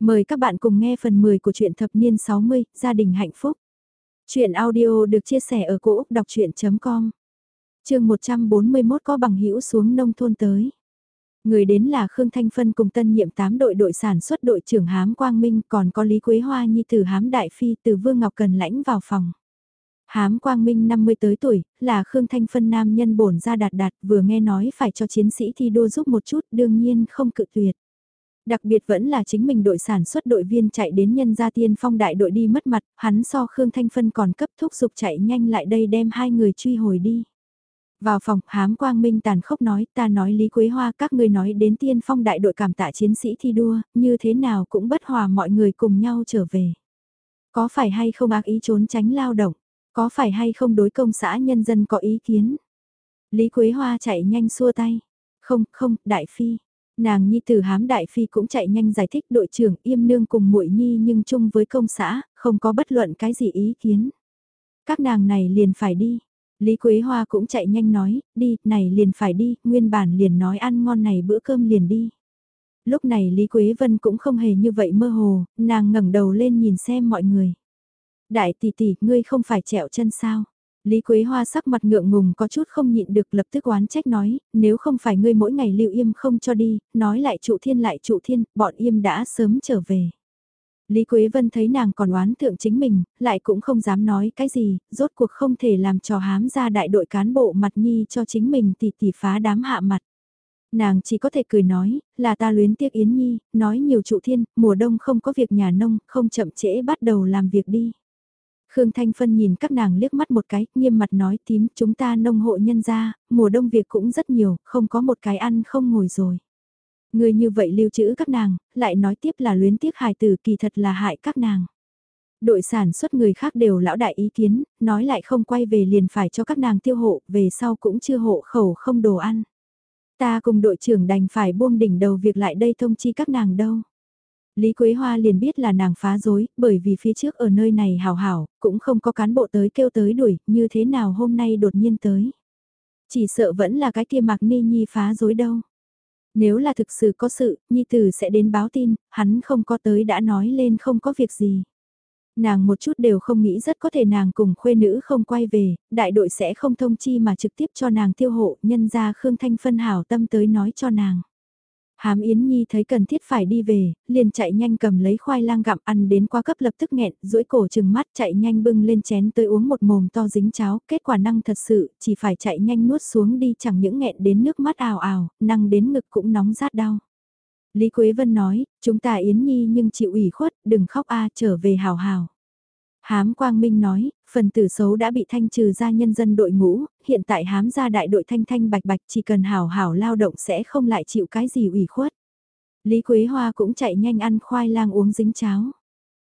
Mời các bạn cùng nghe phần 10 của truyện thập niên 60, gia đình hạnh phúc. Chuyện audio được chia sẻ ở cỗ đọc chuyện.com Trường 141 có bằng hữu xuống nông thôn tới. Người đến là Khương Thanh Phân cùng tân nhiệm 8 đội đội sản xuất đội trưởng Hám Quang Minh còn có Lý Quế Hoa Nhi từ Hám Đại Phi từ Vương Ngọc Cần lãnh vào phòng. Hám Quang Minh 50 tới tuổi, là Khương Thanh Phân nam nhân bổn ra đạt đạt vừa nghe nói phải cho chiến sĩ thi đua giúp một chút đương nhiên không cự tuyệt. Đặc biệt vẫn là chính mình đội sản xuất đội viên chạy đến nhân gia tiên phong đại đội đi mất mặt, hắn so Khương Thanh Phân còn cấp thúc dục chạy nhanh lại đây đem hai người truy hồi đi. Vào phòng, hám quang minh tàn khốc nói, ta nói Lý Quế Hoa các ngươi nói đến tiên phong đại đội cảm tạ chiến sĩ thi đua, như thế nào cũng bất hòa mọi người cùng nhau trở về. Có phải hay không ác ý trốn tránh lao động, có phải hay không đối công xã nhân dân có ý kiến. Lý Quế Hoa chạy nhanh xua tay, không, không, đại phi, Nàng nhi tử hám đại phi cũng chạy nhanh giải thích đội trưởng im nương cùng muội nhi nhưng chung với công xã, không có bất luận cái gì ý kiến. Các nàng này liền phải đi. Lý Quế Hoa cũng chạy nhanh nói, đi, này liền phải đi, nguyên bản liền nói ăn ngon này bữa cơm liền đi. Lúc này Lý Quế Vân cũng không hề như vậy mơ hồ, nàng ngẩng đầu lên nhìn xem mọi người. Đại tỷ tỷ, ngươi không phải trẹo chân sao? Lý Quế Hoa sắc mặt ngượng ngùng có chút không nhịn được lập tức oán trách nói, nếu không phải ngươi mỗi ngày lưu im không cho đi, nói lại trụ thiên lại trụ thiên, bọn im đã sớm trở về. Lý Quế Vân thấy nàng còn oán thượng chính mình, lại cũng không dám nói cái gì, rốt cuộc không thể làm trò hám ra đại đội cán bộ mặt nhi cho chính mình tỷ tỷ phá đám hạ mặt. Nàng chỉ có thể cười nói, là ta luyến tiếc Yến Nhi, nói nhiều trụ thiên, mùa đông không có việc nhà nông, không chậm trễ bắt đầu làm việc đi. Khương Thanh Phân nhìn các nàng liếc mắt một cái, nghiêm mặt nói tím chúng ta nông hộ nhân ra, mùa đông việc cũng rất nhiều, không có một cái ăn không ngồi rồi. Người như vậy lưu trữ các nàng, lại nói tiếp là luyến tiếc hài tử kỳ thật là hại các nàng. Đội sản xuất người khác đều lão đại ý kiến, nói lại không quay về liền phải cho các nàng tiêu hộ, về sau cũng chưa hộ khẩu không đồ ăn. Ta cùng đội trưởng đành phải buông đỉnh đầu việc lại đây thông chi các nàng đâu. Lý Quế Hoa liền biết là nàng phá dối, bởi vì phía trước ở nơi này hào hảo, cũng không có cán bộ tới kêu tới đuổi, như thế nào hôm nay đột nhiên tới. Chỉ sợ vẫn là cái kia Mạc Ni Nhi phá dối đâu. Nếu là thực sự có sự, Nhi Tử sẽ đến báo tin, hắn không có tới đã nói lên không có việc gì. Nàng một chút đều không nghĩ rất có thể nàng cùng khuê nữ không quay về, đại đội sẽ không thông chi mà trực tiếp cho nàng tiêu hộ, nhân ra Khương Thanh phân hảo tâm tới nói cho nàng. Hám Yến Nhi thấy cần thiết phải đi về, liền chạy nhanh cầm lấy khoai lang gặm ăn đến qua cấp lập tức nghẹn, duỗi cổ chừng mắt chạy nhanh bưng lên chén tới uống một mồm to dính cháo, kết quả năng thật sự, chỉ phải chạy nhanh nuốt xuống đi chẳng những nghẹn đến nước mắt ào ào, năng đến ngực cũng nóng rát đau. Lý Quế Vân nói, chúng ta Yến Nhi nhưng chịu ủy khuất, đừng khóc a trở về hào hào. Hám Quang Minh nói, phần tử xấu đã bị thanh trừ ra nhân dân đội ngũ, hiện tại hám ra đại đội thanh thanh bạch bạch chỉ cần hào hào lao động sẽ không lại chịu cái gì ủy khuất. Lý Quế Hoa cũng chạy nhanh ăn khoai lang uống dính cháo.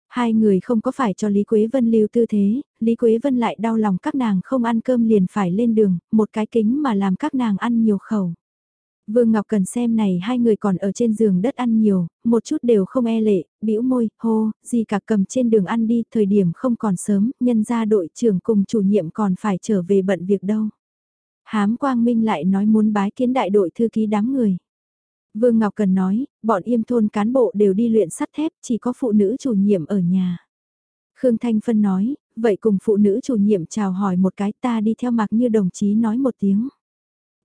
Hai người không có phải cho Lý Quế Vân lưu tư thế, Lý Quế Vân lại đau lòng các nàng không ăn cơm liền phải lên đường, một cái kính mà làm các nàng ăn nhiều khẩu. Vương Ngọc Cần xem này hai người còn ở trên giường đất ăn nhiều, một chút đều không e lệ, bĩu môi, hô, gì cả cầm trên đường ăn đi, thời điểm không còn sớm, nhân ra đội trưởng cùng chủ nhiệm còn phải trở về bận việc đâu. Hám Quang Minh lại nói muốn bái kiến đại đội thư ký đám người. Vương Ngọc Cần nói, bọn yêm thôn cán bộ đều đi luyện sắt thép, chỉ có phụ nữ chủ nhiệm ở nhà. Khương Thanh Phân nói, vậy cùng phụ nữ chủ nhiệm chào hỏi một cái ta đi theo mặc như đồng chí nói một tiếng.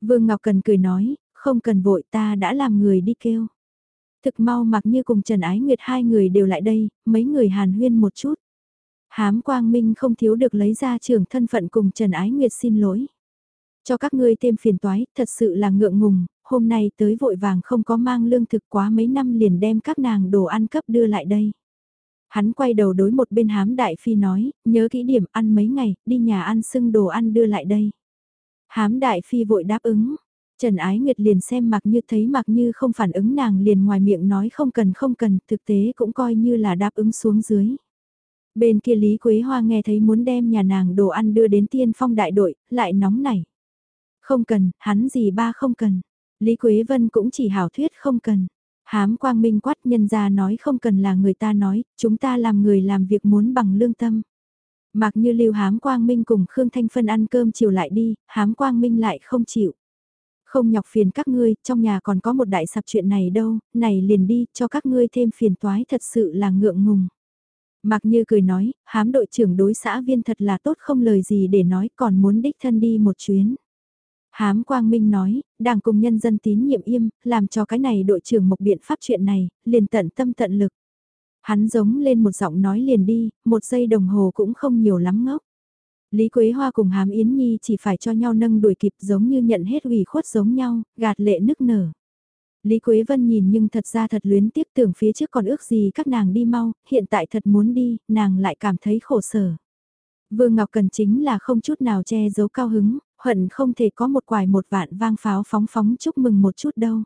Vương Ngọc Cần cười nói, không cần vội ta đã làm người đi kêu. Thực mau mặc như cùng Trần Ái Nguyệt hai người đều lại đây, mấy người hàn huyên một chút. Hám Quang Minh không thiếu được lấy ra trưởng thân phận cùng Trần Ái Nguyệt xin lỗi. Cho các ngươi thêm phiền toái, thật sự là ngượng ngùng, hôm nay tới vội vàng không có mang lương thực quá mấy năm liền đem các nàng đồ ăn cấp đưa lại đây. Hắn quay đầu đối một bên hám đại phi nói, nhớ kỹ điểm ăn mấy ngày, đi nhà ăn xưng đồ ăn đưa lại đây. Hám đại phi vội đáp ứng, Trần Ái Nguyệt liền xem mặc như thấy mặc như không phản ứng nàng liền ngoài miệng nói không cần không cần, thực tế cũng coi như là đáp ứng xuống dưới. Bên kia Lý Quế Hoa nghe thấy muốn đem nhà nàng đồ ăn đưa đến tiên phong đại đội, lại nóng nảy. Không cần, hắn gì ba không cần. Lý Quế Vân cũng chỉ hảo thuyết không cần. Hám quang minh quát nhân ra nói không cần là người ta nói, chúng ta làm người làm việc muốn bằng lương tâm. Mặc như lưu hám quang minh cùng Khương Thanh Phân ăn cơm chiều lại đi, hám quang minh lại không chịu. Không nhọc phiền các ngươi, trong nhà còn có một đại sạp chuyện này đâu, này liền đi, cho các ngươi thêm phiền toái thật sự là ngượng ngùng. Mạc Như cười nói, hám đội trưởng đối xã viên thật là tốt không lời gì để nói còn muốn đích thân đi một chuyến. Hám Quang Minh nói, đảng cùng nhân dân tín nhiệm im, làm cho cái này đội trưởng một biện pháp chuyện này, liền tận tâm tận lực. Hắn giống lên một giọng nói liền đi, một giây đồng hồ cũng không nhiều lắm ngốc. Lý Quế Hoa cùng Hám Yến Nhi chỉ phải cho nhau nâng đuổi kịp giống như nhận hết ủy khuất giống nhau, gạt lệ nức nở. Lý Quế Vân nhìn nhưng thật ra thật luyến tiếc tưởng phía trước còn ước gì các nàng đi mau, hiện tại thật muốn đi, nàng lại cảm thấy khổ sở. Vương Ngọc Cần chính là không chút nào che giấu cao hứng, hận không thể có một quài một vạn vang pháo phóng phóng chúc mừng một chút đâu.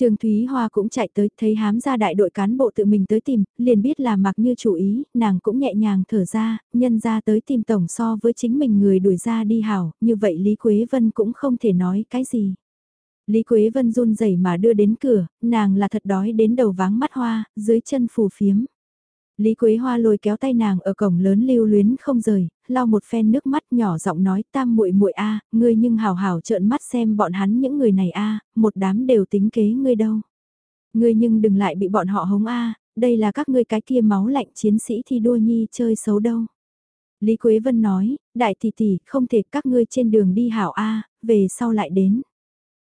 Trương Thúy Hoa cũng chạy tới, thấy hám ra đại đội cán bộ tự mình tới tìm, liền biết là mặc như chủ ý, nàng cũng nhẹ nhàng thở ra, nhân ra tới tìm tổng so với chính mình người đuổi ra đi hảo, như vậy Lý Quế Vân cũng không thể nói cái gì. Lý Quế Vân run rẩy mà đưa đến cửa, nàng là thật đói đến đầu váng mắt hoa, dưới chân phù phiếm. Lý Quế Hoa lôi kéo tay nàng ở cổng lớn lưu luyến không rời, lau một phen nước mắt nhỏ giọng nói tam muội muội a, ngươi nhưng hào hào trợn mắt xem bọn hắn những người này a, một đám đều tính kế ngươi đâu. Ngươi nhưng đừng lại bị bọn họ hống a, đây là các ngươi cái kia máu lạnh chiến sĩ thi đua nhi chơi xấu đâu. Lý Quế Vân nói, đại tỷ tỷ, không thể các ngươi trên đường đi hảo a, về sau lại đến.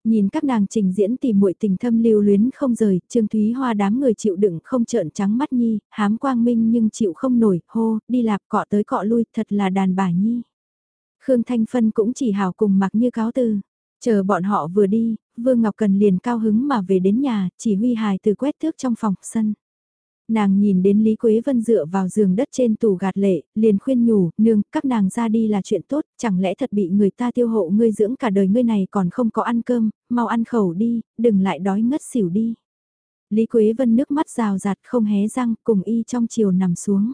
Nhìn các nàng trình diễn tìm muội tình thâm lưu luyến không rời, Trương Thúy Hoa đám người chịu đựng không trợn trắng mắt nhi, hám quang minh nhưng chịu không nổi, hô, đi lạp cọ tới cọ lui, thật là đàn bà nhi. Khương Thanh Phân cũng chỉ hào cùng mặc như cáo từ. Chờ bọn họ vừa đi, Vương Ngọc Cần liền cao hứng mà về đến nhà, chỉ huy hài từ quét thước trong phòng, sân. Nàng nhìn đến Lý Quế Vân dựa vào giường đất trên tủ gạt lệ, liền khuyên nhủ, nương, các nàng ra đi là chuyện tốt, chẳng lẽ thật bị người ta tiêu hộ ngươi dưỡng cả đời ngươi này còn không có ăn cơm, mau ăn khẩu đi, đừng lại đói ngất xỉu đi. Lý Quế Vân nước mắt rào rạt không hé răng, cùng y trong chiều nằm xuống.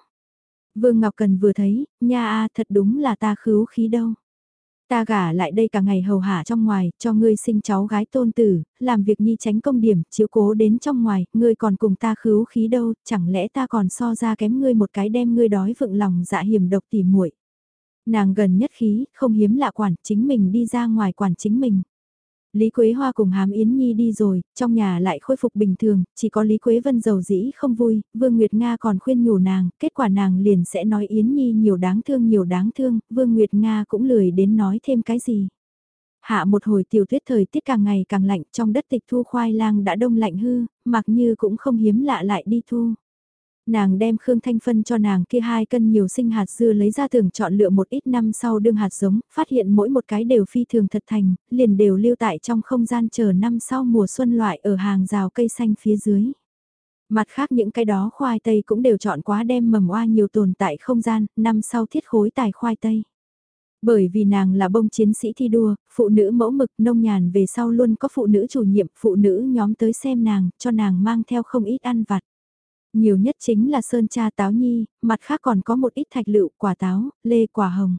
Vương Ngọc Cần vừa thấy, nha a thật đúng là ta khứu khí đâu. Ta gả lại đây cả ngày hầu hạ trong ngoài, cho ngươi sinh cháu gái tôn tử, làm việc nhi tránh công điểm, chiếu cố đến trong ngoài, ngươi còn cùng ta khứu khí đâu, chẳng lẽ ta còn so ra kém ngươi một cái đem ngươi đói vựng lòng dạ hiểm độc tỉ muội Nàng gần nhất khí, không hiếm lạ quản, chính mình đi ra ngoài quản chính mình. Lý Quế Hoa cùng Hám Yến Nhi đi rồi, trong nhà lại khôi phục bình thường, chỉ có Lý Quế Vân giàu dĩ không vui, Vương Nguyệt Nga còn khuyên nhủ nàng, kết quả nàng liền sẽ nói Yến Nhi nhiều đáng thương nhiều đáng thương, Vương Nguyệt Nga cũng lười đến nói thêm cái gì. Hạ một hồi tiểu tuyết thời tiết càng ngày càng lạnh, trong đất tịch thu khoai lang đã đông lạnh hư, mặc như cũng không hiếm lạ lại đi thu. Nàng đem Khương Thanh Phân cho nàng kia hai cân nhiều sinh hạt dưa lấy ra thường chọn lựa một ít năm sau đương hạt giống, phát hiện mỗi một cái đều phi thường thật thành, liền đều lưu tại trong không gian chờ năm sau mùa xuân loại ở hàng rào cây xanh phía dưới. Mặt khác những cái đó khoai tây cũng đều chọn quá đem mầm oa nhiều tồn tại không gian, năm sau thiết khối tài khoai tây. Bởi vì nàng là bông chiến sĩ thi đua, phụ nữ mẫu mực nông nhàn về sau luôn có phụ nữ chủ nhiệm, phụ nữ nhóm tới xem nàng, cho nàng mang theo không ít ăn vặt. Nhiều nhất chính là sơn cha táo nhi, mặt khác còn có một ít thạch lựu, quả táo, lê quả hồng.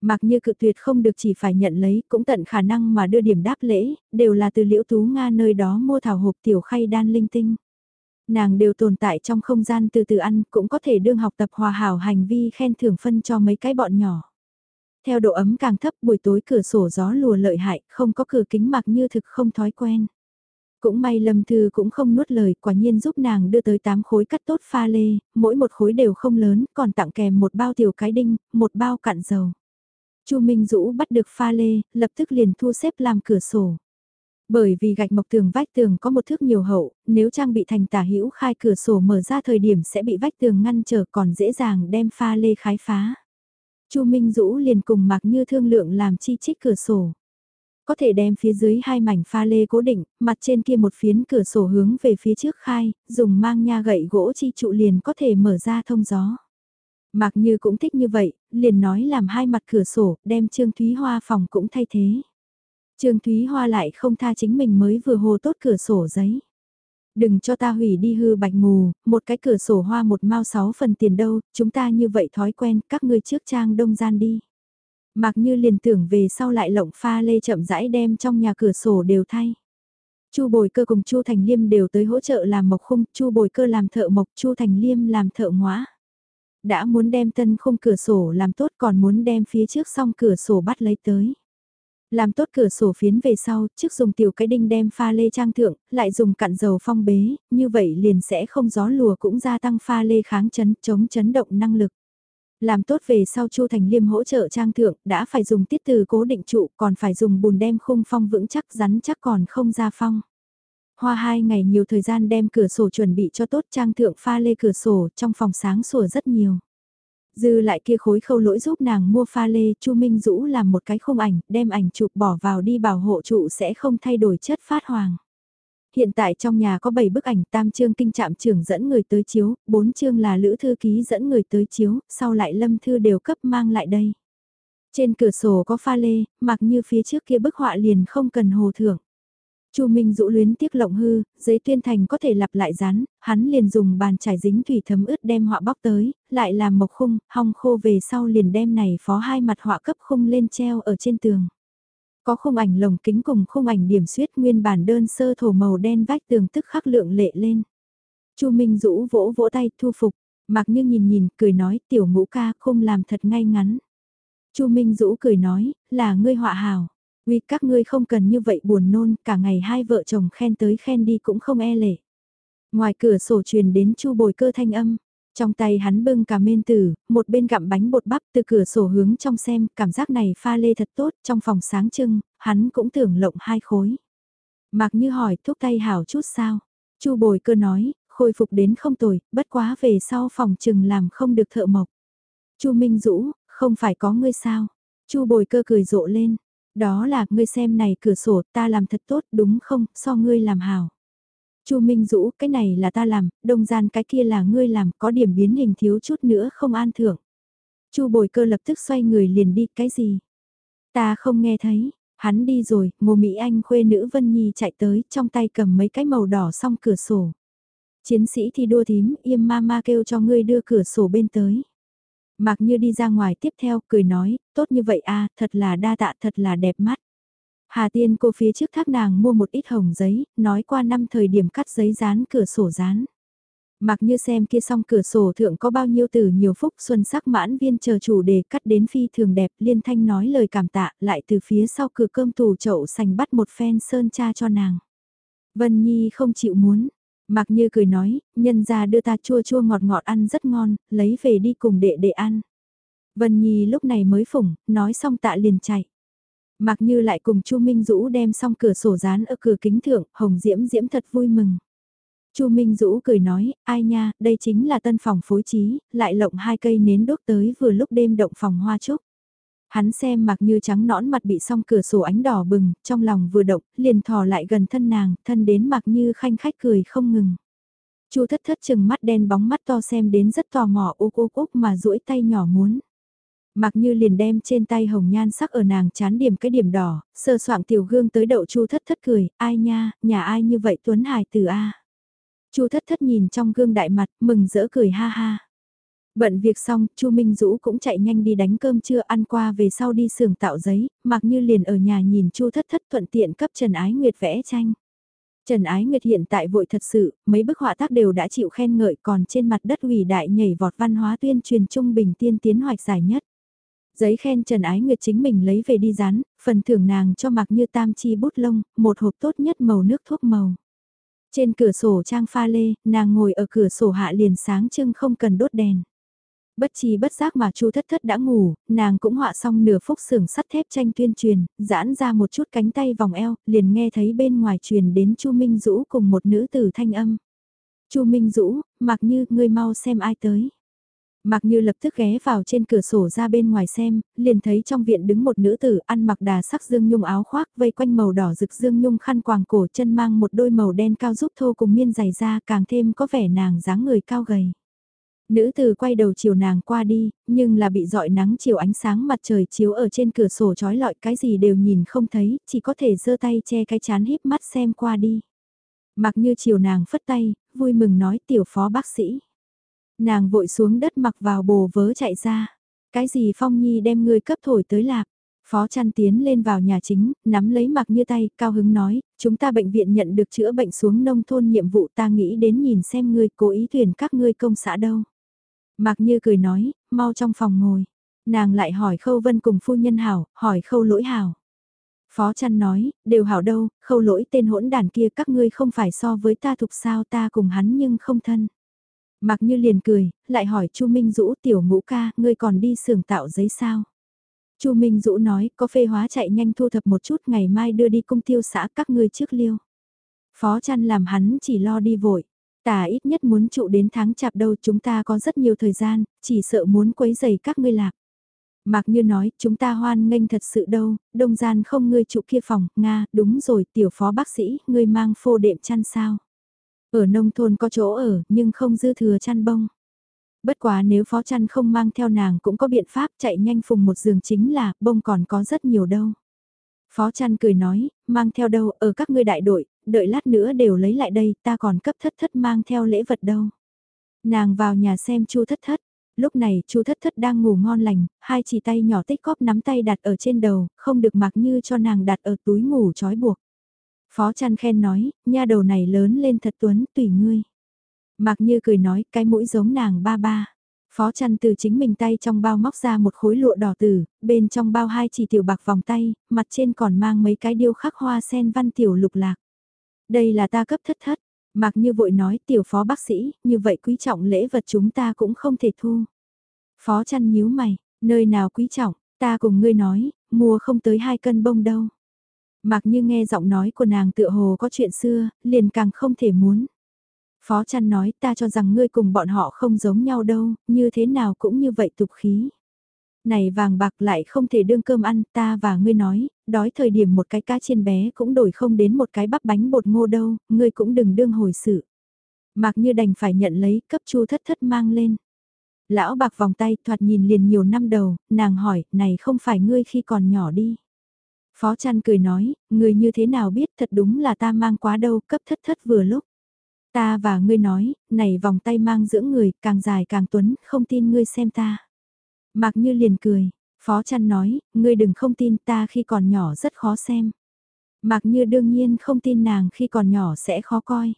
Mặc như cự tuyệt không được chỉ phải nhận lấy, cũng tận khả năng mà đưa điểm đáp lễ, đều là từ liễu tú Nga nơi đó mua thảo hộp tiểu khay đan linh tinh. Nàng đều tồn tại trong không gian từ từ ăn, cũng có thể đương học tập hòa hảo hành vi khen thưởng phân cho mấy cái bọn nhỏ. Theo độ ấm càng thấp buổi tối cửa sổ gió lùa lợi hại, không có cửa kính mặc như thực không thói quen. Cũng may Lâm Thư cũng không nuốt lời, quả nhiên giúp nàng đưa tới 8 khối cắt tốt pha lê, mỗi một khối đều không lớn, còn tặng kèm một bao tiểu cái đinh, một bao cạn dầu. Chu Minh Dũ bắt được pha lê, lập tức liền thu xếp làm cửa sổ. Bởi vì gạch mộc tường vách tường có một thước nhiều hậu, nếu trang bị thành tả hữu khai cửa sổ mở ra thời điểm sẽ bị vách tường ngăn trở còn dễ dàng đem pha lê khái phá. Chu Minh Dũ liền cùng mặc như thương lượng làm chi chích cửa sổ có thể đem phía dưới hai mảnh pha lê cố định, mặt trên kia một phiến cửa sổ hướng về phía trước khai, dùng mang nha gậy gỗ chi trụ liền có thể mở ra thông gió. Mạc Như cũng thích như vậy, liền nói làm hai mặt cửa sổ, đem Trương Thúy Hoa phòng cũng thay thế. Trương Thúy Hoa lại không tha chính mình mới vừa hồ tốt cửa sổ giấy. Đừng cho ta hủy đi hư bạch mù, một cái cửa sổ hoa một mao sáu phần tiền đâu, chúng ta như vậy thói quen, các ngươi trước trang đông gian đi. Mặc như liền tưởng về sau lại lộng pha lê chậm rãi đem trong nhà cửa sổ đều thay. Chu Bồi Cơ cùng Chu Thành Liêm đều tới hỗ trợ làm mộc khung, Chu Bồi Cơ làm thợ mộc, Chu Thành Liêm làm thợ ngóa. Đã muốn đem tân khung cửa sổ làm tốt còn muốn đem phía trước xong cửa sổ bắt lấy tới. Làm tốt cửa sổ phiến về sau, trước dùng tiểu cái đinh đem pha lê trang thượng, lại dùng cặn dầu phong bế, như vậy liền sẽ không gió lùa cũng gia tăng pha lê kháng chấn, chống chấn động năng lực. Làm tốt về sau Chu Thành Liêm hỗ trợ trang thượng, đã phải dùng tiết từ cố định trụ, còn phải dùng bùn đem khung phong vững chắc rắn chắc còn không ra phong. Hoa hai ngày nhiều thời gian đem cửa sổ chuẩn bị cho tốt trang thượng pha lê cửa sổ trong phòng sáng sủa rất nhiều. Dư lại kia khối khâu lỗi giúp nàng mua pha lê, Chu Minh Dũ làm một cái khung ảnh, đem ảnh chụp bỏ vào đi bảo hộ trụ sẽ không thay đổi chất phát hoàng. Hiện tại trong nhà có 7 bức ảnh tam chương kinh trạm trưởng dẫn người tới chiếu, 4 chương là lữ thư ký dẫn người tới chiếu, sau lại lâm thư đều cấp mang lại đây. Trên cửa sổ có pha lê, mặc như phía trước kia bức họa liền không cần hồ thưởng. Chu Minh dụ luyến tiếc lộng hư, giấy tuyên thành có thể lặp lại rán hắn liền dùng bàn trải dính thủy thấm ướt đem họa bóc tới, lại làm mộc khung, hong khô về sau liền đem này phó hai mặt họa cấp khung lên treo ở trên tường. Có khung ảnh lồng kính cùng khung ảnh điểm suyết nguyên bản đơn sơ thổ màu đen vách tường tức khắc lượng lệ lên. Chu Minh Dũ vỗ vỗ tay thu phục, mặc như nhìn nhìn, cười nói tiểu ngũ ca không làm thật ngay ngắn. Chu Minh Dũ cười nói, là ngươi họa hào. vì các ngươi không cần như vậy buồn nôn, cả ngày hai vợ chồng khen tới khen đi cũng không e lệ. Ngoài cửa sổ truyền đến chu bồi cơ thanh âm, trong tay hắn bưng cả mên tử, một bên gặm bánh bột bắp từ cửa sổ hướng trong xem, cảm giác này pha lê thật tốt, trong phòng sáng trưng, hắn cũng tưởng lộng hai khối. Mạc như hỏi thuốc tay hảo chút sao? chu bồi cơ nói, khôi phục đến không tồi, bất quá về sau phòng trừng làm không được thợ mộc. chu Minh Dũ, không phải có ngươi sao? chu bồi cơ cười rộ lên, đó là, ngươi xem này cửa sổ ta làm thật tốt đúng không, so ngươi làm hảo Chu Minh Dũ, cái này là ta làm, đông gian cái kia là ngươi làm, có điểm biến hình thiếu chút nữa không an thưởng. Chu bồi cơ lập tức xoay người liền đi, cái gì? Ta không nghe thấy, hắn đi rồi, ngô Mỹ Anh khuê nữ Vân Nhi chạy tới, trong tay cầm mấy cái màu đỏ xong cửa sổ. Chiến sĩ thi đua thím, im ma ma kêu cho ngươi đưa cửa sổ bên tới. Mạc Như đi ra ngoài tiếp theo, cười nói, tốt như vậy à, thật là đa tạ, thật là đẹp mắt. Hà Tiên cô phía trước thác nàng mua một ít hồng giấy, nói qua năm thời điểm cắt giấy dán cửa sổ dán. Mặc như xem kia xong cửa sổ thượng có bao nhiêu từ nhiều phúc xuân sắc mãn viên chờ chủ đề cắt đến phi thường đẹp liên thanh nói lời cảm tạ lại từ phía sau cửa cơm tủ chậu sành bắt một phen sơn cha cho nàng. Vân Nhi không chịu muốn, Mặc như cười nói, nhân ra đưa ta chua chua ngọt ngọt ăn rất ngon, lấy về đi cùng đệ đệ ăn. Vân Nhi lúc này mới phủng, nói xong tạ liền chạy. Mặc như lại cùng Chu Minh Dũ đem xong cửa sổ dán ở cửa kính thượng, Hồng Diễm Diễm thật vui mừng. Chu Minh Dũ cười nói, ai nha, đây chính là tân phòng phối trí, lại lộng hai cây nến đốt tới vừa lúc đêm động phòng hoa trúc. Hắn xem mặc như trắng nõn mặt bị song cửa sổ ánh đỏ bừng, trong lòng vừa động, liền thò lại gần thân nàng, thân đến mặc như khanh khách cười không ngừng. Chu thất thất chừng mắt đen bóng mắt to xem đến rất tò mò úc úc úc mà duỗi tay nhỏ muốn. Mặc như liền đem trên tay hồng nhan sắc ở nàng chán điểm cái điểm đỏ, sơ soạn tiểu gương tới đậu chu thất thất cười, ai nha, nhà ai như vậy tuấn hài từ A. chu thất thất nhìn trong gương đại mặt, mừng rỡ cười ha ha. Bận việc xong, Chu Minh Dũ cũng chạy nhanh đi đánh cơm trưa ăn qua về sau đi xưởng tạo giấy, mặc như liền ở nhà nhìn Chu Thất Thất thuận tiện cấp Trần Ái Nguyệt vẽ tranh. Trần Ái Nguyệt hiện tại vội thật sự, mấy bức họa tác đều đã chịu khen ngợi còn trên mặt đất ủy đại nhảy vọt văn hóa tuyên truyền trung bình tiên tiến hoạch giải nhất. Giấy khen Trần Ái Nguyệt chính mình lấy về đi dán, phần thưởng nàng cho mặc như tam chi bút lông, một hộp tốt nhất màu nước thuốc màu. Trên cửa sổ trang pha lê, nàng ngồi ở cửa sổ hạ liền sáng trưng không cần đốt đèn. Bất chi bất giác mà Chu Thất Thất đã ngủ, nàng cũng họa xong nửa phúc sưởng sắt thép tranh tuyên truyền, giãn ra một chút cánh tay vòng eo, liền nghe thấy bên ngoài truyền đến Chu Minh Dũ cùng một nữ tử thanh âm. Chu Minh Dũ, mặc như ngươi mau xem ai tới. Mặc như lập tức ghé vào trên cửa sổ ra bên ngoài xem, liền thấy trong viện đứng một nữ tử ăn mặc đà sắc dương nhung áo khoác vây quanh màu đỏ rực dương nhung khăn quàng cổ chân mang một đôi màu đen cao giúp thô cùng miên dày da càng thêm có vẻ nàng dáng người cao gầy. Nữ tử quay đầu chiều nàng qua đi, nhưng là bị dọi nắng chiều ánh sáng mặt trời chiếu ở trên cửa sổ trói lọi cái gì đều nhìn không thấy, chỉ có thể giơ tay che cái chán híp mắt xem qua đi. Mặc như chiều nàng phất tay, vui mừng nói tiểu phó bác sĩ. Nàng vội xuống đất mặc vào bồ vớ chạy ra. Cái gì Phong Nhi đem ngươi cấp thổi tới lạc. Phó chăn tiến lên vào nhà chính, nắm lấy mặc như tay, cao hứng nói, chúng ta bệnh viện nhận được chữa bệnh xuống nông thôn nhiệm vụ ta nghĩ đến nhìn xem ngươi cố ý tuyển các ngươi công xã đâu. Mạc Như cười nói, mau trong phòng ngồi. Nàng lại hỏi Khâu Vân cùng phu nhân hảo, hỏi Khâu lỗi hảo. Phó chăn nói, đều hảo đâu, khâu lỗi tên hỗn đàn kia các ngươi không phải so với ta thục sao ta cùng hắn nhưng không thân. Mặc như liền cười, lại hỏi Chu Minh Dũ tiểu ngũ ca, ngươi còn đi xưởng tạo giấy sao? Chu Minh Dũ nói, có phê hóa chạy nhanh thu thập một chút ngày mai đưa đi cung tiêu xã các ngươi trước liêu. Phó chăn làm hắn chỉ lo đi vội. Tà ít nhất muốn trụ đến tháng chạp đâu chúng ta có rất nhiều thời gian, chỉ sợ muốn quấy giày các ngươi lạc. Mạc Như nói, chúng ta hoan nghênh thật sự đâu, đông gian không ngươi trụ kia phòng, Nga, đúng rồi, tiểu phó bác sĩ, ngươi mang phô đệm chăn sao. Ở nông thôn có chỗ ở, nhưng không dư thừa chăn bông. Bất quá nếu phó chăn không mang theo nàng cũng có biện pháp chạy nhanh phùng một giường chính là, bông còn có rất nhiều đâu. Phó chăn cười nói, mang theo đâu, ở các ngươi đại đội, đợi lát nữa đều lấy lại đây, ta còn cấp thất thất mang theo lễ vật đâu. Nàng vào nhà xem chu thất thất, lúc này chu thất thất đang ngủ ngon lành, hai chỉ tay nhỏ tích cóp nắm tay đặt ở trên đầu, không được mặc như cho nàng đặt ở túi ngủ trói buộc. Phó chăn khen nói, nha đầu này lớn lên thật tuấn, tùy ngươi. Mặc như cười nói, cái mũi giống nàng ba ba. Phó chăn từ chính mình tay trong bao móc ra một khối lụa đỏ tử, bên trong bao hai chỉ tiểu bạc vòng tay, mặt trên còn mang mấy cái điêu khắc hoa sen văn tiểu lục lạc. Đây là ta cấp thất thất. Mặc như vội nói tiểu phó bác sĩ, như vậy quý trọng lễ vật chúng ta cũng không thể thu. Phó chăn nhíu mày, nơi nào quý trọng, ta cùng ngươi nói, mua không tới hai cân bông đâu. Mặc như nghe giọng nói của nàng tựa hồ có chuyện xưa, liền càng không thể muốn. Phó chăn nói ta cho rằng ngươi cùng bọn họ không giống nhau đâu, như thế nào cũng như vậy tục khí. Này vàng bạc lại không thể đương cơm ăn ta và ngươi nói, đói thời điểm một cái cá chiên bé cũng đổi không đến một cái bắp bánh bột ngô đâu, ngươi cũng đừng đương hồi sự. Mặc như đành phải nhận lấy cấp chu thất thất mang lên. Lão bạc vòng tay thoạt nhìn liền nhiều năm đầu, nàng hỏi, này không phải ngươi khi còn nhỏ đi. Phó chăn cười nói, người như thế nào biết thật đúng là ta mang quá đâu, cấp thất thất vừa lúc. Ta và ngươi nói, này vòng tay mang dưỡng người, càng dài càng tuấn, không tin ngươi xem ta. Mạc như liền cười, phó chăn nói, ngươi đừng không tin ta khi còn nhỏ rất khó xem. Mạc như đương nhiên không tin nàng khi còn nhỏ sẽ khó coi.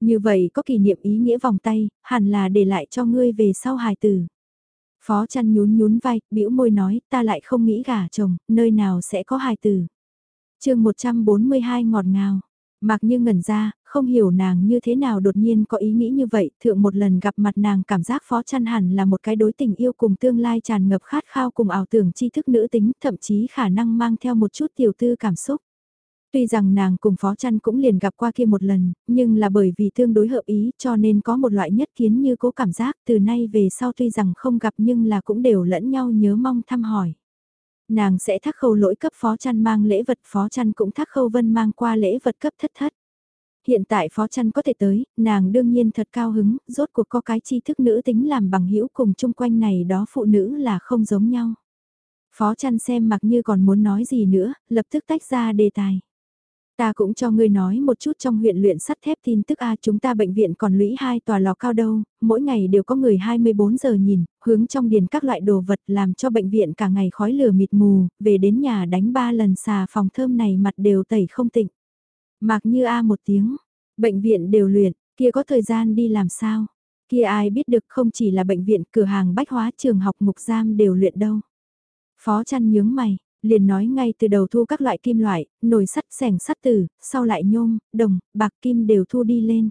Như vậy có kỷ niệm ý nghĩa vòng tay, hẳn là để lại cho ngươi về sau hài tử. Phó chăn nhún nhún vai, bĩu môi nói, ta lại không nghĩ gả chồng, nơi nào sẽ có hài tử. chương 142 ngọt ngào. Mặc như ngẩn ra, không hiểu nàng như thế nào đột nhiên có ý nghĩ như vậy, thượng một lần gặp mặt nàng cảm giác phó chăn hẳn là một cái đối tình yêu cùng tương lai tràn ngập khát khao cùng ảo tưởng tri thức nữ tính, thậm chí khả năng mang theo một chút tiểu tư cảm xúc. Tuy rằng nàng cùng phó chăn cũng liền gặp qua kia một lần, nhưng là bởi vì tương đối hợp ý cho nên có một loại nhất kiến như cố cảm giác từ nay về sau tuy rằng không gặp nhưng là cũng đều lẫn nhau nhớ mong thăm hỏi. Nàng sẽ thắc khâu lỗi cấp phó chăn mang lễ vật phó chăn cũng thắc khâu vân mang qua lễ vật cấp thất thất. Hiện tại phó chăn có thể tới, nàng đương nhiên thật cao hứng, rốt cuộc có cái tri thức nữ tính làm bằng hữu cùng chung quanh này đó phụ nữ là không giống nhau. Phó chăn xem mặc như còn muốn nói gì nữa, lập tức tách ra đề tài. Ta cũng cho ngươi nói một chút trong huyện luyện sắt thép tin tức A chúng ta bệnh viện còn lũy hai tòa lò cao đâu, mỗi ngày đều có người 24 giờ nhìn, hướng trong điền các loại đồ vật làm cho bệnh viện cả ngày khói lửa mịt mù, về đến nhà đánh ba lần xà phòng thơm này mặt đều tẩy không tịnh. Mạc như A một tiếng, bệnh viện đều luyện, kia có thời gian đi làm sao? Kia ai biết được không chỉ là bệnh viện, cửa hàng bách hóa, trường học mục giam đều luyện đâu. Phó chăn nhướng mày, liền nói ngay từ đầu thu các loại kim loại, nồi sắt, sẻng sắt tử, sau lại nhôm, đồng, bạc kim đều thu đi lên.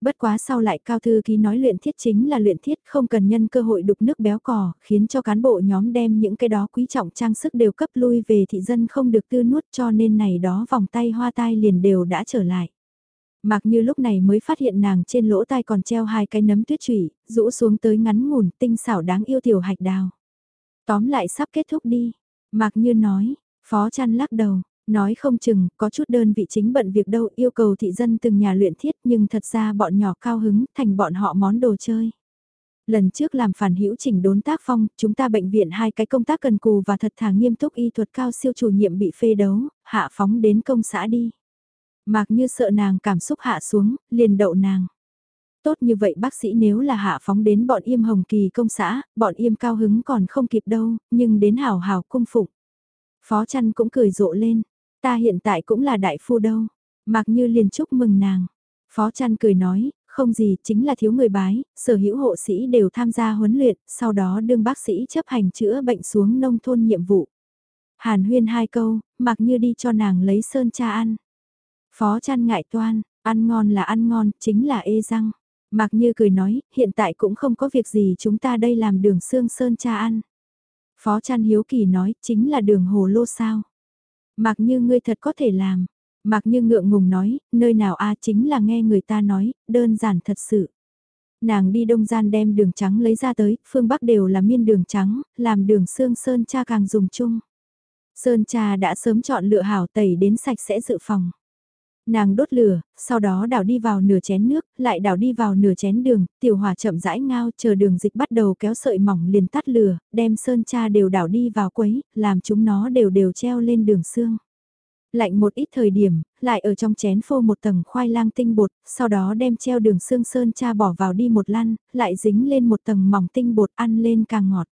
Bất quá sau lại cao thư ký nói luyện thiết chính là luyện thiết không cần nhân cơ hội đục nước béo cò, khiến cho cán bộ nhóm đem những cái đó quý trọng trang sức đều cấp lui về thị dân không được tư nuốt cho nên này đó vòng tay hoa tai liền đều đã trở lại. Mặc như lúc này mới phát hiện nàng trên lỗ tai còn treo hai cái nấm tuyết trụy, rũ xuống tới ngắn ngủn tinh xảo đáng yêu tiểu hạch đào. Tóm lại sắp kết thúc đi, Mạc Như nói, Phó Trăn lắc đầu, nói không chừng, có chút đơn vị chính bận việc đâu yêu cầu thị dân từng nhà luyện thiết nhưng thật ra bọn nhỏ cao hứng thành bọn họ món đồ chơi. Lần trước làm phản hữu chỉnh đốn tác phong, chúng ta bệnh viện hai cái công tác cần cù và thật thà nghiêm túc y thuật cao siêu chủ nhiệm bị phê đấu, hạ phóng đến công xã đi. Mạc như sợ nàng cảm xúc hạ xuống, liền đậu nàng. Tốt như vậy bác sĩ nếu là hạ phóng đến bọn im hồng kỳ công xã, bọn im cao hứng còn không kịp đâu, nhưng đến hào hào cung phụng. Phó chăn cũng cười rộ lên, ta hiện tại cũng là đại phu đâu, mặc như liền chúc mừng nàng. Phó chăn cười nói, không gì chính là thiếu người bái, sở hữu hộ sĩ đều tham gia huấn luyện, sau đó đương bác sĩ chấp hành chữa bệnh xuống nông thôn nhiệm vụ. Hàn huyên hai câu, mặc như đi cho nàng lấy sơn cha ăn. Phó chăn ngại toan, ăn ngon là ăn ngon, chính là ê răng. Mạc Như cười nói, hiện tại cũng không có việc gì chúng ta đây làm đường xương sơn cha ăn. Phó trăn hiếu kỳ nói, chính là đường hồ lô sao. Mạc Như ngươi thật có thể làm. Mạc Như ngượng ngùng nói, nơi nào a chính là nghe người ta nói, đơn giản thật sự. Nàng đi đông gian đem đường trắng lấy ra tới, phương Bắc đều là miên đường trắng, làm đường xương sơn cha càng dùng chung. Sơn cha đã sớm chọn lựa hảo tẩy đến sạch sẽ dự phòng. Nàng đốt lửa, sau đó đảo đi vào nửa chén nước, lại đảo đi vào nửa chén đường, tiểu hỏa chậm rãi ngao chờ đường dịch bắt đầu kéo sợi mỏng liền tắt lửa, đem sơn cha đều đảo đi vào quấy, làm chúng nó đều đều treo lên đường xương. Lạnh một ít thời điểm, lại ở trong chén phô một tầng khoai lang tinh bột, sau đó đem treo đường xương sơn cha bỏ vào đi một lăn, lại dính lên một tầng mỏng tinh bột ăn lên càng ngọt.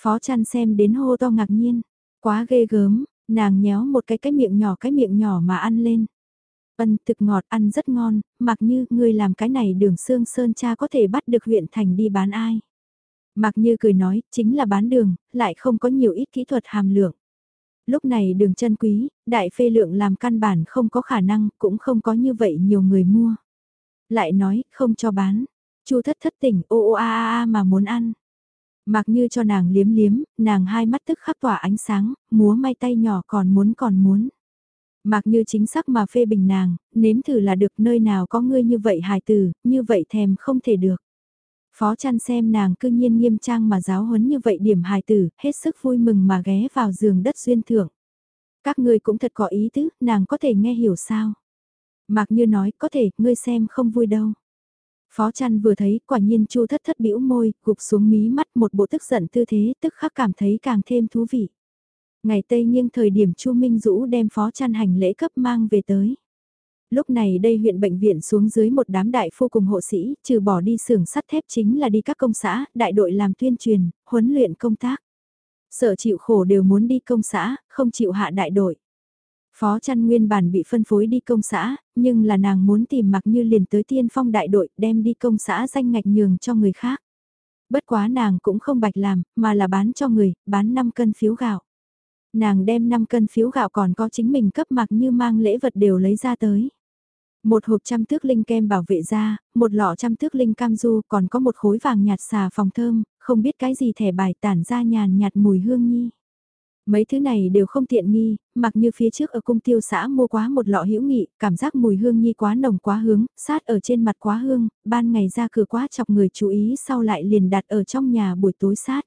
Phó chăn xem đến hô to ngạc nhiên, quá ghê gớm, nàng nhéo một cái cái miệng nhỏ cái miệng nhỏ mà ăn lên. Ân thực ngọt ăn rất ngon, mặc như người làm cái này đường xương sơn cha có thể bắt được huyện thành đi bán ai. Mặc như cười nói, chính là bán đường, lại không có nhiều ít kỹ thuật hàm lượng. Lúc này đường chân quý, đại phê lượng làm căn bản không có khả năng, cũng không có như vậy nhiều người mua. Lại nói, không cho bán. Chu thất thất tỉnh ô ô a a a mà muốn ăn. Mặc như cho nàng liếm liếm, nàng hai mắt tức khắc tỏa ánh sáng, múa may tay nhỏ còn muốn còn muốn. Mặc như chính xác mà phê bình nàng, nếm thử là được nơi nào có ngươi như vậy hài tử, như vậy thèm không thể được. Phó chăn xem nàng cư nhiên nghiêm trang mà giáo huấn như vậy điểm hài tử, hết sức vui mừng mà ghé vào giường đất duyên thượng. Các ngươi cũng thật có ý tứ, nàng có thể nghe hiểu sao. Mạc như nói, có thể, ngươi xem không vui đâu. Phó chăn vừa thấy, quả nhiên chu thất thất bĩu môi, gục xuống mí mắt một bộ tức giận tư thế, tức khắc cảm thấy càng thêm thú vị. Ngày Tây nghiêng thời điểm Chu Minh Dũ đem phó chăn hành lễ cấp mang về tới. Lúc này đây huyện bệnh viện xuống dưới một đám đại phu cùng hộ sĩ, trừ bỏ đi xưởng sắt thép chính là đi các công xã, đại đội làm tuyên truyền, huấn luyện công tác. Sợ chịu khổ đều muốn đi công xã, không chịu hạ đại đội. Phó chăn nguyên bản bị phân phối đi công xã, nhưng là nàng muốn tìm mặc như liền tới tiên phong đại đội đem đi công xã danh ngạch nhường cho người khác. Bất quá nàng cũng không bạch làm, mà là bán cho người, bán 5 cân phiếu gạo. Nàng đem 5 cân phiếu gạo còn có chính mình cấp mặc như mang lễ vật đều lấy ra tới. Một hộp trăm thước linh kem bảo vệ da, một lọ trăm thước linh cam du, còn có một khối vàng nhạt xà phòng thơm, không biết cái gì thẻ bài tản ra nhàn nhạt mùi hương nhi. Mấy thứ này đều không tiện nghi, mặc như phía trước ở cung tiêu xã mua quá một lọ hữu nghị, cảm giác mùi hương nhi quá nồng quá hướng, sát ở trên mặt quá hương, ban ngày ra cửa quá chọc người chú ý sau lại liền đặt ở trong nhà buổi tối sát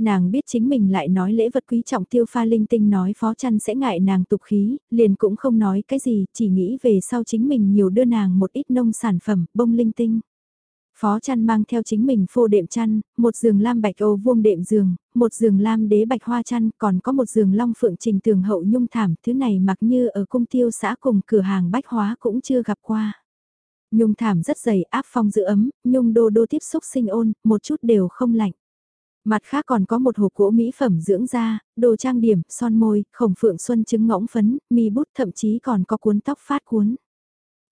nàng biết chính mình lại nói lễ vật quý trọng tiêu pha linh tinh nói phó chăn sẽ ngại nàng tục khí, liền cũng không nói cái gì, chỉ nghĩ về sau chính mình nhiều đưa nàng một ít nông sản phẩm, bông linh tinh. Phó chăn mang theo chính mình phô đệm chăn, một giường lam bạch ô vuông đệm giường, một giường lam đế bạch hoa chăn, còn có một giường long phượng trình tường hậu nhung thảm, thứ này mặc như ở cung tiêu xã cùng cửa hàng bách hóa cũng chưa gặp qua. Nhung thảm rất dày áp phong giữ ấm, nhung đô đô tiếp xúc sinh ôn, một chút đều không lạnh. Mặt khác còn có một hộp gỗ mỹ phẩm dưỡng da, đồ trang điểm, son môi, khổng phượng xuân trứng ngỗng phấn, mi bút thậm chí còn có cuốn tóc phát cuốn.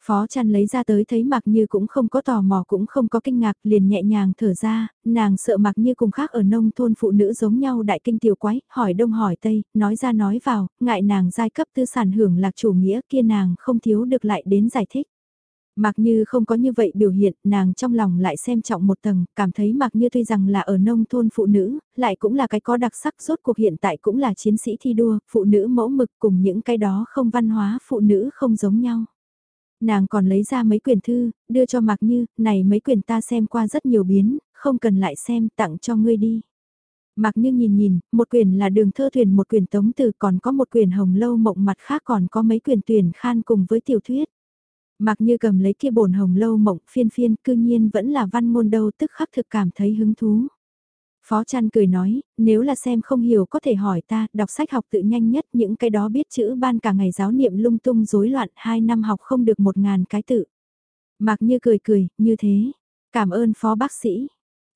Phó chăn lấy ra tới thấy mặc như cũng không có tò mò cũng không có kinh ngạc liền nhẹ nhàng thở ra, nàng sợ mặc như cùng khác ở nông thôn phụ nữ giống nhau đại kinh tiểu quái, hỏi đông hỏi tây, nói ra nói vào, ngại nàng giai cấp tư sản hưởng lạc chủ nghĩa kia nàng không thiếu được lại đến giải thích. Mặc như không có như vậy biểu hiện, nàng trong lòng lại xem trọng một tầng, cảm thấy mặc như tuy rằng là ở nông thôn phụ nữ, lại cũng là cái có đặc sắc rốt cuộc hiện tại cũng là chiến sĩ thi đua, phụ nữ mẫu mực cùng những cái đó không văn hóa phụ nữ không giống nhau. Nàng còn lấy ra mấy quyển thư, đưa cho mặc như, này mấy quyển ta xem qua rất nhiều biến, không cần lại xem, tặng cho ngươi đi. Mặc như nhìn nhìn, một quyển là đường thơ thuyền một quyển tống từ còn có một quyển hồng lâu mộng mặt khác còn có mấy quyển tuyển khan cùng với tiểu thuyết. Mặc như cầm lấy kia bồn hồng lâu mộng phiên phiên cư nhiên vẫn là văn môn đâu tức khắc thực cảm thấy hứng thú. Phó chăn cười nói, nếu là xem không hiểu có thể hỏi ta, đọc sách học tự nhanh nhất những cái đó biết chữ ban cả ngày giáo niệm lung tung rối loạn, hai năm học không được một ngàn cái tự. Mặc như cười cười, như thế. Cảm ơn phó bác sĩ.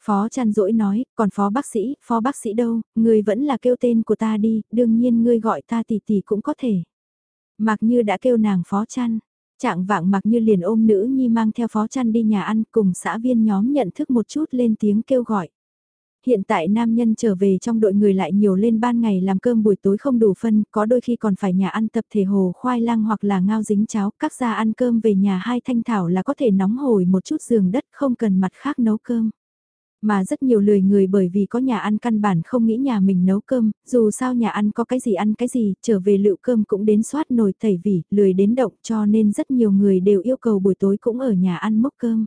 Phó chăn dỗi nói, còn phó bác sĩ, phó bác sĩ đâu, người vẫn là kêu tên của ta đi, đương nhiên ngươi gọi ta tỷ tỷ cũng có thể. Mặc như đã kêu nàng phó chăn, Trạng vạng mặc như liền ôm nữ nhi mang theo phó chăn đi nhà ăn cùng xã viên nhóm nhận thức một chút lên tiếng kêu gọi. hiện tại nam nhân trở về trong đội người lại nhiều lên ban ngày làm cơm buổi tối không đủ phân, có đôi khi còn phải nhà ăn tập thể hồ khoai lang hoặc là ngao dính cháo, các gia ăn cơm về nhà hai thanh thảo là có thể nóng hổi một chút giường đất không cần mặt khác nấu cơm. Mà rất nhiều lười người bởi vì có nhà ăn căn bản không nghĩ nhà mình nấu cơm, dù sao nhà ăn có cái gì ăn cái gì, trở về lựu cơm cũng đến soát nồi tẩy vỉ, lười đến động cho nên rất nhiều người đều yêu cầu buổi tối cũng ở nhà ăn mốc cơm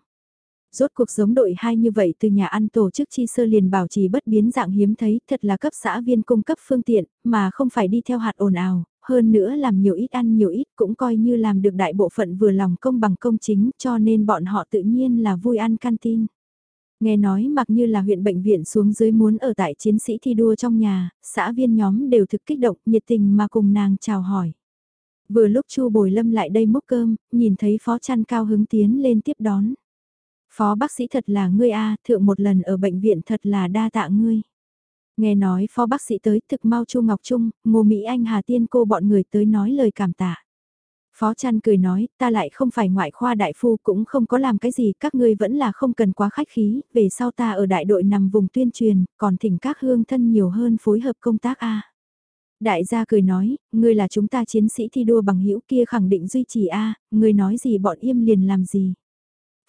rốt cuộc giống đội hai như vậy từ nhà ăn tổ chức chi sơ liền bảo trì bất biến dạng hiếm thấy, thật là cấp xã viên cung cấp phương tiện, mà không phải đi theo hạt ồn ào, hơn nữa làm nhiều ít ăn nhiều ít cũng coi như làm được đại bộ phận vừa lòng công bằng công chính cho nên bọn họ tự nhiên là vui ăn canteen. Nghe nói mặc như là huyện bệnh viện xuống dưới muốn ở tại chiến sĩ thi đua trong nhà, xã viên nhóm đều thực kích động, nhiệt tình mà cùng nàng chào hỏi. Vừa lúc Chu Bồi Lâm lại đây múc cơm, nhìn thấy phó chăn cao hứng tiến lên tiếp đón. Phó bác sĩ thật là ngươi a, thượng một lần ở bệnh viện thật là đa tạ ngươi. Nghe nói phó bác sĩ tới thực mau Chu Ngọc Trung, Ngô Mỹ Anh Hà Tiên cô bọn người tới nói lời cảm tạ. Phó Trăn cười nói, ta lại không phải ngoại khoa đại phu cũng không có làm cái gì, các ngươi vẫn là không cần quá khách khí, về sau ta ở đại đội nằm vùng tuyên truyền, còn thỉnh các hương thân nhiều hơn phối hợp công tác A. Đại gia cười nói, ngươi là chúng ta chiến sĩ thi đua bằng hữu kia khẳng định duy trì A, ngươi nói gì bọn im liền làm gì.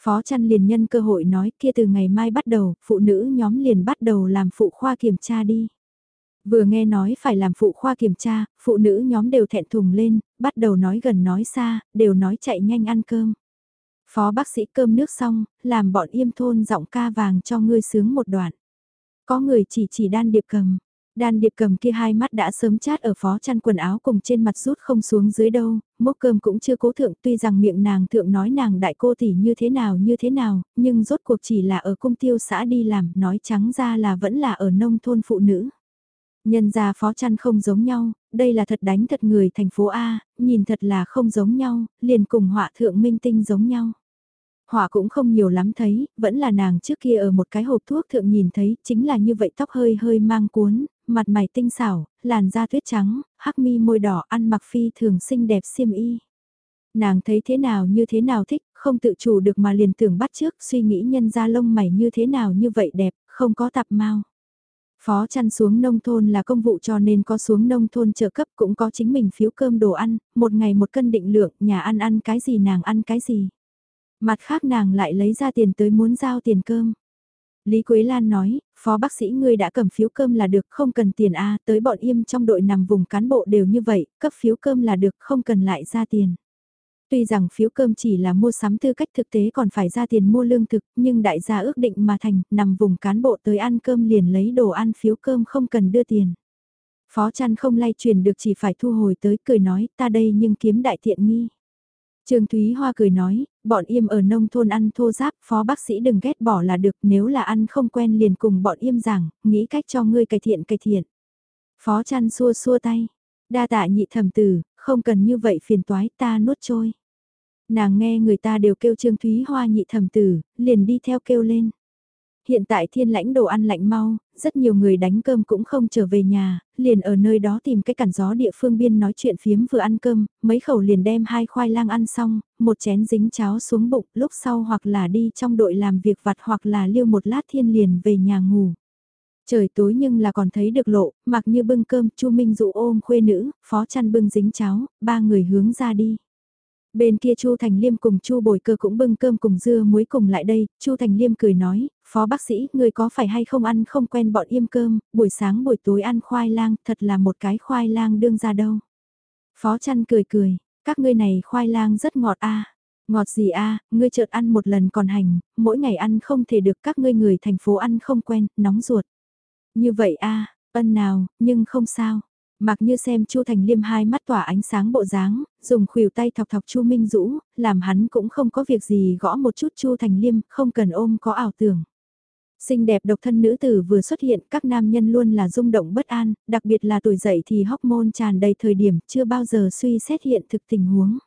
Phó Trăn liền nhân cơ hội nói kia từ ngày mai bắt đầu, phụ nữ nhóm liền bắt đầu làm phụ khoa kiểm tra đi. Vừa nghe nói phải làm phụ khoa kiểm tra, phụ nữ nhóm đều thẹn thùng lên, bắt đầu nói gần nói xa, đều nói chạy nhanh ăn cơm. Phó bác sĩ cơm nước xong, làm bọn yêm thôn giọng ca vàng cho ngươi sướng một đoạn. Có người chỉ chỉ đan điệp cầm, Đan điệp cầm kia hai mắt đã sớm chát ở phó chăn quần áo cùng trên mặt rút không xuống dưới đâu, mốc cơm cũng chưa cố thượng tuy rằng miệng nàng thượng nói nàng đại cô tỷ như thế nào như thế nào, nhưng rốt cuộc chỉ là ở cung tiêu xã đi làm, nói trắng ra là vẫn là ở nông thôn phụ nữ. Nhân gia phó chăn không giống nhau, đây là thật đánh thật người thành phố A, nhìn thật là không giống nhau, liền cùng họa thượng minh tinh giống nhau. Họa cũng không nhiều lắm thấy, vẫn là nàng trước kia ở một cái hộp thuốc thượng nhìn thấy, chính là như vậy tóc hơi hơi mang cuốn, mặt mày tinh xảo, làn da tuyết trắng, hắc mi môi đỏ ăn mặc phi thường xinh đẹp xiêm y. Nàng thấy thế nào như thế nào thích, không tự chủ được mà liền tưởng bắt trước suy nghĩ nhân gia lông mày như thế nào như vậy đẹp, không có tạp mau. Phó chăn xuống nông thôn là công vụ cho nên có xuống nông thôn trợ cấp cũng có chính mình phiếu cơm đồ ăn, một ngày một cân định lượng, nhà ăn ăn cái gì nàng ăn cái gì. Mặt khác nàng lại lấy ra tiền tới muốn giao tiền cơm. Lý Quế Lan nói, phó bác sĩ ngươi đã cầm phiếu cơm là được không cần tiền A tới bọn im trong đội nằm vùng cán bộ đều như vậy, cấp phiếu cơm là được không cần lại ra tiền. Tuy rằng phiếu cơm chỉ là mua sắm tư cách thực tế còn phải ra tiền mua lương thực, nhưng đại gia ước định mà thành, nằm vùng cán bộ tới ăn cơm liền lấy đồ ăn phiếu cơm không cần đưa tiền. Phó chăn không lay truyền được chỉ phải thu hồi tới cười nói ta đây nhưng kiếm đại tiện nghi. Trương Thúy Hoa cười nói, bọn im ở nông thôn ăn thô giáp, phó bác sĩ đừng ghét bỏ là được, nếu là ăn không quen liền cùng bọn im rằng, nghĩ cách cho ngươi cải thiện cải thiện. Phó chăn xua xua tay, đa tạ nhị thẩm tử, không cần như vậy phiền toái ta nuốt trôi. Nàng nghe người ta đều kêu Trương Thúy Hoa nhị thầm tử, liền đi theo kêu lên. Hiện tại thiên lãnh đồ ăn lạnh mau, rất nhiều người đánh cơm cũng không trở về nhà, liền ở nơi đó tìm cái cản gió địa phương biên nói chuyện phiếm vừa ăn cơm, mấy khẩu liền đem hai khoai lang ăn xong, một chén dính cháo xuống bụng, lúc sau hoặc là đi trong đội làm việc vặt hoặc là liêu một lát thiên liền về nhà ngủ. Trời tối nhưng là còn thấy được lộ, mặc như bưng cơm, Chu Minh dụ ôm khuê nữ, phó chăn bưng dính cháo, ba người hướng ra đi. Bên kia Chu Thành Liêm cùng Chu Bồi Cơ cũng bưng cơm cùng dưa muối cùng lại đây, Chu Thành Liêm cười nói, "Phó bác sĩ, người có phải hay không ăn không quen bọn im cơm, buổi sáng buổi tối ăn khoai lang, thật là một cái khoai lang đương ra đâu." Phó Chăn cười cười, "Các ngươi này khoai lang rất ngọt a." Ngọt gì a, ngươi chợt ăn một lần còn hành, mỗi ngày ăn không thể được các ngươi người thành phố ăn không quen, nóng ruột. Như vậy a, ân nào, nhưng không sao. Mặc như xem Chu Thành Liêm hai mắt tỏa ánh sáng bộ dáng, dùng khuỷu tay thọc thọc Chu Minh Dũ, làm hắn cũng không có việc gì gõ một chút Chu Thành Liêm, không cần ôm có ảo tưởng. Xinh đẹp độc thân nữ tử vừa xuất hiện, các nam nhân luôn là rung động bất an, đặc biệt là tuổi dậy thì hormone tràn đầy thời điểm, chưa bao giờ suy xét hiện thực tình huống.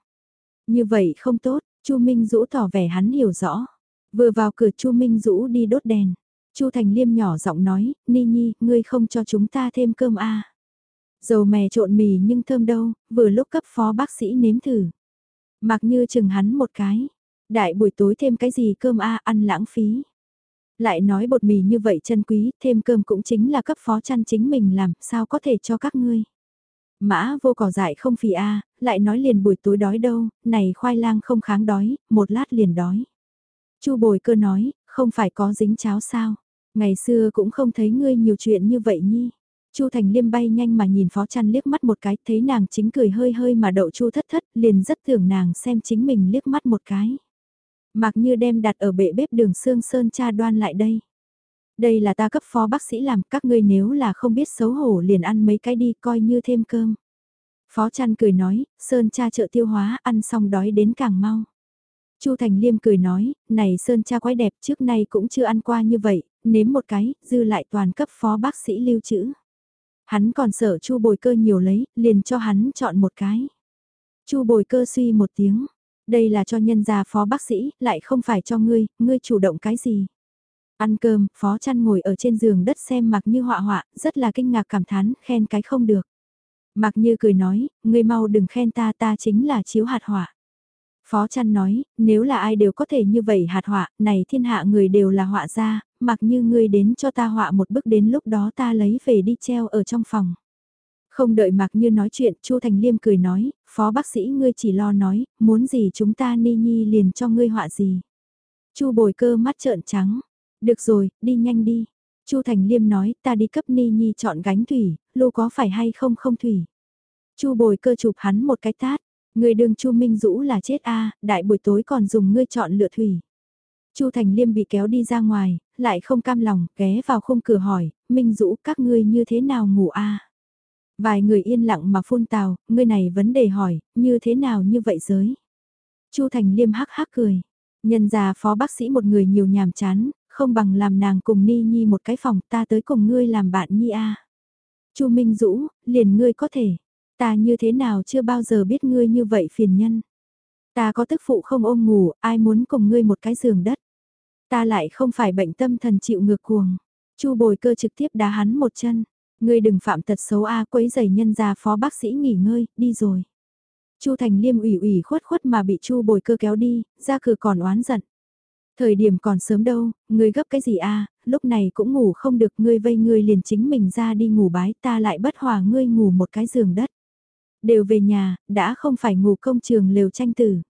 Như vậy không tốt, Chu Minh Dũ tỏ vẻ hắn hiểu rõ. Vừa vào cửa Chu Minh Dũ đi đốt đèn. Chu Thành Liêm nhỏ giọng nói, Ni Nhi, ngươi không cho chúng ta thêm cơm à. Dầu mè trộn mì nhưng thơm đâu, vừa lúc cấp phó bác sĩ nếm thử. Mặc như chừng hắn một cái. Đại buổi tối thêm cái gì cơm a ăn lãng phí. Lại nói bột mì như vậy chân quý, thêm cơm cũng chính là cấp phó chăn chính mình làm, sao có thể cho các ngươi. Mã vô cỏ dại không phì a lại nói liền buổi tối đói đâu, này khoai lang không kháng đói, một lát liền đói. Chu bồi cơ nói, không phải có dính cháo sao, ngày xưa cũng không thấy ngươi nhiều chuyện như vậy nhi. Chu Thành Liêm bay nhanh mà nhìn Phó Chăn liếc mắt một cái, thấy nàng chính cười hơi hơi mà đậu Chu thất thất, liền rất tưởng nàng xem chính mình liếc mắt một cái. Mặc như đem đặt ở bệ bếp đường xương sơn cha đoan lại đây. Đây là ta cấp phó bác sĩ làm, các ngươi nếu là không biết xấu hổ liền ăn mấy cái đi coi như thêm cơm. Phó chăn cười nói, sơn cha trợ tiêu hóa ăn xong đói đến càng mau. Chu Thành Liêm cười nói, này sơn cha quái đẹp trước nay cũng chưa ăn qua như vậy, nếm một cái, dư lại toàn cấp phó bác sĩ lưu trữ. Hắn còn sợ Chu Bồi Cơ nhiều lấy, liền cho hắn chọn một cái. Chu Bồi Cơ suy một tiếng, đây là cho nhân gia phó bác sĩ, lại không phải cho ngươi, ngươi chủ động cái gì. Ăn cơm, phó chăn ngồi ở trên giường đất xem mặc như họa họa, rất là kinh ngạc cảm thán, khen cái không được. Mặc như cười nói, ngươi mau đừng khen ta ta chính là chiếu hạt họa. Phó chăn nói, nếu là ai đều có thể như vậy hạt họa, này thiên hạ người đều là họa gia, mặc như ngươi đến cho ta họa một bức đến lúc đó ta lấy về đi treo ở trong phòng. Không đợi mặc như nói chuyện, Chu Thành Liêm cười nói, phó bác sĩ ngươi chỉ lo nói, muốn gì chúng ta ni nhi liền cho ngươi họa gì. Chu bồi cơ mắt trợn trắng, được rồi, đi nhanh đi. Chu Thành Liêm nói, ta đi cấp ni nhi chọn gánh thủy, lô có phải hay không không thủy. Chu bồi cơ chụp hắn một cái tát, người đường Chu Minh Dũ là chết a đại buổi tối còn dùng ngươi chọn lựa thủy. Chu Thành Liêm bị kéo đi ra ngoài, lại không cam lòng, ghé vào khung cửa hỏi, Minh Dũ các ngươi như thế nào ngủ a Vài người yên lặng mà phun tào, ngươi này vấn đề hỏi, như thế nào như vậy giới? Chu Thành Liêm hắc hắc cười. Nhân già phó bác sĩ một người nhiều nhàm chán, không bằng làm nàng cùng Ni Nhi một cái phòng ta tới cùng ngươi làm bạn Nhi a. Chu Minh Dũ, liền ngươi có thể. Ta như thế nào chưa bao giờ biết ngươi như vậy phiền nhân. Ta có tức phụ không ôm ngủ, ai muốn cùng ngươi một cái giường đất. Ta lại không phải bệnh tâm thần chịu ngược cuồng. Chu bồi cơ trực tiếp đá hắn một chân. Ngươi đừng phạm tật xấu a quấy giày nhân gia phó bác sĩ nghỉ ngơi, đi rồi. Chu Thành Liêm ủy ủy khuất khuất mà bị Chu Bồi Cơ kéo đi, ra cửa còn oán giận. Thời điểm còn sớm đâu, ngươi gấp cái gì a? lúc này cũng ngủ không được, ngươi vây ngươi liền chính mình ra đi ngủ bái, ta lại bất hòa ngươi ngủ một cái giường đất. Đều về nhà, đã không phải ngủ công trường lều tranh tử.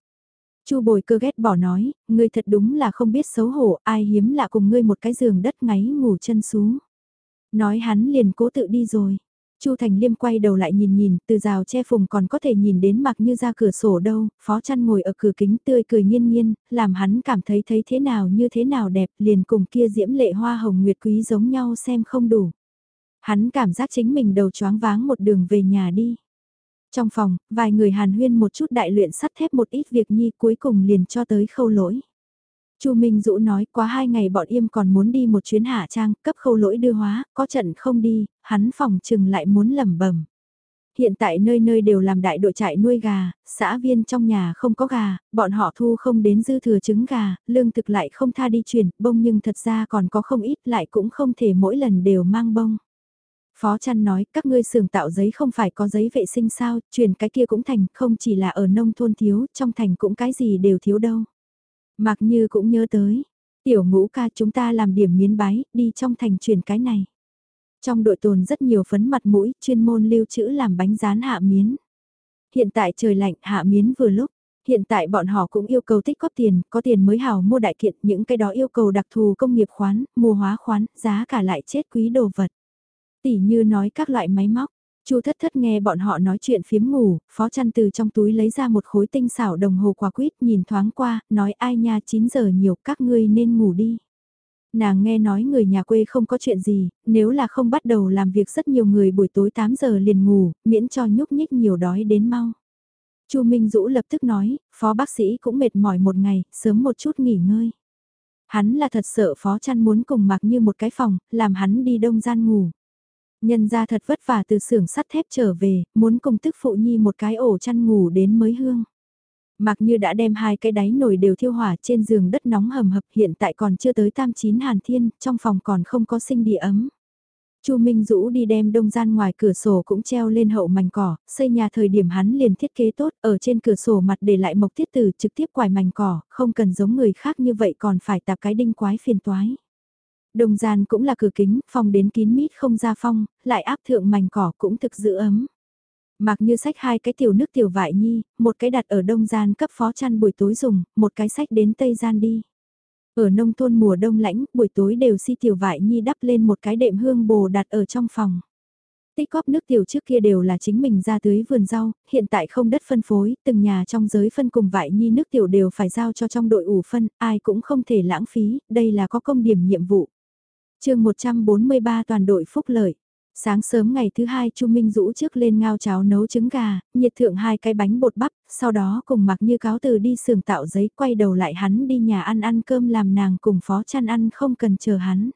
Chu Bồi Cơ ghét bỏ nói, ngươi thật đúng là không biết xấu hổ, ai hiếm lạ cùng ngươi một cái giường đất ngáy ngủ chân xuống. Nói hắn liền cố tự đi rồi. Chu Thành Liêm quay đầu lại nhìn nhìn, từ rào che phùng còn có thể nhìn đến mặc như ra cửa sổ đâu, phó chăn ngồi ở cửa kính tươi cười nghiên nghiên, làm hắn cảm thấy thấy thế nào như thế nào đẹp, liền cùng kia diễm lệ hoa hồng nguyệt quý giống nhau xem không đủ. Hắn cảm giác chính mình đầu choáng váng một đường về nhà đi. Trong phòng, vài người hàn huyên một chút đại luyện sắt thép một ít việc nhi cuối cùng liền cho tới khâu lỗi. Chu Minh Dũ nói quá hai ngày bọn im còn muốn đi một chuyến hạ trang, cấp khâu lỗi đưa hóa, có trận không đi, hắn phòng chừng lại muốn lẩm bẩm. Hiện tại nơi nơi đều làm đại đội trại nuôi gà, xã viên trong nhà không có gà, bọn họ thu không đến dư thừa trứng gà, lương thực lại không tha đi chuyển, bông nhưng thật ra còn có không ít lại cũng không thể mỗi lần đều mang bông. Phó chăn nói, các ngươi xưởng tạo giấy không phải có giấy vệ sinh sao, truyền cái kia cũng thành, không chỉ là ở nông thôn thiếu, trong thành cũng cái gì đều thiếu đâu. Mạc Như cũng nhớ tới, tiểu ngũ ca chúng ta làm điểm miến bái, đi trong thành truyền cái này. Trong đội tồn rất nhiều phấn mặt mũi, chuyên môn lưu trữ làm bánh rán hạ miến. Hiện tại trời lạnh hạ miến vừa lúc, hiện tại bọn họ cũng yêu cầu tích góp tiền, có tiền mới hào mua đại kiện, những cái đó yêu cầu đặc thù công nghiệp khoán, mua hóa khoán, giá cả lại chết quý đồ vật. Tỉ như nói các loại máy móc, Chu thất thất nghe bọn họ nói chuyện phiếm ngủ, phó chăn từ trong túi lấy ra một khối tinh xảo đồng hồ quả quýt nhìn thoáng qua, nói ai nha 9 giờ nhiều các ngươi nên ngủ đi. Nàng nghe nói người nhà quê không có chuyện gì, nếu là không bắt đầu làm việc rất nhiều người buổi tối 8 giờ liền ngủ, miễn cho nhúc nhích nhiều đói đến mau. Chu Minh Dũ lập tức nói, phó bác sĩ cũng mệt mỏi một ngày, sớm một chút nghỉ ngơi. Hắn là thật sợ phó chăn muốn cùng mặc như một cái phòng, làm hắn đi đông gian ngủ. Nhân ra thật vất vả từ xưởng sắt thép trở về, muốn cùng tức phụ nhi một cái ổ chăn ngủ đến mới hương. Mặc như đã đem hai cái đáy nồi đều thiêu hỏa trên giường đất nóng hầm hập hiện tại còn chưa tới tam chín hàn thiên, trong phòng còn không có sinh địa ấm. Chu Minh Dũ đi đem đông gian ngoài cửa sổ cũng treo lên hậu mảnh cỏ, xây nhà thời điểm hắn liền thiết kế tốt, ở trên cửa sổ mặt để lại mộc thiết tử trực tiếp quải mảnh cỏ, không cần giống người khác như vậy còn phải tạp cái đinh quái phiền toái. Đồng gian cũng là cửa kính, phòng đến kín mít không ra phong, lại áp thượng mảnh cỏ cũng thực giữ ấm. Mặc như sách hai cái tiểu nước tiểu vải nhi, một cái đặt ở đông gian cấp phó chăn buổi tối dùng, một cái sách đến tây gian đi. Ở nông thôn mùa đông lãnh, buổi tối đều si tiểu vải nhi đắp lên một cái đệm hương bồ đặt ở trong phòng. Tích góp nước tiểu trước kia đều là chính mình ra tưới vườn rau, hiện tại không đất phân phối, từng nhà trong giới phân cùng vải nhi nước tiểu đều phải giao cho trong đội ủ phân, ai cũng không thể lãng phí, đây là có công điểm nhiệm vụ chương 143 toàn đội phúc lợi. Sáng sớm ngày thứ hai Chu Minh rũ trước lên ngao cháo nấu trứng gà, nhiệt thượng hai cái bánh bột bắp, sau đó cùng mặc như cáo từ đi xưởng tạo giấy quay đầu lại hắn đi nhà ăn ăn cơm làm nàng cùng phó chăn ăn không cần chờ hắn.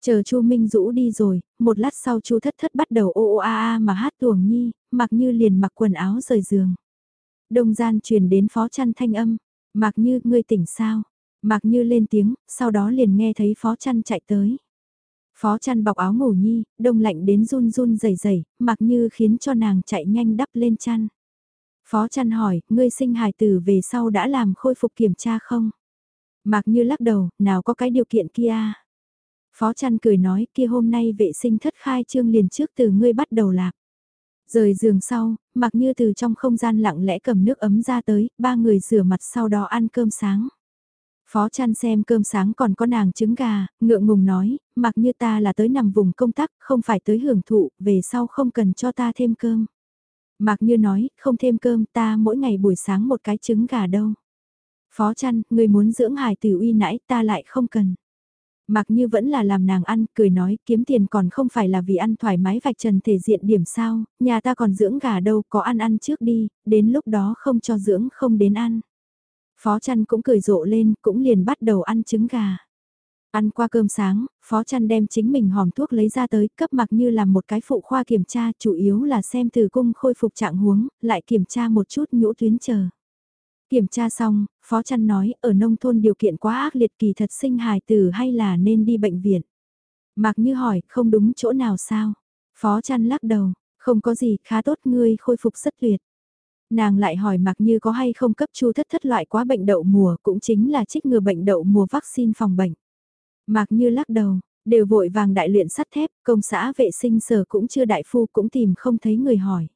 Chờ Chu Minh rũ đi rồi, một lát sau Chu thất thất bắt đầu ô ô a a mà hát tuồng nhi, mặc như liền mặc quần áo rời giường. Đông gian truyền đến phó chăn thanh âm, mặc như ngươi tỉnh sao, mặc như lên tiếng, sau đó liền nghe thấy phó chăn chạy tới. Phó chăn bọc áo ngủ nhi, đông lạnh đến run run rẩy rẩy, mặc như khiến cho nàng chạy nhanh đắp lên chăn. Phó chăn hỏi, ngươi sinh hài tử về sau đã làm khôi phục kiểm tra không? Mặc như lắc đầu, nào có cái điều kiện kia Phó chăn cười nói kia hôm nay vệ sinh thất khai trương liền trước từ ngươi bắt đầu lạc. Rời giường sau, mặc như từ trong không gian lặng lẽ cầm nước ấm ra tới, ba người rửa mặt sau đó ăn cơm sáng. Phó chăn xem cơm sáng còn có nàng trứng gà, ngượng ngùng nói, mặc như ta là tới nằm vùng công tác, không phải tới hưởng thụ, về sau không cần cho ta thêm cơm. Mặc như nói, không thêm cơm ta mỗi ngày buổi sáng một cái trứng gà đâu. Phó chăn, người muốn dưỡng hài tử uy nãy ta lại không cần. Mặc như vẫn là làm nàng ăn, cười nói kiếm tiền còn không phải là vì ăn thoải mái vạch trần thể diện điểm sao, nhà ta còn dưỡng gà đâu, có ăn ăn trước đi, đến lúc đó không cho dưỡng không đến ăn. Phó chăn cũng cười rộ lên, cũng liền bắt đầu ăn trứng gà. Ăn qua cơm sáng, Phó chăn đem chính mình hòm thuốc lấy ra tới, cấp mặc như làm một cái phụ khoa kiểm tra, chủ yếu là xem từ cung khôi phục trạng huống, lại kiểm tra một chút nhũ tuyến chờ. Kiểm tra xong, Phó Trăn nói ở nông thôn điều kiện quá ác liệt kỳ thật sinh hài tử hay là nên đi bệnh viện. Mạc Như hỏi, không đúng chỗ nào sao? Phó Trăn lắc đầu, không có gì, khá tốt ngươi khôi phục rất tuyệt. Nàng lại hỏi mặc Như có hay không cấp chu thất thất loại quá bệnh đậu mùa cũng chính là trích ngừa bệnh đậu mùa vaccine phòng bệnh. mặc Như lắc đầu, đều vội vàng đại luyện sắt thép, công xã vệ sinh sở cũng chưa đại phu cũng tìm không thấy người hỏi.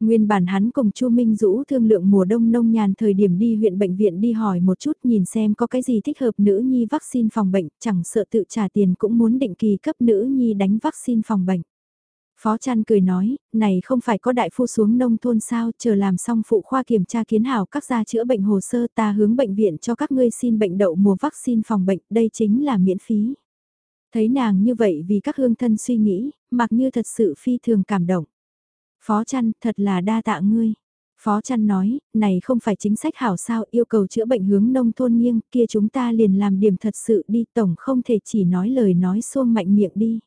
Nguyên bản hắn cùng Chu Minh Dũ thương lượng mùa đông nông nhàn thời điểm đi huyện bệnh viện đi hỏi một chút nhìn xem có cái gì thích hợp nữ nhi vaccine phòng bệnh, chẳng sợ tự trả tiền cũng muốn định kỳ cấp nữ nhi đánh vaccine phòng bệnh. Phó Trăn cười nói, này không phải có đại phu xuống nông thôn sao, chờ làm xong phụ khoa kiểm tra kiến hảo các gia chữa bệnh hồ sơ ta hướng bệnh viện cho các ngươi xin bệnh đậu mùa vaccine phòng bệnh, đây chính là miễn phí. Thấy nàng như vậy vì các hương thân suy nghĩ, mặc như thật sự phi thường cảm động. Phó chăn, thật là đa tạ ngươi. Phó chăn nói, này không phải chính sách hảo sao yêu cầu chữa bệnh hướng nông thôn nghiêng, kia chúng ta liền làm điểm thật sự đi, tổng không thể chỉ nói lời nói xuông mạnh miệng đi.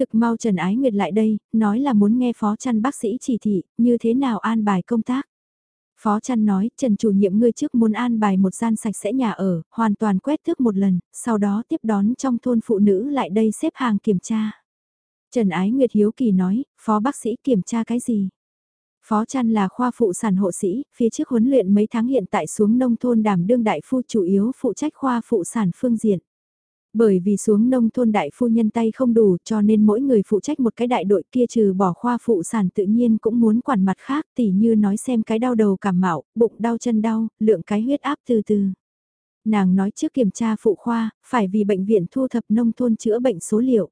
Thực mau Trần Ái Nguyệt lại đây, nói là muốn nghe phó chăn bác sĩ chỉ thị, như thế nào an bài công tác. Phó chăn nói, Trần chủ nhiệm ngươi trước muốn an bài một gian sạch sẽ nhà ở, hoàn toàn quét thước một lần, sau đó tiếp đón trong thôn phụ nữ lại đây xếp hàng kiểm tra. Trần Ái Nguyệt Hiếu Kỳ nói, phó bác sĩ kiểm tra cái gì? Phó Trăn là khoa phụ sản hộ sĩ, phía trước huấn luyện mấy tháng hiện tại xuống nông thôn đảm đương đại phu chủ yếu phụ trách khoa phụ sản phương diện. Bởi vì xuống nông thôn đại phu nhân tay không đủ cho nên mỗi người phụ trách một cái đại đội kia trừ bỏ khoa phụ sản tự nhiên cũng muốn quản mặt khác tỉ như nói xem cái đau đầu cảm mạo, bụng đau chân đau, lượng cái huyết áp từ từ. Nàng nói trước kiểm tra phụ khoa, phải vì bệnh viện thu thập nông thôn chữa bệnh số liệu.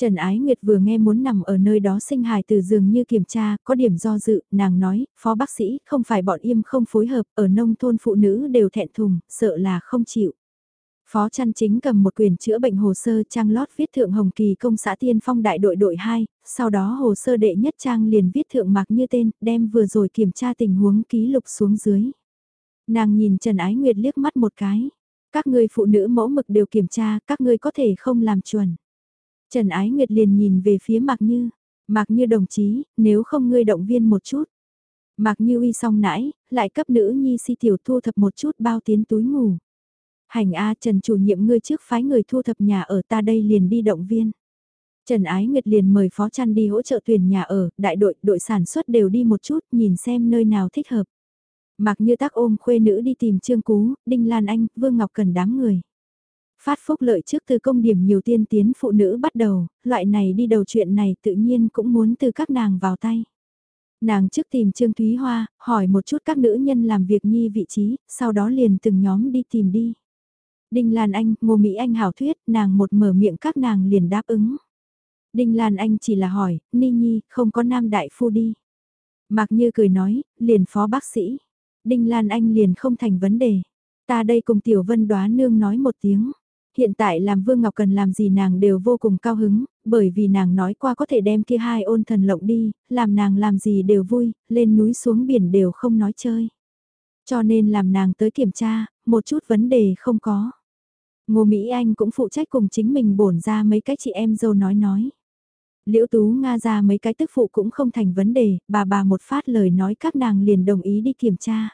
Trần Ái Nguyệt vừa nghe muốn nằm ở nơi đó sinh hài từ giường như kiểm tra, có điểm do dự, nàng nói, phó bác sĩ, không phải bọn im không phối hợp, ở nông thôn phụ nữ đều thẹn thùng, sợ là không chịu. Phó chăn chính cầm một quyền chữa bệnh hồ sơ trang lót viết thượng Hồng Kỳ công xã tiên phong đại đội đội 2, sau đó hồ sơ đệ nhất trang liền viết thượng mạc như tên, đem vừa rồi kiểm tra tình huống ký lục xuống dưới. Nàng nhìn Trần Ái Nguyệt liếc mắt một cái. Các người phụ nữ mẫu mực đều kiểm tra, các ngươi có thể không làm chuẩn. Trần Ái Nguyệt liền nhìn về phía Mạc Như. Mạc Như đồng chí, nếu không ngươi động viên một chút. Mạc Như uy xong nãy, lại cấp nữ nhi si tiểu thu thập một chút bao tiến túi ngủ. Hành A Trần chủ nhiệm ngươi trước phái người thu thập nhà ở ta đây liền đi động viên. Trần Ái Nguyệt liền mời Phó Trăn đi hỗ trợ tuyển nhà ở, đại đội, đội sản xuất đều đi một chút, nhìn xem nơi nào thích hợp. Mặc Như tác ôm khuê nữ đi tìm Trương Cú, Đinh Lan Anh, Vương Ngọc Cần đám người. Phát phúc lợi trước từ công điểm nhiều tiên tiến phụ nữ bắt đầu, loại này đi đầu chuyện này tự nhiên cũng muốn từ các nàng vào tay. Nàng trước tìm Trương Thúy Hoa, hỏi một chút các nữ nhân làm việc nhi vị trí, sau đó liền từng nhóm đi tìm đi. Đinh Lan Anh, Ngô Mỹ Anh hảo thuyết, nàng một mở miệng các nàng liền đáp ứng. Đinh Lan Anh chỉ là hỏi, Ni Nhi, không có nam đại phu đi. Mạc Như cười nói, liền phó bác sĩ. Đinh Lan Anh liền không thành vấn đề. Ta đây cùng Tiểu Vân đoá nương nói một tiếng. Hiện tại làm Vương Ngọc Cần làm gì nàng đều vô cùng cao hứng, bởi vì nàng nói qua có thể đem kia hai ôn thần lộng đi, làm nàng làm gì đều vui, lên núi xuống biển đều không nói chơi. Cho nên làm nàng tới kiểm tra, một chút vấn đề không có. Ngô Mỹ Anh cũng phụ trách cùng chính mình bổn ra mấy cái chị em dâu nói nói. Liễu Tú Nga ra mấy cái tức phụ cũng không thành vấn đề, bà bà một phát lời nói các nàng liền đồng ý đi kiểm tra.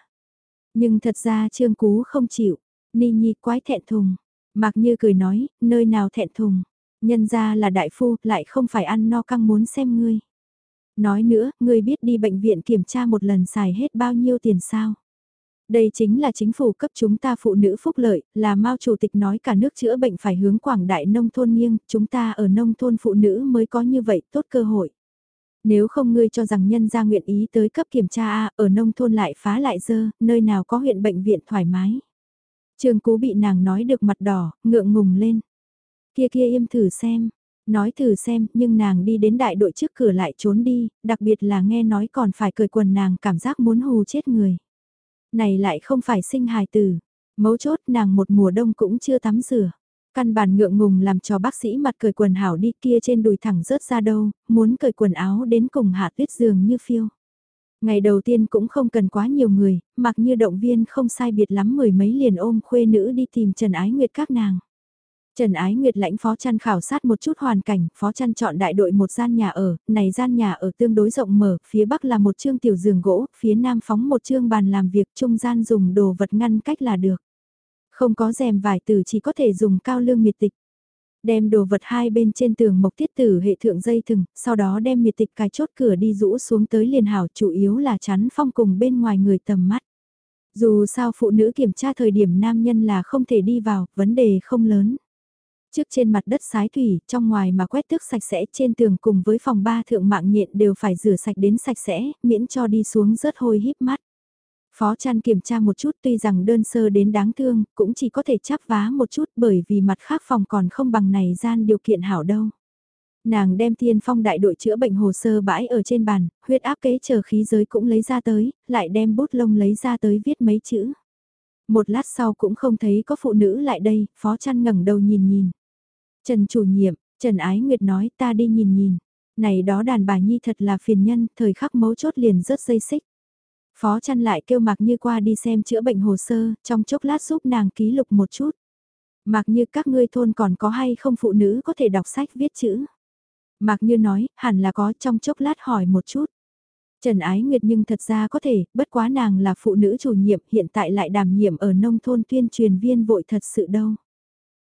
Nhưng thật ra Trương Cú không chịu, Ni Nhi quái thẹn thùng. Mạc Như cười nói, nơi nào thẹn thùng, nhân ra là đại phu, lại không phải ăn no căng muốn xem ngươi. Nói nữa, ngươi biết đi bệnh viện kiểm tra một lần xài hết bao nhiêu tiền sao? Đây chính là chính phủ cấp chúng ta phụ nữ phúc lợi, là Mao Chủ tịch nói cả nước chữa bệnh phải hướng quảng đại nông thôn nghiêng, chúng ta ở nông thôn phụ nữ mới có như vậy tốt cơ hội. Nếu không ngươi cho rằng nhân gia nguyện ý tới cấp kiểm tra A, ở nông thôn lại phá lại dơ, nơi nào có huyện bệnh viện thoải mái. Trương Cú bị nàng nói được mặt đỏ, ngượng ngùng lên. Kia kia im thử xem, nói thử xem, nhưng nàng đi đến đại đội trước cửa lại trốn đi, đặc biệt là nghe nói còn phải cởi quần nàng cảm giác muốn hù chết người. Này lại không phải sinh hài tử, mấu chốt nàng một mùa đông cũng chưa tắm rửa. Căn bản ngượng ngùng làm cho bác sĩ mặt cười quần hảo đi kia trên đùi thẳng rớt ra đâu, muốn cởi quần áo đến cùng hạ tuyết giường như phiêu. Ngày đầu tiên cũng không cần quá nhiều người, mặc như động viên không sai biệt lắm mười mấy liền ôm khuê nữ đi tìm Trần Ái Nguyệt các nàng. Trần Ái Nguyệt lãnh Phó Trăn khảo sát một chút hoàn cảnh, Phó Trăn chọn đại đội một gian nhà ở, này gian nhà ở tương đối rộng mở, phía bắc là một chương tiểu giường gỗ, phía nam phóng một chương bàn làm việc, trung gian dùng đồ vật ngăn cách là được. Không có rèm vải từ chỉ có thể dùng cao lương miệt tịch. Đem đồ vật hai bên trên tường mộc tiết tử hệ thượng dây thừng, sau đó đem miệt tịch cài chốt cửa đi rũ xuống tới liền hảo chủ yếu là chắn phong cùng bên ngoài người tầm mắt. Dù sao phụ nữ kiểm tra thời điểm nam nhân là không thể đi vào, vấn đề không lớn. Trước trên mặt đất sái thủy, trong ngoài mà quét tước sạch sẽ trên tường cùng với phòng ba thượng mạng nhện đều phải rửa sạch đến sạch sẽ, miễn cho đi xuống rớt hôi híp mắt. Phó chăn kiểm tra một chút tuy rằng đơn sơ đến đáng thương, cũng chỉ có thể chắp vá một chút bởi vì mặt khác phòng còn không bằng này gian điều kiện hảo đâu. Nàng đem tiên phong đại đội chữa bệnh hồ sơ bãi ở trên bàn, huyết áp kế chờ khí giới cũng lấy ra tới, lại đem bút lông lấy ra tới viết mấy chữ. Một lát sau cũng không thấy có phụ nữ lại đây, phó chăn ngẩng đầu nhìn nhìn. Trần chủ nhiệm, Trần Ái Nguyệt nói ta đi nhìn nhìn. Này đó đàn bà nhi thật là phiền nhân, thời khắc mấu chốt liền rớt dây xích. Phó chăn lại kêu Mạc Như qua đi xem chữa bệnh hồ sơ, trong chốc lát giúp nàng ký lục một chút. Mạc Như các ngươi thôn còn có hay không phụ nữ có thể đọc sách viết chữ. Mạc Như nói, hẳn là có trong chốc lát hỏi một chút. Trần Ái Nguyệt nhưng thật ra có thể, bất quá nàng là phụ nữ chủ nhiệm hiện tại lại đảm nhiệm ở nông thôn tuyên truyền viên vội thật sự đâu.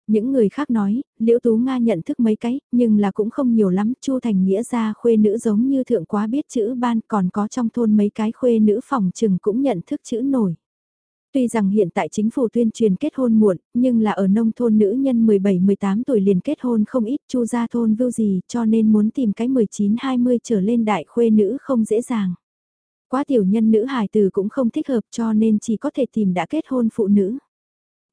Những người khác nói, Liễu Tú Nga nhận thức mấy cái, nhưng là cũng không nhiều lắm, Chu Thành Nghĩa ra khuê nữ giống như thượng quá biết chữ ban, còn có trong thôn mấy cái khuê nữ phòng trừng cũng nhận thức chữ nổi. Tuy rằng hiện tại chính phủ tuyên truyền kết hôn muộn, nhưng là ở nông thôn nữ nhân 17-18 tuổi liền kết hôn không ít chu gia thôn vưu gì cho nên muốn tìm cái 19-20 trở lên đại khuê nữ không dễ dàng. Quá tiểu nhân nữ hài từ cũng không thích hợp cho nên chỉ có thể tìm đã kết hôn phụ nữ.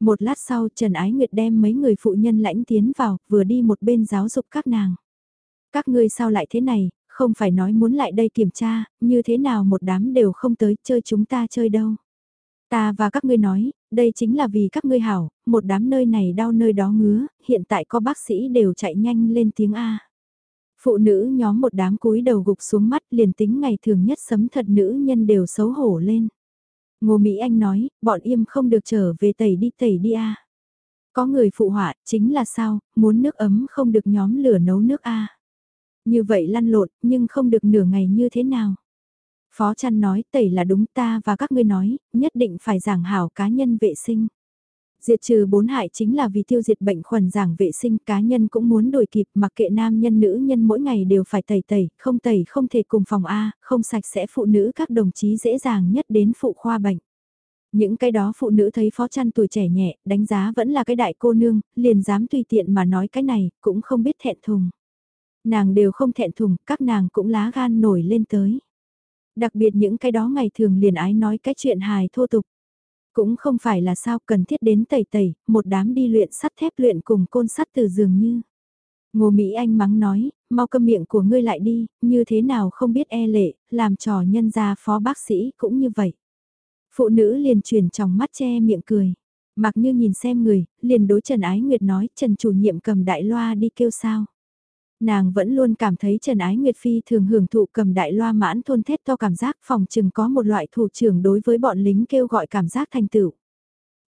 Một lát sau Trần Ái Nguyệt đem mấy người phụ nhân lãnh tiến vào, vừa đi một bên giáo dục các nàng. Các ngươi sao lại thế này, không phải nói muốn lại đây kiểm tra, như thế nào một đám đều không tới chơi chúng ta chơi đâu. Ta và các ngươi nói, đây chính là vì các ngươi hảo, một đám nơi này đau nơi đó ngứa, hiện tại có bác sĩ đều chạy nhanh lên tiếng A. Phụ nữ nhóm một đám cúi đầu gục xuống mắt liền tính ngày thường nhất sấm thật nữ nhân đều xấu hổ lên. Ngô Mỹ Anh nói, bọn im không được trở về tẩy đi tẩy đi a. Có người phụ họa, chính là sao, muốn nước ấm không được nhóm lửa nấu nước a. Như vậy lăn lộn, nhưng không được nửa ngày như thế nào. Phó chăn nói tẩy là đúng ta và các ngươi nói, nhất định phải giảng hảo cá nhân vệ sinh. Diệt trừ bốn hại chính là vì tiêu diệt bệnh khuẩn giảng vệ sinh cá nhân cũng muốn đổi kịp mặc kệ nam nhân nữ nhân mỗi ngày đều phải tẩy tẩy, không tẩy không thể cùng phòng A, không sạch sẽ phụ nữ các đồng chí dễ dàng nhất đến phụ khoa bệnh. Những cái đó phụ nữ thấy phó chăn tuổi trẻ nhẹ, đánh giá vẫn là cái đại cô nương, liền dám tùy tiện mà nói cái này, cũng không biết thẹn thùng. Nàng đều không thẹn thùng, các nàng cũng lá gan nổi lên tới. Đặc biệt những cái đó ngày thường liền ái nói cái chuyện hài thô tục. Cũng không phải là sao cần thiết đến tẩy tẩy, một đám đi luyện sắt thép luyện cùng côn sắt từ dường như. Ngô Mỹ Anh mắng nói, mau câm miệng của ngươi lại đi, như thế nào không biết e lệ, làm trò nhân gia phó bác sĩ cũng như vậy. Phụ nữ liền chuyển trong mắt che miệng cười. Mặc như nhìn xem người, liền đối Trần Ái Nguyệt nói Trần chủ nhiệm cầm đại loa đi kêu sao. Nàng vẫn luôn cảm thấy Trần Ái Nguyệt Phi thường hưởng thụ cầm đại loa mãn thôn thét to cảm giác, phòng chừng có một loại thủ trưởng đối với bọn lính kêu gọi cảm giác thành tựu.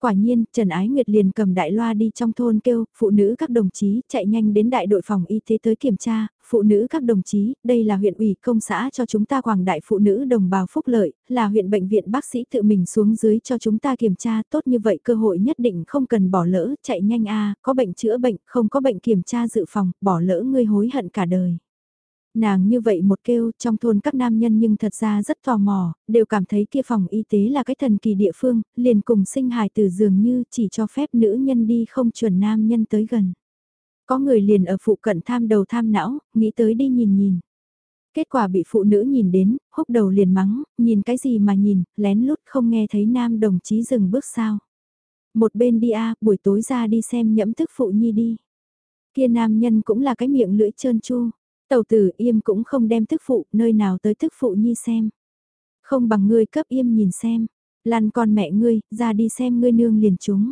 Quả nhiên, Trần Ái Nguyệt liền cầm đại loa đi trong thôn kêu, phụ nữ các đồng chí chạy nhanh đến đại đội phòng y tế tới kiểm tra, phụ nữ các đồng chí, đây là huyện ủy công xã cho chúng ta quảng đại phụ nữ đồng bào phúc lợi, là huyện bệnh viện bác sĩ tự mình xuống dưới cho chúng ta kiểm tra, tốt như vậy cơ hội nhất định không cần bỏ lỡ, chạy nhanh a có bệnh chữa bệnh, không có bệnh kiểm tra dự phòng, bỏ lỡ ngươi hối hận cả đời. Nàng như vậy một kêu trong thôn các nam nhân nhưng thật ra rất tò mò, đều cảm thấy kia phòng y tế là cái thần kỳ địa phương, liền cùng sinh hài từ dường như chỉ cho phép nữ nhân đi không chuẩn nam nhân tới gần. Có người liền ở phụ cận tham đầu tham não, nghĩ tới đi nhìn nhìn. Kết quả bị phụ nữ nhìn đến, húc đầu liền mắng, nhìn cái gì mà nhìn, lén lút không nghe thấy nam đồng chí dừng bước sao. Một bên đi a buổi tối ra đi xem nhẫm thức phụ nhi đi. Kia nam nhân cũng là cái miệng lưỡi trơn chu Tàu tử im cũng không đem thức phụ, nơi nào tới thức phụ nhi xem. Không bằng ngươi cấp im nhìn xem, lăn con mẹ ngươi, ra đi xem ngươi nương liền chúng.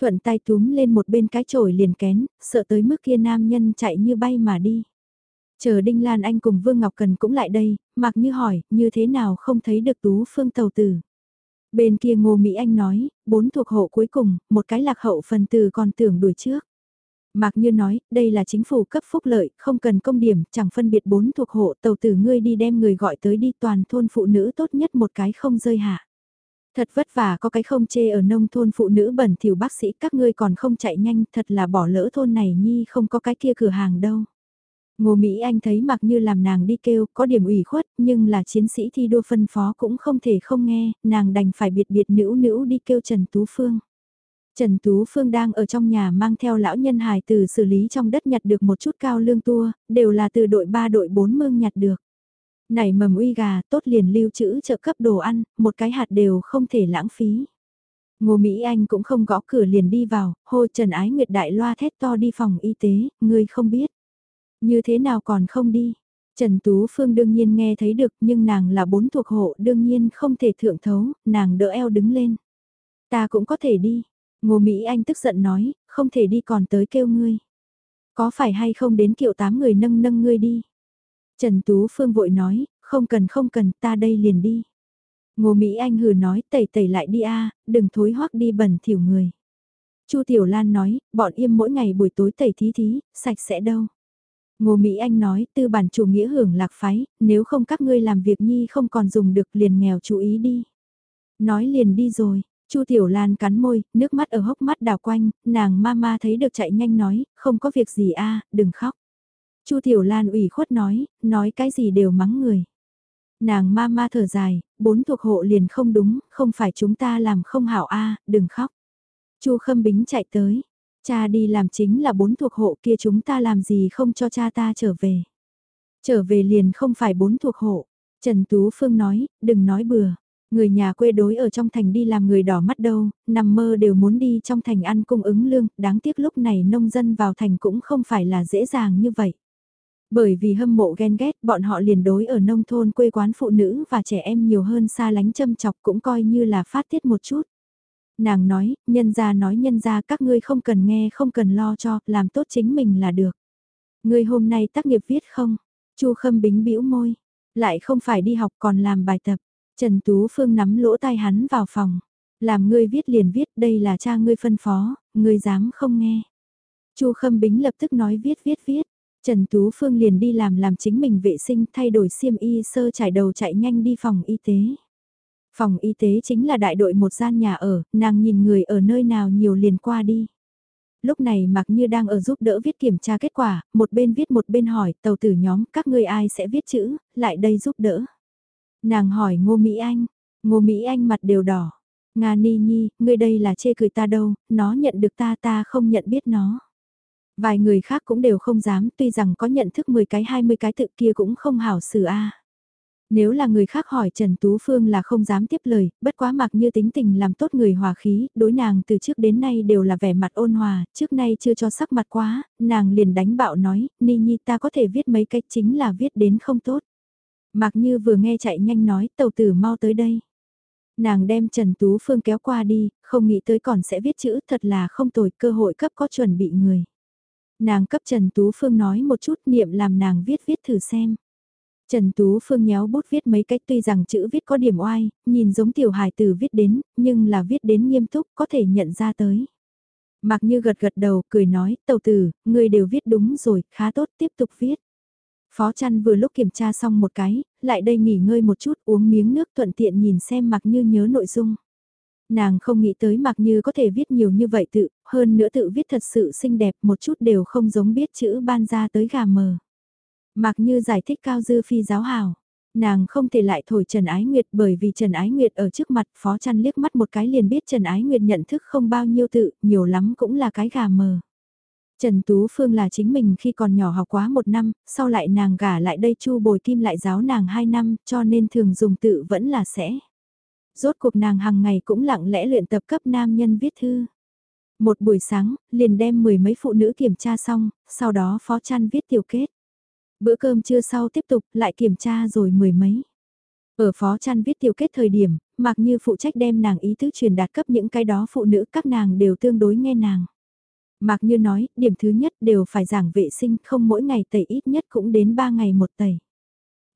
Thuận tay túm lên một bên cái chổi liền kén, sợ tới mức kia nam nhân chạy như bay mà đi. Chờ Đinh Lan Anh cùng Vương Ngọc Cần cũng lại đây, mặc như hỏi, như thế nào không thấy được tú phương tàu tử. Bên kia Ngô Mỹ Anh nói, bốn thuộc hộ cuối cùng, một cái lạc hậu phần từ còn tưởng đuổi trước. Mạc Như nói, đây là chính phủ cấp phúc lợi, không cần công điểm, chẳng phân biệt bốn thuộc hộ tàu tử ngươi đi đem người gọi tới đi toàn thôn phụ nữ tốt nhất một cái không rơi hạ. Thật vất vả có cái không chê ở nông thôn phụ nữ bẩn thỉu bác sĩ các ngươi còn không chạy nhanh thật là bỏ lỡ thôn này nhi không có cái kia cửa hàng đâu. Ngô Mỹ Anh thấy mặc như làm nàng đi kêu có điểm ủy khuất nhưng là chiến sĩ thi đua phân phó cũng không thể không nghe, nàng đành phải biệt biệt nữ nữ đi kêu Trần Tú Phương. Trần Tú Phương đang ở trong nhà mang theo lão nhân hài từ xử lý trong đất nhặt được một chút cao lương tua, đều là từ đội 3 đội 4 mương nhặt được. Nảy mầm uy gà tốt liền lưu trữ trợ cấp đồ ăn, một cái hạt đều không thể lãng phí. Ngô Mỹ Anh cũng không gõ cửa liền đi vào, hô Trần Ái Nguyệt đại loa thét to đi phòng y tế, ngươi không biết. Như thế nào còn không đi? Trần Tú Phương đương nhiên nghe thấy được nhưng nàng là bốn thuộc hộ đương nhiên không thể thượng thấu, nàng đỡ eo đứng lên. Ta cũng có thể đi, Ngô Mỹ Anh tức giận nói, không thể đi còn tới kêu ngươi. Có phải hay không đến kiệu tám người nâng nâng ngươi đi. Trần Tú Phương vội nói, không cần không cần, ta đây liền đi. Ngô Mỹ Anh hừ nói, tẩy tẩy lại đi a, đừng thối hoắc đi bẩn thỉu người. Chu Tiểu Lan nói, bọn im mỗi ngày buổi tối tẩy thí thí, sạch sẽ đâu. Ngô Mỹ Anh nói, tư bản chủ nghĩa hưởng lạc phái, nếu không các ngươi làm việc nhi không còn dùng được liền nghèo chú ý đi. Nói liền đi rồi, Chu Tiểu Lan cắn môi, nước mắt ở hốc mắt đào quanh, nàng mama thấy được chạy nhanh nói, không có việc gì a, đừng khóc. Chu Tiểu Lan ủy khuất nói, nói cái gì đều mắng người. Nàng mama thở dài, bốn thuộc hộ liền không đúng, không phải chúng ta làm không hảo a, đừng khóc. Chu Khâm Bính chạy tới, cha đi làm chính là bốn thuộc hộ kia chúng ta làm gì không cho cha ta trở về. Trở về liền không phải bốn thuộc hộ. Trần Tú Phương nói, đừng nói bừa. Người nhà quê đối ở trong thành đi làm người đỏ mắt đâu, nằm mơ đều muốn đi trong thành ăn cung ứng lương, đáng tiếc lúc này nông dân vào thành cũng không phải là dễ dàng như vậy. Bởi vì hâm mộ ghen ghét, bọn họ liền đối ở nông thôn quê quán phụ nữ và trẻ em nhiều hơn xa lánh châm chọc cũng coi như là phát tiết một chút. Nàng nói, nhân gia nói nhân gia các ngươi không cần nghe không cần lo cho, làm tốt chính mình là được. Ngươi hôm nay tác nghiệp viết không? Chu Khâm Bính bĩu môi, lại không phải đi học còn làm bài tập. Trần Tú Phương nắm lỗ tai hắn vào phòng. Làm ngươi viết liền viết đây là cha ngươi phân phó, ngươi dám không nghe. Chu Khâm Bính lập tức nói viết viết viết. Trần Tú Phương liền đi làm làm chính mình vệ sinh thay đổi xiêm y sơ trải đầu chạy nhanh đi phòng y tế. Phòng y tế chính là đại đội một gian nhà ở, nàng nhìn người ở nơi nào nhiều liền qua đi. Lúc này mặc như đang ở giúp đỡ viết kiểm tra kết quả, một bên viết một bên hỏi tàu tử nhóm các ngươi ai sẽ viết chữ, lại đây giúp đỡ. Nàng hỏi Ngô Mỹ Anh, Ngô Mỹ Anh mặt đều đỏ. Nga Ni Nhi, ngươi đây là chê cười ta đâu, nó nhận được ta ta không nhận biết nó. Vài người khác cũng đều không dám, tuy rằng có nhận thức 10 cái 20 cái tự kia cũng không hảo xử a. Nếu là người khác hỏi Trần Tú Phương là không dám tiếp lời, bất quá mặc như tính tình làm tốt người hòa khí, đối nàng từ trước đến nay đều là vẻ mặt ôn hòa, trước nay chưa cho sắc mặt quá, nàng liền đánh bạo nói, Ni Nhi ta có thể viết mấy cách chính là viết đến không tốt. Mặc như vừa nghe chạy nhanh nói, tàu tử mau tới đây. Nàng đem Trần Tú Phương kéo qua đi, không nghĩ tới còn sẽ viết chữ thật là không tồi cơ hội cấp có chuẩn bị người. Nàng cấp Trần Tú Phương nói một chút niệm làm nàng viết viết thử xem. Trần Tú Phương nhéo bút viết mấy cách tuy rằng chữ viết có điểm oai, nhìn giống tiểu hài tử viết đến, nhưng là viết đến nghiêm túc có thể nhận ra tới. Mặc như gật gật đầu, cười nói, tàu tử, người đều viết đúng rồi, khá tốt, tiếp tục viết. Phó chăn vừa lúc kiểm tra xong một cái, lại đây nghỉ ngơi một chút uống miếng nước thuận tiện nhìn xem mặc như nhớ nội dung. Nàng không nghĩ tới mặc như có thể viết nhiều như vậy tự, hơn nữa tự viết thật sự xinh đẹp một chút đều không giống biết chữ ban ra tới gà mờ. Mặc như giải thích cao dư phi giáo hào. Nàng không thể lại thổi Trần Ái Nguyệt bởi vì Trần Ái Nguyệt ở trước mặt phó chăn liếc mắt một cái liền biết Trần Ái Nguyệt nhận thức không bao nhiêu tự, nhiều lắm cũng là cái gà mờ. Trần Tú Phương là chính mình khi còn nhỏ học quá một năm, sau lại nàng gả lại đây chu bồi kim lại giáo nàng hai năm, cho nên thường dùng tự vẫn là sẽ. Rốt cuộc nàng hàng ngày cũng lặng lẽ luyện tập cấp nam nhân viết thư. Một buổi sáng, liền đem mười mấy phụ nữ kiểm tra xong, sau đó phó chăn viết tiểu kết. Bữa cơm trưa sau tiếp tục, lại kiểm tra rồi mười mấy. Ở phó chăn viết tiểu kết thời điểm, mặc như phụ trách đem nàng ý tứ truyền đạt cấp những cái đó phụ nữ các nàng đều tương đối nghe nàng. Mạc Như nói, điểm thứ nhất đều phải giảng vệ sinh, không mỗi ngày tẩy ít nhất cũng đến 3 ngày một tẩy.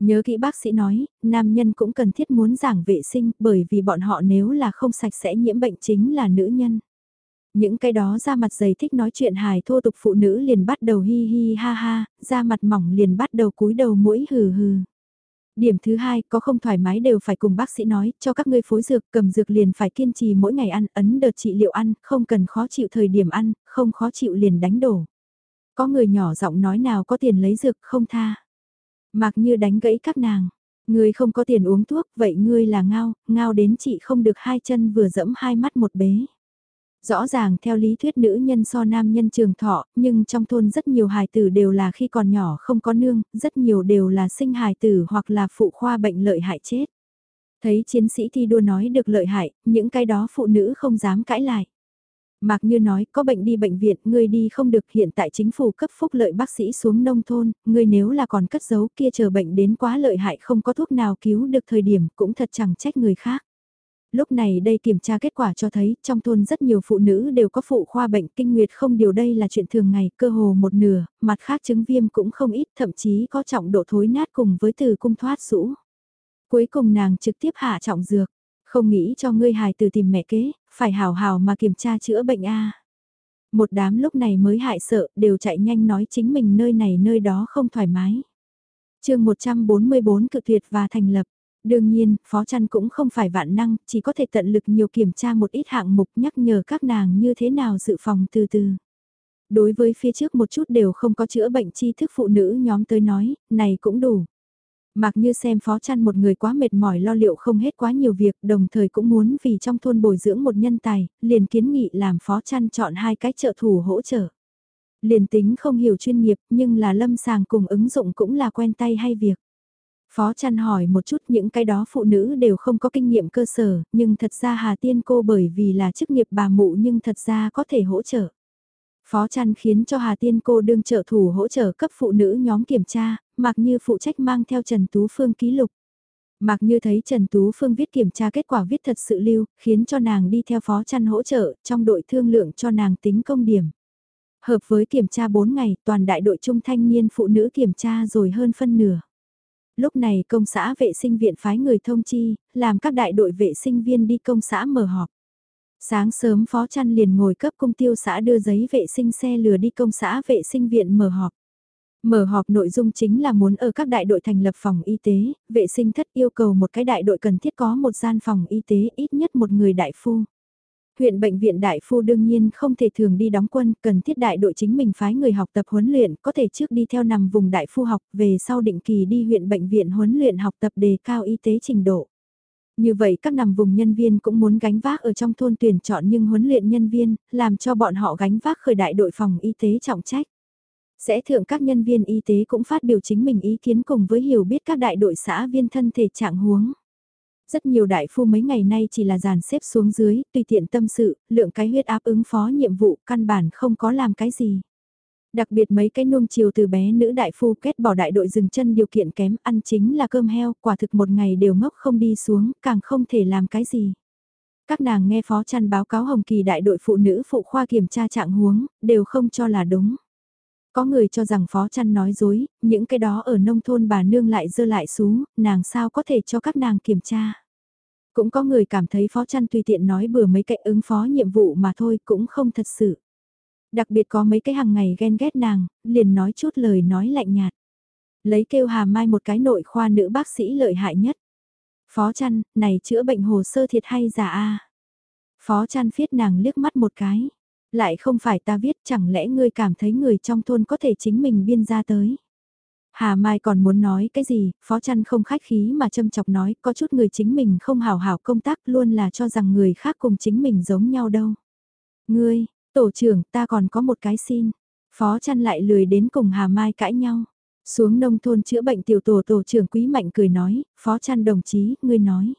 Nhớ kỹ bác sĩ nói, nam nhân cũng cần thiết muốn giảng vệ sinh bởi vì bọn họ nếu là không sạch sẽ nhiễm bệnh chính là nữ nhân. Những cái đó ra mặt dày thích nói chuyện hài thô tục phụ nữ liền bắt đầu hi hi ha ha, ra mặt mỏng liền bắt đầu cúi đầu mũi hừ hừ. Điểm thứ hai, có không thoải mái đều phải cùng bác sĩ nói, cho các ngươi phối dược, cầm dược liền phải kiên trì mỗi ngày ăn, ấn đợt trị liệu ăn, không cần khó chịu thời điểm ăn, không khó chịu liền đánh đổ. Có người nhỏ giọng nói nào có tiền lấy dược không tha. Mặc như đánh gãy các nàng. Ngươi không có tiền uống thuốc, vậy ngươi là ngao, ngao đến chị không được hai chân vừa dẫm hai mắt một bế. Rõ ràng theo lý thuyết nữ nhân so nam nhân trường thọ, nhưng trong thôn rất nhiều hài tử đều là khi còn nhỏ không có nương, rất nhiều đều là sinh hài tử hoặc là phụ khoa bệnh lợi hại chết. Thấy chiến sĩ thi đua nói được lợi hại, những cái đó phụ nữ không dám cãi lại. Mạc Như nói có bệnh đi bệnh viện, ngươi đi không được hiện tại chính phủ cấp phúc lợi bác sĩ xuống nông thôn, ngươi nếu là còn cất giấu kia chờ bệnh đến quá lợi hại không có thuốc nào cứu được thời điểm cũng thật chẳng trách người khác. Lúc này đây kiểm tra kết quả cho thấy trong thôn rất nhiều phụ nữ đều có phụ khoa bệnh kinh nguyệt không điều đây là chuyện thường ngày cơ hồ một nửa, mặt khác chứng viêm cũng không ít thậm chí có trọng độ thối nát cùng với từ cung thoát rũ. Cuối cùng nàng trực tiếp hạ trọng dược, không nghĩ cho ngươi hài từ tìm mẹ kế, phải hào hào mà kiểm tra chữa bệnh a. Một đám lúc này mới hại sợ, đều chạy nhanh nói chính mình nơi này nơi đó không thoải mái. chương 144 cự tuyệt và thành lập. Đương nhiên, Phó Trăn cũng không phải vạn năng, chỉ có thể tận lực nhiều kiểm tra một ít hạng mục nhắc nhở các nàng như thế nào dự phòng từ từ. Đối với phía trước một chút đều không có chữa bệnh chi thức phụ nữ nhóm tới nói, này cũng đủ. Mặc như xem phó chăn một người quá mệt mỏi lo liệu không hết quá nhiều việc, đồng thời cũng muốn vì trong thôn bồi dưỡng một nhân tài, liền kiến nghị làm phó chăn chọn hai cái trợ thủ hỗ trợ. Liền tính không hiểu chuyên nghiệp nhưng là lâm sàng cùng ứng dụng cũng là quen tay hay việc. Phó chăn hỏi một chút những cái đó phụ nữ đều không có kinh nghiệm cơ sở, nhưng thật ra Hà Tiên cô bởi vì là chức nghiệp bà mụ nhưng thật ra có thể hỗ trợ. Phó chăn khiến cho Hà Tiên cô đương trợ thủ hỗ trợ cấp phụ nữ nhóm kiểm tra, mặc như phụ trách mang theo Trần Tú Phương ký lục. Mặc như thấy Trần Tú Phương viết kiểm tra kết quả viết thật sự lưu, khiến cho nàng đi theo phó chăn hỗ trợ, trong đội thương lượng cho nàng tính công điểm. Hợp với kiểm tra 4 ngày, toàn đại đội trung thanh niên phụ nữ kiểm tra rồi hơn phân nửa. Lúc này công xã vệ sinh viện phái người thông chi, làm các đại đội vệ sinh viên đi công xã mở họp. Sáng sớm phó chăn liền ngồi cấp công tiêu xã đưa giấy vệ sinh xe lừa đi công xã vệ sinh viện mở họp. Mở họp nội dung chính là muốn ở các đại đội thành lập phòng y tế, vệ sinh thất yêu cầu một cái đại đội cần thiết có một gian phòng y tế ít nhất một người đại phu. Huyện bệnh viện đại phu đương nhiên không thể thường đi đóng quân, cần thiết đại đội chính mình phái người học tập huấn luyện, có thể trước đi theo nằm vùng đại phu học, về sau định kỳ đi huyện bệnh viện huấn luyện học tập đề cao y tế trình độ. Như vậy các nằm vùng nhân viên cũng muốn gánh vác ở trong thôn tuyển chọn nhưng huấn luyện nhân viên, làm cho bọn họ gánh vác khởi đại đội phòng y tế trọng trách. Sẽ thượng các nhân viên y tế cũng phát biểu chính mình ý kiến cùng với hiểu biết các đại đội xã viên thân thể trạng huống. Rất nhiều đại phu mấy ngày nay chỉ là dàn xếp xuống dưới, tùy tiện tâm sự, lượng cái huyết áp ứng phó nhiệm vụ căn bản không có làm cái gì. Đặc biệt mấy cái nuông chiều từ bé nữ đại phu kết bỏ đại đội dừng chân điều kiện kém ăn chính là cơm heo, quả thực một ngày đều ngốc không đi xuống, càng không thể làm cái gì. Các nàng nghe phó chăn báo cáo Hồng Kỳ đại đội phụ nữ phụ khoa kiểm tra trạng huống, đều không cho là đúng. Có người cho rằng phó chăn nói dối, những cái đó ở nông thôn bà nương lại dơ lại xuống nàng sao có thể cho các nàng kiểm tra. Cũng có người cảm thấy phó chăn tùy tiện nói bừa mấy cái ứng phó nhiệm vụ mà thôi cũng không thật sự. Đặc biệt có mấy cái hàng ngày ghen ghét nàng, liền nói chút lời nói lạnh nhạt. Lấy kêu hà mai một cái nội khoa nữ bác sĩ lợi hại nhất. Phó chăn, này chữa bệnh hồ sơ thiệt hay giả a Phó chăn phiết nàng liếc mắt một cái. Lại không phải ta viết chẳng lẽ ngươi cảm thấy người trong thôn có thể chính mình biên ra tới. Hà Mai còn muốn nói cái gì, Phó Chăn không khách khí mà châm chọc nói, có chút người chính mình không hào hảo công tác luôn là cho rằng người khác cùng chính mình giống nhau đâu. Ngươi, tổ trưởng, ta còn có một cái xin. Phó Chăn lại lười đến cùng Hà Mai cãi nhau. Xuống nông thôn chữa bệnh tiểu tổ tổ trưởng Quý Mạnh cười nói, Phó Chăn đồng chí, ngươi nói.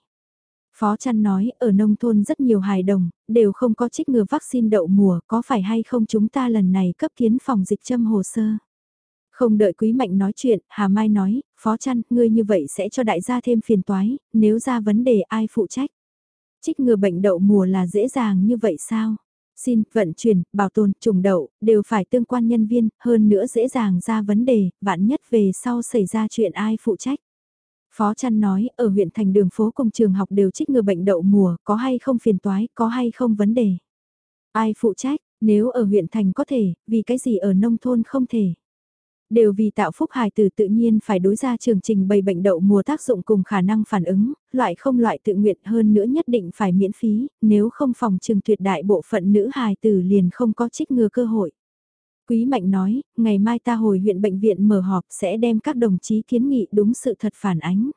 Phó Trăn nói, ở nông thôn rất nhiều hài đồng, đều không có trích ngừa vaccine đậu mùa, có phải hay không chúng ta lần này cấp kiến phòng dịch châm hồ sơ. Không đợi Quý Mạnh nói chuyện, Hà Mai nói, Phó Trăn, ngươi như vậy sẽ cho đại gia thêm phiền toái, nếu ra vấn đề ai phụ trách. Trích ngừa bệnh đậu mùa là dễ dàng như vậy sao? Xin, vận chuyển, bảo tồn, trùng đậu, đều phải tương quan nhân viên, hơn nữa dễ dàng ra vấn đề, vạn nhất về sau xảy ra chuyện ai phụ trách. Phó Trăn nói, ở huyện thành đường phố cùng trường học đều trích ngừa bệnh đậu mùa, có hay không phiền toái, có hay không vấn đề. Ai phụ trách, nếu ở huyện thành có thể, vì cái gì ở nông thôn không thể. Đều vì tạo phúc hài tử tự nhiên phải đối ra trường trình bày bệnh đậu mùa tác dụng cùng khả năng phản ứng, loại không loại tự nguyện hơn nữa nhất định phải miễn phí, nếu không phòng trường tuyệt đại bộ phận nữ hài tử liền không có trích ngừa cơ hội. Quý Mạnh nói, ngày mai ta hồi huyện bệnh viện mở họp sẽ đem các đồng chí kiến nghị đúng sự thật phản ánh.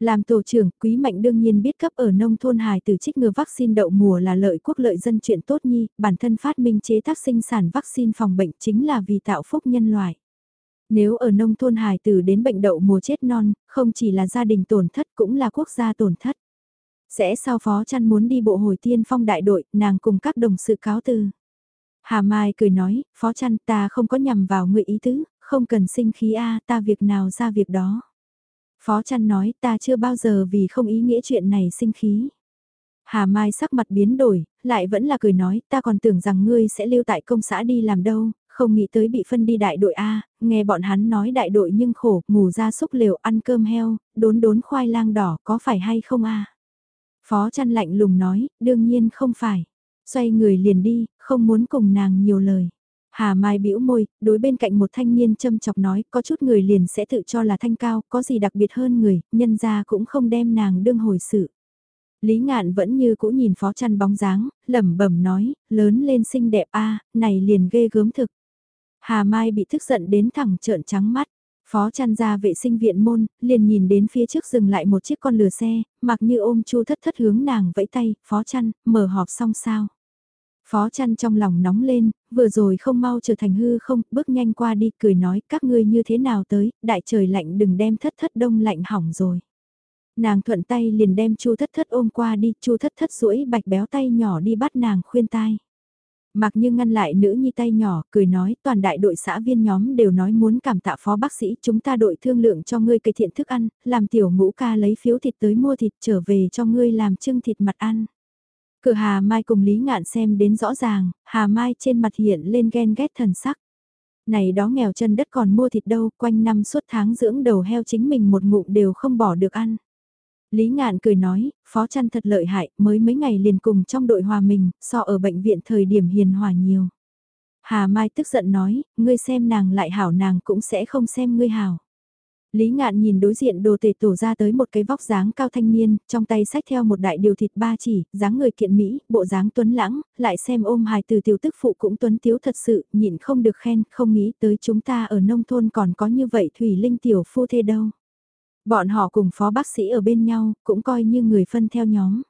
Làm tổ trưởng, Quý Mạnh đương nhiên biết cấp ở nông thôn hài từ trích ngừa vaccine đậu mùa là lợi quốc lợi dân chuyện tốt nhi, bản thân phát minh chế tác sinh sản vaccine phòng bệnh chính là vì tạo phúc nhân loại. Nếu ở nông thôn hài tử đến bệnh đậu mùa chết non, không chỉ là gia đình tổn thất cũng là quốc gia tổn thất. Sẽ sau phó chăn muốn đi bộ hồi tiên phong đại đội, nàng cùng các đồng sự cáo từ. Hà Mai cười nói, phó chăn ta không có nhằm vào người ý tứ, không cần sinh khí a ta việc nào ra việc đó. Phó chăn nói ta chưa bao giờ vì không ý nghĩa chuyện này sinh khí. Hà Mai sắc mặt biến đổi, lại vẫn là cười nói ta còn tưởng rằng ngươi sẽ lưu tại công xã đi làm đâu, không nghĩ tới bị phân đi đại đội A, nghe bọn hắn nói đại đội nhưng khổ, ngủ ra xúc liều ăn cơm heo, đốn đốn khoai lang đỏ có phải hay không A. Phó chăn lạnh lùng nói, đương nhiên không phải. Xoay người liền đi, không muốn cùng nàng nhiều lời. Hà Mai bĩu môi, đối bên cạnh một thanh niên châm chọc nói, có chút người liền sẽ tự cho là thanh cao, có gì đặc biệt hơn người, nhân ra cũng không đem nàng đương hồi sự. Lý ngạn vẫn như cũ nhìn phó chăn bóng dáng, lẩm bẩm nói, lớn lên xinh đẹp a này liền ghê gớm thực. Hà Mai bị tức giận đến thẳng trợn trắng mắt. Phó chăn ra vệ sinh viện môn, liền nhìn đến phía trước dừng lại một chiếc con lừa xe, mặc như ôm chu thất thất hướng nàng vẫy tay, phó chăn, mở họp xong sao. Phó chăn trong lòng nóng lên, vừa rồi không mau trở thành hư không, bước nhanh qua đi cười nói các ngươi như thế nào tới, đại trời lạnh đừng đem thất thất đông lạnh hỏng rồi. Nàng thuận tay liền đem chu thất thất ôm qua đi, chu thất thất duỗi bạch béo tay nhỏ đi bắt nàng khuyên tai. Mặc như ngăn lại nữ nhi tay nhỏ, cười nói toàn đại đội xã viên nhóm đều nói muốn cảm tạ phó bác sĩ chúng ta đội thương lượng cho ngươi cây thiện thức ăn, làm tiểu ngũ ca lấy phiếu thịt tới mua thịt trở về cho ngươi làm trưng thịt mặt ăn. Cửa Hà Mai cùng Lý Ngạn xem đến rõ ràng, Hà Mai trên mặt hiện lên ghen ghét thần sắc. Này đó nghèo chân đất còn mua thịt đâu, quanh năm suốt tháng dưỡng đầu heo chính mình một ngụm đều không bỏ được ăn. Lý Ngạn cười nói, phó chăn thật lợi hại, mới mấy ngày liền cùng trong đội hòa mình, so ở bệnh viện thời điểm hiền hòa nhiều. Hà Mai tức giận nói, ngươi xem nàng lại hảo nàng cũng sẽ không xem ngươi hảo. Lý ngạn nhìn đối diện đồ tể tổ ra tới một cái vóc dáng cao thanh niên, trong tay sách theo một đại điều thịt ba chỉ, dáng người kiện Mỹ, bộ dáng tuấn lãng, lại xem ôm hài từ tiểu tức phụ cũng tuấn tiếu thật sự, nhịn không được khen, không nghĩ tới chúng ta ở nông thôn còn có như vậy thủy linh tiểu phu thê đâu. Bọn họ cùng phó bác sĩ ở bên nhau, cũng coi như người phân theo nhóm.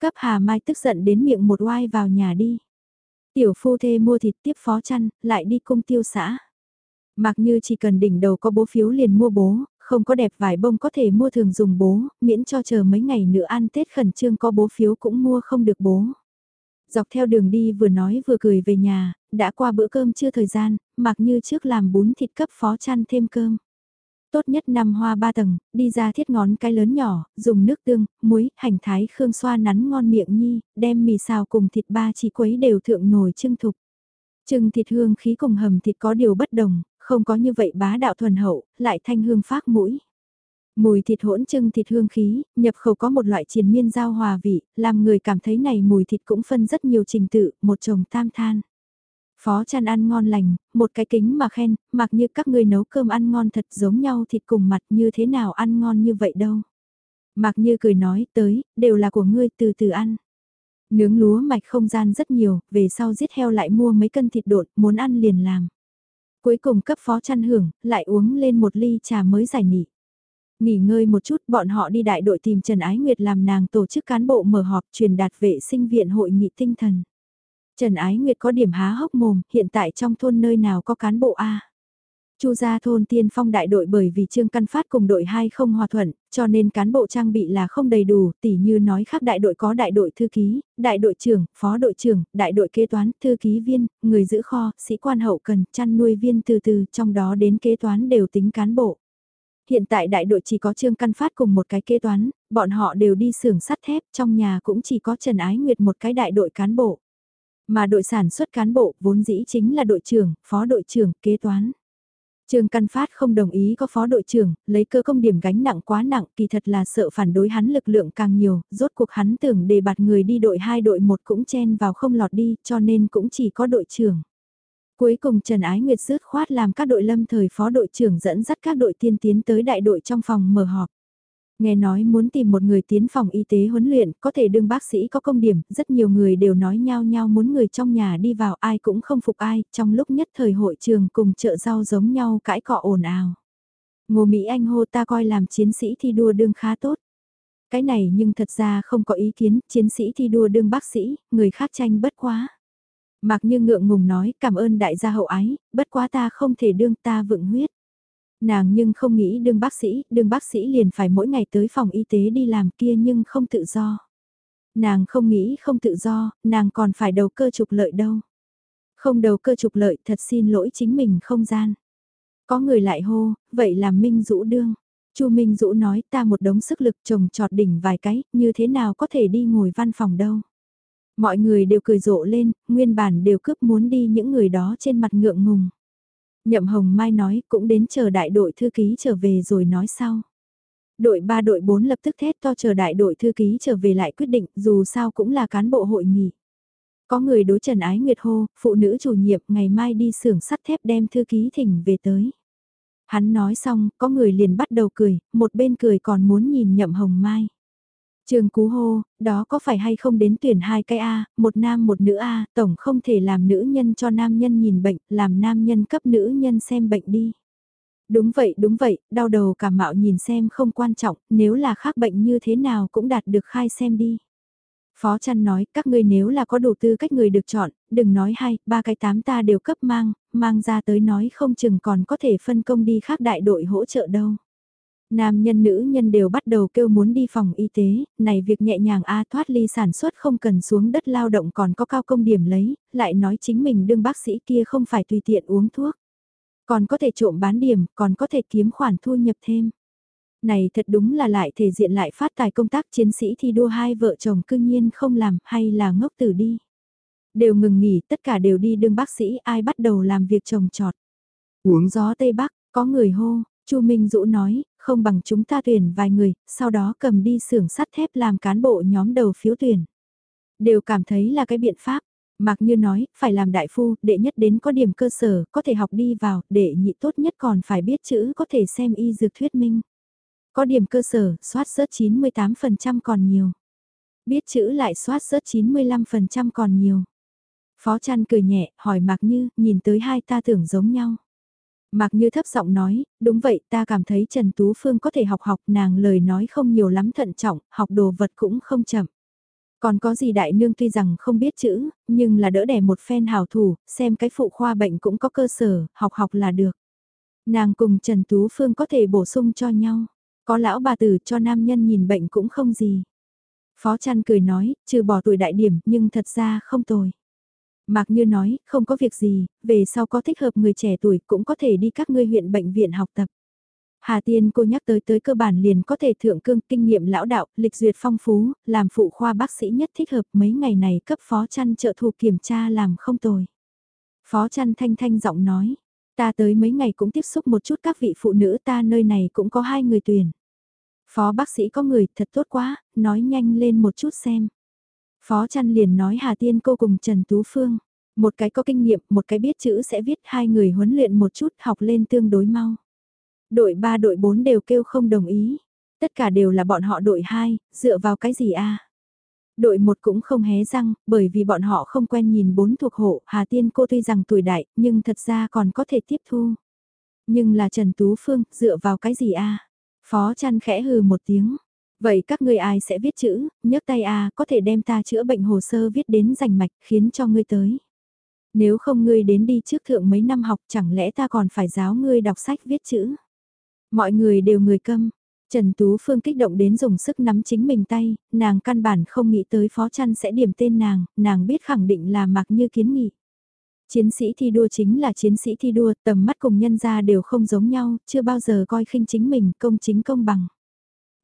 Cấp Hà Mai tức giận đến miệng một oai vào nhà đi. Tiểu phu thê mua thịt tiếp phó chăn, lại đi cung tiêu xã. Mặc như chỉ cần đỉnh đầu có bố phiếu liền mua bố, không có đẹp vải bông có thể mua thường dùng bố, miễn cho chờ mấy ngày nữa ăn Tết khẩn trương có bố phiếu cũng mua không được bố. Dọc theo đường đi vừa nói vừa cười về nhà, đã qua bữa cơm chưa thời gian, mặc như trước làm bún thịt cấp phó chăn thêm cơm. Tốt nhất năm hoa ba tầng, đi ra thiết ngón cái lớn nhỏ, dùng nước tương, muối, hành thái khương xoa nắn ngon miệng nhi, đem mì xào cùng thịt ba chỉ quấy đều thượng nồi trưng thục. Trưng thịt hương khí cùng hầm thịt có điều bất đồng, không có như vậy bá đạo thuần hậu, lại thanh hương phát mũi. Mùi thịt hỗn trưng thịt hương khí, nhập khẩu có một loại triền miên giao hòa vị, làm người cảm thấy này mùi thịt cũng phân rất nhiều trình tự, một chồng tam than. Phó chăn ăn ngon lành, một cái kính mà khen, mặc như các ngươi nấu cơm ăn ngon thật giống nhau thịt cùng mặt như thế nào ăn ngon như vậy đâu. Mặc như cười nói tới, đều là của ngươi từ từ ăn. Nướng lúa mạch không gian rất nhiều, về sau giết heo lại mua mấy cân thịt đột, muốn ăn liền làm. Cuối cùng cấp phó chăn hưởng, lại uống lên một ly trà mới giải nị. Nghỉ ngơi một chút, bọn họ đi đại đội tìm Trần Ái Nguyệt làm nàng tổ chức cán bộ mở họp truyền đạt vệ sinh viện hội nghị tinh thần. Trần Ái Nguyệt có điểm há hốc mồm, hiện tại trong thôn nơi nào có cán bộ A. Chu gia thôn tiên phong đại đội bởi vì Trương Căn Phát cùng đội 2 không hòa thuận, cho nên cán bộ trang bị là không đầy đủ, tỉ như nói khác đại đội có đại đội thư ký, đại đội trưởng, phó đội trưởng, đại đội kế toán, thư ký viên, người giữ kho, sĩ quan hậu cần, chăn nuôi viên từ từ, trong đó đến kế toán đều tính cán bộ. Hiện tại đại đội chỉ có Trương Căn Phát cùng một cái kế toán, bọn họ đều đi xưởng sắt thép, trong nhà cũng chỉ có Trần Ái Nguyệt một cái đại đội cán bộ. Mà đội sản xuất cán bộ vốn dĩ chính là đội trưởng, phó đội trưởng, kế toán. Trương Căn Phát không đồng ý có phó đội trưởng, lấy cơ công điểm gánh nặng quá nặng, kỳ thật là sợ phản đối hắn lực lượng càng nhiều, rốt cuộc hắn tưởng đề bạt người đi đội 2 đội 1 cũng chen vào không lọt đi, cho nên cũng chỉ có đội trưởng. Cuối cùng Trần Ái Nguyệt rước khoát làm các đội lâm thời phó đội trưởng dẫn dắt các đội tiên tiến tới đại đội trong phòng mở họp. Nghe nói muốn tìm một người tiến phòng y tế huấn luyện, có thể đương bác sĩ có công điểm, rất nhiều người đều nói nhau nhau muốn người trong nhà đi vào ai cũng không phục ai, trong lúc nhất thời hội trường cùng chợ rau giống nhau cãi cọ ồn ào. Ngô Mỹ Anh hô ta coi làm chiến sĩ thi đua đương khá tốt. Cái này nhưng thật ra không có ý kiến, chiến sĩ thi đua đương bác sĩ, người khác tranh bất quá. Mặc như ngượng ngùng nói cảm ơn đại gia hậu ái, bất quá ta không thể đương ta vựng huyết. Nàng nhưng không nghĩ đương bác sĩ, đương bác sĩ liền phải mỗi ngày tới phòng y tế đi làm kia nhưng không tự do. Nàng không nghĩ không tự do, nàng còn phải đầu cơ trục lợi đâu. Không đầu cơ trục lợi thật xin lỗi chính mình không gian. Có người lại hô, vậy làm Minh Dũ đương. Chu Minh Dũ nói ta một đống sức lực trồng trọt đỉnh vài cái, như thế nào có thể đi ngồi văn phòng đâu. Mọi người đều cười rộ lên, nguyên bản đều cướp muốn đi những người đó trên mặt ngượng ngùng. Nhậm Hồng Mai nói cũng đến chờ đại đội thư ký trở về rồi nói sau. Đội 3 đội 4 lập tức thét to chờ đại đội thư ký trở về lại quyết định dù sao cũng là cán bộ hội nghị. Có người đối Trần Ái Nguyệt hô, phụ nữ chủ nhiệm ngày mai đi xưởng sắt thép đem thư ký thỉnh về tới. Hắn nói xong, có người liền bắt đầu cười, một bên cười còn muốn nhìn Nhậm Hồng Mai. Trường Cú hô, đó có phải hay không đến tuyển hai cái A, một nam một nữ A, tổng không thể làm nữ nhân cho nam nhân nhìn bệnh, làm nam nhân cấp nữ nhân xem bệnh đi. Đúng vậy, đúng vậy, đau đầu cả mạo nhìn xem không quan trọng, nếu là khác bệnh như thế nào cũng đạt được khai xem đi. Phó chăn nói, các ngươi nếu là có đủ tư cách người được chọn, đừng nói hai, ba cái tám ta đều cấp mang, mang ra tới nói không chừng còn có thể phân công đi khác đại đội hỗ trợ đâu. Nam nhân nữ nhân đều bắt đầu kêu muốn đi phòng y tế, này việc nhẹ nhàng a thoát ly sản xuất không cần xuống đất lao động còn có cao công điểm lấy, lại nói chính mình đương bác sĩ kia không phải tùy tiện uống thuốc. Còn có thể trộm bán điểm, còn có thể kiếm khoản thu nhập thêm. Này thật đúng là lại thể diện lại phát tài công tác chiến sĩ thi đua hai vợ chồng cương nhiên không làm hay là ngốc tử đi. Đều ngừng nghỉ, tất cả đều đi đương bác sĩ, ai bắt đầu làm việc trồng trọt. Uống gió Tây Bắc, có người hô, Chu Minh Dũ nói, không bằng chúng ta tuyển vài người, sau đó cầm đi xưởng sắt thép làm cán bộ nhóm đầu phiếu tuyển. Đều cảm thấy là cái biện pháp, mặc như nói, phải làm đại phu, đệ nhất đến có điểm cơ sở, có thể học đi vào, đệ nhị tốt nhất còn phải biết chữ có thể xem y dược thuyết minh. Có điểm cơ sở, soát rớt 98% còn nhiều. Biết chữ lại soát rớt 95% còn nhiều. Phó chăn cười nhẹ, hỏi Mạc Như, nhìn tới hai ta tưởng giống nhau. Mạc Như thấp giọng nói, đúng vậy ta cảm thấy Trần Tú Phương có thể học học nàng lời nói không nhiều lắm thận trọng, học đồ vật cũng không chậm. Còn có gì đại nương tuy rằng không biết chữ, nhưng là đỡ đẻ một phen hào thủ, xem cái phụ khoa bệnh cũng có cơ sở, học học là được. Nàng cùng Trần Tú Phương có thể bổ sung cho nhau, có lão bà tử cho nam nhân nhìn bệnh cũng không gì. Phó chăn cười nói, trừ bỏ tuổi đại điểm nhưng thật ra không tồi. Mạc Như nói, không có việc gì, về sau có thích hợp người trẻ tuổi cũng có thể đi các ngươi huyện bệnh viện học tập. Hà Tiên cô nhắc tới tới cơ bản liền có thể thượng cương kinh nghiệm lão đạo, lịch duyệt phong phú, làm phụ khoa bác sĩ nhất thích hợp mấy ngày này cấp phó chăn trợ thủ kiểm tra làm không tồi. Phó chăn thanh thanh giọng nói, ta tới mấy ngày cũng tiếp xúc một chút các vị phụ nữ ta nơi này cũng có hai người tuyển. Phó bác sĩ có người thật tốt quá, nói nhanh lên một chút xem. Phó chăn liền nói Hà Tiên cô cùng Trần Tú Phương. Một cái có kinh nghiệm, một cái biết chữ sẽ viết hai người huấn luyện một chút học lên tương đối mau. Đội 3 đội 4 đều kêu không đồng ý. Tất cả đều là bọn họ đội 2, dựa vào cái gì a Đội 1 cũng không hé răng, bởi vì bọn họ không quen nhìn bốn thuộc hộ, Hà Tiên cô tuy rằng tuổi đại, nhưng thật ra còn có thể tiếp thu. Nhưng là Trần Tú Phương, dựa vào cái gì a Phó chăn khẽ hừ một tiếng. Vậy các ngươi ai sẽ viết chữ, nhấc tay a có thể đem ta chữa bệnh hồ sơ viết đến rành mạch khiến cho ngươi tới. Nếu không ngươi đến đi trước thượng mấy năm học chẳng lẽ ta còn phải giáo ngươi đọc sách viết chữ. Mọi người đều người câm. Trần Tú Phương kích động đến dùng sức nắm chính mình tay, nàng căn bản không nghĩ tới phó chăn sẽ điểm tên nàng, nàng biết khẳng định là mặc như kiến nghị. Chiến sĩ thi đua chính là chiến sĩ thi đua, tầm mắt cùng nhân gia đều không giống nhau, chưa bao giờ coi khinh chính mình công chính công bằng.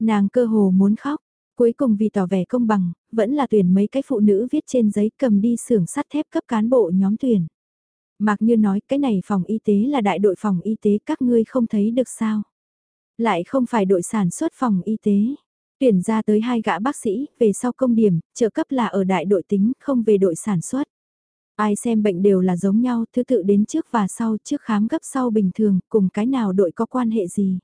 Nàng cơ hồ muốn khóc, cuối cùng vì tỏ vẻ công bằng, vẫn là tuyển mấy cái phụ nữ viết trên giấy cầm đi xưởng sắt thép cấp cán bộ nhóm tuyển. Mạc Như nói cái này phòng y tế là đại đội phòng y tế các ngươi không thấy được sao. Lại không phải đội sản xuất phòng y tế. Tuyển ra tới hai gã bác sĩ, về sau công điểm, trợ cấp là ở đại đội tính, không về đội sản xuất. Ai xem bệnh đều là giống nhau, thứ tự đến trước và sau, trước khám gấp sau bình thường, cùng cái nào đội có quan hệ gì.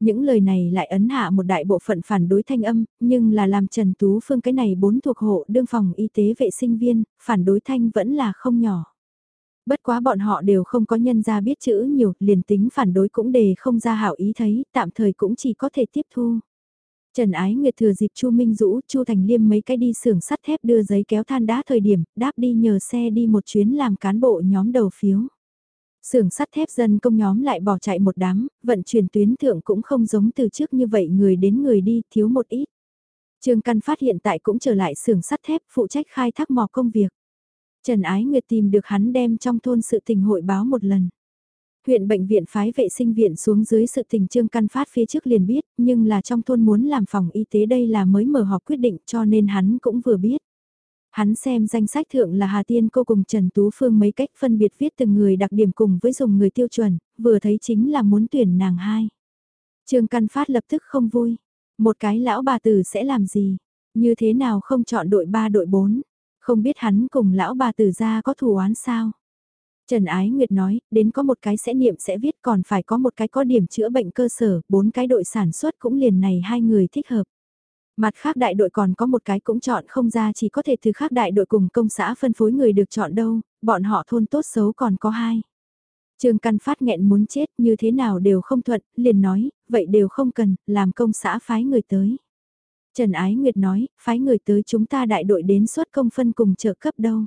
Những lời này lại ấn hạ một đại bộ phận phản đối thanh âm, nhưng là làm Trần Tú Phương cái này bốn thuộc hộ đương phòng y tế vệ sinh viên, phản đối thanh vẫn là không nhỏ. Bất quá bọn họ đều không có nhân ra biết chữ nhiều, liền tính phản đối cũng đề không ra hảo ý thấy, tạm thời cũng chỉ có thể tiếp thu. Trần Ái Nguyệt thừa dịp Chu Minh Dũ, Chu Thành Liêm mấy cái đi xưởng sắt thép đưa giấy kéo than đá thời điểm, đáp đi nhờ xe đi một chuyến làm cán bộ nhóm đầu phiếu. Xưởng sắt thép dân công nhóm lại bỏ chạy một đám, vận chuyển tuyến thượng cũng không giống từ trước như vậy người đến người đi, thiếu một ít. Trương Căn Phát hiện tại cũng trở lại xưởng sắt thép phụ trách khai thác mò công việc. Trần Ái Nguyệt tìm được hắn đem trong thôn sự tình hội báo một lần. Huyện bệnh viện phái vệ sinh viện xuống dưới sự tình trương căn phát phía trước liền biết, nhưng là trong thôn muốn làm phòng y tế đây là mới mở họp quyết định cho nên hắn cũng vừa biết. Hắn xem danh sách thượng là Hà Tiên cô cùng Trần Tú Phương mấy cách phân biệt viết từng người đặc điểm cùng với dùng người tiêu chuẩn, vừa thấy chính là muốn tuyển nàng hai. Trương Căn Phát lập tức không vui. Một cái lão bà tử sẽ làm gì? Như thế nào không chọn đội 3 đội 4? Không biết hắn cùng lão bà tử ra có thù oán sao? Trần Ái Nguyệt nói, đến có một cái sẽ niệm sẽ viết còn phải có một cái có điểm chữa bệnh cơ sở, bốn cái đội sản xuất cũng liền này hai người thích hợp. Mặt khác đại đội còn có một cái cũng chọn không ra chỉ có thể từ khác đại đội cùng công xã phân phối người được chọn đâu, bọn họ thôn tốt xấu còn có hai. Trương Căn Phát nghẹn muốn chết như thế nào đều không thuận, liền nói, vậy đều không cần, làm công xã phái người tới. Trần Ái Nguyệt nói, phái người tới chúng ta đại đội đến suất công phân cùng trợ cấp đâu.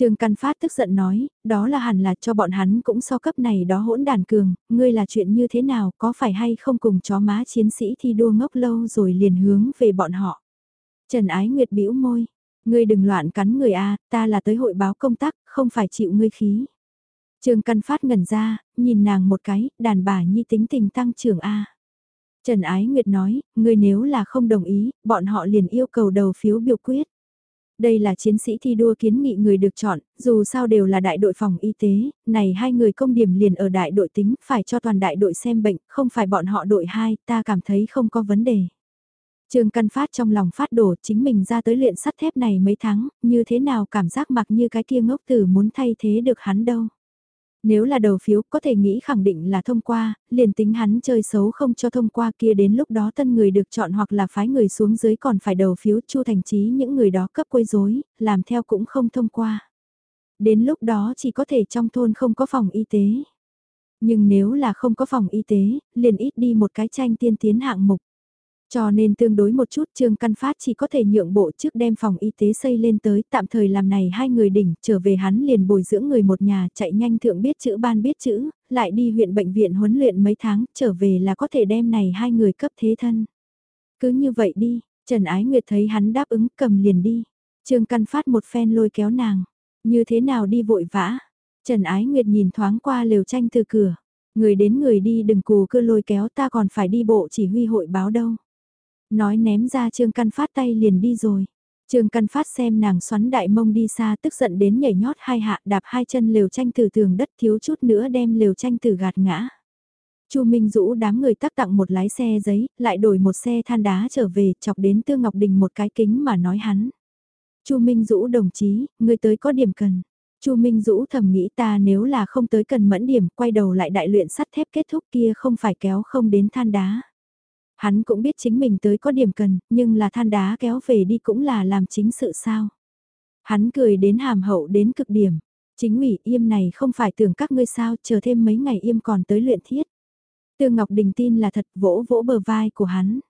Trương Căn Phát tức giận nói, đó là hẳn là cho bọn hắn cũng so cấp này đó hỗn đàn cường, ngươi là chuyện như thế nào, có phải hay không cùng chó má chiến sĩ thi đua ngốc lâu rồi liền hướng về bọn họ. Trần Ái Nguyệt bĩu môi, ngươi đừng loạn cắn người a, ta là tới hội báo công tác, không phải chịu ngươi khí. Trương Căn Phát ngẩn ra, nhìn nàng một cái, đàn bà nhi tính tình tăng trưởng a. Trần Ái Nguyệt nói, ngươi nếu là không đồng ý, bọn họ liền yêu cầu đầu phiếu biểu quyết. Đây là chiến sĩ thi đua kiến nghị người được chọn, dù sao đều là đại đội phòng y tế, này hai người công điểm liền ở đại đội tính, phải cho toàn đại đội xem bệnh, không phải bọn họ đội hai, ta cảm thấy không có vấn đề. Trương Căn Phát trong lòng phát đổ chính mình ra tới luyện sắt thép này mấy tháng, như thế nào cảm giác mặc như cái kia ngốc tử muốn thay thế được hắn đâu. Nếu là đầu phiếu có thể nghĩ khẳng định là thông qua, liền tính hắn chơi xấu không cho thông qua kia đến lúc đó tân người được chọn hoặc là phái người xuống dưới còn phải đầu phiếu chu thành trí những người đó cấp quấy rối làm theo cũng không thông qua. Đến lúc đó chỉ có thể trong thôn không có phòng y tế. Nhưng nếu là không có phòng y tế, liền ít đi một cái tranh tiên tiến hạng mục. Cho nên tương đối một chút Trương Căn Phát chỉ có thể nhượng bộ trước đem phòng y tế xây lên tới tạm thời làm này hai người đỉnh trở về hắn liền bồi dưỡng người một nhà chạy nhanh thượng biết chữ ban biết chữ, lại đi huyện bệnh viện huấn luyện mấy tháng trở về là có thể đem này hai người cấp thế thân. Cứ như vậy đi, Trần Ái Nguyệt thấy hắn đáp ứng cầm liền đi. Trương Căn Phát một phen lôi kéo nàng, như thế nào đi vội vã. Trần Ái Nguyệt nhìn thoáng qua lều tranh từ cửa, người đến người đi đừng cù cứ lôi kéo ta còn phải đi bộ chỉ huy hội báo đâu. Nói ném ra Trương Căn Phát tay liền đi rồi. Trương Căn Phát xem nàng xoắn đại mông đi xa tức giận đến nhảy nhót hai hạ đạp hai chân lều tranh từ tường đất thiếu chút nữa đem lều tranh từ gạt ngã. Chu Minh Dũ đám người tác tặng một lái xe giấy, lại đổi một xe than đá trở về, chọc đến Tư Ngọc Đình một cái kính mà nói hắn. Chu Minh Dũ đồng chí, người tới có điểm cần. Chu Minh Dũ thầm nghĩ ta nếu là không tới cần mẫn điểm, quay đầu lại đại luyện sắt thép kết thúc kia không phải kéo không đến than đá. Hắn cũng biết chính mình tới có điểm cần, nhưng là than đá kéo về đi cũng là làm chính sự sao. Hắn cười đến hàm hậu đến cực điểm. Chính ủy im này không phải tưởng các ngươi sao, chờ thêm mấy ngày im còn tới luyện thiết. Tương Ngọc Đình tin là thật vỗ vỗ bờ vai của hắn.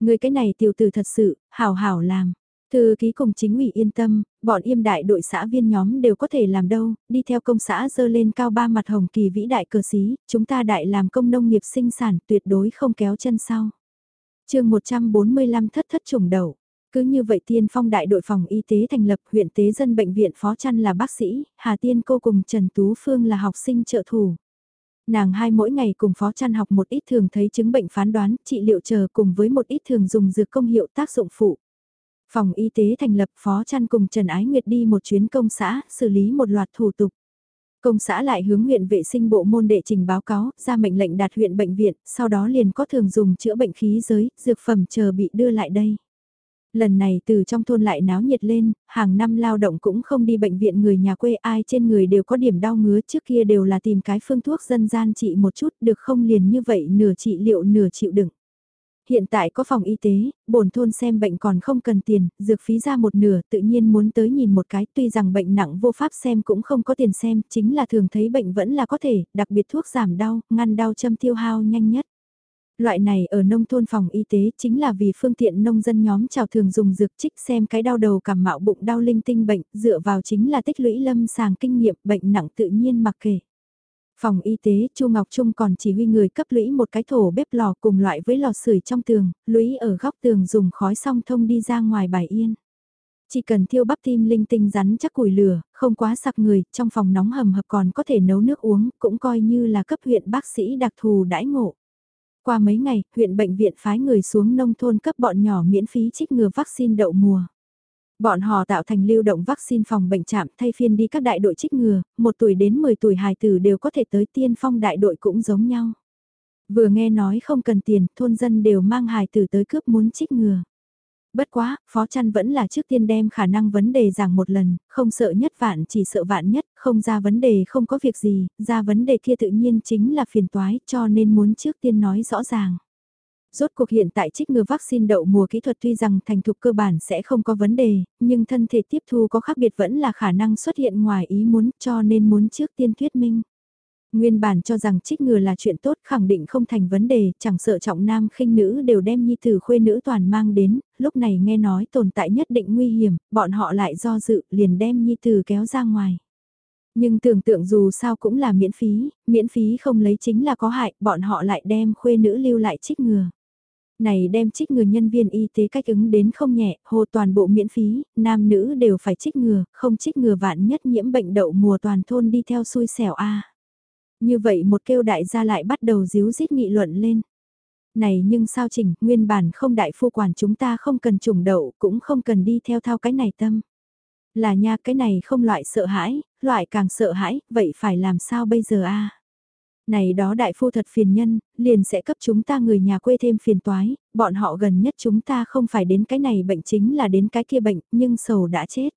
Người cái này tiểu tử thật sự, hảo hảo làm. Thư ký cùng chính ủy yên tâm, bọn yêm đại đội xã viên nhóm đều có thể làm đâu, đi theo công xã dơ lên cao ba mặt hồng kỳ vĩ đại cờ xí, chúng ta đại làm công nông nghiệp sinh sản tuyệt đối không kéo chân sau. chương 145 thất thất trùng đầu. Cứ như vậy tiên phong đại đội phòng y tế thành lập huyện tế dân bệnh viện phó chăn là bác sĩ, Hà Tiên cô cùng Trần Tú Phương là học sinh trợ thủ. Nàng hai mỗi ngày cùng phó chăn học một ít thường thấy chứng bệnh phán đoán, trị liệu chờ cùng với một ít thường dùng dược công hiệu tác dụng phụ. Phòng y tế thành lập phó chăn cùng Trần Ái Nguyệt đi một chuyến công xã, xử lý một loạt thủ tục. Công xã lại hướng huyện vệ sinh bộ môn đệ trình báo cáo, ra mệnh lệnh đạt huyện bệnh viện, sau đó liền có thường dùng chữa bệnh khí giới, dược phẩm chờ bị đưa lại đây. Lần này từ trong thôn lại náo nhiệt lên, hàng năm lao động cũng không đi bệnh viện người nhà quê ai trên người đều có điểm đau ngứa trước kia đều là tìm cái phương thuốc dân gian trị một chút được không liền như vậy nửa trị liệu nửa chịu đựng hiện tại có phòng y tế, bổn thôn xem bệnh còn không cần tiền, dược phí ra một nửa, tự nhiên muốn tới nhìn một cái, tuy rằng bệnh nặng vô pháp xem cũng không có tiền xem, chính là thường thấy bệnh vẫn là có thể, đặc biệt thuốc giảm đau, ngăn đau châm tiêu hao nhanh nhất. Loại này ở nông thôn phòng y tế chính là vì phương tiện nông dân nhóm chào thường dùng dược trích xem cái đau đầu cảm mạo bụng đau linh tinh bệnh, dựa vào chính là tích lũy lâm sàng kinh nghiệm bệnh nặng tự nhiên mặc kệ. Phòng y tế, Chu Ngọc Trung còn chỉ huy người cấp lũy một cái thổ bếp lò cùng loại với lò sưởi trong tường, lũy ở góc tường dùng khói song thông đi ra ngoài bài yên. Chỉ cần thiêu bắp tim linh tinh rắn chắc củi lửa, không quá sặc người, trong phòng nóng hầm hập còn có thể nấu nước uống, cũng coi như là cấp huyện bác sĩ đặc thù đãi ngộ. Qua mấy ngày, huyện bệnh viện phái người xuống nông thôn cấp bọn nhỏ miễn phí trích ngừa vaccine đậu mùa. Bọn họ tạo thành lưu động vaccine phòng bệnh chạm thay phiên đi các đại đội trích ngừa, một tuổi đến 10 tuổi hài tử đều có thể tới tiên phong đại đội cũng giống nhau. Vừa nghe nói không cần tiền, thôn dân đều mang hài tử tới cướp muốn trích ngừa. Bất quá, Phó Trăn vẫn là trước tiên đem khả năng vấn đề giảng một lần, không sợ nhất vạn chỉ sợ vạn nhất, không ra vấn đề không có việc gì, ra vấn đề kia tự nhiên chính là phiền toái cho nên muốn trước tiên nói rõ ràng. Rốt cuộc hiện tại trích ngừa vaccine đậu mùa kỹ thuật tuy rằng thành thục cơ bản sẽ không có vấn đề, nhưng thân thể tiếp thu có khác biệt vẫn là khả năng xuất hiện ngoài ý muốn cho nên muốn trước tiên thuyết minh. Nguyên bản cho rằng trích ngừa là chuyện tốt khẳng định không thành vấn đề, chẳng sợ trọng nam khinh nữ đều đem nhi tử khuê nữ toàn mang đến, lúc này nghe nói tồn tại nhất định nguy hiểm, bọn họ lại do dự liền đem nhi tử kéo ra ngoài. Nhưng tưởng tượng dù sao cũng là miễn phí, miễn phí không lấy chính là có hại, bọn họ lại đem khuê nữ lưu lại trích ngừa. Này đem trích ngừa nhân viên y tế cách ứng đến không nhẹ, hồ toàn bộ miễn phí, nam nữ đều phải trích ngừa, không trích ngừa vạn nhất nhiễm bệnh đậu mùa toàn thôn đi theo xui xẻo a. Như vậy một kêu đại gia lại bắt đầu díu dít nghị luận lên. Này nhưng sao chỉnh, nguyên bản không đại phu quản chúng ta không cần trùng đậu, cũng không cần đi theo thao cái này tâm. Là nha cái này không loại sợ hãi, loại càng sợ hãi, vậy phải làm sao bây giờ a? Này đó đại phu thật phiền nhân, liền sẽ cấp chúng ta người nhà quê thêm phiền toái, bọn họ gần nhất chúng ta không phải đến cái này bệnh chính là đến cái kia bệnh, nhưng sầu đã chết.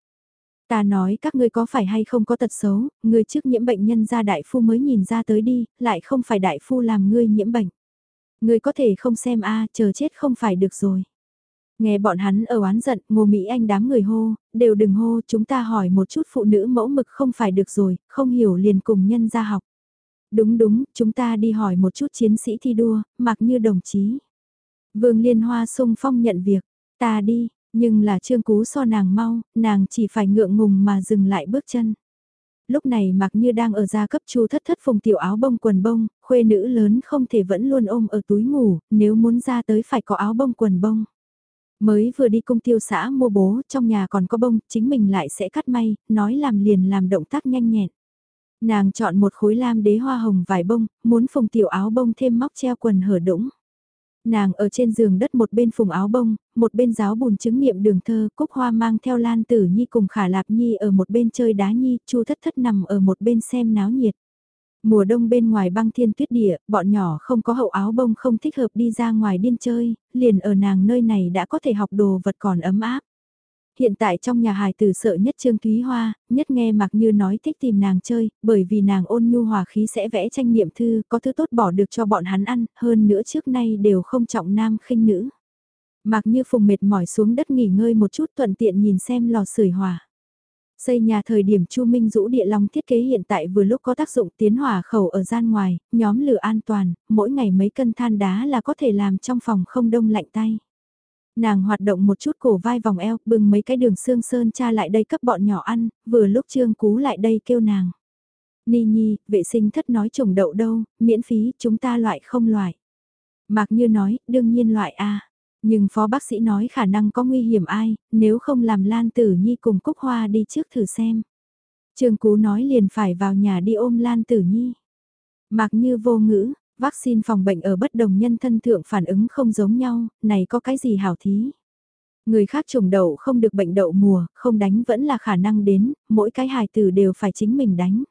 Ta nói các ngươi có phải hay không có tật xấu, ngươi trước nhiễm bệnh nhân ra đại phu mới nhìn ra tới đi, lại không phải đại phu làm ngươi nhiễm bệnh. Ngươi có thể không xem a chờ chết không phải được rồi. Nghe bọn hắn ở oán giận, ngô Mỹ Anh đám người hô, đều đừng hô, chúng ta hỏi một chút phụ nữ mẫu mực không phải được rồi, không hiểu liền cùng nhân ra học. Đúng đúng, chúng ta đi hỏi một chút chiến sĩ thi đua, mặc như đồng chí. Vương Liên Hoa sung phong nhận việc, ta đi, nhưng là trương cú so nàng mau, nàng chỉ phải ngượng ngùng mà dừng lại bước chân. Lúc này mặc như đang ở gia cấp chu thất thất phùng tiểu áo bông quần bông, khuê nữ lớn không thể vẫn luôn ôm ở túi ngủ, nếu muốn ra tới phải có áo bông quần bông. Mới vừa đi cung tiêu xã mua bố, trong nhà còn có bông, chính mình lại sẽ cắt may, nói làm liền làm động tác nhanh nhẹn. Nàng chọn một khối lam đế hoa hồng vải bông, muốn phùng tiểu áo bông thêm móc treo quần hở đũng. Nàng ở trên giường đất một bên phùng áo bông, một bên giáo bùn chứng nghiệm đường thơ, cúc hoa mang theo lan tử nhi cùng khả lạp nhi ở một bên chơi đá nhi, chu thất thất nằm ở một bên xem náo nhiệt. Mùa đông bên ngoài băng thiên tuyết địa, bọn nhỏ không có hậu áo bông không thích hợp đi ra ngoài điên chơi, liền ở nàng nơi này đã có thể học đồ vật còn ấm áp. Hiện tại trong nhà hài tử sợ nhất Trương Thúy Hoa, nhất nghe mặc như nói thích tìm nàng chơi, bởi vì nàng ôn nhu hòa khí sẽ vẽ tranh niệm thư, có thứ tốt bỏ được cho bọn hắn ăn, hơn nữa trước nay đều không trọng nam khinh nữ. Mặc như phùng mệt mỏi xuống đất nghỉ ngơi một chút thuận tiện nhìn xem lò sưởi hòa. Xây nhà thời điểm Chu Minh Dũ địa long thiết kế hiện tại vừa lúc có tác dụng tiến hỏa khẩu ở gian ngoài, nhóm lửa an toàn, mỗi ngày mấy cân than đá là có thể làm trong phòng không đông lạnh tay. Nàng hoạt động một chút cổ vai vòng eo, bưng mấy cái đường xương sơn cha lại đây cấp bọn nhỏ ăn, vừa lúc Trương Cú lại đây kêu nàng. Ni Nhi, vệ sinh thất nói trồng đậu đâu, miễn phí, chúng ta loại không loại. Mạc Như nói, đương nhiên loại A. Nhưng phó bác sĩ nói khả năng có nguy hiểm ai, nếu không làm Lan Tử Nhi cùng Cúc Hoa đi trước thử xem. Trương Cú nói liền phải vào nhà đi ôm Lan Tử Nhi. Mạc Như vô ngữ, Vaccine phòng bệnh ở bất đồng nhân thân thượng phản ứng không giống nhau, này có cái gì hảo thí. Người khác trùng đậu không được bệnh đậu mùa, không đánh vẫn là khả năng đến, mỗi cái hài tử đều phải chính mình đánh.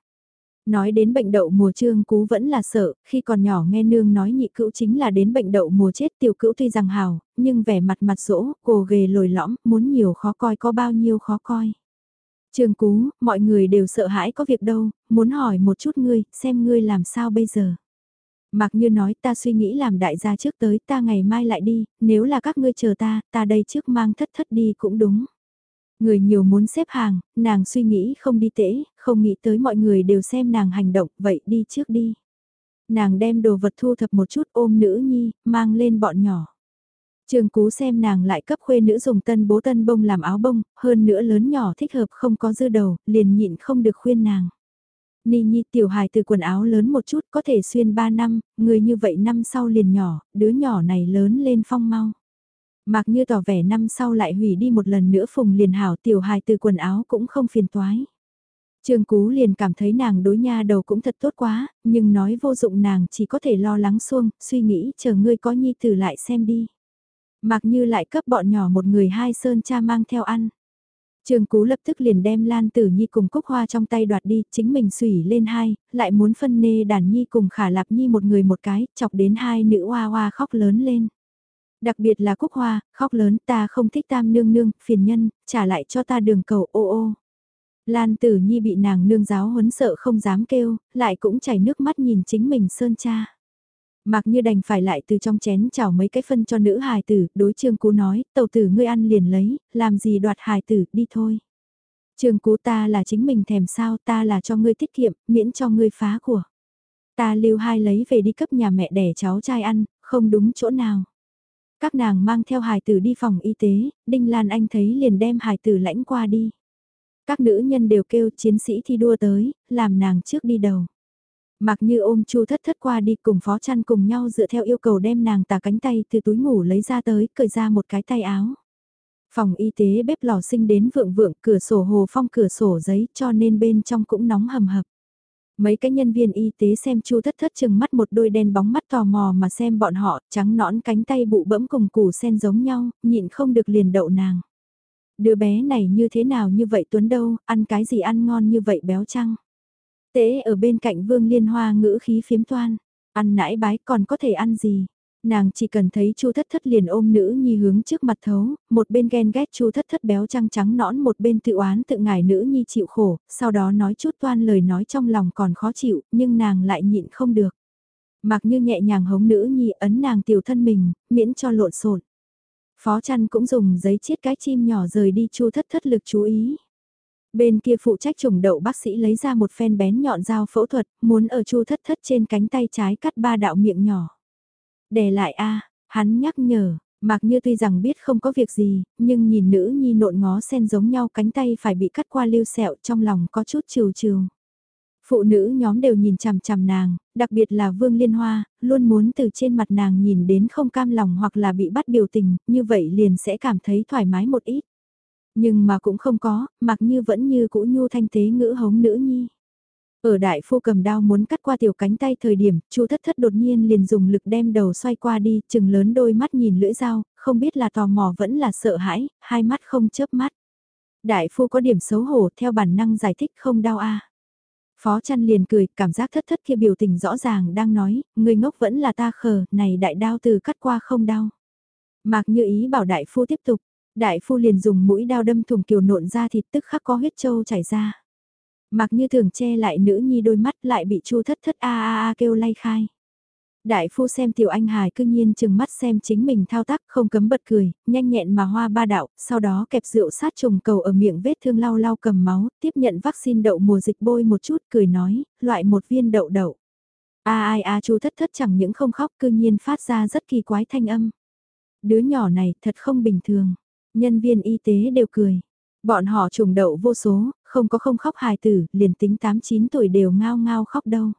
Nói đến bệnh đậu mùa trương cú vẫn là sợ, khi còn nhỏ nghe nương nói nhị cữu chính là đến bệnh đậu mùa chết tiểu cữu tuy rằng hào, nhưng vẻ mặt mặt rỗ, cổ ghề lồi lõm, muốn nhiều khó coi có bao nhiêu khó coi. Trương cú, mọi người đều sợ hãi có việc đâu, muốn hỏi một chút ngươi, xem ngươi làm sao bây giờ. Mặc như nói ta suy nghĩ làm đại gia trước tới ta ngày mai lại đi, nếu là các ngươi chờ ta, ta đây trước mang thất thất đi cũng đúng. Người nhiều muốn xếp hàng, nàng suy nghĩ không đi tễ, không nghĩ tới mọi người đều xem nàng hành động, vậy đi trước đi. Nàng đem đồ vật thu thập một chút ôm nữ nhi, mang lên bọn nhỏ. Trường cú xem nàng lại cấp khuê nữ dùng tân bố tân bông làm áo bông, hơn nữa lớn nhỏ thích hợp không có dư đầu, liền nhịn không được khuyên nàng. Ni Nhi tiểu hài từ quần áo lớn một chút có thể xuyên 3 năm, người như vậy năm sau liền nhỏ, đứa nhỏ này lớn lên phong mau. Mạc như tỏ vẻ năm sau lại hủy đi một lần nữa phùng liền hảo tiểu hài từ quần áo cũng không phiền toái. Trương Cú liền cảm thấy nàng đối nha đầu cũng thật tốt quá, nhưng nói vô dụng nàng chỉ có thể lo lắng xuông, suy nghĩ chờ ngươi có nhi tử lại xem đi. Mạc như lại cấp bọn nhỏ một người hai sơn cha mang theo ăn. Trường Cú lập tức liền đem Lan Tử Nhi cùng Cúc Hoa trong tay đoạt đi, chính mình sủy lên hai, lại muốn phân nê đàn Nhi cùng Khả Lạp Nhi một người một cái, chọc đến hai nữ hoa hoa khóc lớn lên. Đặc biệt là Cúc Hoa, khóc lớn ta không thích tam nương nương, phiền nhân, trả lại cho ta đường cầu ô ô. Lan Tử Nhi bị nàng nương giáo huấn sợ không dám kêu, lại cũng chảy nước mắt nhìn chính mình sơn cha. Mặc như đành phải lại từ trong chén chảo mấy cái phân cho nữ hài tử, đối trương cú nói, tàu tử ngươi ăn liền lấy, làm gì đoạt hài tử, đi thôi. Trương cú ta là chính mình thèm sao, ta là cho ngươi tiết kiệm, miễn cho ngươi phá của. Ta lưu hai lấy về đi cấp nhà mẹ đẻ cháu trai ăn, không đúng chỗ nào. Các nàng mang theo hài tử đi phòng y tế, Đinh Lan Anh thấy liền đem hài tử lãnh qua đi. Các nữ nhân đều kêu chiến sĩ thi đua tới, làm nàng trước đi đầu. Mặc như ôm chu thất thất qua đi cùng phó chăn cùng nhau dựa theo yêu cầu đem nàng tà cánh tay từ túi ngủ lấy ra tới, cởi ra một cái tay áo. Phòng y tế bếp lò sinh đến vượng vượng, cửa sổ hồ phong cửa sổ giấy cho nên bên trong cũng nóng hầm hập. Mấy cái nhân viên y tế xem chu thất thất chừng mắt một đôi đen bóng mắt tò mò mà xem bọn họ trắng nõn cánh tay bụ bẫm cùng củ sen giống nhau, nhịn không được liền đậu nàng. Đứa bé này như thế nào như vậy Tuấn đâu, ăn cái gì ăn ngon như vậy béo chăng? Tế ở bên cạnh Vương Liên Hoa ngữ khí phiếm toan, ăn nãi bái còn có thể ăn gì. Nàng chỉ cần thấy Chu Thất Thất liền ôm nữ nhi hướng trước mặt thấu, một bên ghen ghét Chu Thất Thất béo trăng trắng nõn một bên tự oán tự ngài nữ nhi chịu khổ, sau đó nói chút toan lời nói trong lòng còn khó chịu, nhưng nàng lại nhịn không được. Mặc như nhẹ nhàng hống nữ nhi ấn nàng tiểu thân mình, miễn cho lộn xộn. Phó chăn cũng dùng giấy chiết cái chim nhỏ rời đi Chu Thất Thất lực chú ý. Bên kia phụ trách trùng đậu bác sĩ lấy ra một phen bén nhọn dao phẫu thuật, muốn ở chu thất thất trên cánh tay trái cắt ba đạo miệng nhỏ. Để lại a hắn nhắc nhở, Mạc Như tuy rằng biết không có việc gì, nhưng nhìn nữ nhi nộn ngó sen giống nhau cánh tay phải bị cắt qua lưu sẹo trong lòng có chút trừ trừ. Phụ nữ nhóm đều nhìn chằm chằm nàng, đặc biệt là Vương Liên Hoa, luôn muốn từ trên mặt nàng nhìn đến không cam lòng hoặc là bị bắt biểu tình, như vậy liền sẽ cảm thấy thoải mái một ít. Nhưng mà cũng không có, mặc như vẫn như cũ nhu thanh tế ngữ hống nữ nhi. Ở đại phu cầm đao muốn cắt qua tiểu cánh tay thời điểm, chu thất thất đột nhiên liền dùng lực đem đầu xoay qua đi, chừng lớn đôi mắt nhìn lưỡi dao, không biết là tò mò vẫn là sợ hãi, hai mắt không chớp mắt. Đại phu có điểm xấu hổ theo bản năng giải thích không đau a. Phó chăn liền cười, cảm giác thất thất kia biểu tình rõ ràng đang nói, người ngốc vẫn là ta khờ, này đại đao từ cắt qua không đau. Mạc như ý bảo đại phu tiếp tục, đại phu liền dùng mũi đao đâm thùng kiều nộn ra thịt tức khắc có huyết châu chảy ra. Mặc như thường che lại nữ nhi đôi mắt lại bị chu thất thất a a a kêu lay khai. Đại phu xem tiểu anh hài cư nhiên chừng mắt xem chính mình thao tác không cấm bật cười, nhanh nhẹn mà hoa ba đạo, sau đó kẹp rượu sát trùng cầu ở miệng vết thương lau lau cầm máu, tiếp nhận vaccine đậu mùa dịch bôi một chút cười nói, loại một viên đậu đậu. A ai a chú thất thất chẳng những không khóc cư nhiên phát ra rất kỳ quái thanh âm. Đứa nhỏ này thật không bình thường. Nhân viên y tế đều cười. Bọn họ trùng đậu vô số, không có không khóc hài tử, liền tính 8-9 tuổi đều ngao ngao khóc đâu.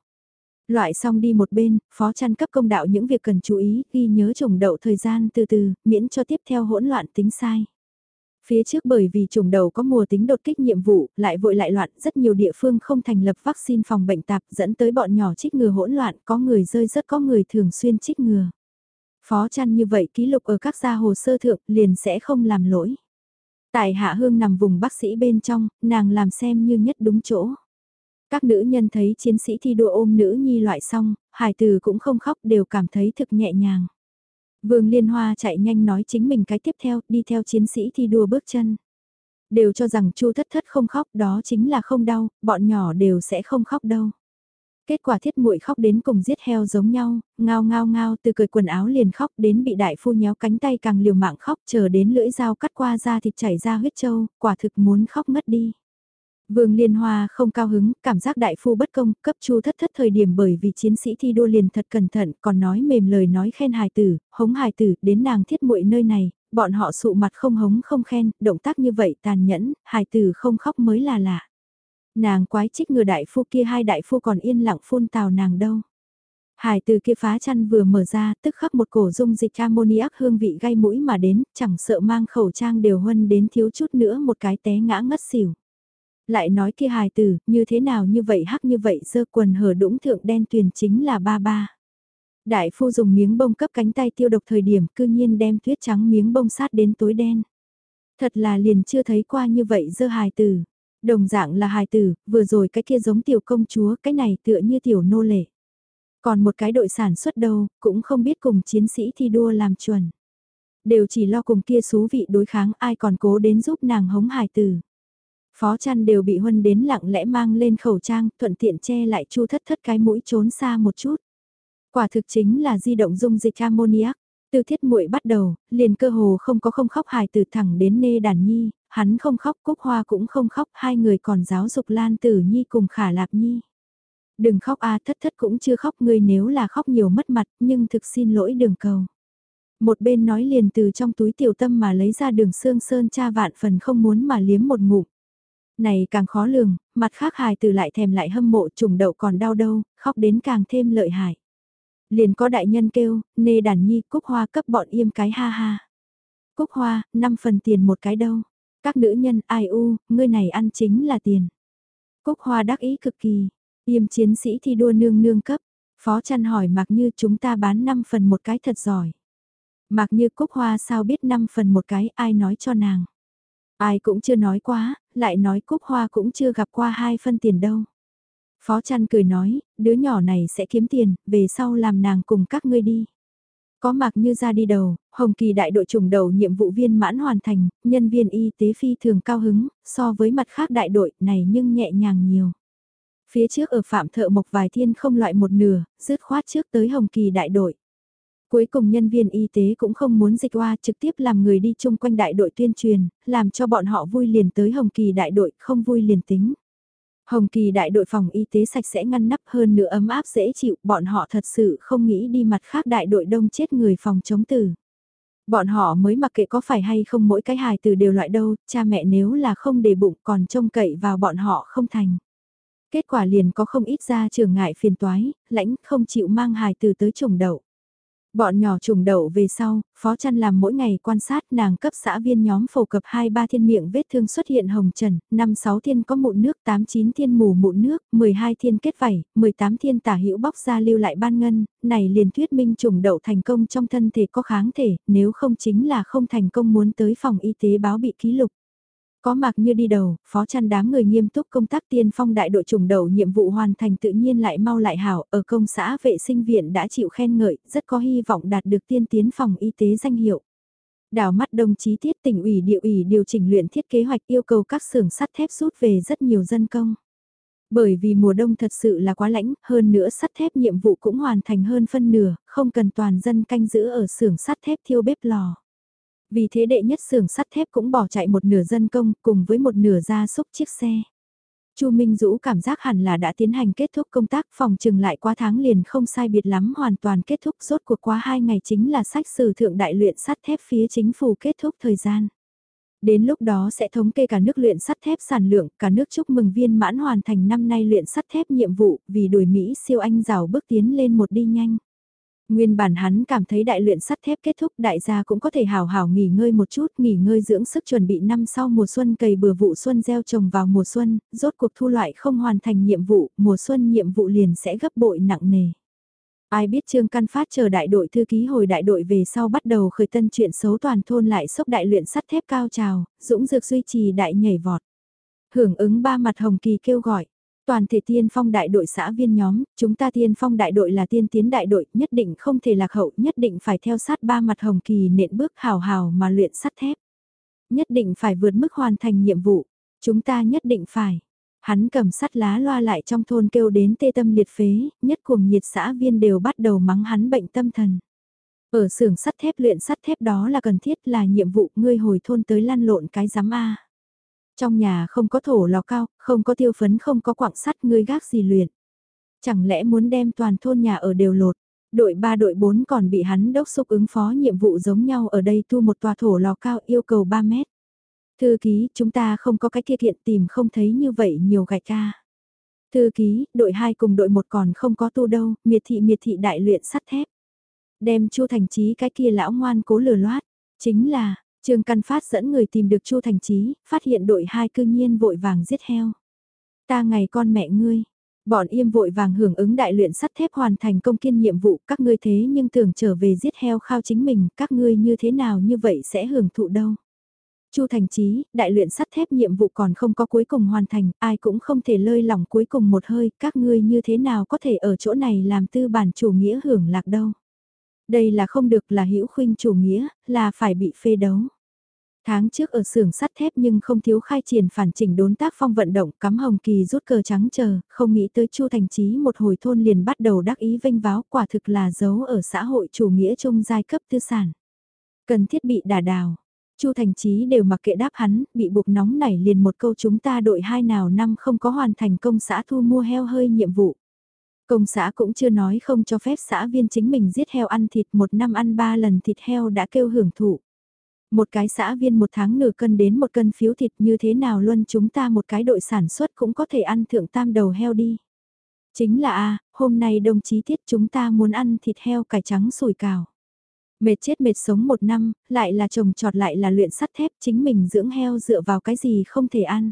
Loại xong đi một bên, phó chăn cấp công đạo những việc cần chú ý, ghi nhớ trùng đậu thời gian từ từ, miễn cho tiếp theo hỗn loạn tính sai. Phía trước bởi vì trùng đầu có mùa tính đột kích nhiệm vụ, lại vội lại loạn, rất nhiều địa phương không thành lập vaccine phòng bệnh tạp dẫn tới bọn nhỏ trích ngừa hỗn loạn, có người rơi rất có người thường xuyên trích ngừa. Phó chăn như vậy ký lục ở các gia hồ sơ thượng liền sẽ không làm lỗi. Tại Hạ Hương nằm vùng bác sĩ bên trong, nàng làm xem như nhất đúng chỗ. Các nữ nhân thấy chiến sĩ thi đua ôm nữ nhi loại xong, hải từ cũng không khóc đều cảm thấy thực nhẹ nhàng. Vương Liên Hoa chạy nhanh nói chính mình cái tiếp theo, đi theo chiến sĩ thi đua bước chân. Đều cho rằng Chu Thất Thất không khóc, đó chính là không đau, bọn nhỏ đều sẽ không khóc đâu. Kết quả thiết muội khóc đến cùng giết heo giống nhau, ngao ngao ngao từ cười quần áo liền khóc đến bị đại phu nhéo cánh tay càng liều mạng khóc chờ đến lưỡi dao cắt qua da thịt chảy ra huyết châu, quả thực muốn khóc mất đi. Vương Liên Hoa không cao hứng, cảm giác đại phu bất công, cấp chu thất thất thời điểm bởi vì chiến sĩ thi đua liền thật cẩn thận, còn nói mềm lời nói khen hài tử, hống hài tử, đến nàng thiết muội nơi này, bọn họ sụ mặt không hống không khen, động tác như vậy tàn nhẫn, hài tử không khóc mới là lạ. Nàng quái trích ngừa đại phu kia hai đại phu còn yên lặng phun tào nàng đâu. Hải từ kia phá chăn vừa mở ra, tức khắc một cổ dung dịch ammoniac hương vị gây mũi mà đến, chẳng sợ mang khẩu trang đều huân đến thiếu chút nữa một cái té ngã ngất xỉu. Lại nói kia hài tử, như thế nào như vậy hắc như vậy dơ quần hở đũng thượng đen tuyền chính là ba ba. Đại phu dùng miếng bông cấp cánh tay tiêu độc thời điểm cư nhiên đem tuyết trắng miếng bông sát đến tối đen. Thật là liền chưa thấy qua như vậy dơ hài tử. Đồng dạng là hài tử, vừa rồi cái kia giống tiểu công chúa, cái này tựa như tiểu nô lệ. Còn một cái đội sản xuất đâu, cũng không biết cùng chiến sĩ thi đua làm chuẩn. Đều chỉ lo cùng kia xú vị đối kháng ai còn cố đến giúp nàng hống hài tử. Phó chăn đều bị huân đến lặng lẽ mang lên khẩu trang, thuận tiện che lại chu thất thất cái mũi trốn xa một chút. Quả thực chính là di động dung dịch ammoniac. Từ thiết muội bắt đầu, liền cơ hồ không có không khóc hài từ thẳng đến nê đàn nhi, hắn không khóc cúc hoa cũng không khóc, hai người còn giáo dục lan tử nhi cùng khả lạp nhi. Đừng khóc a thất thất cũng chưa khóc ngươi nếu là khóc nhiều mất mặt nhưng thực xin lỗi đường cầu. Một bên nói liền từ trong túi tiểu tâm mà lấy ra đường xương sơn cha vạn phần không muốn mà liếm một ngụm. Này càng khó lường, mặt khác hài từ lại thèm lại hâm mộ trùng đậu còn đau đâu, khóc đến càng thêm lợi hại. Liền có đại nhân kêu, nê đàn nhi cúc hoa cấp bọn im cái ha ha. Cúc hoa, 5 phần tiền một cái đâu. Các nữ nhân ai u, ngươi này ăn chính là tiền. Cúc hoa đắc ý cực kỳ, yêm chiến sĩ thi đua nương nương cấp. Phó chăn hỏi mặc như chúng ta bán 5 phần một cái thật giỏi. Mặc như cúc hoa sao biết 5 phần một cái ai nói cho nàng. Ai cũng chưa nói quá, lại nói cúc hoa cũng chưa gặp qua hai phân tiền đâu. Phó chăn cười nói, đứa nhỏ này sẽ kiếm tiền, về sau làm nàng cùng các ngươi đi. Có mạc như ra đi đầu, Hồng Kỳ đại đội trùng đầu nhiệm vụ viên mãn hoàn thành, nhân viên y tế phi thường cao hứng, so với mặt khác đại đội này nhưng nhẹ nhàng nhiều. Phía trước ở Phạm Thợ Mộc Vài Thiên không loại một nửa, dứt khoát trước tới Hồng Kỳ đại đội. Cuối cùng nhân viên y tế cũng không muốn dịch qua trực tiếp làm người đi chung quanh đại đội tuyên truyền, làm cho bọn họ vui liền tới Hồng Kỳ đại đội, không vui liền tính. Hồng Kỳ đại đội phòng y tế sạch sẽ ngăn nắp hơn nữa ấm áp dễ chịu, bọn họ thật sự không nghĩ đi mặt khác đại đội đông chết người phòng chống tử. Bọn họ mới mặc kệ có phải hay không mỗi cái hài từ đều loại đâu, cha mẹ nếu là không để bụng còn trông cậy vào bọn họ không thành. Kết quả liền có không ít ra trường ngại phiền toái, lãnh không chịu mang hài từ tới trồng đậu. Bọn nhỏ trùng đậu về sau, phó chăn làm mỗi ngày quan sát nàng cấp xã viên nhóm phổ cập 2-3 thiên miệng vết thương xuất hiện hồng trần, 5-6 thiên có mụn nước, 8-9 thiên mù mụn nước, 12 thiên kết vảy, 18 thiên tả hữu bóc ra lưu lại ban ngân, này liền thuyết minh trùng đậu thành công trong thân thể có kháng thể, nếu không chính là không thành công muốn tới phòng y tế báo bị ký lục. Có mặc như đi đầu, phó chăn đám người nghiêm túc công tác tiên phong đại đội trùng đầu nhiệm vụ hoàn thành tự nhiên lại mau lại hảo, ở công xã vệ sinh viện đã chịu khen ngợi, rất có hy vọng đạt được tiên tiến phòng y tế danh hiệu. Đào mắt đồng chí tiết tỉnh ủy địa ủy điều chỉnh luyện thiết kế hoạch yêu cầu các xưởng sắt thép rút về rất nhiều dân công. Bởi vì mùa đông thật sự là quá lãnh, hơn nữa sắt thép nhiệm vụ cũng hoàn thành hơn phân nửa, không cần toàn dân canh giữ ở xưởng sắt thép thiêu bếp lò. Vì thế đệ nhất xưởng sắt thép cũng bỏ chạy một nửa dân công cùng với một nửa gia súc chiếc xe. Chu Minh Dũ cảm giác hẳn là đã tiến hành kết thúc công tác phòng trừng lại qua tháng liền không sai biệt lắm hoàn toàn kết thúc rốt cuộc quá hai ngày chính là sách sử thượng đại luyện sắt thép phía chính phủ kết thúc thời gian. Đến lúc đó sẽ thống kê cả nước luyện sắt thép sản lượng, cả nước chúc mừng viên mãn hoàn thành năm nay luyện sắt thép nhiệm vụ vì đuổi Mỹ siêu anh rào bước tiến lên một đi nhanh. Nguyên bản hắn cảm thấy đại luyện sắt thép kết thúc đại gia cũng có thể hào hào nghỉ ngơi một chút, nghỉ ngơi dưỡng sức chuẩn bị năm sau mùa xuân cày bừa vụ xuân gieo trồng vào mùa xuân, rốt cuộc thu loại không hoàn thành nhiệm vụ, mùa xuân nhiệm vụ liền sẽ gấp bội nặng nề. Ai biết Trương Căn Phát chờ đại đội thư ký hồi đại đội về sau bắt đầu khởi tân chuyện xấu toàn thôn lại sốc đại luyện sắt thép cao trào, dũng dược duy trì đại nhảy vọt. Hưởng ứng ba mặt hồng kỳ kêu gọi, Toàn thể tiên phong đại đội xã viên nhóm, chúng ta tiên phong đại đội là tiên tiến đại đội, nhất định không thể lạc hậu, nhất định phải theo sát ba mặt hồng kỳ nện bước hào hào mà luyện sắt thép. Nhất định phải vượt mức hoàn thành nhiệm vụ, chúng ta nhất định phải. Hắn cầm sắt lá loa lại trong thôn kêu đến tê tâm liệt phế, nhất cùng nhiệt xã viên đều bắt đầu mắng hắn bệnh tâm thần. Ở xưởng sắt thép luyện sắt thép đó là cần thiết là nhiệm vụ ngươi hồi thôn tới lăn lộn cái giám A. Trong nhà không có thổ lò cao, không có tiêu phấn không có quặng sắt ngươi gác gì luyện. Chẳng lẽ muốn đem toàn thôn nhà ở đều lột. Đội 3 đội 4 còn bị hắn đốc xúc ứng phó nhiệm vụ giống nhau ở đây tu một tòa thổ lò cao yêu cầu 3 mét. Thư ký, chúng ta không có cái kia kiện tìm không thấy như vậy nhiều gạch ca. Thư ký, đội 2 cùng đội 1 còn không có tu đâu, miệt thị miệt thị đại luyện sắt thép. Đem chu thành trí cái kia lão ngoan cố lừa loát. Chính là, Trương Căn Phát dẫn người tìm được Chu Thành Chí, phát hiện đội hai cư nhiên vội vàng giết heo. Ta ngày con mẹ ngươi, bọn im vội vàng hưởng ứng đại luyện sắt thép hoàn thành công kiên nhiệm vụ các ngươi thế nhưng tưởng trở về giết heo khao chính mình, các ngươi như thế nào như vậy sẽ hưởng thụ đâu. Chu Thành Chí, đại luyện sắt thép nhiệm vụ còn không có cuối cùng hoàn thành, ai cũng không thể lơi lỏng cuối cùng một hơi, các ngươi như thế nào có thể ở chỗ này làm tư bản chủ nghĩa hưởng lạc đâu. Đây là không được là hữu khuynh chủ nghĩa, là phải bị phê đấu. Tháng trước ở xưởng sắt thép nhưng không thiếu khai triển phản chỉnh đốn tác phong vận động cắm hồng kỳ rút cờ trắng chờ, không nghĩ tới Chu Thành Chí một hồi thôn liền bắt đầu đắc ý vinh váo quả thực là giấu ở xã hội chủ nghĩa chung giai cấp tư sản. Cần thiết bị đả đào. Chu Thành Chí đều mặc kệ đáp hắn, bị buộc nóng nảy liền một câu chúng ta đội hai nào năm không có hoàn thành công xã thu mua heo hơi nhiệm vụ. Công xã cũng chưa nói không cho phép xã viên chính mình giết heo ăn thịt một năm ăn ba lần thịt heo đã kêu hưởng thụ. Một cái xã viên một tháng nửa cân đến một cân phiếu thịt như thế nào luôn chúng ta một cái đội sản xuất cũng có thể ăn thượng tam đầu heo đi. Chính là a hôm nay đồng chí thiết chúng ta muốn ăn thịt heo cải trắng sủi cào. Mệt chết mệt sống một năm, lại là trồng trọt lại là luyện sắt thép chính mình dưỡng heo dựa vào cái gì không thể ăn.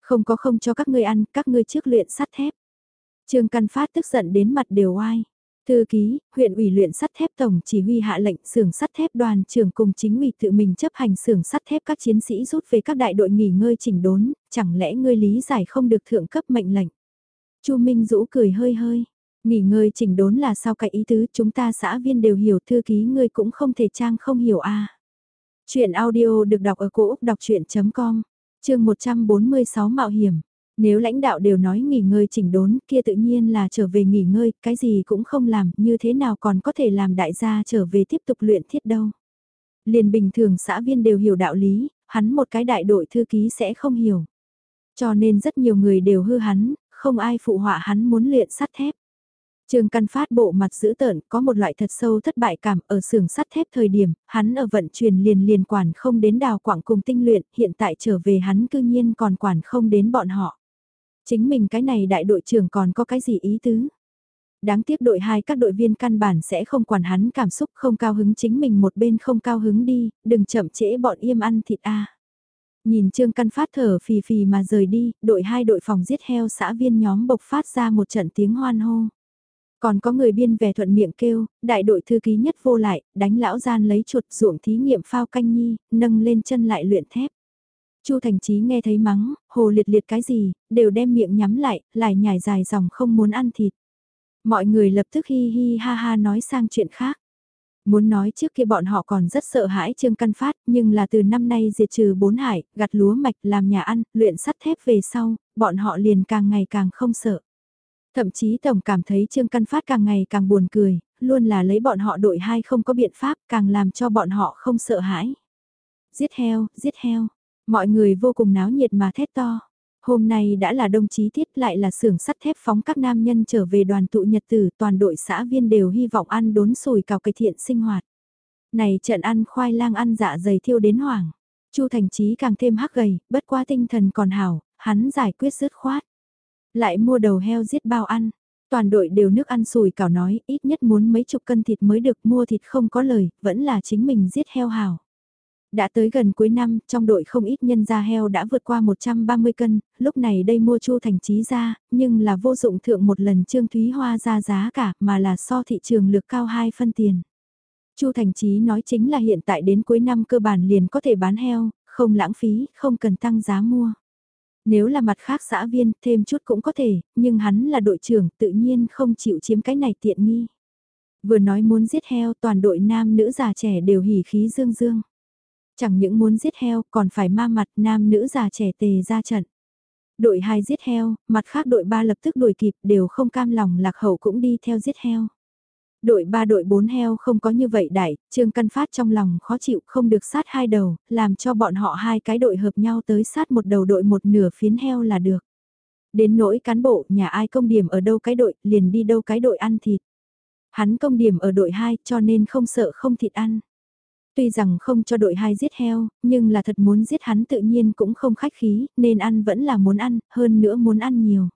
Không có không cho các ngươi ăn, các ngươi trước luyện sắt thép. Trương Căn Phát tức giận đến mặt đều oai. Thư ký, huyện ủy luyện sắt thép tổng chỉ huy hạ lệnh xưởng sắt thép đoàn trưởng cùng chính ủy tự mình chấp hành xưởng sắt thép các chiến sĩ rút về các đại đội nghỉ ngơi chỉnh đốn, chẳng lẽ ngươi lý giải không được thượng cấp mệnh lệnh. Chu Minh Dũ cười hơi hơi, nghỉ ngơi chỉnh đốn là sao cái ý tứ chúng ta xã viên đều hiểu thư ký ngươi cũng không thể trang không hiểu a. À. Chuyện audio được đọc ở cổ Úc đọc chuyện.com, chương 146 mạo hiểm. Nếu lãnh đạo đều nói nghỉ ngơi chỉnh đốn, kia tự nhiên là trở về nghỉ ngơi, cái gì cũng không làm, như thế nào còn có thể làm đại gia trở về tiếp tục luyện thiết đâu. Liền bình thường xã viên đều hiểu đạo lý, hắn một cái đại đội thư ký sẽ không hiểu. Cho nên rất nhiều người đều hư hắn, không ai phụ họa hắn muốn luyện sắt thép. Trương Căn Phát bộ mặt dữ tợn, có một loại thật sâu thất bại cảm ở xưởng sắt thép thời điểm, hắn ở vận chuyển liền liền quản không đến đào quảng cùng tinh luyện, hiện tại trở về hắn cư nhiên còn quản không đến bọn họ. Chính mình cái này đại đội trưởng còn có cái gì ý tứ? Đáng tiếc đội hai các đội viên căn bản sẽ không quản hắn cảm xúc không cao hứng chính mình một bên không cao hứng đi, đừng chậm trễ bọn im ăn thịt a. Nhìn Trương Căn Phát thở phì phì mà rời đi, đội hai đội phòng giết heo xã viên nhóm bộc phát ra một trận tiếng hoan hô. Còn có người biên về thuận miệng kêu, đại đội thư ký nhất vô lại, đánh lão gian lấy chuột ruộng thí nghiệm phao canh nhi, nâng lên chân lại luyện thép. Chu Thành Chí nghe thấy mắng, hồ liệt liệt cái gì, đều đem miệng nhắm lại, lại nhảy dài dòng không muốn ăn thịt. Mọi người lập tức hi hi ha ha nói sang chuyện khác. Muốn nói trước kia bọn họ còn rất sợ hãi Trương Căn Phát, nhưng là từ năm nay diệt trừ bốn hải, gặt lúa mạch làm nhà ăn, luyện sắt thép về sau, bọn họ liền càng ngày càng không sợ. Thậm chí Tổng cảm thấy Trương Căn Phát càng ngày càng buồn cười, luôn là lấy bọn họ đội hai không có biện pháp càng làm cho bọn họ không sợ hãi. Giết heo, giết heo, mọi người vô cùng náo nhiệt mà thét to. Hôm nay đã là đồng chí thiết lại là xưởng sắt thép phóng các nam nhân trở về đoàn tụ nhật tử toàn đội xã viên đều hy vọng ăn đốn sùi cào cây thiện sinh hoạt. Này trận ăn khoai lang ăn dạ dày thiêu đến hoảng. Chu Thành Chí càng thêm hắc gầy, bất qua tinh thần còn hảo, hắn giải quyết dứt khoát. Lại mua đầu heo giết bao ăn. Toàn đội đều nước ăn sùi cảo nói ít nhất muốn mấy chục cân thịt mới được mua thịt không có lời, vẫn là chính mình giết heo hảo. Đã tới gần cuối năm, trong đội không ít nhân da heo đã vượt qua 130 cân, lúc này đây mua chu thành trí ra, nhưng là vô dụng thượng một lần Trương Thúy Hoa ra giá cả mà là so thị trường lược cao 2 phân tiền. Chu Thành trí nói chính là hiện tại đến cuối năm cơ bản liền có thể bán heo, không lãng phí, không cần tăng giá mua. Nếu là mặt khác xã viên, thêm chút cũng có thể, nhưng hắn là đội trưởng, tự nhiên không chịu chiếm cái này tiện nghi. Vừa nói muốn giết heo, toàn đội nam nữ già trẻ đều hỉ khí dương dương. Chẳng những muốn giết heo, còn phải ma mặt nam nữ già trẻ tề ra trận. Đội 2 giết heo, mặt khác đội 3 lập tức đuổi kịp, đều không cam lòng lạc hậu cũng đi theo giết heo. Đội 3 đội 4 heo không có như vậy đại, Trương Căn Phát trong lòng khó chịu không được sát hai đầu, làm cho bọn họ hai cái đội hợp nhau tới sát một đầu đội một nửa phiến heo là được. Đến nỗi cán bộ, nhà ai công điểm ở đâu cái đội, liền đi đâu cái đội ăn thịt. Hắn công điểm ở đội 2 cho nên không sợ không thịt ăn. Tuy rằng không cho đội hai giết heo, nhưng là thật muốn giết hắn tự nhiên cũng không khách khí, nên ăn vẫn là muốn ăn, hơn nữa muốn ăn nhiều.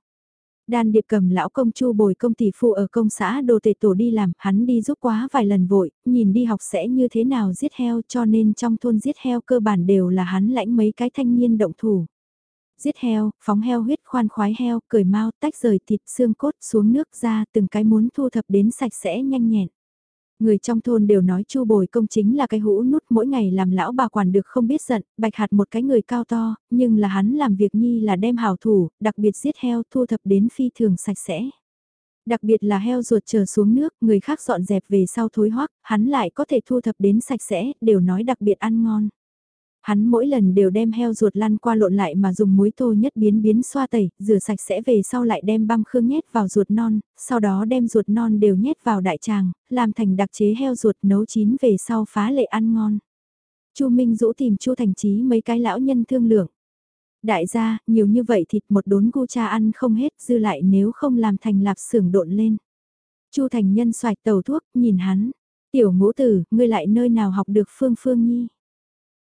Đan điệp cầm lão công chu bồi công tỷ phụ ở công xã đồ tể tổ đi làm, hắn đi giúp quá vài lần vội, nhìn đi học sẽ như thế nào giết heo cho nên trong thôn giết heo cơ bản đều là hắn lãnh mấy cái thanh niên động thủ. Giết heo, phóng heo huyết khoan khoái heo, cởi mau tách rời thịt xương cốt xuống nước ra từng cái muốn thu thập đến sạch sẽ nhanh nhẹn. Người trong thôn đều nói chu bồi công chính là cái hũ nút mỗi ngày làm lão bà quản được không biết giận, bạch hạt một cái người cao to, nhưng là hắn làm việc nhi là đem hảo thủ, đặc biệt giết heo thu thập đến phi thường sạch sẽ. Đặc biệt là heo ruột chờ xuống nước, người khác dọn dẹp về sau thối hoắc, hắn lại có thể thu thập đến sạch sẽ, đều nói đặc biệt ăn ngon. Hắn mỗi lần đều đem heo ruột lăn qua lộn lại mà dùng muối thô nhất biến biến xoa tẩy, rửa sạch sẽ về sau lại đem băm khương nhét vào ruột non, sau đó đem ruột non đều nhét vào đại tràng, làm thành đặc chế heo ruột nấu chín về sau phá lệ ăn ngon. Chu Minh Dũ tìm Chu Thành Chí mấy cái lão nhân thương lượng. Đại gia, nhiều như vậy thịt một đốn gu cha ăn không hết, dư lại nếu không làm thành lạp xưởng độn lên. Chu Thành Nhân xoạch tàu thuốc, nhìn hắn. Tiểu ngũ tử, ngươi lại nơi nào học được Phương Phương Nhi.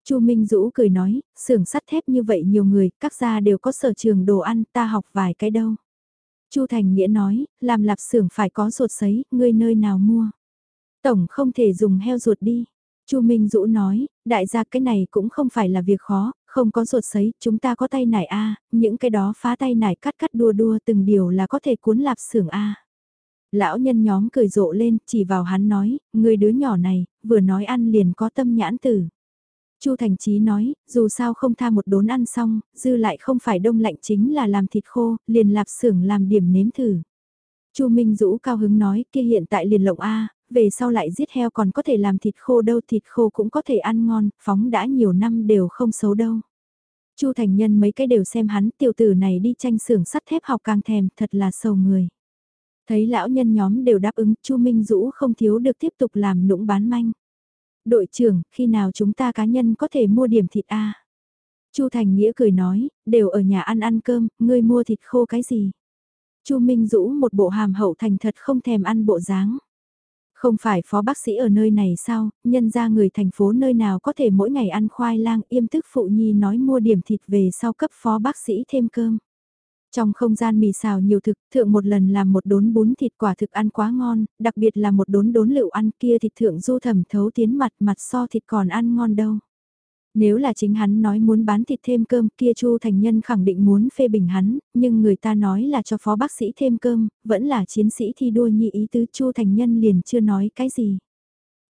Chu Minh Dũ cười nói, xưởng sắt thép như vậy nhiều người, các gia đều có sở trường đồ ăn, ta học vài cái đâu. Chu Thành Nghĩa nói, làm lạp xưởng phải có ruột sấy, ngươi nơi nào mua. Tổng không thể dùng heo ruột đi. Chu Minh Dũ nói, đại gia cái này cũng không phải là việc khó, không có ruột sấy, chúng ta có tay nải A, những cái đó phá tay nải cắt cắt đua đua từng điều là có thể cuốn lạp xưởng A. Lão nhân nhóm cười rộ lên, chỉ vào hắn nói, người đứa nhỏ này, vừa nói ăn liền có tâm nhãn tử. Chu Thành Chí nói, dù sao không tha một đốn ăn xong, dư lại không phải đông lạnh chính là làm thịt khô, liền lạp xưởng làm điểm nếm thử. Chu Minh Dũ cao hứng nói, kia hiện tại liền lộng A, về sau lại giết heo còn có thể làm thịt khô đâu, thịt khô cũng có thể ăn ngon, phóng đã nhiều năm đều không xấu đâu. Chu Thành Nhân mấy cái đều xem hắn tiểu tử này đi tranh xưởng sắt thép học càng thèm, thật là sầu người. Thấy lão nhân nhóm đều đáp ứng, Chu Minh Dũ không thiếu được tiếp tục làm nũng bán manh. Đội trưởng, khi nào chúng ta cá nhân có thể mua điểm thịt A? Chu Thành Nghĩa cười nói, đều ở nhà ăn ăn cơm, ngươi mua thịt khô cái gì? Chu Minh Dũ một bộ hàm hậu thành thật không thèm ăn bộ dáng. Không phải phó bác sĩ ở nơi này sao, nhân ra người thành phố nơi nào có thể mỗi ngày ăn khoai lang im tức phụ nhi nói mua điểm thịt về sau cấp phó bác sĩ thêm cơm. Trong không gian mì xào nhiều thực, thượng một lần làm một đốn bún thịt quả thực ăn quá ngon, đặc biệt là một đốn đốn lựu ăn kia thịt thượng du thẩm thấu tiến mặt mặt so thịt còn ăn ngon đâu. Nếu là chính hắn nói muốn bán thịt thêm cơm kia Chu Thành Nhân khẳng định muốn phê bình hắn, nhưng người ta nói là cho phó bác sĩ thêm cơm, vẫn là chiến sĩ thi đua nhị ý tứ Chu Thành Nhân liền chưa nói cái gì.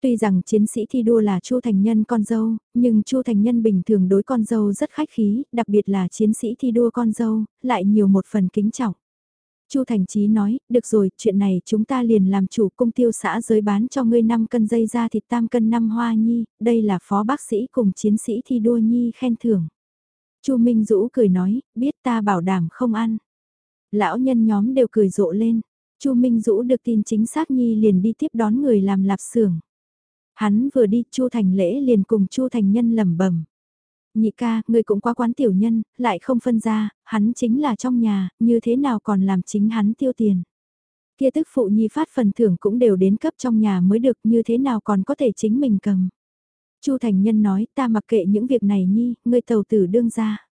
Tuy rằng chiến sĩ thi đua là Chu Thành Nhân con dâu, nhưng Chu Thành Nhân bình thường đối con dâu rất khách khí, đặc biệt là chiến sĩ thi đua con dâu, lại nhiều một phần kính trọng. Chu Thành Chí nói, được rồi, chuyện này chúng ta liền làm chủ công tiêu xã giới bán cho ngươi 5 cân dây da thịt tam cân năm hoa nhi, đây là phó bác sĩ cùng chiến sĩ thi đua nhi khen thưởng. Chu Minh Dũ cười nói, biết ta bảo đảm không ăn. Lão nhân nhóm đều cười rộ lên, Chu Minh Dũ được tin chính xác nhi liền đi tiếp đón người làm lạp xưởng. Hắn vừa đi, Chu Thành Lễ liền cùng Chu Thành Nhân lẩm bẩm. Nhị ca, người cũng quá quán tiểu nhân, lại không phân ra, hắn chính là trong nhà, như thế nào còn làm chính hắn tiêu tiền. Kia tức phụ nhi phát phần thưởng cũng đều đến cấp trong nhà mới được như thế nào còn có thể chính mình cầm. Chu Thành Nhân nói ta mặc kệ những việc này nhi, người tàu tử đương ra.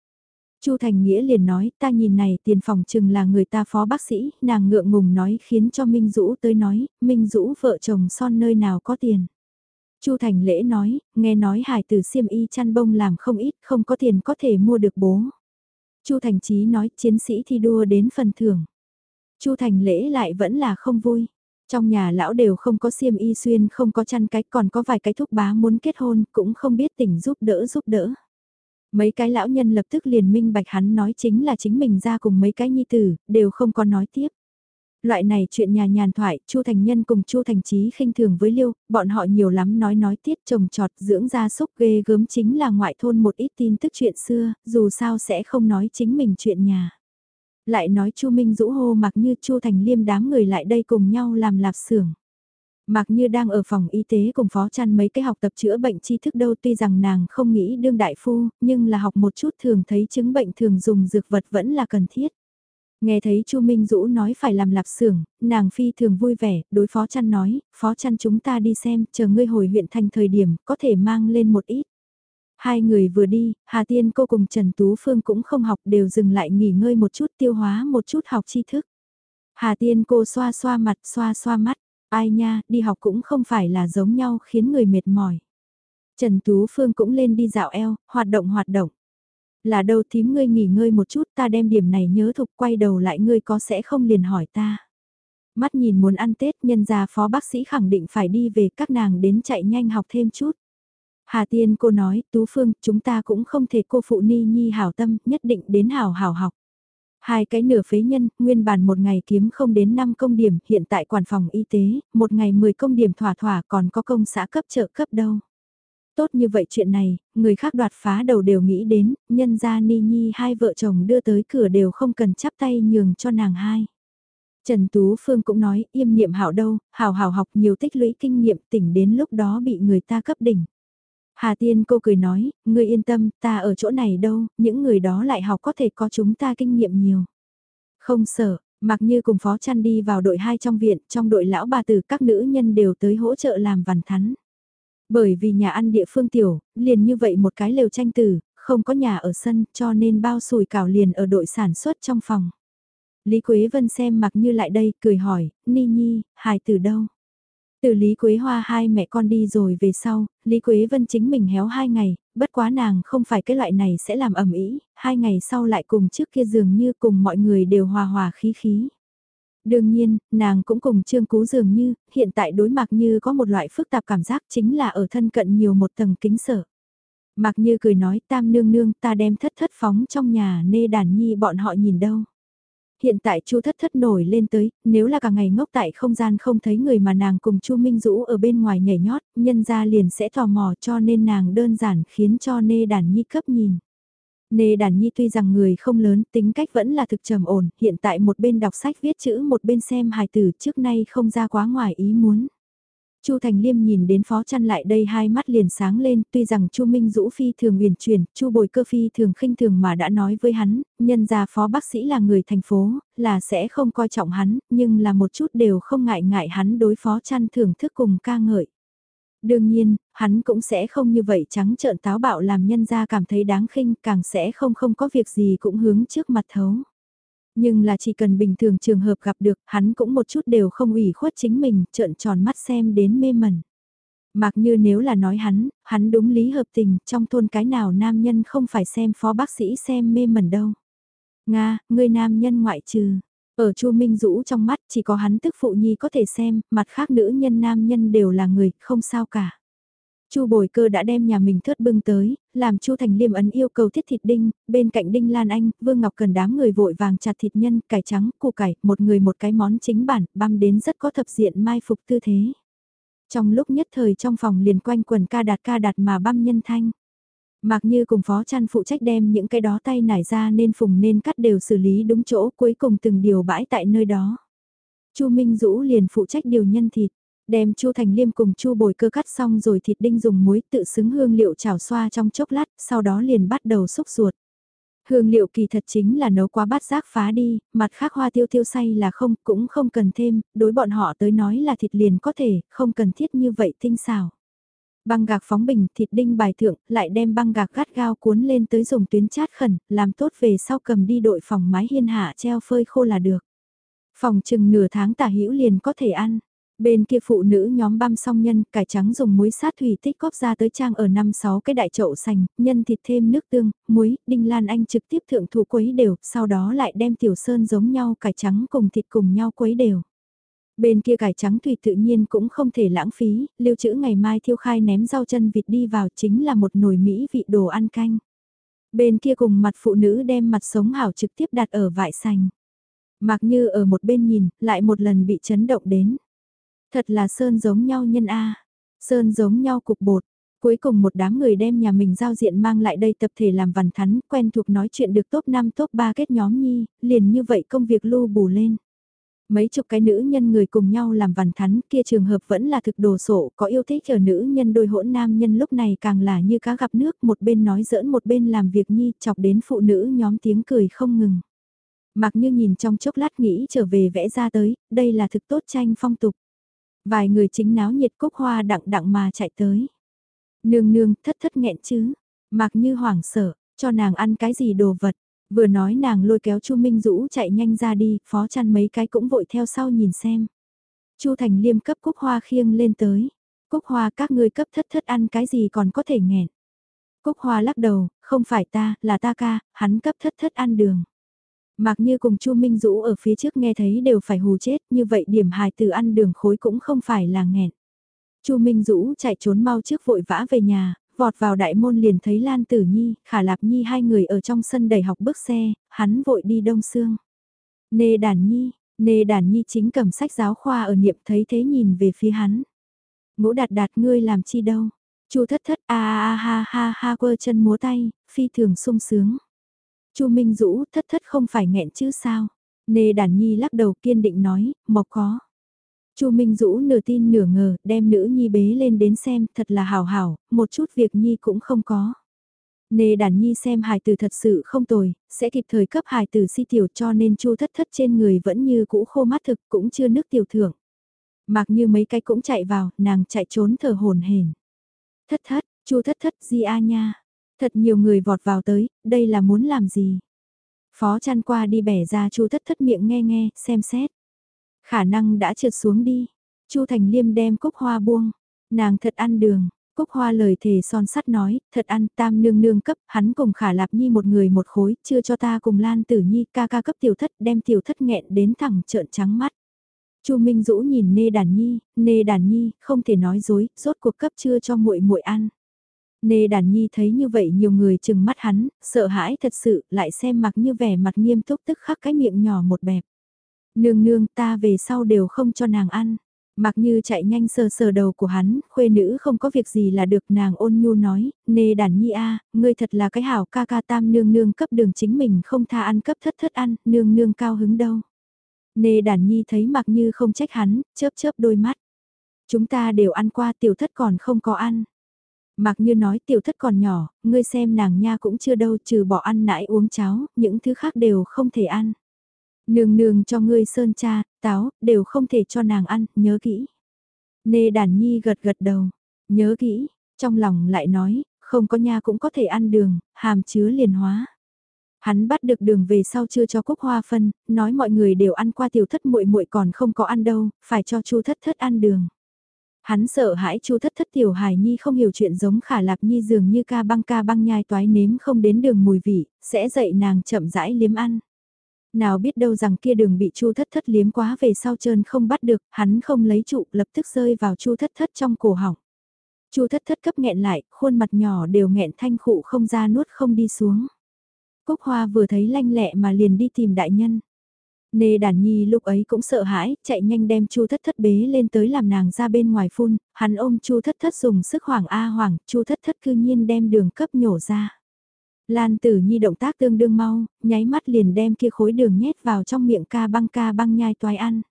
Chu Thành Nghĩa liền nói ta nhìn này tiền phòng chừng là người ta phó bác sĩ, nàng ngượng ngùng nói khiến cho Minh Dũ tới nói, Minh Dũ vợ chồng son nơi nào có tiền. Chu Thành Lễ nói, nghe nói hải tử xiêm y chăn bông làm không ít, không có tiền có thể mua được bố. Chu Thành Chí nói chiến sĩ thi đua đến phần thưởng. Chu Thành Lễ lại vẫn là không vui. Trong nhà lão đều không có xiêm y xuyên không có chăn cái còn có vài cái thúc bá muốn kết hôn cũng không biết tỉnh giúp đỡ giúp đỡ. Mấy cái lão nhân lập tức liền minh bạch hắn nói chính là chính mình ra cùng mấy cái nhi tử, đều không có nói tiếp. Loại này chuyện nhà nhàn thoại, Chu Thành Nhân cùng Chu Thành Chí khinh thường với Liêu, bọn họ nhiều lắm nói nói tiết trồng trọt dưỡng gia súc ghê gớm chính là ngoại thôn một ít tin tức chuyện xưa, dù sao sẽ không nói chính mình chuyện nhà. Lại nói Chu Minh rũ hô mặc như Chu Thành Liêm đám người lại đây cùng nhau làm lạp xưởng. Mặc như đang ở phòng y tế cùng phó chăn mấy cái học tập chữa bệnh tri thức đâu tuy rằng nàng không nghĩ đương đại phu, nhưng là học một chút thường thấy chứng bệnh thường dùng dược vật vẫn là cần thiết. Nghe thấy Chu Minh Dũ nói phải làm lạp xưởng, nàng phi thường vui vẻ, đối phó chăn nói, phó chăn chúng ta đi xem, chờ ngươi hồi huyện thành thời điểm, có thể mang lên một ít. Hai người vừa đi, Hà Tiên cô cùng Trần Tú Phương cũng không học đều dừng lại nghỉ ngơi một chút tiêu hóa một chút học tri thức. Hà Tiên cô xoa xoa mặt xoa xoa mắt, ai nha, đi học cũng không phải là giống nhau khiến người mệt mỏi. Trần Tú Phương cũng lên đi dạo eo, hoạt động hoạt động. Là đâu thím ngươi nghỉ ngơi một chút ta đem điểm này nhớ thục quay đầu lại ngươi có sẽ không liền hỏi ta. Mắt nhìn muốn ăn Tết nhân gia phó bác sĩ khẳng định phải đi về các nàng đến chạy nhanh học thêm chút. Hà Tiên cô nói, Tú Phương, chúng ta cũng không thể cô phụ ni nhi hảo tâm, nhất định đến hảo hảo học. Hai cái nửa phế nhân, nguyên bản một ngày kiếm không đến 5 công điểm, hiện tại quản phòng y tế, một ngày 10 công điểm thỏa thỏa còn có công xã cấp trợ cấp đâu. Tốt như vậy chuyện này, người khác đoạt phá đầu đều nghĩ đến, nhân ra ni nhi hai vợ chồng đưa tới cửa đều không cần chắp tay nhường cho nàng hai. Trần Tú Phương cũng nói, im niệm hảo đâu, hảo hảo học nhiều tích lũy kinh nghiệm tỉnh đến lúc đó bị người ta cấp đỉnh. Hà Tiên cô cười nói, ngươi yên tâm, ta ở chỗ này đâu, những người đó lại học có thể có chúng ta kinh nghiệm nhiều. Không sợ, mặc như cùng phó chăn đi vào đội hai trong viện, trong đội lão bà tử các nữ nhân đều tới hỗ trợ làm vằn thắn. Bởi vì nhà ăn địa phương tiểu, liền như vậy một cái lều tranh tử, không có nhà ở sân cho nên bao sùi cảo liền ở đội sản xuất trong phòng. Lý Quế Vân xem mặc như lại đây, cười hỏi, Ni Nhi, hài từ đâu? Từ Lý Quế Hoa hai mẹ con đi rồi về sau, Lý Quế Vân chính mình héo hai ngày, bất quá nàng không phải cái loại này sẽ làm ẩm ý, hai ngày sau lại cùng trước kia dường như cùng mọi người đều hòa hòa khí khí. Đương nhiên, nàng cũng cùng Trương Cú dường như, hiện tại đối mặt như có một loại phức tạp cảm giác chính là ở thân cận nhiều một tầng kính sợ. Mặc như cười nói tam nương nương ta đem thất thất phóng trong nhà nê đàn nhi bọn họ nhìn đâu. Hiện tại chu thất thất nổi lên tới, nếu là cả ngày ngốc tại không gian không thấy người mà nàng cùng chu Minh Dũ ở bên ngoài nhảy nhót, nhân ra liền sẽ tò mò cho nên nàng đơn giản khiến cho nê đàn nhi cấp nhìn. Nê Đàn Nhi tuy rằng người không lớn, tính cách vẫn là thực trầm ổn, hiện tại một bên đọc sách viết chữ một bên xem hài tử trước nay không ra quá ngoài ý muốn. Chu Thành Liêm nhìn đến Phó Chăn lại đây hai mắt liền sáng lên, tuy rằng Chu Minh Dũ phi thường uyển chuyển, Chu Bồi Cơ phi thường khinh thường mà đã nói với hắn, nhân gia phó bác sĩ là người thành phố, là sẽ không coi trọng hắn, nhưng là một chút đều không ngại ngại hắn đối Phó Chăn thưởng thức cùng ca ngợi. Đương nhiên, hắn cũng sẽ không như vậy trắng trợn táo bạo làm nhân gia cảm thấy đáng khinh, càng sẽ không không có việc gì cũng hướng trước mặt thấu. Nhưng là chỉ cần bình thường trường hợp gặp được, hắn cũng một chút đều không ủy khuất chính mình, trợn tròn mắt xem đến mê mẩn. Mặc như nếu là nói hắn, hắn đúng lý hợp tình, trong thôn cái nào nam nhân không phải xem phó bác sĩ xem mê mẩn đâu. Nga, người nam nhân ngoại trừ. Ở Chu Minh Dũ trong mắt chỉ có hắn tức phụ nhi có thể xem, mặt khác nữ nhân nam nhân đều là người, không sao cả. Chu Bồi Cơ đã đem nhà mình thớt bưng tới, làm Chu Thành Liêm ấn yêu cầu thiết thịt đinh, bên cạnh Đinh Lan Anh, Vương Ngọc cần đám người vội vàng chặt thịt nhân, cải trắng, củ cải, một người một cái món chính bản, băm đến rất có thập diện mai phục tư thế. Trong lúc nhất thời trong phòng liền quanh quần ca đạt ca đạt mà băm nhân thanh. Mạc Như cùng phó chăn phụ trách đem những cái đó tay nải ra nên phùng nên cắt đều xử lý đúng chỗ cuối cùng từng điều bãi tại nơi đó. Chu Minh Dũ liền phụ trách điều nhân thịt. Đem Chu Thành Liêm cùng Chu Bồi Cơ cắt xong rồi thịt đinh dùng muối tự xứng hương liệu chảo xoa trong chốc lát, sau đó liền bắt đầu xúc ruột. Hương liệu kỳ thật chính là nấu quá bát giác phá đi, mặt khác hoa tiêu tiêu say là không, cũng không cần thêm, đối bọn họ tới nói là thịt liền có thể, không cần thiết như vậy tinh xào. Băng gạc phóng bình, thịt đinh bài thượng, lại đem băng gạc gắt gao cuốn lên tới dùng tuyến chát khẩn, làm tốt về sau cầm đi đội phòng mái hiên hạ treo phơi khô là được. Phòng chừng nửa tháng tả hữu liền có thể ăn. Bên kia phụ nữ nhóm băm xong nhân, cải trắng dùng muối sát thủy tích góp ra tới trang ở năm sáu cái đại chậu sành, nhân thịt thêm nước tương, muối, đinh lan anh trực tiếp thượng thủ quấy đều, sau đó lại đem tiểu sơn giống nhau cải trắng cùng thịt cùng nhau quấy đều. Bên kia cải trắng tùy tự nhiên cũng không thể lãng phí, lưu trữ ngày mai thiêu khai ném rau chân vịt đi vào chính là một nồi mỹ vị đồ ăn canh. Bên kia cùng mặt phụ nữ đem mặt sống hảo trực tiếp đặt ở vại sành. Mặc như ở một bên nhìn, lại một lần bị chấn động đến. Thật là sơn giống nhau nhân A. Sơn giống nhau cục bột. Cuối cùng một đám người đem nhà mình giao diện mang lại đây tập thể làm vằn thắn, quen thuộc nói chuyện được top 5 top 3 kết nhóm nhi, liền như vậy công việc lưu bù lên. Mấy chục cái nữ nhân người cùng nhau làm vằn thắn kia trường hợp vẫn là thực đồ sổ, có yêu thích ở nữ nhân đôi hỗn nam nhân lúc này càng là như cá gặp nước, một bên nói giỡn một bên làm việc nhi, chọc đến phụ nữ nhóm tiếng cười không ngừng. Mặc như nhìn trong chốc lát nghĩ trở về vẽ ra tới, đây là thực tốt tranh phong tục. Vài người chính náo nhiệt cúc hoa đặng đặng mà chạy tới. Nương nương, thất thất nghẹn chứ. Mặc như hoảng sợ, cho nàng ăn cái gì đồ vật. Vừa nói nàng lôi kéo Chu Minh Dũ chạy nhanh ra đi, phó chăn mấy cái cũng vội theo sau nhìn xem. Chu Thành Liêm cấp Cúc Hoa khiêng lên tới. Cúc Hoa các ngươi cấp thất thất ăn cái gì còn có thể nghẹn. Cúc Hoa lắc đầu, không phải ta, là ta ca, hắn cấp thất thất ăn đường. Mặc như cùng Chu Minh Dũ ở phía trước nghe thấy đều phải hù chết, như vậy điểm hài từ ăn đường khối cũng không phải là nghẹn. Chu Minh Dũ chạy trốn mau trước vội vã về nhà, vọt vào đại môn liền thấy Lan Tử Nhi, Khả Lạp Nhi hai người ở trong sân đầy học bước xe, hắn vội đi đông xương. Nê Đàn Nhi, Nê Đàn Nhi chính cầm sách giáo khoa ở niệm thấy thế nhìn về phía hắn. Ngũ đạt đạt ngươi làm chi đâu? Chu thất thất a a ha ha ha quơ chân múa tay, phi thường sung sướng. Chu Minh Dũ thất thất không phải nghẹn chứ sao? Nê Đàn Nhi lắc đầu kiên định nói, mộc có. Chu Minh Dũ nửa tin nửa ngờ, đem nữ nhi bế lên đến xem, thật là hào hảo, một chút việc nhi cũng không có. Nê đàn nhi xem hài tử thật sự không tồi, sẽ kịp thời cấp hài tử si tiểu cho nên chu thất thất trên người vẫn như cũ khô mát thực cũng chưa nước tiểu thưởng. Mặc như mấy cái cũng chạy vào, nàng chạy trốn thở hồn hển. Thất thất, chu thất thất di a nha. Thật nhiều người vọt vào tới, đây là muốn làm gì? Phó chăn qua đi bẻ ra chu thất thất miệng nghe nghe, xem xét. Khả năng đã trượt xuống đi. Chu Thành Liêm đem cúc hoa buông. Nàng thật ăn đường. Cúc hoa lời thề son sắt nói, thật ăn tam nương nương cấp, hắn cùng khả lạp nhi một người một khối, chưa cho ta cùng lan tử nhi ca ca cấp tiểu thất đem tiểu thất nghẹn đến thẳng trợn trắng mắt. Chu Minh Dũ nhìn Nê Đàn Nhi, Nê Đàn Nhi, không thể nói dối, rốt cuộc cấp chưa cho muội muội ăn. Nê Đàn Nhi thấy như vậy nhiều người chừng mắt hắn, sợ hãi thật sự, lại xem mặc như vẻ mặt nghiêm túc tức khắc cái miệng nhỏ một bẹp. Nương nương ta về sau đều không cho nàng ăn. Mặc như chạy nhanh sờ sờ đầu của hắn, khuê nữ không có việc gì là được nàng ôn nhu nói, nê đàn nhi a ngươi thật là cái hảo ca ca tam nương nương cấp đường chính mình không tha ăn cấp thất thất ăn, nương nương cao hứng đâu. Nê đàn nhi thấy mặc như không trách hắn, chớp chớp đôi mắt. Chúng ta đều ăn qua tiểu thất còn không có ăn. Mặc như nói tiểu thất còn nhỏ, ngươi xem nàng nha cũng chưa đâu trừ bỏ ăn nãi uống cháo, những thứ khác đều không thể ăn. Nương nương cho ngươi sơn cha, táo, đều không thể cho nàng ăn, nhớ kỹ. Nê đàn nhi gật gật đầu, nhớ kỹ, trong lòng lại nói, không có nha cũng có thể ăn đường, hàm chứa liền hóa. Hắn bắt được đường về sau chưa cho cúc hoa phân, nói mọi người đều ăn qua tiểu thất muội muội còn không có ăn đâu, phải cho chu thất thất ăn đường. Hắn sợ hãi chu thất thất tiểu hài nhi không hiểu chuyện giống khả lạp nhi dường như ca băng ca băng nhai toái nếm không đến đường mùi vị, sẽ dạy nàng chậm rãi liếm ăn. Nào biết đâu rằng kia đường bị chu thất thất liếm quá về sau trơn không bắt được, hắn không lấy trụ lập tức rơi vào chu thất thất trong cổ họng. chu thất thất cấp nghẹn lại, khuôn mặt nhỏ đều nghẹn thanh khụ không ra nuốt không đi xuống. Cúc hoa vừa thấy lanh lẹ mà liền đi tìm đại nhân. Nê đàn nhi lúc ấy cũng sợ hãi, chạy nhanh đem chu thất thất bế lên tới làm nàng ra bên ngoài phun, hắn ôm chu thất thất dùng sức hoảng a hoảng, chu thất thất cư nhiên đem đường cấp nhổ ra. Lan tử nhi động tác tương đương mau, nháy mắt liền đem kia khối đường nhét vào trong miệng ca băng ca băng nhai toái ăn.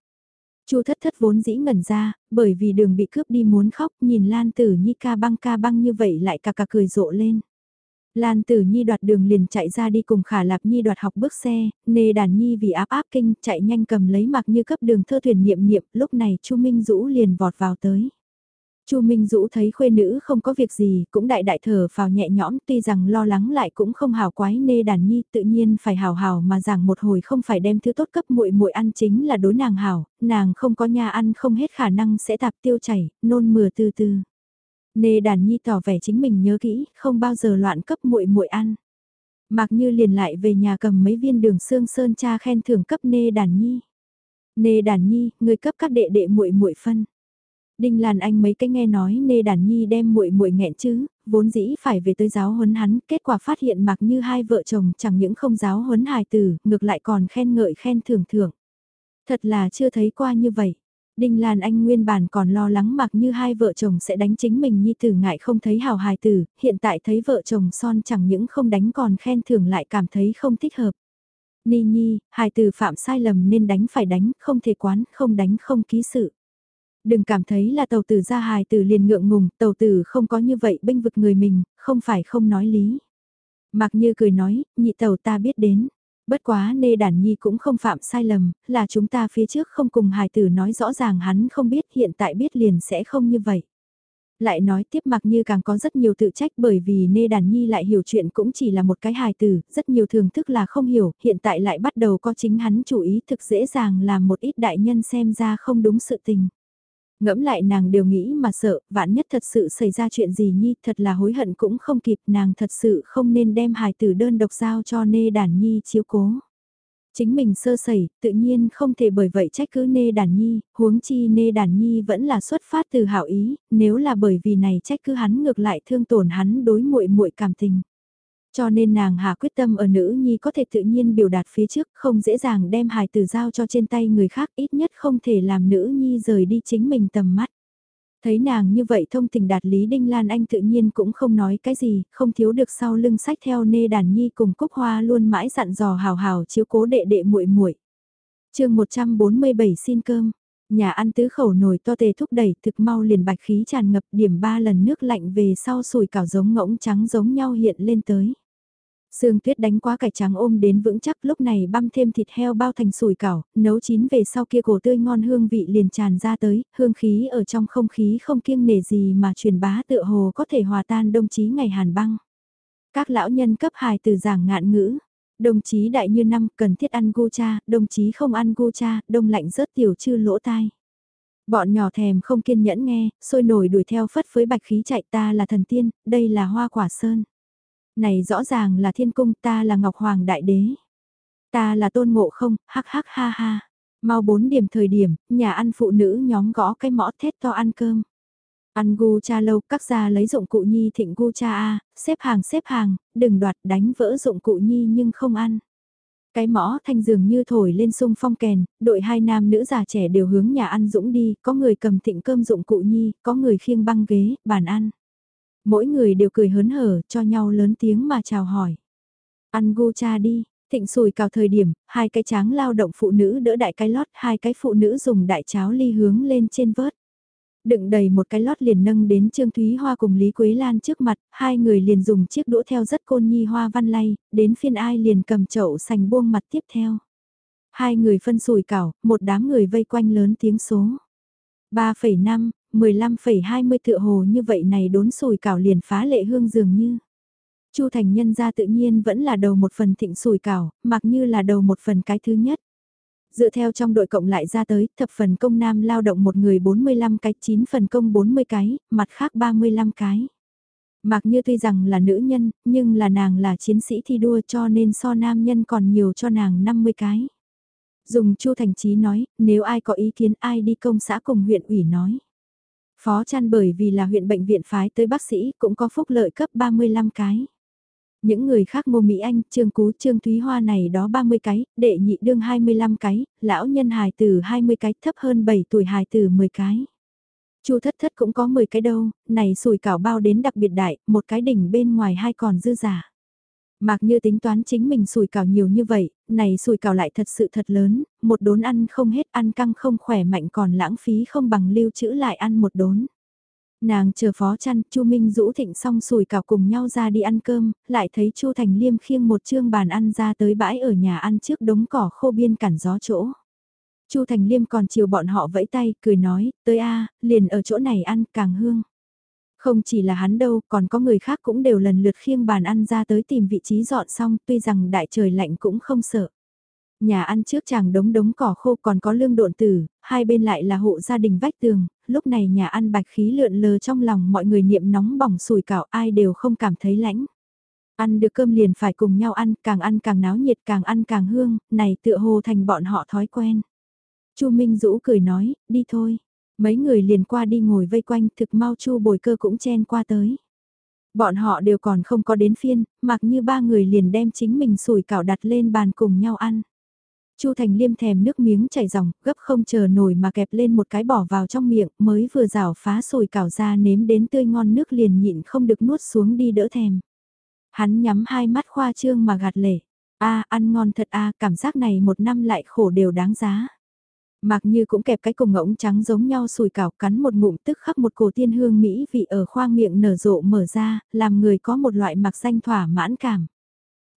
Chu thất thất vốn dĩ ngẩn ra, bởi vì đường bị cướp đi muốn khóc, nhìn Lan tử nhi ca băng ca băng như vậy lại cà cà cười rộ lên. Lan Tử Nhi đoạt đường liền chạy ra đi cùng Khả Lạp Nhi đoạt học bước xe, nề đàn Nhi vì áp áp kinh chạy nhanh cầm lấy mặc như cấp đường thơ thuyền niệm niệm, lúc này Chu Minh Dũ liền vọt vào tới. Chu Minh Dũ thấy khuê nữ không có việc gì, cũng đại đại thở vào nhẹ nhõm, tuy rằng lo lắng lại cũng không hào quái nê đàn nhi, tự nhiên phải hào hào mà rằng một hồi không phải đem thứ tốt cấp muội muội ăn chính là đối nàng hào nàng không có nhà ăn không hết khả năng sẽ tạp tiêu chảy, nôn mửa từ từ. Nê đàn nhi tỏ vẻ chính mình nhớ kỹ, không bao giờ loạn cấp muội muội ăn. Mạc Như liền lại về nhà cầm mấy viên đường xương sơn cha khen thưởng cấp Nê Đàn Nhi. Nê Đàn Nhi, người cấp các đệ đệ muội muội phân. Đinh Lan Anh mấy cái nghe nói Nê Đàn Nhi đem muội muội nghẹn chứ, vốn dĩ phải về tới giáo huấn hắn, kết quả phát hiện mặc Như hai vợ chồng chẳng những không giáo huấn hài tử, ngược lại còn khen ngợi khen thưởng thưởng. Thật là chưa thấy qua như vậy. Đinh Lan Anh nguyên bản còn lo lắng mặc như hai vợ chồng sẽ đánh chính mình nhi tử ngại không thấy hào hài tử, hiện tại thấy vợ chồng son chẳng những không đánh còn khen thưởng lại cảm thấy không thích hợp. Ni nhi, hài tử phạm sai lầm nên đánh phải đánh, không thể quán, không đánh không ký sự. Đừng cảm thấy là tàu tử ra hài tử liền ngượng ngùng, tàu tử không có như vậy bênh vực người mình, không phải không nói lý. Mặc như cười nói, nhị tàu ta biết đến. Bất quá nê đàn nhi cũng không phạm sai lầm, là chúng ta phía trước không cùng hài tử nói rõ ràng hắn không biết hiện tại biết liền sẽ không như vậy. Lại nói tiếp mặc như càng có rất nhiều tự trách bởi vì nê đàn nhi lại hiểu chuyện cũng chỉ là một cái hài tử, rất nhiều thường thức là không hiểu, hiện tại lại bắt đầu có chính hắn chủ ý thực dễ dàng làm một ít đại nhân xem ra không đúng sự tình. Ngẫm lại nàng đều nghĩ mà sợ, vạn nhất thật sự xảy ra chuyện gì nhi, thật là hối hận cũng không kịp, nàng thật sự không nên đem hài tử đơn độc giao cho nê đàn nhi chiếu cố. Chính mình sơ sẩy, tự nhiên không thể bởi vậy trách cứ nê đàn nhi, huống chi nê đàn nhi vẫn là xuất phát từ hảo ý, nếu là bởi vì này trách cứ hắn ngược lại thương tổn hắn đối muội muội cảm tình. Cho nên nàng hà quyết tâm ở nữ nhi có thể tự nhiên biểu đạt phía trước, không dễ dàng đem hài tử giao cho trên tay người khác, ít nhất không thể làm nữ nhi rời đi chính mình tầm mắt. Thấy nàng như vậy thông tình đạt lý Đinh Lan Anh tự nhiên cũng không nói cái gì, không thiếu được sau lưng sách theo nê đàn nhi cùng cúc hoa luôn mãi dặn dò hào hào chiếu cố đệ đệ muội muội. chương 147 xin cơm, nhà ăn tứ khẩu nồi to tề thúc đẩy thực mau liền bạch khí tràn ngập điểm ba lần nước lạnh về sau sùi cảo giống ngỗng trắng giống nhau hiện lên tới. Sương tuyết đánh quá cải trắng ôm đến vững chắc lúc này băm thêm thịt heo bao thành sủi cảo, nấu chín về sau kia cổ tươi ngon hương vị liền tràn ra tới, hương khí ở trong không khí không kiêng nể gì mà truyền bá tựa hồ có thể hòa tan đồng chí ngày hàn băng. Các lão nhân cấp hài từ giảng ngạn ngữ, đồng chí đại như năm cần thiết ăn gu cha, đồng chí không ăn gu cha, đông lạnh rớt tiểu chư lỗ tai. Bọn nhỏ thèm không kiên nhẫn nghe, sôi nổi đuổi theo phất với bạch khí chạy ta là thần tiên, đây là hoa quả sơn. Này rõ ràng là thiên cung ta là Ngọc Hoàng Đại Đế. Ta là tôn ngộ không, hắc hắc ha ha. Mau bốn điểm thời điểm, nhà ăn phụ nữ nhóm gõ cái mõ thét to ăn cơm. Ăn gu cha lâu, các gia lấy dụng cụ nhi thịnh gu cha A, xếp hàng xếp hàng, đừng đoạt đánh vỡ dụng cụ nhi nhưng không ăn. Cái mõ thanh dường như thổi lên sung phong kèn, đội hai nam nữ già trẻ đều hướng nhà ăn dũng đi, có người cầm thịnh cơm dụng cụ nhi, có người khiêng băng ghế, bàn ăn. Mỗi người đều cười hớn hở, cho nhau lớn tiếng mà chào hỏi. Ăn gu cha đi, thịnh sùi cào thời điểm, hai cái tráng lao động phụ nữ đỡ đại cái lót, hai cái phụ nữ dùng đại cháo ly hướng lên trên vớt. Đựng đầy một cái lót liền nâng đến Trương Thúy Hoa cùng Lý Quế Lan trước mặt, hai người liền dùng chiếc đũa theo rất côn nhi hoa văn lay, đến phiên ai liền cầm chậu sành buông mặt tiếp theo. Hai người phân sùi cảo, một đám người vây quanh lớn tiếng số. 3,5, 15,20 tựa hồ như vậy này đốn sùi cảo liền phá lệ hương dường như. Chu Thành Nhân ra tự nhiên vẫn là đầu một phần thịnh sùi cảo, mặc như là đầu một phần cái thứ nhất. Dựa theo trong đội cộng lại ra tới, thập phần công nam lao động một người 45 cái, 9 phần công 40 cái, mặt khác 35 cái. Mặc như tuy rằng là nữ nhân, nhưng là nàng là chiến sĩ thi đua cho nên so nam nhân còn nhiều cho nàng 50 cái. Dùng Chu Thành Chí nói, nếu ai có ý kiến ai đi công xã cùng huyện ủy nói. Phó chăn bởi vì là huyện bệnh viện phái tới bác sĩ cũng có phúc lợi cấp 35 cái. Những người khác Ngô Mỹ Anh, Trương Cú, Trương Thúy Hoa này đó 30 cái, đệ nhị đương 25 cái, lão nhân hài tử 20 cái, thấp hơn 7 tuổi hài tử 10 cái. Chu thất thất cũng có 10 cái đâu, này sùi cảo bao đến đặc biệt đại, một cái đỉnh bên ngoài hai còn dư giả. Mạc như tính toán chính mình sùi cảo nhiều như vậy, này sùi cảo lại thật sự thật lớn, một đốn ăn không hết ăn căng không khỏe mạnh còn lãng phí không bằng lưu trữ lại ăn một đốn. Nàng chờ phó chăn, Chu Minh rũ thịnh xong sùi cảo cùng nhau ra đi ăn cơm, lại thấy Chu Thành Liêm khiêng một chương bàn ăn ra tới bãi ở nhà ăn trước đống cỏ khô biên cản gió chỗ. Chu Thành Liêm còn chiều bọn họ vẫy tay, cười nói, tới a, liền ở chỗ này ăn càng hương. Không chỉ là hắn đâu, còn có người khác cũng đều lần lượt khiêng bàn ăn ra tới tìm vị trí dọn xong, tuy rằng đại trời lạnh cũng không sợ. Nhà ăn trước chàng đống đống cỏ khô còn có lương độn tử, hai bên lại là hộ gia đình vách tường, lúc này nhà ăn bạch khí lượn lờ trong lòng mọi người niệm nóng bỏng sùi cảo ai đều không cảm thấy lãnh. Ăn được cơm liền phải cùng nhau ăn, càng ăn càng náo nhiệt càng ăn càng hương, này tựa hồ thành bọn họ thói quen. Chu Minh Dũ cười nói, đi thôi. Mấy người liền qua đi ngồi vây quanh thực mau Chu bồi cơ cũng chen qua tới. Bọn họ đều còn không có đến phiên, mặc như ba người liền đem chính mình sùi cảo đặt lên bàn cùng nhau ăn. Chu Thành Liêm thèm nước miếng chảy ròng, gấp không chờ nổi mà kẹp lên một cái bỏ vào trong miệng, mới vừa rảo phá sồi cảo ra nếm đến tươi ngon nước liền nhịn không được nuốt xuống đi đỡ thèm. Hắn nhắm hai mắt khoa trương mà gạt lệ. a ăn ngon thật a cảm giác này một năm lại khổ đều đáng giá. Mạc như cũng kẹp cái cùng ngỗng trắng giống nhau sùi cảo cắn một ngụm tức khắc một cổ tiên hương mỹ vị ở khoang miệng nở rộ mở ra, làm người có một loại mạc danh thỏa mãn cảm.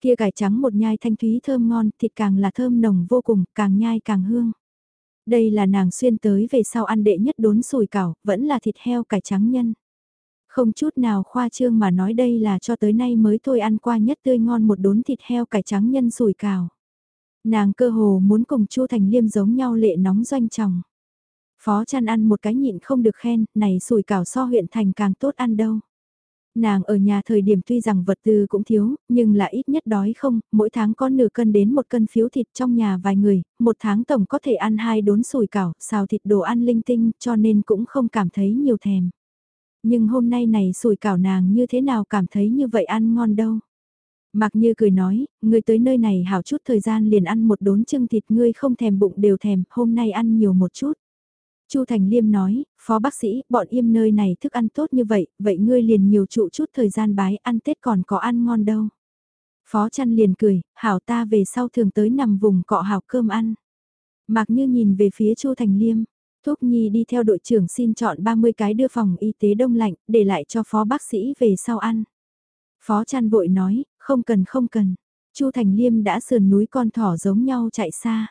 Kia cải trắng một nhai thanh thúy thơm ngon, thịt càng là thơm nồng vô cùng, càng nhai càng hương. Đây là nàng xuyên tới về sau ăn đệ nhất đốn sùi cảo, vẫn là thịt heo cải trắng nhân. Không chút nào khoa trương mà nói đây là cho tới nay mới thôi ăn qua nhất tươi ngon một đốn thịt heo cải trắng nhân sùi cảo. Nàng cơ hồ muốn cùng Chu Thành Liêm giống nhau lệ nóng doanh chồng. Phó chăn ăn một cái nhịn không được khen, này sùi cảo so huyện thành càng tốt ăn đâu. Nàng ở nhà thời điểm tuy rằng vật tư cũng thiếu, nhưng là ít nhất đói không, mỗi tháng có nửa cân đến một cân phiếu thịt trong nhà vài người, một tháng tổng có thể ăn hai đốn sùi cảo, xào thịt đồ ăn linh tinh cho nên cũng không cảm thấy nhiều thèm. Nhưng hôm nay này sùi cảo nàng như thế nào cảm thấy như vậy ăn ngon đâu. Mặc như cười nói, ngươi tới nơi này hảo chút thời gian liền ăn một đốn chưng thịt ngươi không thèm bụng đều thèm, hôm nay ăn nhiều một chút. Chu Thành Liêm nói, phó bác sĩ, bọn im nơi này thức ăn tốt như vậy, vậy ngươi liền nhiều trụ chút thời gian bái ăn Tết còn có ăn ngon đâu. Phó chăn liền cười, hảo ta về sau thường tới nằm vùng cọ hảo cơm ăn. Mạc như nhìn về phía Chu Thành Liêm, Thúc Nhi đi theo đội trưởng xin chọn 30 cái đưa phòng y tế đông lạnh, để lại cho phó bác sĩ về sau ăn. Phó chăn vội nói, không cần không cần. Chu Thành Liêm đã sườn núi con thỏ giống nhau chạy xa.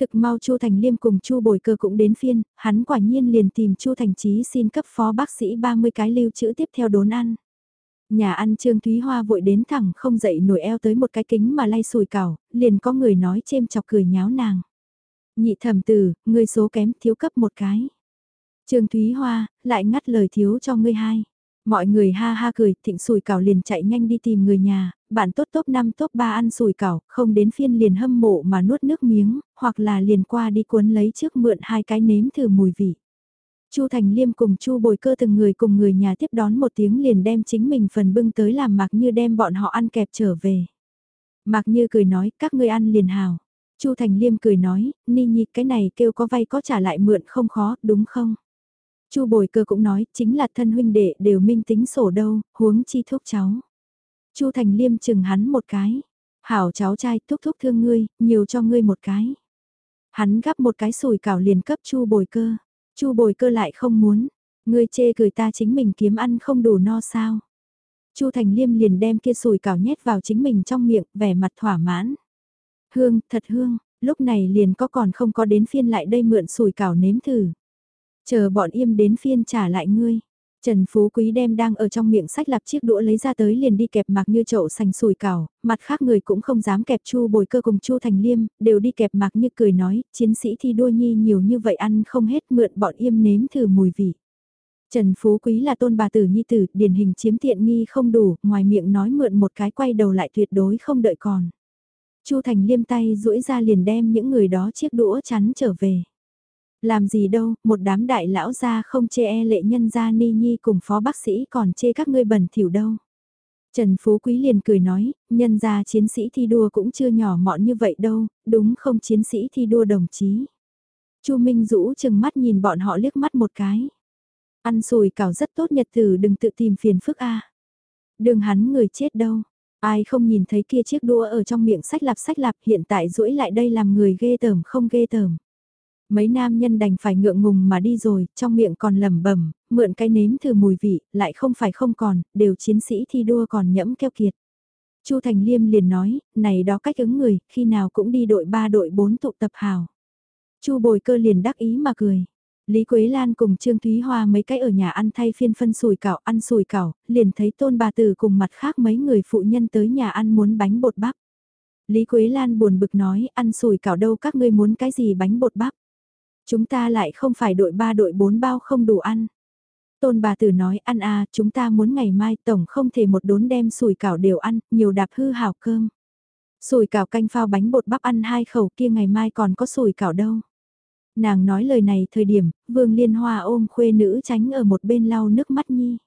Thực mau Chu Thành Liêm cùng Chu Bồi Cơ cũng đến phiên, hắn quả nhiên liền tìm Chu Thành Chí xin cấp phó bác sĩ 30 cái lưu trữ tiếp theo đốn ăn. Nhà ăn Trương Thúy Hoa vội đến thẳng không dậy nổi eo tới một cái kính mà lay sùi cảo, liền có người nói chêm chọc cười nháo nàng. Nhị thẩm tử, ngươi số kém thiếu cấp một cái. Trương Thúy Hoa, lại ngắt lời thiếu cho ngươi hai. Mọi người ha ha cười, thịnh sùi cảo liền chạy nhanh đi tìm người nhà, bạn tốt top 5 top 3 ăn sùi cảo, không đến phiên liền hâm mộ mà nuốt nước miếng, hoặc là liền qua đi cuốn lấy trước mượn hai cái nếm thử mùi vị. Chu Thành Liêm cùng Chu Bồi Cơ từng người cùng người nhà tiếp đón một tiếng liền đem chính mình phần bưng tới làm mặc như đem bọn họ ăn kẹp trở về. Mạc Như cười nói, các ngươi ăn liền hào. Chu Thành Liêm cười nói, Ni Nhi cái này kêu có vay có trả lại mượn không khó, đúng không? Chu Bồi Cơ cũng nói, chính là thân huynh đệ đều minh tính sổ đâu, huống chi thúc cháu. Chu Thành Liêm chừng hắn một cái. Hảo cháu trai thúc thúc thương ngươi, nhiều cho ngươi một cái. Hắn gắp một cái sủi cảo liền cấp Chu Bồi Cơ. Chu Bồi Cơ lại không muốn, ngươi chê cười ta chính mình kiếm ăn không đủ no sao? Chu Thành Liêm liền đem kia sủi cảo nhét vào chính mình trong miệng, vẻ mặt thỏa mãn. Hương, thật hương, lúc này liền có còn không có đến phiên lại đây mượn sủi cảo nếm thử. Chờ bọn im đến phiên trả lại ngươi. Trần Phú Quý đem đang ở trong miệng sách lạp chiếc đũa lấy ra tới liền đi kẹp mạc như chậu sành sùi cảo, mặt khác người cũng không dám kẹp chu bồi cơ cùng chu thành liêm, đều đi kẹp mạc như cười nói, chiến sĩ thi đua nhi nhiều như vậy ăn không hết mượn bọn im nếm thử mùi vị. Trần Phú Quý là tôn bà tử nhi tử, điển hình chiếm tiện nghi không đủ, ngoài miệng nói mượn một cái quay đầu lại tuyệt đối không đợi còn. Chu Thành liêm tay duỗi ra liền đem những người đó chiếc đũa chắn trở về. Làm gì đâu, một đám đại lão gia không chê e lệ nhân gia ni nhi cùng phó bác sĩ còn chê các ngươi bẩn thỉu đâu. Trần Phú Quý liền cười nói, nhân gia chiến sĩ thi đua cũng chưa nhỏ mọn như vậy đâu, đúng không chiến sĩ thi đua đồng chí. Chu Minh Dũ chừng mắt nhìn bọn họ liếc mắt một cái. Ăn sùi cảo rất tốt nhật tử đừng tự tìm phiền phức a. Đừng hắn người chết đâu. Ai không nhìn thấy kia chiếc đũa ở trong miệng sách lạp sách lạp hiện tại rũi lại đây làm người ghê tởm không ghê tởm. Mấy nam nhân đành phải ngượng ngùng mà đi rồi, trong miệng còn lẩm bẩm, mượn cái nếm thử mùi vị, lại không phải không còn, đều chiến sĩ thi đua còn nhẫm keo kiệt. Chu Thành Liêm liền nói, này đó cách ứng người, khi nào cũng đi đội 3 đội 4 tụ tập hào. Chu Bồi Cơ liền đắc ý mà cười. Lý Quế Lan cùng Trương Thúy Hoa mấy cái ở nhà ăn thay phiên phân sùi cảo ăn sùi cảo, liền thấy tôn bà tử cùng mặt khác mấy người phụ nhân tới nhà ăn muốn bánh bột bắp. Lý Quế Lan buồn bực nói ăn sùi cảo đâu các ngươi muốn cái gì bánh bột bắp. Chúng ta lại không phải đội 3 đội 4 bao không đủ ăn. Tôn bà tử nói ăn à, chúng ta muốn ngày mai tổng không thể một đốn đem sùi cảo đều ăn, nhiều đạp hư hảo cơm. Sùi cảo canh phao bánh bột bắp ăn hai khẩu kia ngày mai còn có sùi cảo đâu. Nàng nói lời này thời điểm, Vương Liên Hoa ôm khuê nữ tránh ở một bên lau nước mắt nhi.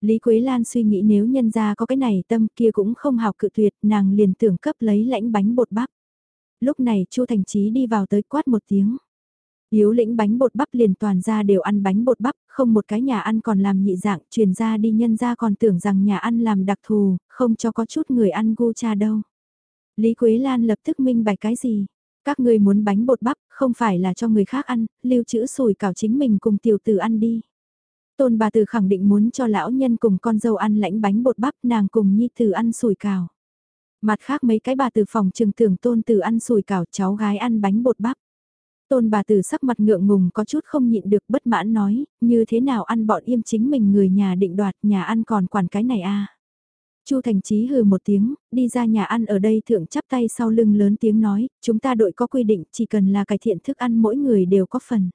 Lý Quế Lan suy nghĩ nếu nhân gia có cái này tâm kia cũng không học cự tuyệt, nàng liền tưởng cấp lấy lãnh bánh bột bắp. Lúc này Chu Thành Chí đi vào tới quát một tiếng. Yếu lĩnh bánh bột bắp liền toàn ra đều ăn bánh bột bắp, không một cái nhà ăn còn làm nhị dạng, truyền ra đi nhân ra còn tưởng rằng nhà ăn làm đặc thù, không cho có chút người ăn gu cha đâu. Lý Quế Lan lập tức minh bạch cái gì? Các ngươi muốn bánh bột bắp, không phải là cho người khác ăn, lưu trữ sùi cảo chính mình cùng tiểu tử ăn đi. Tôn bà tử khẳng định muốn cho lão nhân cùng con dâu ăn lãnh bánh bột bắp nàng cùng nhi tử ăn sùi cảo. Mặt khác mấy cái bà từ phòng trừng tưởng tôn tử ăn sùi cảo cháu gái ăn bánh bột bắp. Tôn bà tử sắc mặt ngượng ngùng có chút không nhịn được bất mãn nói, như thế nào ăn bọn im chính mình người nhà định đoạt nhà ăn còn quản cái này a Chu Thành Chí hừ một tiếng, đi ra nhà ăn ở đây thượng chắp tay sau lưng lớn tiếng nói, chúng ta đội có quy định chỉ cần là cải thiện thức ăn mỗi người đều có phần.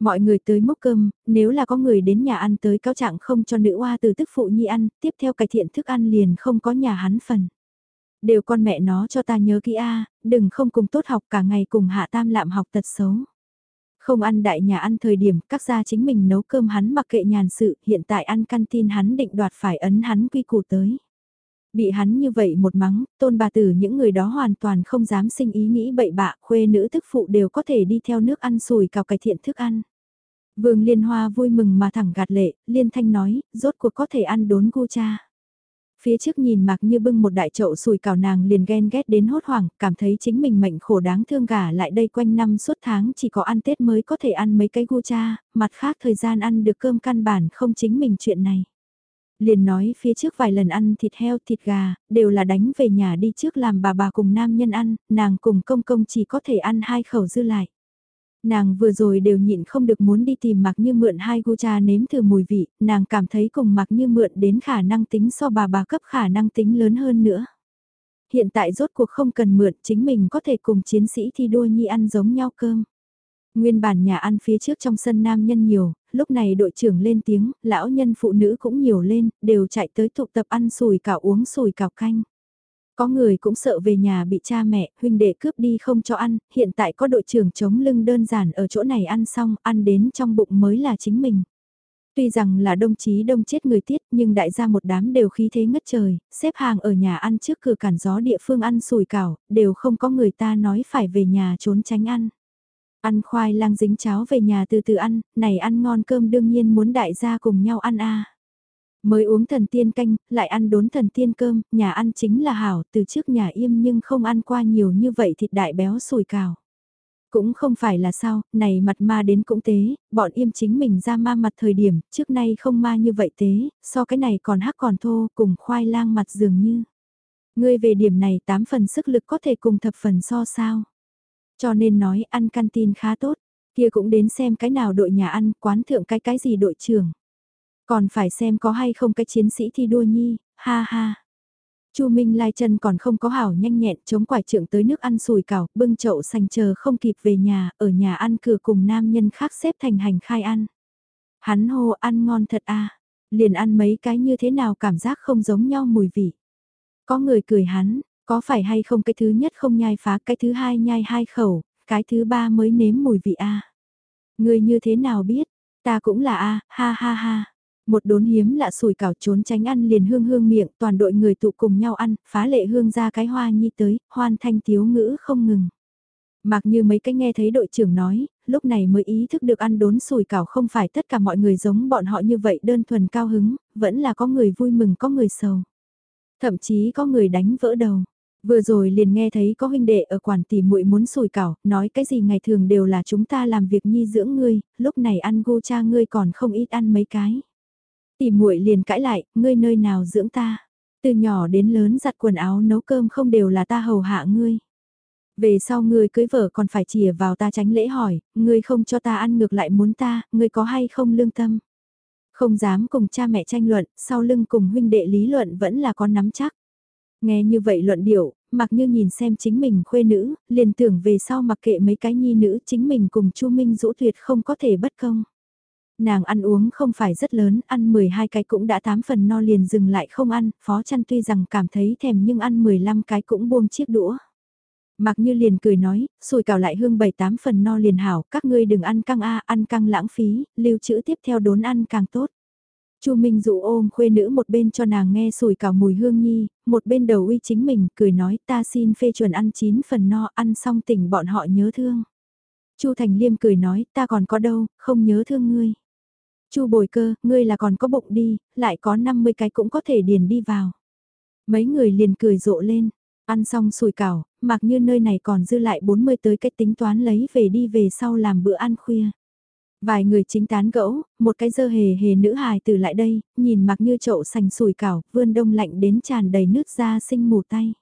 Mọi người tới mốc cơm, nếu là có người đến nhà ăn tới cáo trạng không cho nữ hoa từ tức phụ nhi ăn, tiếp theo cải thiện thức ăn liền không có nhà hắn phần. Đều con mẹ nó cho ta nhớ kỹ a đừng không cùng tốt học cả ngày cùng hạ tam lạm học tật xấu. Không ăn đại nhà ăn thời điểm các gia chính mình nấu cơm hắn mặc kệ nhàn sự, hiện tại ăn canteen hắn định đoạt phải ấn hắn quy củ tới. Bị hắn như vậy một mắng, tôn bà tử những người đó hoàn toàn không dám sinh ý nghĩ bậy bạ, khuê nữ thức phụ đều có thể đi theo nước ăn sùi cào cải thiện thức ăn. Vương Liên Hoa vui mừng mà thẳng gạt lệ, Liên Thanh nói, rốt cuộc có thể ăn đốn gu cha. Phía trước nhìn mặc như bưng một đại chậu sùi cào nàng liền ghen ghét đến hốt hoảng, cảm thấy chính mình mệnh khổ đáng thương gả lại đây quanh năm suốt tháng chỉ có ăn Tết mới có thể ăn mấy cái gu cha, mặt khác thời gian ăn được cơm căn bản không chính mình chuyện này. Liền nói phía trước vài lần ăn thịt heo thịt gà, đều là đánh về nhà đi trước làm bà bà cùng nam nhân ăn, nàng cùng công công chỉ có thể ăn hai khẩu dư lại. Nàng vừa rồi đều nhịn không được muốn đi tìm mặc như mượn hai gu cha nếm thử mùi vị, nàng cảm thấy cùng mặc như mượn đến khả năng tính so bà bà cấp khả năng tính lớn hơn nữa. Hiện tại rốt cuộc không cần mượn chính mình có thể cùng chiến sĩ thi đua nhi ăn giống nhau cơm. Nguyên bản nhà ăn phía trước trong sân nam nhân nhiều, lúc này đội trưởng lên tiếng, lão nhân phụ nữ cũng nhiều lên, đều chạy tới tụ tập ăn sùi cảo uống sùi cảo canh. Có người cũng sợ về nhà bị cha mẹ, huynh đệ cướp đi không cho ăn, hiện tại có đội trưởng chống lưng đơn giản ở chỗ này ăn xong, ăn đến trong bụng mới là chính mình. Tuy rằng là đông chí đông chết người tiết nhưng đại gia một đám đều khí thế ngất trời, xếp hàng ở nhà ăn trước cửa cản gió địa phương ăn sùi cảo, đều không có người ta nói phải về nhà trốn tránh ăn. Ăn khoai lang dính cháo về nhà từ từ ăn, này ăn ngon cơm đương nhiên muốn đại gia cùng nhau ăn a. Mới uống thần tiên canh, lại ăn đốn thần tiên cơm, nhà ăn chính là hảo, từ trước nhà im nhưng không ăn qua nhiều như vậy thịt đại béo sùi cào. Cũng không phải là sao, này mặt ma đến cũng tế, bọn im chính mình ra ma mặt thời điểm, trước nay không ma như vậy tế, so cái này còn hắc còn thô, cùng khoai lang mặt dường như. Ngươi về điểm này tám phần sức lực có thể cùng thập phần so sao. Cho nên nói ăn canteen khá tốt, kia cũng đến xem cái nào đội nhà ăn, quán thượng cái cái gì đội trưởng. Còn phải xem có hay không cái chiến sĩ thi đua nhi, ha ha. Chu Minh Lai chân còn không có hảo nhanh nhẹn chống quải trưởng tới nước ăn sùi cảo, bưng chậu sành chờ không kịp về nhà, ở nhà ăn cửa cùng nam nhân khác xếp thành hành khai ăn. Hắn hô ăn ngon thật à, liền ăn mấy cái như thế nào cảm giác không giống nhau mùi vị. Có người cười hắn, có phải hay không cái thứ nhất không nhai phá, cái thứ hai nhai hai khẩu, cái thứ ba mới nếm mùi vị a. À. Người như thế nào biết, ta cũng là a, ha ha ha. Một đốn hiếm lạ sủi cảo trốn tránh ăn liền hương hương miệng, toàn đội người tụ cùng nhau ăn, phá lệ hương ra cái hoa nhi tới, hoan thanh tiếu ngữ không ngừng. Mặc như mấy cái nghe thấy đội trưởng nói, lúc này mới ý thức được ăn đốn sủi cảo không phải tất cả mọi người giống bọn họ như vậy đơn thuần cao hứng, vẫn là có người vui mừng có người sầu. Thậm chí có người đánh vỡ đầu. Vừa rồi liền nghe thấy có huynh đệ ở quản tỷ muội muốn sùi cảo, nói cái gì ngày thường đều là chúng ta làm việc nhi dưỡng ngươi, lúc này ăn gu cha ngươi còn không ít ăn mấy cái. Tỷ muội liền cãi lại, ngươi nơi nào dưỡng ta? Từ nhỏ đến lớn giặt quần áo nấu cơm không đều là ta hầu hạ ngươi. Về sau ngươi cưới vợ còn phải chìa vào ta tránh lễ hỏi, ngươi không cho ta ăn ngược lại muốn ta, ngươi có hay không lương tâm? Không dám cùng cha mẹ tranh luận, sau lưng cùng huynh đệ lý luận vẫn là con nắm chắc. Nghe như vậy luận điệu, mặc như nhìn xem chính mình khuê nữ, liền tưởng về sau mặc kệ mấy cái nhi nữ chính mình cùng Chu Minh rũ tuyệt không có thể bất công. Nàng ăn uống không phải rất lớn, ăn 12 cái cũng đã 8 phần no liền dừng lại không ăn, phó chăn tuy rằng cảm thấy thèm nhưng ăn 15 cái cũng buông chiếc đũa. Mặc như liền cười nói, sùi cào lại hương 7-8 phần no liền hảo, các ngươi đừng ăn căng a ăn căng lãng phí, lưu trữ tiếp theo đốn ăn càng tốt. Chu Minh dụ ôm khuê nữ một bên cho nàng nghe sùi cào mùi hương nhi, một bên đầu uy chính mình, cười nói ta xin phê chuẩn ăn chín phần no, ăn xong tỉnh bọn họ nhớ thương. Chu Thành Liêm cười nói, ta còn có đâu, không nhớ thương ngươi. Chu Bồi Cơ, ngươi là còn có bụng đi, lại có 50 cái cũng có thể điền đi vào. Mấy người liền cười rộ lên, ăn xong sủi cảo, mặc như nơi này còn dư lại 40 tới cái tính toán lấy về đi về sau làm bữa ăn khuya. Vài người chính tán gẫu, một cái dơ hề hề nữ hài từ lại đây, nhìn mặc như chậu sành sủi cảo, vươn đông lạnh đến tràn đầy nước da sinh mù tay.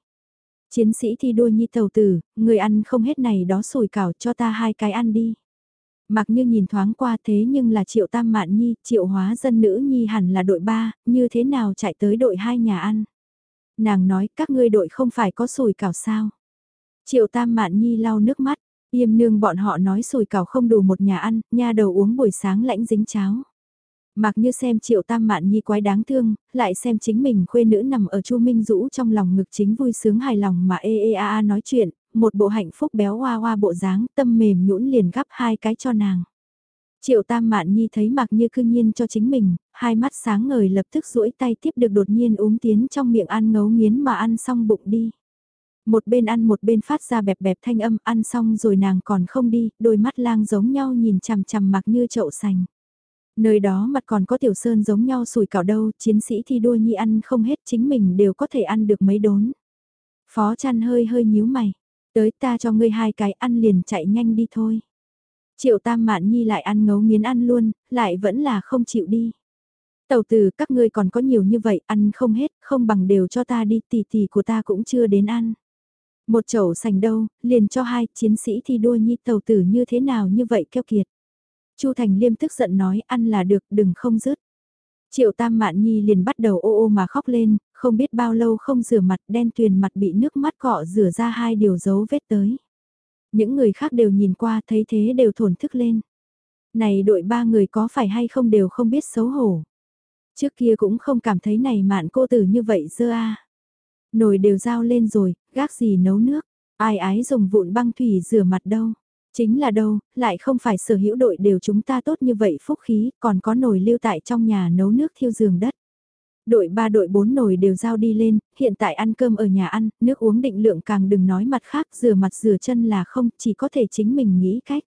Chiến sĩ thi đua nhi tàu tử, người ăn không hết này đó sủi cảo cho ta hai cái ăn đi. Mặc như nhìn thoáng qua thế nhưng là triệu tam mạn nhi, triệu hóa dân nữ nhi hẳn là đội 3, như thế nào chạy tới đội 2 nhà ăn. Nàng nói các ngươi đội không phải có sùi cảo sao. Triệu tam mạn nhi lau nước mắt, Yêm nương bọn họ nói sùi cảo không đủ một nhà ăn, nha đầu uống buổi sáng lãnh dính cháo. Mặc như xem triệu tam mạn nhi quái đáng thương, lại xem chính mình khuê nữ nằm ở chu Minh Dũ trong lòng ngực chính vui sướng hài lòng mà ê ê a a nói chuyện, một bộ hạnh phúc béo hoa hoa bộ dáng tâm mềm nhũn liền gắp hai cái cho nàng. Triệu tam mạn nhi thấy mặc như cư nhiên cho chính mình, hai mắt sáng ngời lập tức duỗi tay tiếp được đột nhiên uống tiến trong miệng ăn ngấu nghiến mà ăn xong bụng đi. Một bên ăn một bên phát ra bẹp bẹp thanh âm ăn xong rồi nàng còn không đi, đôi mắt lang giống nhau nhìn chằm chằm mặc như chậu sành. Nơi đó mặt còn có tiểu sơn giống nhau sùi cảo đâu, chiến sĩ thi đua nhi ăn không hết chính mình đều có thể ăn được mấy đốn. Phó chăn hơi hơi nhíu mày, tới ta cho ngươi hai cái ăn liền chạy nhanh đi thôi. Triệu tam mạn nhi lại ăn ngấu nghiến ăn luôn, lại vẫn là không chịu đi. Tàu tử các ngươi còn có nhiều như vậy, ăn không hết, không bằng đều cho ta đi, tỷ tỷ của ta cũng chưa đến ăn. Một chậu sành đâu, liền cho hai chiến sĩ thi đua nhi tàu tử như thế nào như vậy keo kiệt. Chu Thành Liêm tức giận nói ăn là được đừng không dứt. Triệu Tam Mạn Nhi liền bắt đầu ô ô mà khóc lên, không biết bao lâu không rửa mặt đen tuyền mặt bị nước mắt cọ rửa ra hai điều dấu vết tới. Những người khác đều nhìn qua thấy thế đều thổn thức lên. Này đội ba người có phải hay không đều không biết xấu hổ. Trước kia cũng không cảm thấy này mạn cô tử như vậy dơ a Nồi đều giao lên rồi, gác gì nấu nước, ai ái dùng vụn băng thủy rửa mặt đâu. Chính là đâu, lại không phải sở hữu đội đều chúng ta tốt như vậy phúc khí, còn có nồi lưu tại trong nhà nấu nước thiêu giường đất. Đội 3 đội 4 nồi đều giao đi lên, hiện tại ăn cơm ở nhà ăn, nước uống định lượng càng đừng nói mặt khác, rửa mặt rửa chân là không, chỉ có thể chính mình nghĩ cách.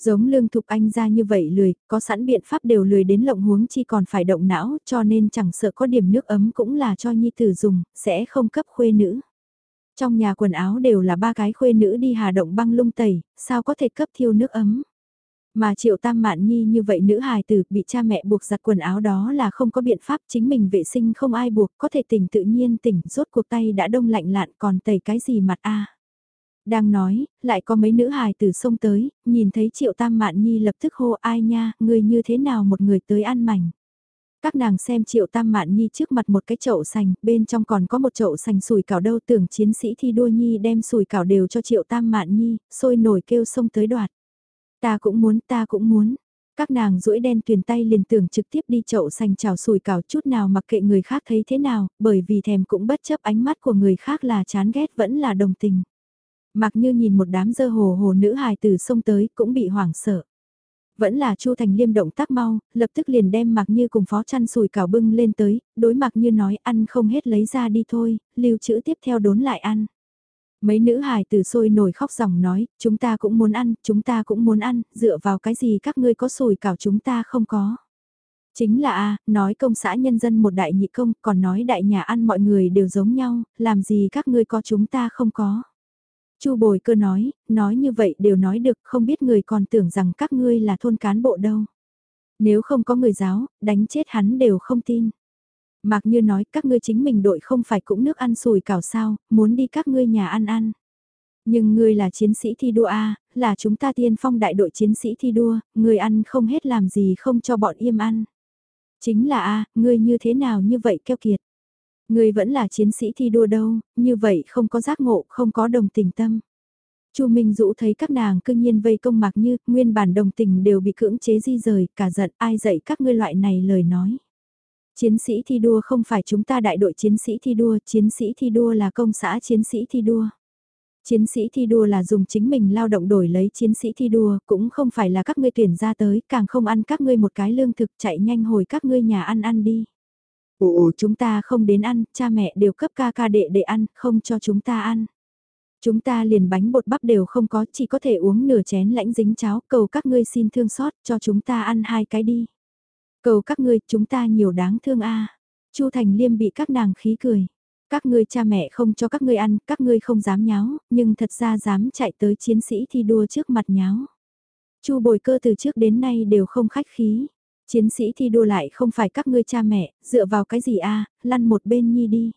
Giống lương thục anh ra như vậy lười, có sẵn biện pháp đều lười đến lộng huống chi còn phải động não, cho nên chẳng sợ có điểm nước ấm cũng là cho nhi tử dùng, sẽ không cấp khuê nữ. Trong nhà quần áo đều là ba cái khuê nữ đi hà động băng lung tẩy, sao có thể cấp thiêu nước ấm. Mà triệu tam mạn nhi như vậy nữ hài tử bị cha mẹ buộc giặt quần áo đó là không có biện pháp chính mình vệ sinh không ai buộc có thể tỉnh tự nhiên tỉnh rốt cuộc tay đã đông lạnh lạn còn tẩy cái gì mặt a Đang nói, lại có mấy nữ hài tử xông tới, nhìn thấy triệu tam mạn nhi lập tức hô ai nha, người như thế nào một người tới ăn mảnh. Các nàng xem triệu tam mạn nhi trước mặt một cái chậu sành, bên trong còn có một chậu sành sùi cảo đâu tưởng chiến sĩ thi đua nhi đem sùi cảo đều cho triệu tam mạn nhi, sôi nổi kêu xông tới đoạt. Ta cũng muốn, ta cũng muốn. Các nàng duỗi đen tuyền tay liền tưởng trực tiếp đi chậu sành chào sùi cảo chút nào mặc kệ người khác thấy thế nào, bởi vì thèm cũng bất chấp ánh mắt của người khác là chán ghét vẫn là đồng tình. Mặc như nhìn một đám dơ hồ hồ nữ hài từ sông tới cũng bị hoảng sợ. Vẫn là Chu Thành Liêm động tác mau, lập tức liền đem Mạc Như cùng phó chăn sùi cảo bưng lên tới, đối Mạc Như nói ăn không hết lấy ra đi thôi, lưu trữ tiếp theo đốn lại ăn. Mấy nữ hài từ sôi nổi khóc ròng nói, chúng ta cũng muốn ăn, chúng ta cũng muốn ăn, dựa vào cái gì các ngươi có sùi cảo chúng ta không có. Chính là a nói công xã nhân dân một đại nhị công, còn nói đại nhà ăn mọi người đều giống nhau, làm gì các ngươi có chúng ta không có. Chu bồi cơ nói, nói như vậy đều nói được, không biết người còn tưởng rằng các ngươi là thôn cán bộ đâu. Nếu không có người giáo, đánh chết hắn đều không tin. Mạc Như nói các ngươi chính mình đội không phải cũng nước ăn sùi cảo sao, muốn đi các ngươi nhà ăn ăn. Nhưng ngươi là chiến sĩ thi đua A, là chúng ta tiên phong đại đội chiến sĩ thi đua, ngươi ăn không hết làm gì không cho bọn im ăn. Chính là A, ngươi như thế nào như vậy keo kiệt. Ngươi vẫn là chiến sĩ thi đua đâu, như vậy không có giác ngộ, không có đồng tình tâm. Chu Minh Dũ thấy các nàng cương nhiên vây công Mạc Như, nguyên bản đồng tình đều bị cưỡng chế di rời, cả giận ai dạy các ngươi loại này lời nói. Chiến sĩ thi đua không phải chúng ta đại đội chiến sĩ thi đua, chiến sĩ thi đua là công xã chiến sĩ thi đua. Chiến sĩ thi đua là dùng chính mình lao động đổi lấy chiến sĩ thi đua, cũng không phải là các ngươi tuyển ra tới, càng không ăn các ngươi một cái lương thực chạy nhanh hồi các ngươi nhà ăn ăn đi. Ồ, chúng ta không đến ăn, cha mẹ đều cấp ca ca đệ để ăn, không cho chúng ta ăn. Chúng ta liền bánh bột bắp đều không có, chỉ có thể uống nửa chén lãnh dính cháo, cầu các ngươi xin thương xót, cho chúng ta ăn hai cái đi. Cầu các ngươi, chúng ta nhiều đáng thương a. Chu Thành Liêm bị các nàng khí cười. Các ngươi cha mẹ không cho các ngươi ăn, các ngươi không dám nháo, nhưng thật ra dám chạy tới chiến sĩ thi đua trước mặt nháo. Chu Bồi Cơ từ trước đến nay đều không khách khí. Chiến sĩ thi đua lại không phải các ngươi cha mẹ, dựa vào cái gì a, lăn một bên nhi đi.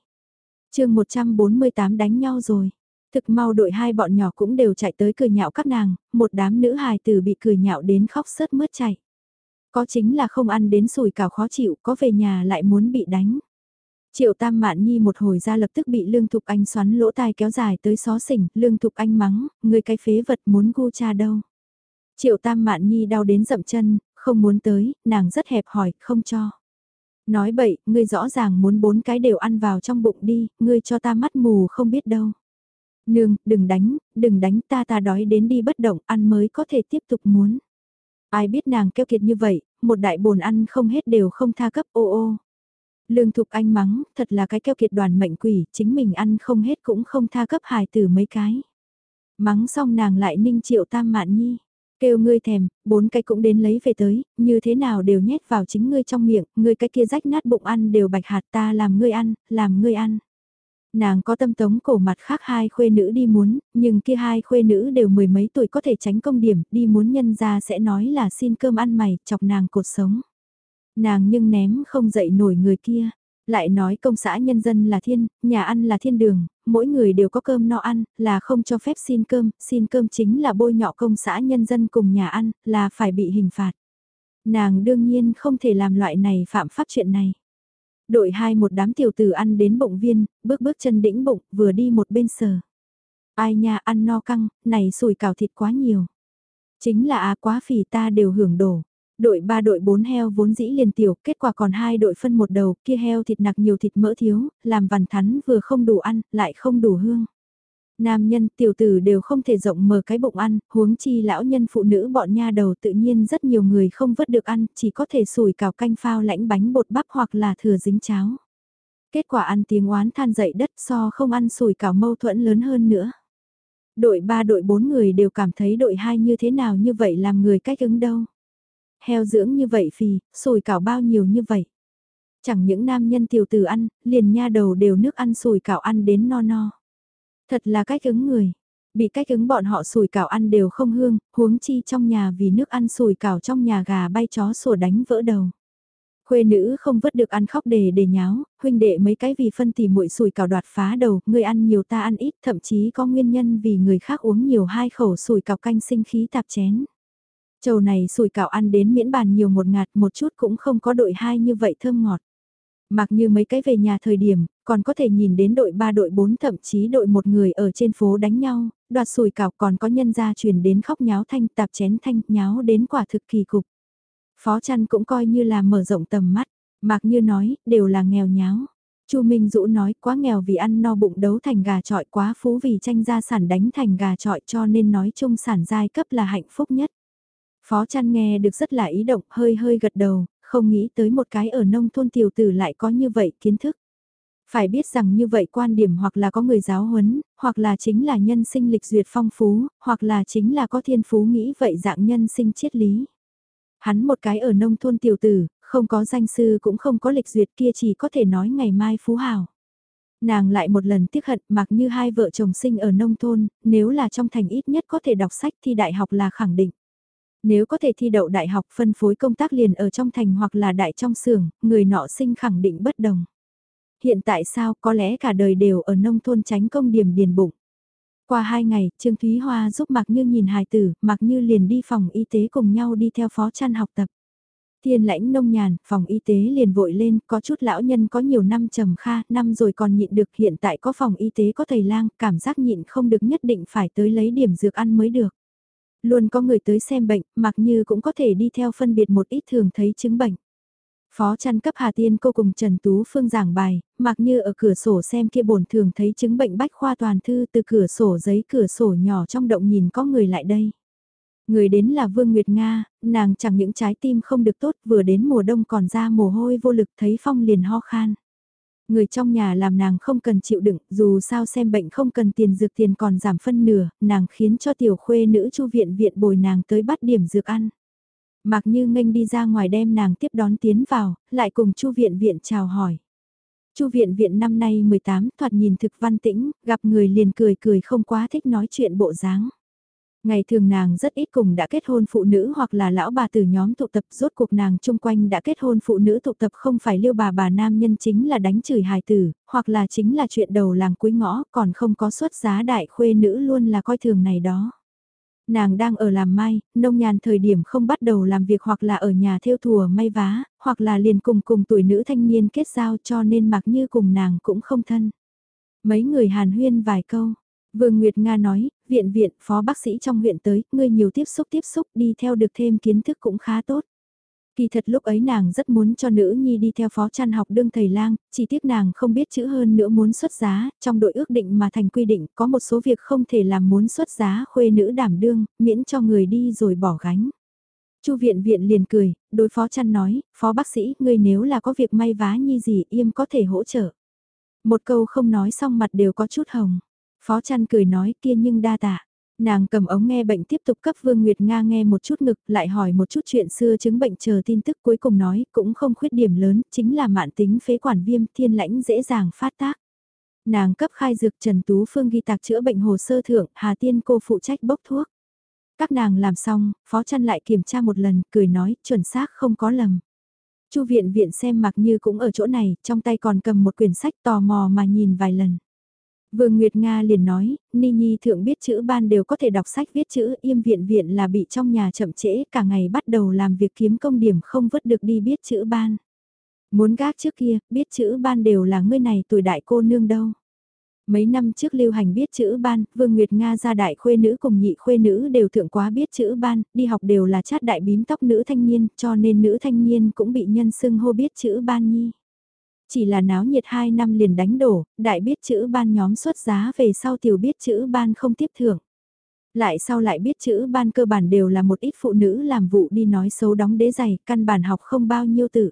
Chương 148 đánh nhau rồi. Thực mau đội hai bọn nhỏ cũng đều chạy tới cười nhạo các nàng, một đám nữ hài tử bị cười nhạo đến khóc sớt mướt chạy có chính là không ăn đến sùi cảo khó chịu, có về nhà lại muốn bị đánh. Triệu Tam Mạn Nhi một hồi ra lập tức bị Lương Thục Anh xoắn lỗ tai kéo dài tới xó xỉnh, Lương Thục Anh mắng, người cái phế vật muốn gu cha đâu. Triệu Tam Mạn Nhi đau đến dậm chân, không muốn tới, nàng rất hẹp hỏi, không cho. Nói bậy, ngươi rõ ràng muốn bốn cái đều ăn vào trong bụng đi, ngươi cho ta mắt mù không biết đâu. Nương, đừng đánh, đừng đánh ta ta đói đến đi bất động, ăn mới có thể tiếp tục muốn. Ai biết nàng keo kiệt như vậy, một đại bồn ăn không hết đều không tha cấp ô ô. Lương Thục Anh mắng, thật là cái keo kiệt đoàn mệnh quỷ, chính mình ăn không hết cũng không tha cấp hài tử mấy cái. Mắng xong nàng lại ninh triệu tam mạn nhi. Kêu ngươi thèm, bốn cái cũng đến lấy về tới, như thế nào đều nhét vào chính ngươi trong miệng, ngươi cái kia rách nát bụng ăn đều bạch hạt ta làm ngươi ăn, làm ngươi ăn. Nàng có tâm tống cổ mặt khác hai khuê nữ đi muốn, nhưng kia hai khuê nữ đều mười mấy tuổi có thể tránh công điểm, đi muốn nhân ra sẽ nói là xin cơm ăn mày, chọc nàng cột sống. Nàng nhưng ném không dậy nổi người kia, lại nói công xã nhân dân là thiên, nhà ăn là thiên đường, mỗi người đều có cơm no ăn, là không cho phép xin cơm, xin cơm chính là bôi nhọ công xã nhân dân cùng nhà ăn, là phải bị hình phạt. Nàng đương nhiên không thể làm loại này phạm pháp chuyện này. Đội hai một đám tiểu tử ăn đến bụng viên, bước bước chân đĩnh bụng, vừa đi một bên sờ. Ai nha ăn no căng, này sùi cào thịt quá nhiều. Chính là á quá phì ta đều hưởng đổ. Đội 3 đội 4 heo vốn dĩ liền tiểu, kết quả còn hai đội phân một đầu, kia heo thịt nặc nhiều thịt mỡ thiếu, làm vằn thắn vừa không đủ ăn, lại không đủ hương. Nam nhân tiểu tử đều không thể rộng mở cái bụng ăn, huống chi lão nhân phụ nữ bọn nha đầu tự nhiên rất nhiều người không vớt được ăn, chỉ có thể sủi cào canh phao lãnh bánh bột bắp hoặc là thừa dính cháo. Kết quả ăn tiếng oán than dậy đất so không ăn sủi cảo mâu thuẫn lớn hơn nữa. Đội 3 đội 4 người đều cảm thấy đội 2 như thế nào như vậy làm người cách ứng đâu. Heo dưỡng như vậy phì, sủi cảo bao nhiêu như vậy. Chẳng những nam nhân tiểu tử ăn, liền nha đầu đều nước ăn sủi cảo ăn đến no no. Thật là cách ứng người. Bị cách ứng bọn họ sủi cảo ăn đều không hương, huống chi trong nhà vì nước ăn sủi cảo trong nhà gà bay chó sủa đánh vỡ đầu. Khuê nữ không vứt được ăn khóc đề để nháo, huynh đệ mấy cái vì phân tỉ muội sủi cảo đoạt phá đầu, người ăn nhiều ta ăn ít, thậm chí có nguyên nhân vì người khác uống nhiều hai khẩu sủi cảo canh sinh khí tạp chén. Chầu này sủi cảo ăn đến miễn bàn nhiều một ngạt một chút cũng không có đội hai như vậy thơm ngọt. Mặc như mấy cái về nhà thời điểm, còn có thể nhìn đến đội 3 đội 4 thậm chí đội một người ở trên phố đánh nhau, đoạt sùi cảo còn có nhân gia truyền đến khóc nháo thanh tạp chén thanh nháo đến quả thực kỳ cục. Phó chăn cũng coi như là mở rộng tầm mắt, mặc như nói, đều là nghèo nháo. Chu Minh Dũ nói quá nghèo vì ăn no bụng đấu thành gà trọi quá phú vì tranh gia sản đánh thành gà trọi cho nên nói chung sản giai cấp là hạnh phúc nhất. Phó chăn nghe được rất là ý động hơi hơi gật đầu, không nghĩ tới một cái ở nông thôn tiểu tử lại có như vậy kiến thức. Phải biết rằng như vậy quan điểm hoặc là có người giáo huấn, hoặc là chính là nhân sinh lịch duyệt phong phú, hoặc là chính là có thiên phú nghĩ vậy dạng nhân sinh triết lý. Hắn một cái ở nông thôn tiểu tử, không có danh sư cũng không có lịch duyệt kia chỉ có thể nói ngày mai phú hào. Nàng lại một lần tiếc hận mặc như hai vợ chồng sinh ở nông thôn, nếu là trong thành ít nhất có thể đọc sách thi đại học là khẳng định. Nếu có thể thi đậu đại học phân phối công tác liền ở trong thành hoặc là đại trong xưởng, người nọ sinh khẳng định bất đồng. Hiện tại sao có lẽ cả đời đều ở nông thôn tránh công điểm điền bụng. Qua hai ngày, Trương Thúy Hoa giúp Mạc Như nhìn hài tử, Mạc Như liền đi phòng y tế cùng nhau đi theo phó chăn học tập. Thiên lãnh nông nhàn, phòng y tế liền vội lên, có chút lão nhân có nhiều năm trầm kha, năm rồi còn nhịn được hiện tại có phòng y tế có thầy lang, cảm giác nhịn không được nhất định phải tới lấy điểm dược ăn mới được luôn có người tới xem bệnh, mặc như cũng có thể đi theo phân biệt một ít thường thấy chứng bệnh. Phó chăn cấp Hà Tiên cô cùng Trần Tú Phương giảng bài, mặc như ở cửa sổ xem kia bổn thường thấy chứng bệnh bách khoa toàn thư từ cửa sổ giấy cửa sổ nhỏ trong động nhìn có người lại đây. Người đến là Vương Nguyệt Nga, nàng chẳng những trái tim không được tốt vừa đến mùa đông còn ra mồ hôi vô lực thấy phong liền ho khan. Người trong nhà làm nàng không cần chịu đựng, dù sao xem bệnh không cần tiền dược tiền còn giảm phân nửa, nàng khiến cho tiểu khuê nữ chu viện viện bồi nàng tới bắt điểm dược ăn. Mặc như nghênh đi ra ngoài đem nàng tiếp đón tiến vào, lại cùng chu viện viện chào hỏi. Chu viện viện năm nay 18, thoạt nhìn thực văn tĩnh, gặp người liền cười cười không quá thích nói chuyện bộ dáng. Ngày thường nàng rất ít cùng đã kết hôn phụ nữ hoặc là lão bà từ nhóm tụ tập rốt cuộc nàng chung quanh đã kết hôn phụ nữ tụ tập không phải liêu bà bà nam nhân chính là đánh chửi hài tử, hoặc là chính là chuyện đầu làng cuối ngõ còn không có xuất giá đại khuê nữ luôn là coi thường này đó. Nàng đang ở làm mai, nông nhàn thời điểm không bắt đầu làm việc hoặc là ở nhà theo thùa may vá, hoặc là liền cùng cùng tuổi nữ thanh niên kết giao cho nên mặc như cùng nàng cũng không thân. Mấy người hàn huyên vài câu, Vương Nguyệt Nga nói, viện viện, phó bác sĩ trong huyện tới, ngươi nhiều tiếp xúc tiếp xúc đi theo được thêm kiến thức cũng khá tốt. Kỳ thật lúc ấy nàng rất muốn cho nữ nhi đi theo phó chăn học đương thầy lang, chỉ tiếc nàng không biết chữ hơn nữa muốn xuất giá, trong đội ước định mà thành quy định có một số việc không thể làm muốn xuất giá khuê nữ đảm đương, miễn cho người đi rồi bỏ gánh. Chu viện viện liền cười, đối phó chăn nói, phó bác sĩ, ngươi nếu là có việc may vá nhi gì im có thể hỗ trợ. Một câu không nói xong mặt đều có chút hồng. Phó chăn cười nói kia nhưng đa tạ. Nàng cầm ống nghe bệnh tiếp tục cấp Vương Nguyệt Nga nghe một chút ngực, lại hỏi một chút chuyện xưa chứng bệnh chờ tin tức cuối cùng nói, cũng không khuyết điểm lớn, chính là mạn tính phế quản viêm thiên lãnh dễ dàng phát tác. Nàng cấp khai dược Trần Tú Phương ghi tạc chữa bệnh hồ sơ thượng, Hà Tiên cô phụ trách bốc thuốc. Các nàng làm xong, phó chăn lại kiểm tra một lần, cười nói, chuẩn xác không có lầm. Chu viện viện xem mặc như cũng ở chỗ này, trong tay còn cầm một quyển sách tò mò mà nhìn vài lần. Vương Nguyệt Nga liền nói, Ni Nhi thượng biết chữ ban đều có thể đọc sách viết chữ, im viện viện là bị trong nhà chậm trễ, cả ngày bắt đầu làm việc kiếm công điểm không vứt được đi biết chữ ban. Muốn gác trước kia, biết chữ ban đều là ngươi này tuổi đại cô nương đâu. Mấy năm trước lưu hành biết chữ ban, Vương Nguyệt Nga ra đại khuê nữ cùng nhị khuê nữ đều thượng quá biết chữ ban, đi học đều là chát đại bím tóc nữ thanh niên, cho nên nữ thanh niên cũng bị nhân xưng hô biết chữ ban nhi. Chỉ là náo nhiệt 2 năm liền đánh đổ, đại biết chữ ban nhóm xuất giá về sau tiểu biết chữ ban không tiếp thưởng. Lại sau lại biết chữ ban cơ bản đều là một ít phụ nữ làm vụ đi nói xấu đóng đế giày, căn bản học không bao nhiêu tự.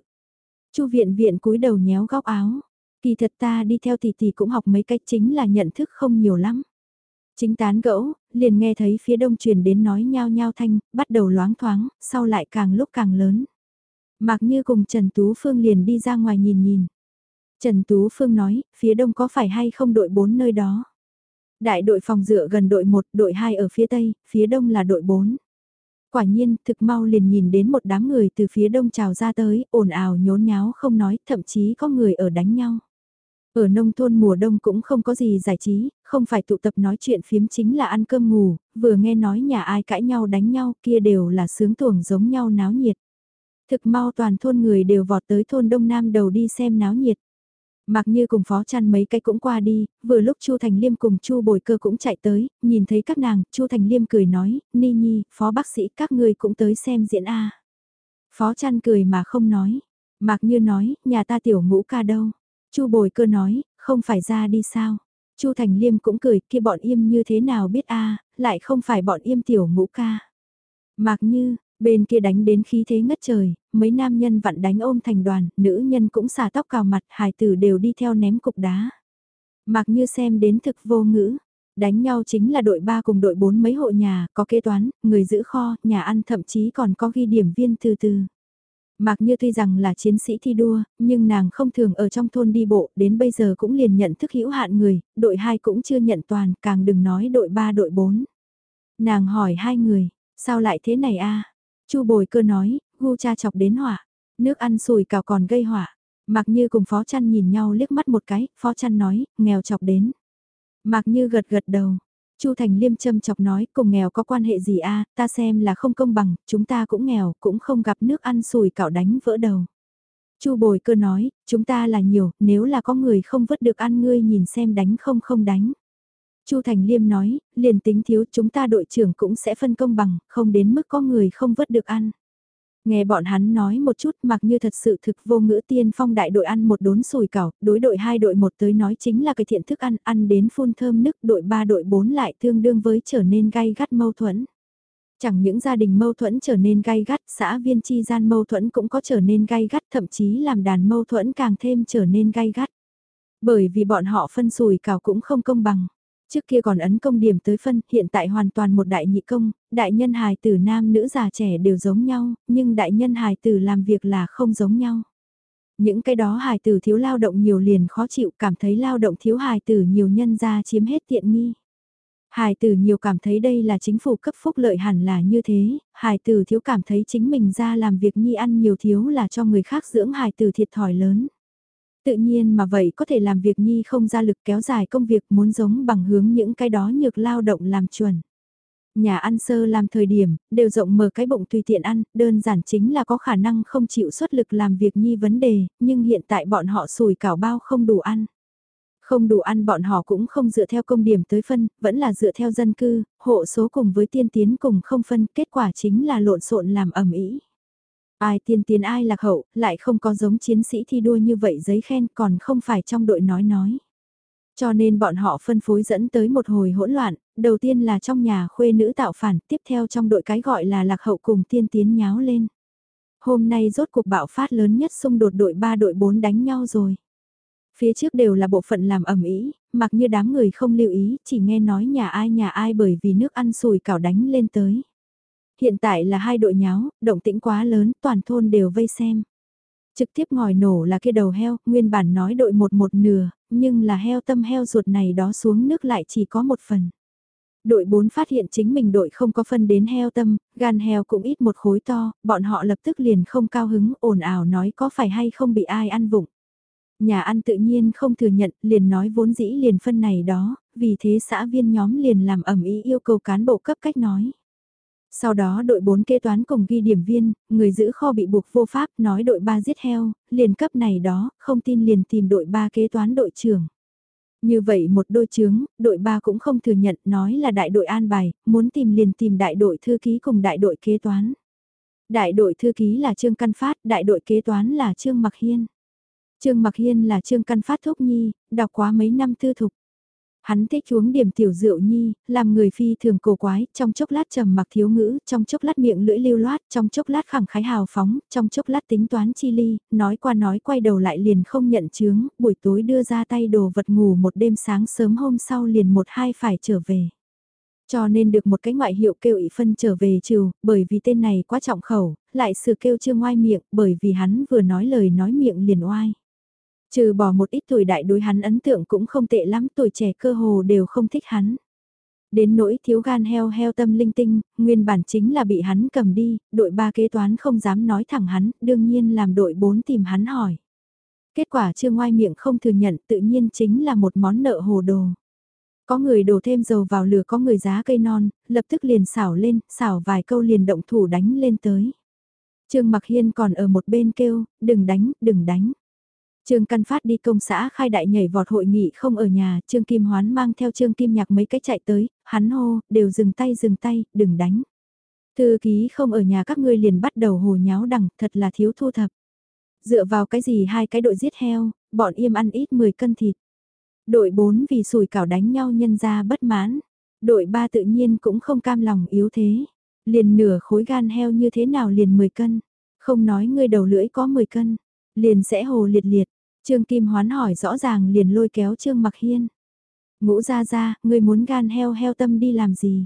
Chu viện viện cúi đầu nhéo góc áo. Kỳ thật ta đi theo tỷ tỷ cũng học mấy cách chính là nhận thức không nhiều lắm. Chính tán gẫu, liền nghe thấy phía đông truyền đến nói nhao nhao thanh, bắt đầu loáng thoáng, sau lại càng lúc càng lớn. Mạc Như cùng Trần Tú Phương liền đi ra ngoài nhìn nhìn. Trần Tú Phương nói, phía đông có phải hay không đội 4 nơi đó? Đại đội phòng dựa gần đội 1, đội 2 ở phía tây, phía đông là đội 4. Quả nhiên, thực mau liền nhìn đến một đám người từ phía đông trào ra tới, ồn ào nhốn nháo không nói, thậm chí có người ở đánh nhau. Ở nông thôn mùa đông cũng không có gì giải trí, không phải tụ tập nói chuyện phiếm chính là ăn cơm ngủ, vừa nghe nói nhà ai cãi nhau đánh nhau kia đều là sướng tuồng giống nhau náo nhiệt. Thực mau toàn thôn người đều vọt tới thôn Đông Nam đầu đi xem náo nhiệt. Mặc như cùng phó chăn mấy cái cũng qua đi, vừa lúc Chu Thành Liêm cùng Chu Bồi Cơ cũng chạy tới, nhìn thấy các nàng, Chu Thành Liêm cười nói, Ni Nhi, phó bác sĩ các ngươi cũng tới xem diễn A. Phó chăn cười mà không nói. mặc Như nói, nhà ta tiểu ngũ ca đâu? Chu Bồi Cơ nói, không phải ra đi sao? Chu Thành Liêm cũng cười, kia bọn im như thế nào biết a, lại không phải bọn im tiểu ngũ ca. mặc Như, bên kia đánh đến khí thế ngất trời, mấy nam nhân vặn đánh ôm thành đoàn, nữ nhân cũng xả tóc cào mặt, hài tử đều đi theo ném cục đá. mặc Như xem đến thực vô ngữ, đánh nhau chính là đội 3 cùng đội 4 mấy hộ nhà, có kế toán, người giữ kho, nhà ăn thậm chí còn có ghi điểm viên từ từ. Mạc Như tuy rằng là chiến sĩ thi đua, nhưng nàng không thường ở trong thôn đi bộ, đến bây giờ cũng liền nhận thức hữu hạn người, đội 2 cũng chưa nhận toàn, càng đừng nói đội 3 đội 4. Nàng hỏi hai người, sao lại thế này a? Chu Bồi Cơ nói, gu cha chọc đến hỏa, nước ăn sùi cào còn gây hỏa. Mạc Như cùng Phó Chăn nhìn nhau liếc mắt một cái, Phó Chăn nói, nghèo chọc đến. Mạc Như gật gật đầu, Chu Thành Liêm châm chọc nói cùng nghèo có quan hệ gì a ta xem là không công bằng, chúng ta cũng nghèo, cũng không gặp nước ăn sùi cào đánh vỡ đầu. Chu Bồi Cơ nói, chúng ta là nhiều, nếu là có người không vứt được ăn ngươi nhìn xem đánh không không đánh. Chu Thành Liêm nói, liền tính thiếu chúng ta đội trưởng cũng sẽ phân công bằng, không đến mức có người không vớt được ăn. Nghe bọn hắn nói một chút mặc như thật sự thực vô ngữ tiên phong đại đội ăn một đốn sùi cảo, đối đội hai đội một tới nói chính là cái thiện thức ăn, ăn đến phun thơm nức, đội ba đội bốn lại tương đương với trở nên gay gắt mâu thuẫn. Chẳng những gia đình mâu thuẫn trở nên gay gắt, xã viên chi gian mâu thuẫn cũng có trở nên gay gắt, thậm chí làm đàn mâu thuẫn càng thêm trở nên gay gắt. Bởi vì bọn họ phân sùi cảo cũng không công bằng. Trước kia còn ấn công điểm tới phân, hiện tại hoàn toàn một đại nhị công, đại nhân hài tử nam nữ già trẻ đều giống nhau, nhưng đại nhân hài tử làm việc là không giống nhau. Những cái đó hài tử thiếu lao động nhiều liền khó chịu, cảm thấy lao động thiếu hài tử nhiều nhân ra chiếm hết tiện nghi. Hài tử nhiều cảm thấy đây là chính phủ cấp phúc lợi hẳn là như thế, hài tử thiếu cảm thấy chính mình ra làm việc nhi ăn nhiều thiếu là cho người khác dưỡng hài tử thiệt thòi lớn. Tự nhiên mà vậy có thể làm việc nhi không ra lực kéo dài công việc muốn giống bằng hướng những cái đó nhược lao động làm chuẩn. Nhà ăn sơ làm thời điểm, đều rộng mở cái bụng tùy tiện ăn, đơn giản chính là có khả năng không chịu xuất lực làm việc nhi vấn đề, nhưng hiện tại bọn họ sùi cảo bao không đủ ăn. Không đủ ăn bọn họ cũng không dựa theo công điểm tới phân, vẫn là dựa theo dân cư, hộ số cùng với tiên tiến cùng không phân, kết quả chính là lộn xộn làm ẩm ý. Ai tiên tiến ai lạc hậu, lại không có giống chiến sĩ thi đua như vậy giấy khen còn không phải trong đội nói nói. Cho nên bọn họ phân phối dẫn tới một hồi hỗn loạn, đầu tiên là trong nhà khuê nữ tạo phản, tiếp theo trong đội cái gọi là lạc hậu cùng tiên tiến nháo lên. Hôm nay rốt cuộc bạo phát lớn nhất xung đột đội 3 đội 4 đánh nhau rồi. Phía trước đều là bộ phận làm ẩm ý, mặc như đám người không lưu ý, chỉ nghe nói nhà ai nhà ai bởi vì nước ăn sùi cảo đánh lên tới. Hiện tại là hai đội nháo, động tĩnh quá lớn, toàn thôn đều vây xem. Trực tiếp ngòi nổ là kia đầu heo, nguyên bản nói đội một một nửa, nhưng là heo tâm heo ruột này đó xuống nước lại chỉ có một phần. Đội 4 phát hiện chính mình đội không có phân đến heo tâm, gan heo cũng ít một khối to, bọn họ lập tức liền không cao hứng ồn ào nói có phải hay không bị ai ăn vụng. Nhà ăn tự nhiên không thừa nhận, liền nói vốn dĩ liền phân này đó, vì thế xã viên nhóm liền làm ẩm ý yêu cầu cán bộ cấp cách nói. Sau đó đội 4 kế toán cùng ghi điểm viên, người giữ kho bị buộc vô pháp nói đội 3 giết heo, liền cấp này đó, không tin liền tìm đội 3 kế toán đội trưởng. Như vậy một đôi chướng, đội 3 cũng không thừa nhận nói là đại đội an bài, muốn tìm liền tìm đại đội thư ký cùng đại đội kế toán. Đại đội thư ký là Trương Căn Phát, đại đội kế toán là Trương Mặc Hiên. Trương Mặc Hiên là Trương Căn Phát Thúc Nhi, đọc quá mấy năm tư thục. Hắn thích uống điểm tiểu rượu nhi, làm người phi thường cổ quái, trong chốc lát trầm mặc thiếu ngữ, trong chốc lát miệng lưỡi lưu loát, trong chốc lát khẳng khái hào phóng, trong chốc lát tính toán chi ly, nói qua nói quay đầu lại liền không nhận chướng, buổi tối đưa ra tay đồ vật ngủ một đêm sáng sớm hôm sau liền một hai phải trở về. Cho nên được một cái ngoại hiệu kêu ị phân trở về trừ, bởi vì tên này quá trọng khẩu, lại sự kêu chưa ngoai miệng, bởi vì hắn vừa nói lời nói miệng liền oai. Trừ bỏ một ít tuổi đại đối hắn ấn tượng cũng không tệ lắm, tuổi trẻ cơ hồ đều không thích hắn. Đến nỗi thiếu gan heo heo tâm linh tinh, nguyên bản chính là bị hắn cầm đi, đội ba kế toán không dám nói thẳng hắn, đương nhiên làm đội 4 tìm hắn hỏi. Kết quả chưa ngoai miệng không thừa nhận tự nhiên chính là một món nợ hồ đồ. Có người đổ thêm dầu vào lửa có người giá cây non, lập tức liền xảo lên, xảo vài câu liền động thủ đánh lên tới. Trương Mặc Hiên còn ở một bên kêu, đừng đánh, đừng đánh. Trương Căn Phát đi công xã khai đại nhảy vọt hội nghị không ở nhà, Trương Kim Hoán mang theo Trương Kim Nhạc mấy cái chạy tới, hắn hô, đều dừng tay dừng tay, đừng đánh. Thư ký không ở nhà các ngươi liền bắt đầu hồ nháo đằng, thật là thiếu thu thập. Dựa vào cái gì hai cái đội giết heo, bọn im ăn ít 10 cân thịt. Đội 4 vì sủi cảo đánh nhau nhân ra bất mãn. Đội 3 tự nhiên cũng không cam lòng yếu thế. Liền nửa khối gan heo như thế nào liền 10 cân. Không nói ngươi đầu lưỡi có 10 cân. Liền sẽ hồ liệt liệt. Trương Kim Hoán hỏi rõ ràng liền lôi kéo Trương Mặc Hiên. Ngũ ra ra, ngươi muốn gan heo heo tâm đi làm gì?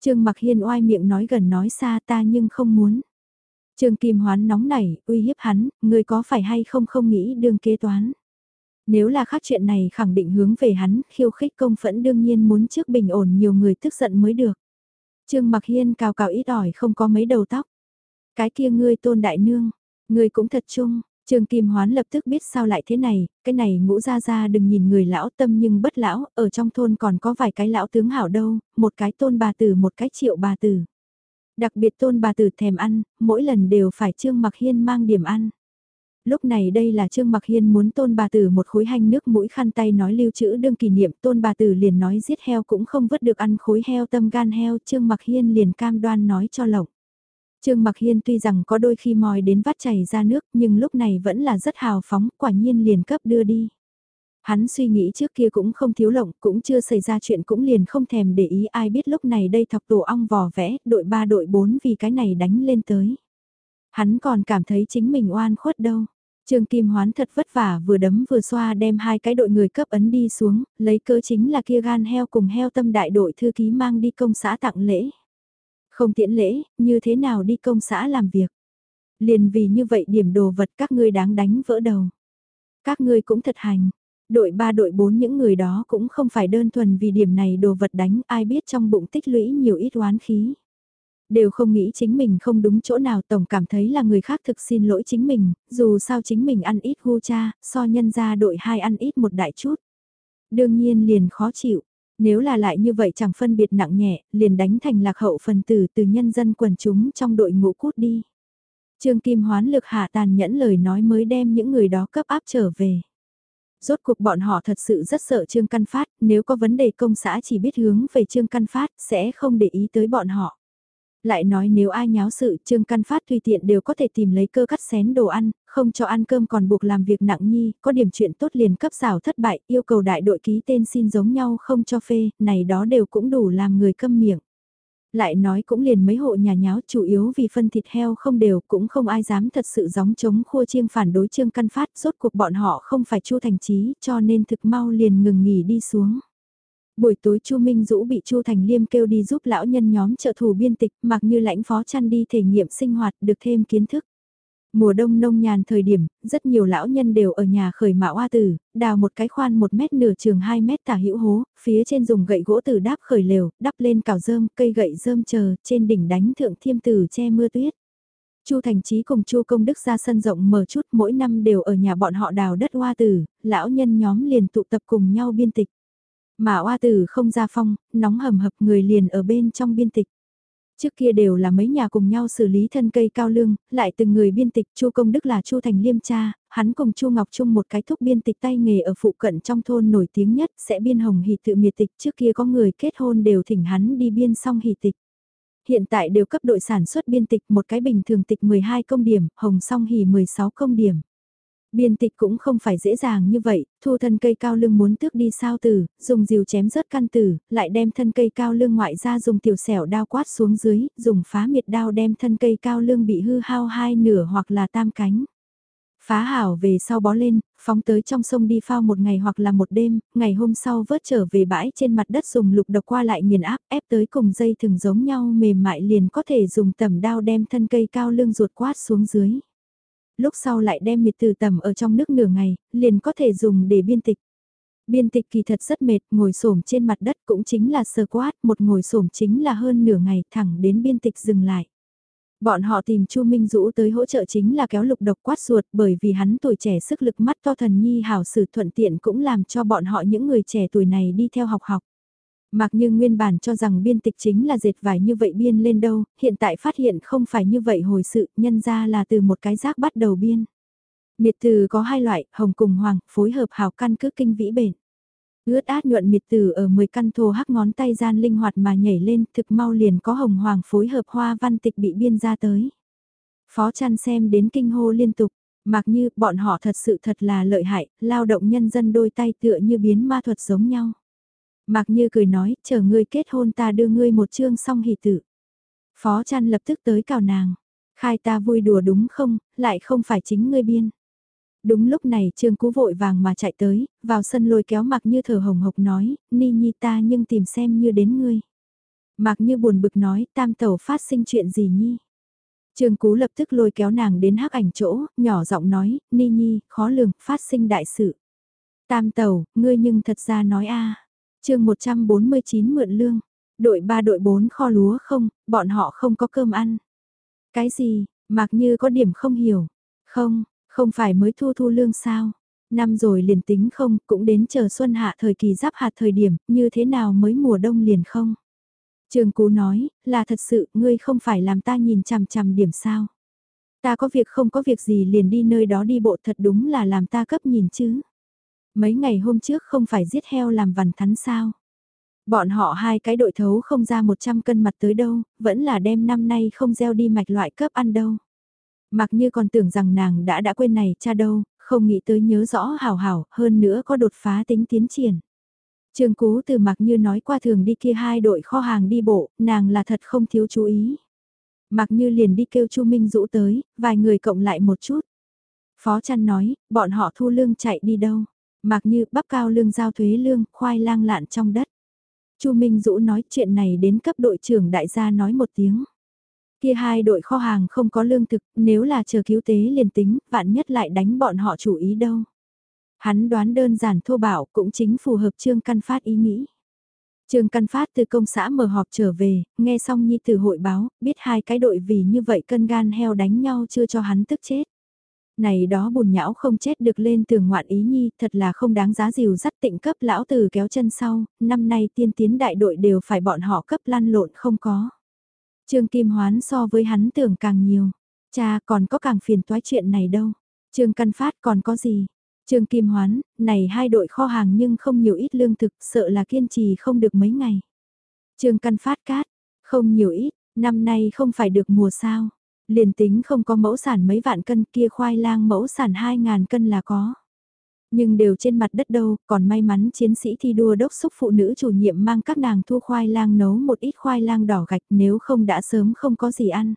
Trương Mặc Hiên oai miệng nói gần nói xa ta nhưng không muốn. Trương Kim Hoán nóng nảy, uy hiếp hắn, ngươi có phải hay không không nghĩ đường kế toán. Nếu là khác chuyện này khẳng định hướng về hắn, khiêu khích công phẫn đương nhiên muốn trước bình ổn nhiều người tức giận mới được. Trương Mặc Hiên cào cào ít ỏi không có mấy đầu tóc. Cái kia ngươi tôn đại nương, ngươi cũng thật chung, Trương Kim Hoán lập tức biết sao lại thế này, cái này ngũ ra ra đừng nhìn người lão tâm nhưng bất lão, ở trong thôn còn có vài cái lão tướng hảo đâu, một cái tôn bà tử một cái triệu bà tử. Đặc biệt tôn bà tử thèm ăn, mỗi lần đều phải Trương Mặc Hiên mang điểm ăn. Lúc này đây là Trương Mặc Hiên muốn tôn bà tử một khối hành nước mũi khăn tay nói lưu trữ đương kỷ niệm tôn bà tử liền nói giết heo cũng không vứt được ăn khối heo tâm gan heo Trương Mặc Hiên liền cam đoan nói cho lộng. Trương Mặc Hiên tuy rằng có đôi khi mòi đến vắt chảy ra nước nhưng lúc này vẫn là rất hào phóng, quả nhiên liền cấp đưa đi. Hắn suy nghĩ trước kia cũng không thiếu lộng, cũng chưa xảy ra chuyện cũng liền không thèm để ý ai biết lúc này đây thọc tổ ong vò vẽ, đội 3 đội 4 vì cái này đánh lên tới. Hắn còn cảm thấy chính mình oan khuất đâu. Trương Kim Hoán thật vất vả vừa đấm vừa xoa đem hai cái đội người cấp ấn đi xuống, lấy cớ chính là kia gan heo cùng heo tâm đại đội thư ký mang đi công xã tặng lễ. Không tiễn lễ, như thế nào đi công xã làm việc. Liền vì như vậy điểm đồ vật các ngươi đáng đánh vỡ đầu. Các ngươi cũng thật hành. Đội 3 đội 4 những người đó cũng không phải đơn thuần vì điểm này đồ vật đánh ai biết trong bụng tích lũy nhiều ít oán khí. Đều không nghĩ chính mình không đúng chỗ nào tổng cảm thấy là người khác thực xin lỗi chính mình, dù sao chính mình ăn ít hu cha, so nhân ra đội 2 ăn ít một đại chút. Đương nhiên liền khó chịu, nếu là lại như vậy chẳng phân biệt nặng nhẹ, liền đánh thành lạc hậu phần tử từ nhân dân quần chúng trong đội ngũ cút đi. Trương Kim Hoán lực hạ tàn nhẫn lời nói mới đem những người đó cấp áp trở về. Rốt cuộc bọn họ thật sự rất sợ Trương Căn Phát, nếu có vấn đề công xã chỉ biết hướng về Trương Căn Phát sẽ không để ý tới bọn họ. Lại nói nếu ai nháo sự Trương Căn Phát tùy tiện đều có thể tìm lấy cơ cắt xén đồ ăn, không cho ăn cơm còn buộc làm việc nặng nhi, có điểm chuyện tốt liền cấp xảo thất bại, yêu cầu đại đội ký tên xin giống nhau không cho phê, này đó đều cũng đủ làm người câm miệng. Lại nói cũng liền mấy hộ nhà nháo chủ yếu vì phân thịt heo không đều cũng không ai dám thật sự gióng chống khua chiêng phản đối Trương Căn Phát, rốt cuộc bọn họ không phải Chu Thành Trí cho nên thực mau liền ngừng nghỉ đi xuống. Buổi tối Chu Minh Dũ bị Chu Thành Liêm kêu đi giúp lão nhân nhóm trợ thủ biên tịch, mặc như lãnh phó chăn đi thể nghiệm sinh hoạt được thêm kiến thức. Mùa đông nông nhàn thời điểm, rất nhiều lão nhân đều ở nhà khởi mạo hoa tử, đào một cái khoan một mét nửa trường 2 mét tả hữu hố, phía trên dùng gậy gỗ tử đáp khởi lều, đắp lên cào rơm, cây gậy rơm chờ, trên đỉnh đánh thượng thiêm tử che mưa tuyết. Chu Thành Chí cùng Chu Công Đức ra sân rộng mở chút mỗi năm đều ở nhà bọn họ đào đất hoa tử, lão nhân nhóm liền tụ tập cùng nhau biên tịch. Mà oa tử không ra phong, nóng hầm hập người liền ở bên trong biên tịch. Trước kia đều là mấy nhà cùng nhau xử lý thân cây cao lương, lại từng người biên tịch Chu Công Đức là Chu Thành Liêm cha, hắn cùng Chu Ngọc Trung một cái thúc biên tịch tay nghề ở phụ cận trong thôn nổi tiếng nhất sẽ biên hồng hỷ tự miệt tịch trước kia có người kết hôn đều thỉnh hắn đi biên xong hỷ tịch. Hiện tại đều cấp đội sản xuất biên tịch một cái bình thường tịch 12 công điểm, hồng song hỷ 16 công điểm. Biên tịch cũng không phải dễ dàng như vậy, thu thân cây cao lương muốn tước đi sao tử, dùng diều chém rớt căn tử, lại đem thân cây cao lương ngoại ra dùng tiểu xẻo đao quát xuống dưới, dùng phá miệt đao đem thân cây cao lương bị hư hao hai nửa hoặc là tam cánh. Phá hảo về sau bó lên, phóng tới trong sông đi phao một ngày hoặc là một đêm, ngày hôm sau vớt trở về bãi trên mặt đất dùng lục độc qua lại nghiền áp ép tới cùng dây thừng giống nhau mềm mại liền có thể dùng tầm đao đem thân cây cao lương ruột quát xuống dưới. Lúc sau lại đem miệt từ tầm ở trong nước nửa ngày, liền có thể dùng để biên tịch. Biên tịch kỳ thật rất mệt, ngồi xổm trên mặt đất cũng chính là sơ quát, một ngồi xổm chính là hơn nửa ngày thẳng đến biên tịch dừng lại. Bọn họ tìm Chu Minh Dũ tới hỗ trợ chính là kéo lục độc quát ruột bởi vì hắn tuổi trẻ sức lực mắt to thần nhi hảo sử thuận tiện cũng làm cho bọn họ những người trẻ tuổi này đi theo học học. Mặc như nguyên bản cho rằng biên tịch chính là dệt vải như vậy biên lên đâu, hiện tại phát hiện không phải như vậy hồi sự, nhân ra là từ một cái rác bắt đầu biên. Miệt từ có hai loại, hồng cùng hoàng, phối hợp hào căn cứ kinh vĩ bền. Ướt át nhuận miệt từ ở 10 căn thô hắc ngón tay gian linh hoạt mà nhảy lên, thực mau liền có hồng hoàng phối hợp hoa văn tịch bị biên ra tới. Phó chăn xem đến kinh hô liên tục, mặc như bọn họ thật sự thật là lợi hại, lao động nhân dân đôi tay tựa như biến ma thuật giống nhau. Mặc như cười nói, chờ ngươi kết hôn ta đưa ngươi một chương xong hỷ tử. Phó chăn lập tức tới cào nàng, khai ta vui đùa đúng không, lại không phải chính ngươi biên. Đúng lúc này Trương Cú vội vàng mà chạy tới, vào sân lôi kéo mặc như thở hồng hộc nói, ni nhi ta nhưng tìm xem như đến ngươi. Mặc như buồn bực nói, tam tẩu phát sinh chuyện gì nhi. Trương Cú lập tức lôi kéo nàng đến hắc ảnh chỗ, nhỏ giọng nói, ni nhi, khó lường, phát sinh đại sự. Tam tẩu, ngươi nhưng thật ra nói a à chương 149 mượn lương, đội 3 đội 4 kho lúa không, bọn họ không có cơm ăn. Cái gì, mặc như có điểm không hiểu. Không, không phải mới thu thu lương sao? Năm rồi liền tính không, cũng đến chờ xuân hạ thời kỳ giáp hạt thời điểm, như thế nào mới mùa đông liền không? Trường Cú nói, là thật sự, ngươi không phải làm ta nhìn chằm chằm điểm sao? Ta có việc không có việc gì liền đi nơi đó đi bộ thật đúng là làm ta cấp nhìn chứ. Mấy ngày hôm trước không phải giết heo làm vằn thắn sao? Bọn họ hai cái đội thấu không ra 100 cân mặt tới đâu, vẫn là đem năm nay không gieo đi mạch loại cấp ăn đâu. Mặc như còn tưởng rằng nàng đã đã quên này cha đâu, không nghĩ tới nhớ rõ hào hào, hơn nữa có đột phá tính tiến triển. Trường Cú từ mặc như nói qua thường đi kia hai đội kho hàng đi bộ, nàng là thật không thiếu chú ý. Mặc như liền đi kêu Chu Minh Dũ tới, vài người cộng lại một chút. Phó chăn nói, bọn họ thu lương chạy đi đâu. Mặc như bắp cao lương giao thuế lương, khoai lang lạn trong đất. Chu Minh Dũ nói chuyện này đến cấp đội trưởng đại gia nói một tiếng. Kia hai đội kho hàng không có lương thực, nếu là chờ cứu tế liền tính, vạn nhất lại đánh bọn họ chủ ý đâu. Hắn đoán đơn giản thô Bảo cũng chính phù hợp Trương Căn Phát ý nghĩ. Trương Căn Phát từ công xã mở họp trở về, nghe xong Nhi từ hội báo, biết hai cái đội vì như vậy cân gan heo đánh nhau chưa cho hắn tức chết. Này đó bùn nhão không chết được lên tường ngoạn ý Nhi, thật là không đáng giá dìu dắt tịnh cấp lão từ kéo chân sau, năm nay tiên tiến đại đội đều phải bọn họ cấp lăn lộn không có. Trương Kim Hoán so với hắn tưởng càng nhiều. Cha còn có càng phiền toái chuyện này đâu. Trương Căn Phát còn có gì? Trương Kim Hoán, này hai đội kho hàng nhưng không nhiều ít lương thực, sợ là kiên trì không được mấy ngày. Trương Căn Phát cát, không nhiều ít, năm nay không phải được mùa sao. Liền tính không có mẫu sản mấy vạn cân kia khoai lang mẫu sản 2.000 cân là có nhưng đều trên mặt đất đâu, còn may mắn chiến sĩ thi đua đốc xúc phụ nữ chủ nhiệm mang các nàng thu khoai lang nấu một ít khoai lang đỏ gạch nếu không đã sớm không có gì ăn.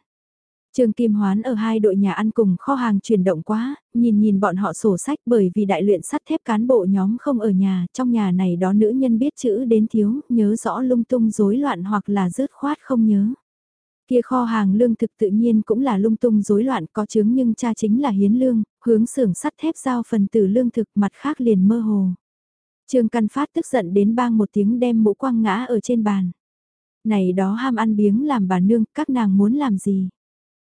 Trường Kim Hoán ở hai đội nhà ăn cùng kho hàng chuyển động quá, nhìn nhìn bọn họ sổ sách bởi vì đại luyện sắt thép cán bộ nhóm không ở nhà, trong nhà này đó nữ nhân biết chữ đến thiếu, nhớ rõ lung tung rối loạn hoặc là rớt khoát không nhớ. Kia kho hàng lương thực tự nhiên cũng là lung tung rối loạn có chứng nhưng cha chính là hiến lương, hướng xưởng sắt thép giao phần tử lương thực mặt khác liền mơ hồ. Trương Căn Phát tức giận đến bang một tiếng đem mũ quăng ngã ở trên bàn. Này đó ham ăn biếng làm bà nương, các nàng muốn làm gì?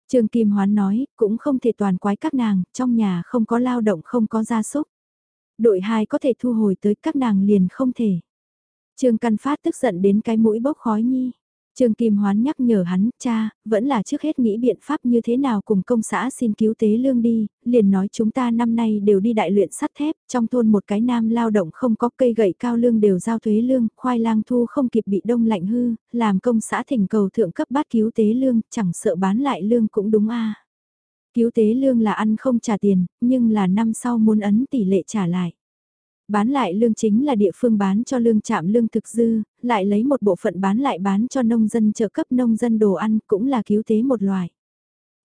Trương Kim Hoán nói, cũng không thể toàn quái các nàng, trong nhà không có lao động không có gia súc. Đội hai có thể thu hồi tới các nàng liền không thể. Trương Căn Phát tức giận đến cái mũi bốc khói nhi. Trương Kim Hoán nhắc nhở hắn, cha, vẫn là trước hết nghĩ biện pháp như thế nào cùng công xã xin cứu tế lương đi, liền nói chúng ta năm nay đều đi đại luyện sắt thép, trong thôn một cái nam lao động không có cây gậy cao lương đều giao thuế lương, khoai lang thu không kịp bị đông lạnh hư, làm công xã thỉnh cầu thượng cấp bát cứu tế lương, chẳng sợ bán lại lương cũng đúng a Cứu tế lương là ăn không trả tiền, nhưng là năm sau muốn ấn tỷ lệ trả lại. Bán lại lương chính là địa phương bán cho lương chạm lương thực dư, lại lấy một bộ phận bán lại bán cho nông dân trợ cấp nông dân đồ ăn cũng là cứu tế một loại.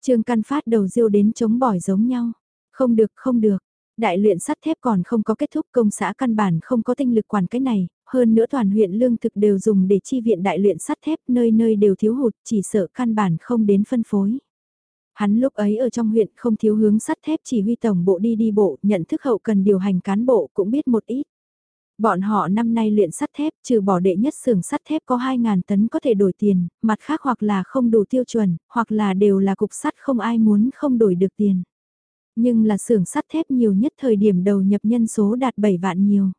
Trương Căn Phát đầu riêu đến chống bỏi giống nhau. Không được, không được. Đại luyện sắt thép còn không có kết thúc công xã căn bản không có tinh lực quản cái này, hơn nữa toàn huyện lương thực đều dùng để chi viện đại luyện sắt thép nơi nơi đều thiếu hụt chỉ sợ căn bản không đến phân phối. Hắn lúc ấy ở trong huyện không thiếu hướng sắt thép chỉ huy tổng bộ đi đi bộ, nhận thức hậu cần điều hành cán bộ cũng biết một ít. Bọn họ năm nay luyện sắt thép, trừ bỏ đệ nhất xưởng sắt thép có 2.000 tấn có thể đổi tiền, mặt khác hoặc là không đủ tiêu chuẩn, hoặc là đều là cục sắt không ai muốn không đổi được tiền. Nhưng là xưởng sắt thép nhiều nhất thời điểm đầu nhập nhân số đạt 7 vạn nhiều.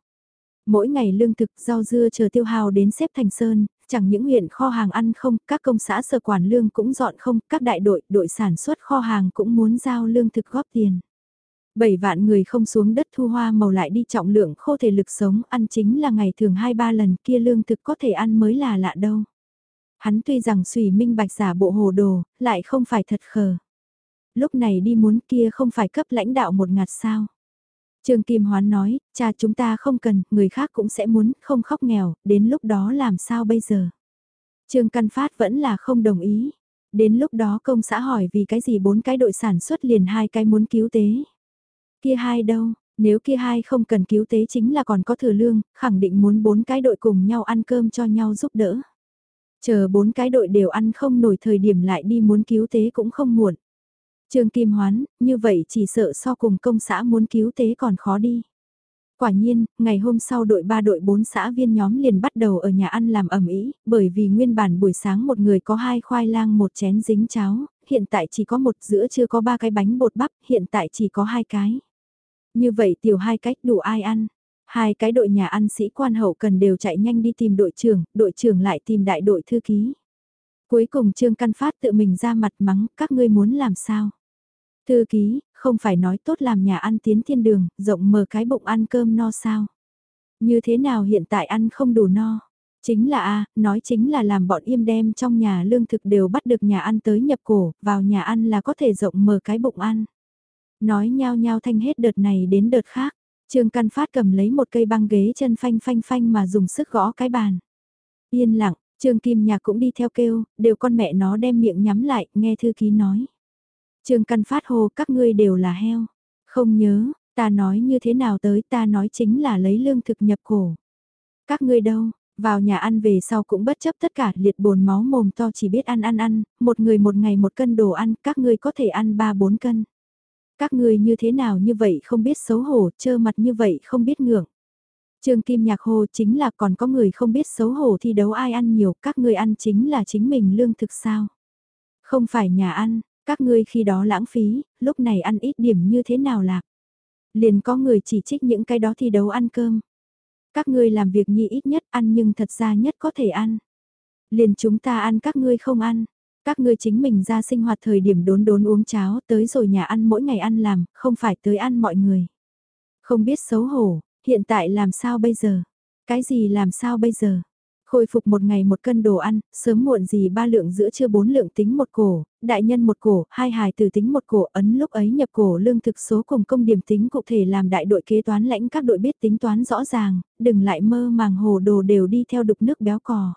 Mỗi ngày lương thực rau dưa chờ tiêu hào đến xếp thành sơn, chẳng những huyện kho hàng ăn không, các công xã sở quản lương cũng dọn không, các đại đội, đội sản xuất kho hàng cũng muốn giao lương thực góp tiền. Bảy vạn người không xuống đất thu hoa màu lại đi trọng lượng khô thể lực sống ăn chính là ngày thường hai ba lần kia lương thực có thể ăn mới là lạ đâu. Hắn tuy rằng suy minh bạch giả bộ hồ đồ, lại không phải thật khờ. Lúc này đi muốn kia không phải cấp lãnh đạo một ngạt sao. Trương Kim Hoán nói, cha chúng ta không cần, người khác cũng sẽ muốn, không khóc nghèo, đến lúc đó làm sao bây giờ? Trương Căn Phát vẫn là không đồng ý. Đến lúc đó công xã hỏi vì cái gì bốn cái đội sản xuất liền hai cái muốn cứu tế. Kia hai đâu, nếu kia hai không cần cứu tế chính là còn có thừa lương, khẳng định muốn bốn cái đội cùng nhau ăn cơm cho nhau giúp đỡ. Chờ bốn cái đội đều ăn không nổi thời điểm lại đi muốn cứu tế cũng không muộn. Trương Kim Hoán, như vậy chỉ sợ so cùng công xã muốn cứu tế còn khó đi. Quả nhiên, ngày hôm sau đội 3 đội 4 xã viên nhóm liền bắt đầu ở nhà ăn làm ẩm ý, bởi vì nguyên bản buổi sáng một người có hai khoai lang một chén dính cháo, hiện tại chỉ có một giữa chưa có ba cái bánh bột bắp, hiện tại chỉ có hai cái. Như vậy tiểu hai cách đủ ai ăn. Hai cái đội nhà ăn sĩ quan hậu cần đều chạy nhanh đi tìm đội trưởng, đội trưởng lại tìm đại đội thư ký. Cuối cùng Trương Căn Phát tự mình ra mặt mắng, các ngươi muốn làm sao? Thư ký, không phải nói tốt làm nhà ăn tiến thiên đường, rộng mở cái bụng ăn cơm no sao? Như thế nào hiện tại ăn không đủ no? Chính là a nói chính là làm bọn im đem trong nhà lương thực đều bắt được nhà ăn tới nhập cổ, vào nhà ăn là có thể rộng mở cái bụng ăn. Nói nhao nhao thanh hết đợt này đến đợt khác, Trương Căn Phát cầm lấy một cây băng ghế chân phanh phanh phanh mà dùng sức gõ cái bàn. Yên lặng, Trương Kim Nhạc cũng đi theo kêu, đều con mẹ nó đem miệng nhắm lại, nghe thư ký nói. Trương Căn Phát hô các ngươi đều là heo. Không nhớ, ta nói như thế nào tới ta nói chính là lấy lương thực nhập cổ. Các ngươi đâu, vào nhà ăn về sau cũng bất chấp tất cả liệt bồn máu mồm to chỉ biết ăn ăn ăn, một người một ngày một cân đồ ăn, các ngươi có thể ăn ba bốn cân. Các ngươi như thế nào như vậy không biết xấu hổ, trơ mặt như vậy không biết ngưỡng. Trương Kim Nhạc Hồ chính là còn có người không biết xấu hổ thi đấu ai ăn nhiều, các ngươi ăn chính là chính mình lương thực sao. Không phải nhà ăn, các ngươi khi đó lãng phí, lúc này ăn ít điểm như thế nào lạc. Liền có người chỉ trích những cái đó thi đấu ăn cơm. Các ngươi làm việc nhi ít nhất ăn nhưng thật ra nhất có thể ăn. Liền chúng ta ăn các ngươi không ăn. Các ngươi chính mình ra sinh hoạt thời điểm đốn đốn uống cháo tới rồi nhà ăn mỗi ngày ăn làm, không phải tới ăn mọi người. Không biết xấu hổ, hiện tại làm sao bây giờ? Cái gì làm sao bây giờ? Khôi phục một ngày một cân đồ ăn, sớm muộn gì ba lượng giữa chưa bốn lượng tính một cổ, đại nhân một cổ, hai hài từ tính một cổ ấn lúc ấy nhập cổ lương thực số cùng công điểm tính cụ thể làm đại đội kế toán lãnh các đội biết tính toán rõ ràng, đừng lại mơ màng hồ đồ đều đi theo đục nước béo cò.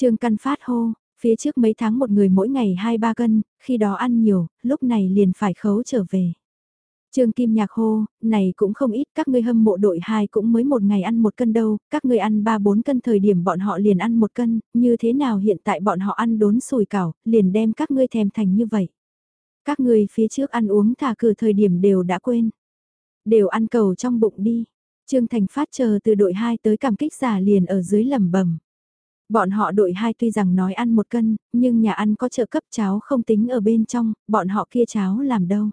Trương Căn Phát hô, phía trước mấy tháng một người mỗi ngày hai ba cân, khi đó ăn nhiều, lúc này liền phải khấu trở về. Trương Kim Nhạc hô, này cũng không ít, các ngươi hâm mộ đội 2 cũng mới một ngày ăn một cân đâu, các ngươi ăn 3-4 cân thời điểm bọn họ liền ăn một cân, như thế nào hiện tại bọn họ ăn đốn sùi cảo, liền đem các ngươi thèm thành như vậy. Các ngươi phía trước ăn uống thả cử thời điểm đều đã quên. Đều ăn cầu trong bụng đi. Trương Thành phát chờ từ đội 2 tới cảm kích giả liền ở dưới lầm bẩm Bọn họ đội 2 tuy rằng nói ăn một cân, nhưng nhà ăn có trợ cấp cháo không tính ở bên trong, bọn họ kia cháo làm đâu.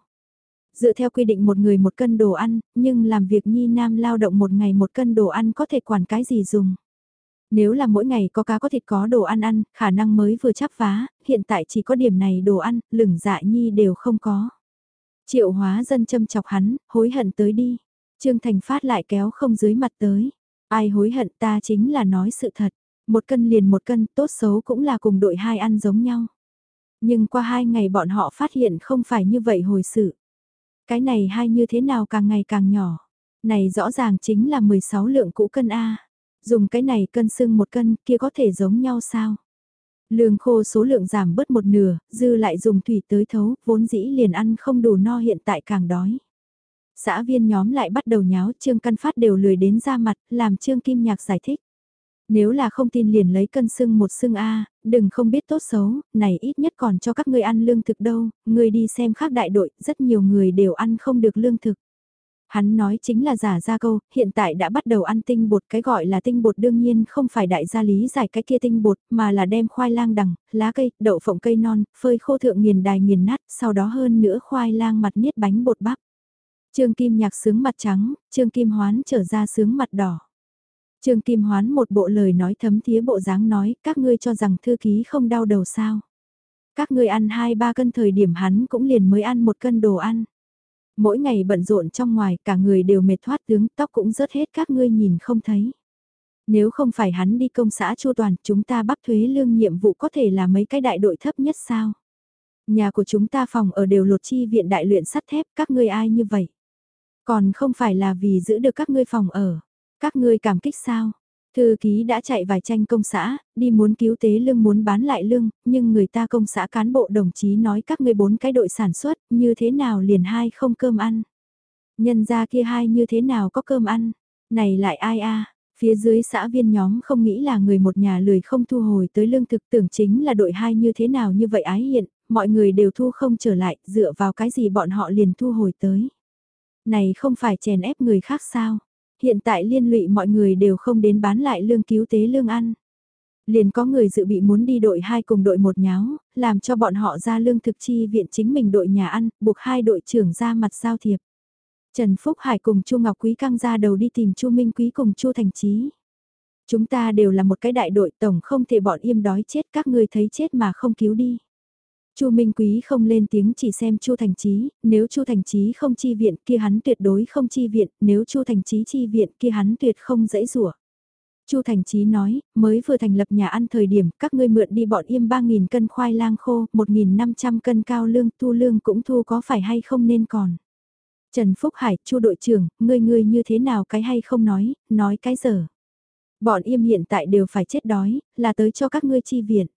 Dựa theo quy định một người một cân đồ ăn, nhưng làm việc nhi nam lao động một ngày một cân đồ ăn có thể quản cái gì dùng. Nếu là mỗi ngày có cá có thịt có đồ ăn ăn, khả năng mới vừa chắp vá, hiện tại chỉ có điểm này đồ ăn, lửng dạ nhi đều không có. Triệu hóa dân châm chọc hắn, hối hận tới đi. Trương Thành Phát lại kéo không dưới mặt tới. Ai hối hận ta chính là nói sự thật. Một cân liền một cân, tốt xấu cũng là cùng đội hai ăn giống nhau. Nhưng qua hai ngày bọn họ phát hiện không phải như vậy hồi sự. Cái này hay như thế nào càng ngày càng nhỏ. Này rõ ràng chính là 16 lượng cũ cân A. Dùng cái này cân xưng một cân kia có thể giống nhau sao? Lương khô số lượng giảm bớt một nửa, dư lại dùng thủy tới thấu, vốn dĩ liền ăn không đủ no hiện tại càng đói. Xã viên nhóm lại bắt đầu nháo, Trương Căn Phát đều lười đến ra mặt, làm Trương Kim Nhạc giải thích. Nếu là không tin liền lấy cân xương một xương A, đừng không biết tốt xấu, này ít nhất còn cho các ngươi ăn lương thực đâu, người đi xem khác đại đội, rất nhiều người đều ăn không được lương thực. Hắn nói chính là giả ra câu, hiện tại đã bắt đầu ăn tinh bột, cái gọi là tinh bột đương nhiên không phải đại gia lý giải cái kia tinh bột, mà là đem khoai lang đằng, lá cây, đậu phộng cây non, phơi khô thượng nghiền đài nghiền nát, sau đó hơn nữa khoai lang mặt niết bánh bột bắp. Trương Kim Nhạc sướng mặt trắng, Trương Kim Hoán trở ra sướng mặt đỏ. Trương Kim Hoán một bộ lời nói thấm thía bộ dáng nói, các ngươi cho rằng thư ký không đau đầu sao. Các ngươi ăn 2-3 cân thời điểm hắn cũng liền mới ăn một cân đồ ăn. Mỗi ngày bận rộn trong ngoài, cả người đều mệt thoát tướng, tóc cũng rớt hết các ngươi nhìn không thấy. Nếu không phải hắn đi công xã chu toàn, chúng ta bắt thuế lương nhiệm vụ có thể là mấy cái đại đội thấp nhất sao? Nhà của chúng ta phòng ở đều lột chi viện đại luyện sắt thép, các ngươi ai như vậy? Còn không phải là vì giữ được các ngươi phòng ở. Các ngươi cảm kích sao? Thư ký đã chạy vài tranh công xã, đi muốn cứu tế lương muốn bán lại lương, nhưng người ta công xã cán bộ đồng chí nói các ngươi bốn cái đội sản xuất, như thế nào liền hai không cơm ăn. Nhân ra kia hai như thế nào có cơm ăn, này lại ai a Phía dưới xã viên nhóm không nghĩ là người một nhà lười không thu hồi tới lương thực tưởng chính là đội hai như thế nào như vậy ái hiện, mọi người đều thu không trở lại, dựa vào cái gì bọn họ liền thu hồi tới. Này không phải chèn ép người khác sao? Hiện tại liên lụy mọi người đều không đến bán lại lương cứu tế lương ăn. Liền có người dự bị muốn đi đội hai cùng đội một nháo, làm cho bọn họ ra lương thực chi viện chính mình đội nhà ăn, buộc hai đội trưởng ra mặt giao thiệp. Trần Phúc Hải cùng Chu Ngọc Quý căng ra đầu đi tìm Chu Minh Quý cùng Chu Thành Chí. Chúng ta đều là một cái đại đội tổng không thể bọn im đói chết các ngươi thấy chết mà không cứu đi. Chu Minh Quý không lên tiếng chỉ xem Chu Thành Chí, nếu Chu Thành Chí không chi viện kia hắn tuyệt đối không chi viện, nếu Chu Thành Chí chi viện kia hắn tuyệt không dễ rủa. Chu Thành Chí nói, mới vừa thành lập nhà ăn thời điểm, các ngươi mượn đi bọn im 3.000 cân khoai lang khô, 1.500 cân cao lương, thu lương cũng thu có phải hay không nên còn. Trần Phúc Hải, Chu đội trưởng, ngươi ngươi như thế nào cái hay không nói, nói cái dở Bọn im hiện tại đều phải chết đói, là tới cho các ngươi chi viện.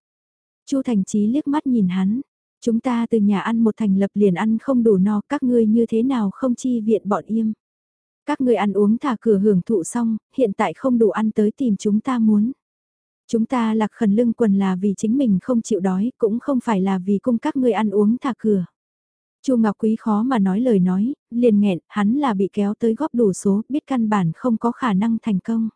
Chu Thành Chí liếc mắt nhìn hắn, Chúng ta từ nhà ăn một thành lập liền ăn không đủ no, các ngươi như thế nào không chi viện bọn im. Các ngươi ăn uống thả cửa hưởng thụ xong, hiện tại không đủ ăn tới tìm chúng ta muốn. Chúng ta lạc khẩn lưng quần là vì chính mình không chịu đói, cũng không phải là vì cung các ngươi ăn uống thả cửa. Chu Ngọc Quý khó mà nói lời nói, liền nghẹn, hắn là bị kéo tới góp đủ số, biết căn bản không có khả năng thành công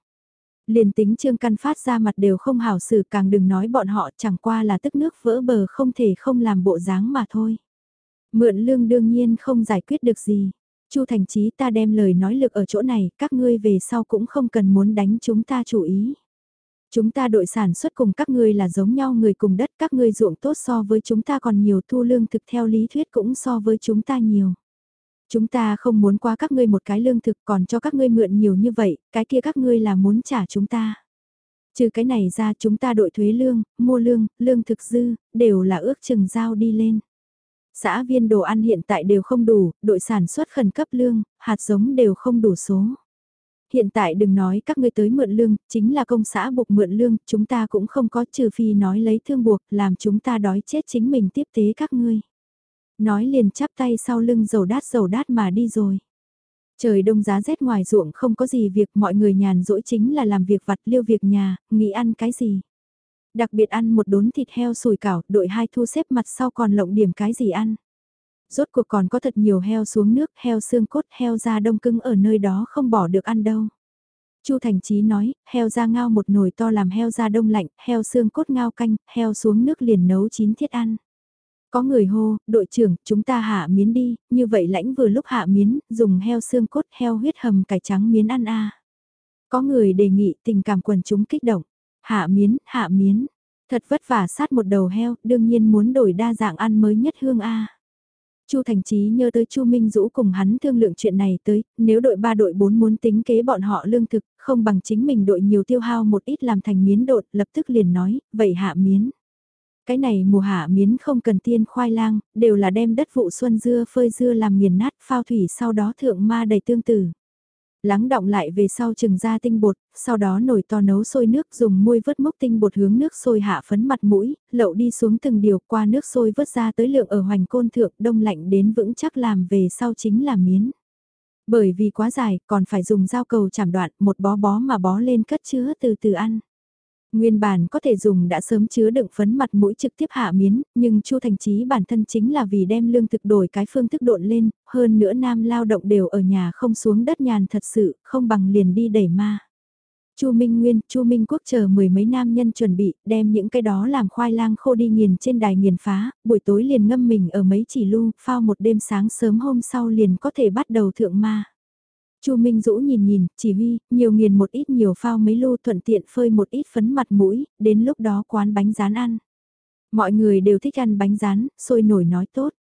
liền tính trương căn phát ra mặt đều không hảo xử càng đừng nói bọn họ chẳng qua là tức nước vỡ bờ không thể không làm bộ dáng mà thôi. Mượn lương đương nhiên không giải quyết được gì. Chu Thành Chí ta đem lời nói lực ở chỗ này, các ngươi về sau cũng không cần muốn đánh chúng ta chủ ý. Chúng ta đội sản xuất cùng các ngươi là giống nhau người cùng đất, các ngươi ruộng tốt so với chúng ta còn nhiều thu lương thực theo lý thuyết cũng so với chúng ta nhiều. Chúng ta không muốn qua các ngươi một cái lương thực còn cho các ngươi mượn nhiều như vậy, cái kia các ngươi là muốn trả chúng ta. Trừ cái này ra chúng ta đội thuế lương, mua lương, lương thực dư, đều là ước chừng giao đi lên. Xã viên đồ ăn hiện tại đều không đủ, đội sản xuất khẩn cấp lương, hạt giống đều không đủ số. Hiện tại đừng nói các ngươi tới mượn lương, chính là công xã buộc mượn lương, chúng ta cũng không có trừ phi nói lấy thương buộc, làm chúng ta đói chết chính mình tiếp tế các ngươi. Nói liền chắp tay sau lưng dầu đát dầu đát mà đi rồi. Trời đông giá rét ngoài ruộng không có gì việc mọi người nhàn rỗi chính là làm việc vặt liêu việc nhà, nghĩ ăn cái gì. Đặc biệt ăn một đốn thịt heo sùi cảo, đội hai thu xếp mặt sau còn lộng điểm cái gì ăn. Rốt cuộc còn có thật nhiều heo xuống nước, heo xương cốt, heo da đông cứng ở nơi đó không bỏ được ăn đâu. Chu Thành Chí nói, heo da ngao một nồi to làm heo da đông lạnh, heo xương cốt ngao canh, heo xuống nước liền nấu chín thiết ăn. Có người hô, đội trưởng, chúng ta hạ miến đi, như vậy lãnh vừa lúc hạ miến, dùng heo xương cốt heo huyết hầm cải trắng miến ăn a. Có người đề nghị tình cảm quần chúng kích động. Hạ miến, hạ miến. Thật vất vả sát một đầu heo, đương nhiên muốn đổi đa dạng ăn mới nhất hương a. Chu Thành Chí nhớ tới Chu Minh Dũ cùng hắn thương lượng chuyện này tới, nếu đội 3 đội 4 muốn tính kế bọn họ lương thực, không bằng chính mình đội nhiều tiêu hao một ít làm thành miến đột, lập tức liền nói, vậy hạ miến. Cái này mùa hạ miến không cần tiên khoai lang, đều là đem đất vụ xuân dưa phơi dưa làm nghiền nát phao thủy sau đó thượng ma đầy tương tử. Lắng động lại về sau chừng ra tinh bột, sau đó nồi to nấu sôi nước dùng muôi vớt mốc tinh bột hướng nước sôi hạ phấn mặt mũi, lậu đi xuống từng điều qua nước sôi vớt ra tới lượng ở hoành côn thượng đông lạnh đến vững chắc làm về sau chính là miến. Bởi vì quá dài còn phải dùng dao cầu chảm đoạn một bó bó mà bó lên cất chứa từ từ ăn. Nguyên bản có thể dùng đã sớm chứa đựng phấn mặt mũi trực tiếp hạ miến, nhưng Chu Thành Chí bản thân chính là vì đem lương thực đổi cái phương thức độn lên, hơn nữa nam lao động đều ở nhà không xuống đất nhàn thật sự, không bằng liền đi đẩy ma. Chu Minh Nguyên, Chu Minh Quốc chờ mười mấy nam nhân chuẩn bị, đem những cái đó làm khoai lang khô đi nghiền trên đài nghiền phá, buổi tối liền ngâm mình ở mấy chỉ lu, phao một đêm sáng sớm hôm sau liền có thể bắt đầu thượng ma. Chu Minh Dũ nhìn nhìn, chỉ huy, nhiều nghiền một ít nhiều phao mấy lô thuận tiện phơi một ít phấn mặt mũi, đến lúc đó quán bánh rán ăn. Mọi người đều thích ăn bánh rán, sôi nổi nói tốt.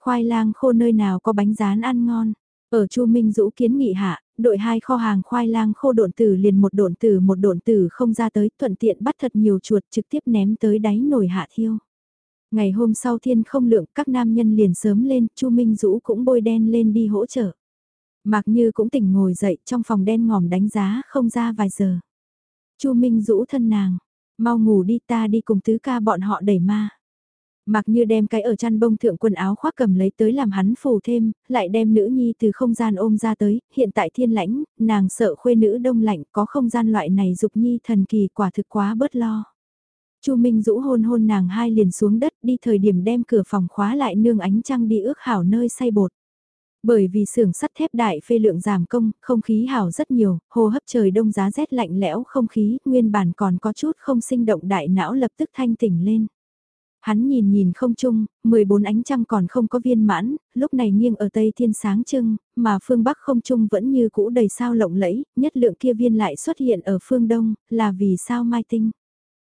Khoai lang khô nơi nào có bánh rán ăn ngon. Ở Chu Minh Dũ kiến nghị hạ, đội hai kho hàng khoai lang khô độn tử liền một độn tử một độn tử không ra tới, thuận tiện bắt thật nhiều chuột trực tiếp ném tới đáy nồi hạ thiêu. Ngày hôm sau thiên không lượng, các nam nhân liền sớm lên, Chu Minh Dũ cũng bôi đen lên đi hỗ trợ. Mạc Như cũng tỉnh ngồi dậy trong phòng đen ngòm đánh giá không ra vài giờ. Chu Minh rũ thân nàng, mau ngủ đi ta đi cùng tứ ca bọn họ đẩy ma. Mạc Như đem cái ở chăn bông thượng quần áo khoác cầm lấy tới làm hắn phủ thêm, lại đem nữ nhi từ không gian ôm ra tới, hiện tại thiên lãnh, nàng sợ khuê nữ đông lạnh có không gian loại này dục nhi thần kỳ quả thực quá bớt lo. Chu Minh rũ hôn hôn nàng hai liền xuống đất đi thời điểm đem cửa phòng khóa lại nương ánh trăng đi ước hảo nơi say bột. Bởi vì xưởng sắt thép đại phê lượng giảm công, không khí hào rất nhiều, hô hấp trời đông giá rét lạnh lẽo không khí, nguyên bản còn có chút không sinh động đại não lập tức thanh tỉnh lên. Hắn nhìn nhìn không chung, 14 ánh trăng còn không có viên mãn, lúc này nghiêng ở tây thiên sáng trưng, mà phương bắc không chung vẫn như cũ đầy sao lộng lẫy, nhất lượng kia viên lại xuất hiện ở phương đông, là vì sao mai tinh.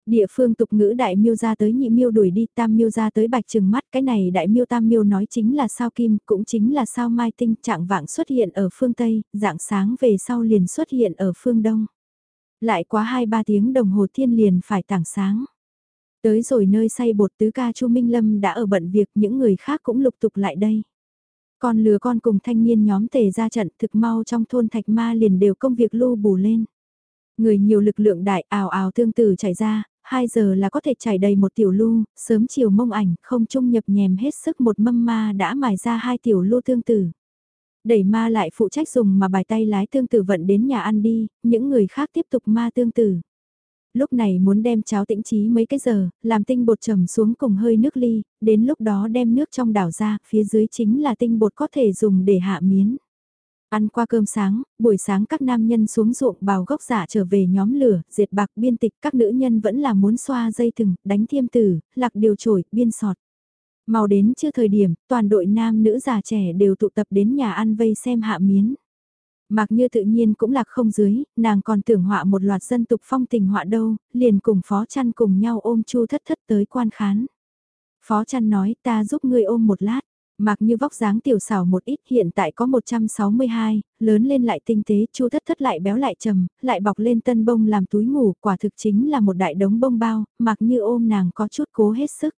Địa phương tục ngữ đại miêu ra tới nhị miêu đuổi đi tam miêu ra tới bạch trừng mắt cái này đại miêu tam miêu nói chính là sao kim cũng chính là sao mai tinh trạng vạng xuất hiện ở phương Tây, dạng sáng về sau liền xuất hiện ở phương Đông. Lại quá 2-3 tiếng đồng hồ thiên liền phải tảng sáng. Tới rồi nơi say bột tứ ca Chu Minh Lâm đã ở bận việc những người khác cũng lục tục lại đây. Con lừa con cùng thanh niên nhóm tề ra trận thực mau trong thôn thạch ma liền đều công việc lưu bù lên. Người nhiều lực lượng đại ào ào tương tử chảy ra, 2 giờ là có thể chảy đầy một tiểu lu, sớm chiều mông ảnh, không trung nhập nhèm hết sức một mâm ma đã mài ra hai tiểu lu tương tử. Đẩy ma lại phụ trách dùng mà bài tay lái tương tử vận đến nhà ăn đi, những người khác tiếp tục ma tương tử. Lúc này muốn đem cháo tĩnh trí mấy cái giờ, làm tinh bột trầm xuống cùng hơi nước ly, đến lúc đó đem nước trong đảo ra, phía dưới chính là tinh bột có thể dùng để hạ miến. Ăn qua cơm sáng, buổi sáng các nam nhân xuống ruộng bào gốc giả trở về nhóm lửa, diệt bạc biên tịch các nữ nhân vẫn là muốn xoa dây thừng, đánh thiêm tử, lạc điều trổi, biên sọt. Màu đến chưa thời điểm, toàn đội nam nữ già trẻ đều tụ tập đến nhà ăn vây xem hạ miến. Mặc như tự nhiên cũng lạc không dưới, nàng còn tưởng họa một loạt dân tục phong tình họa đâu, liền cùng phó chăn cùng nhau ôm chu thất thất tới quan khán. Phó chăn nói ta giúp ngươi ôm một lát, Mặc như vóc dáng tiểu xảo một ít hiện tại có 162, lớn lên lại tinh tế, chu thất thất lại béo lại trầm, lại bọc lên tân bông làm túi ngủ, quả thực chính là một đại đống bông bao, mặc như ôm nàng có chút cố hết sức.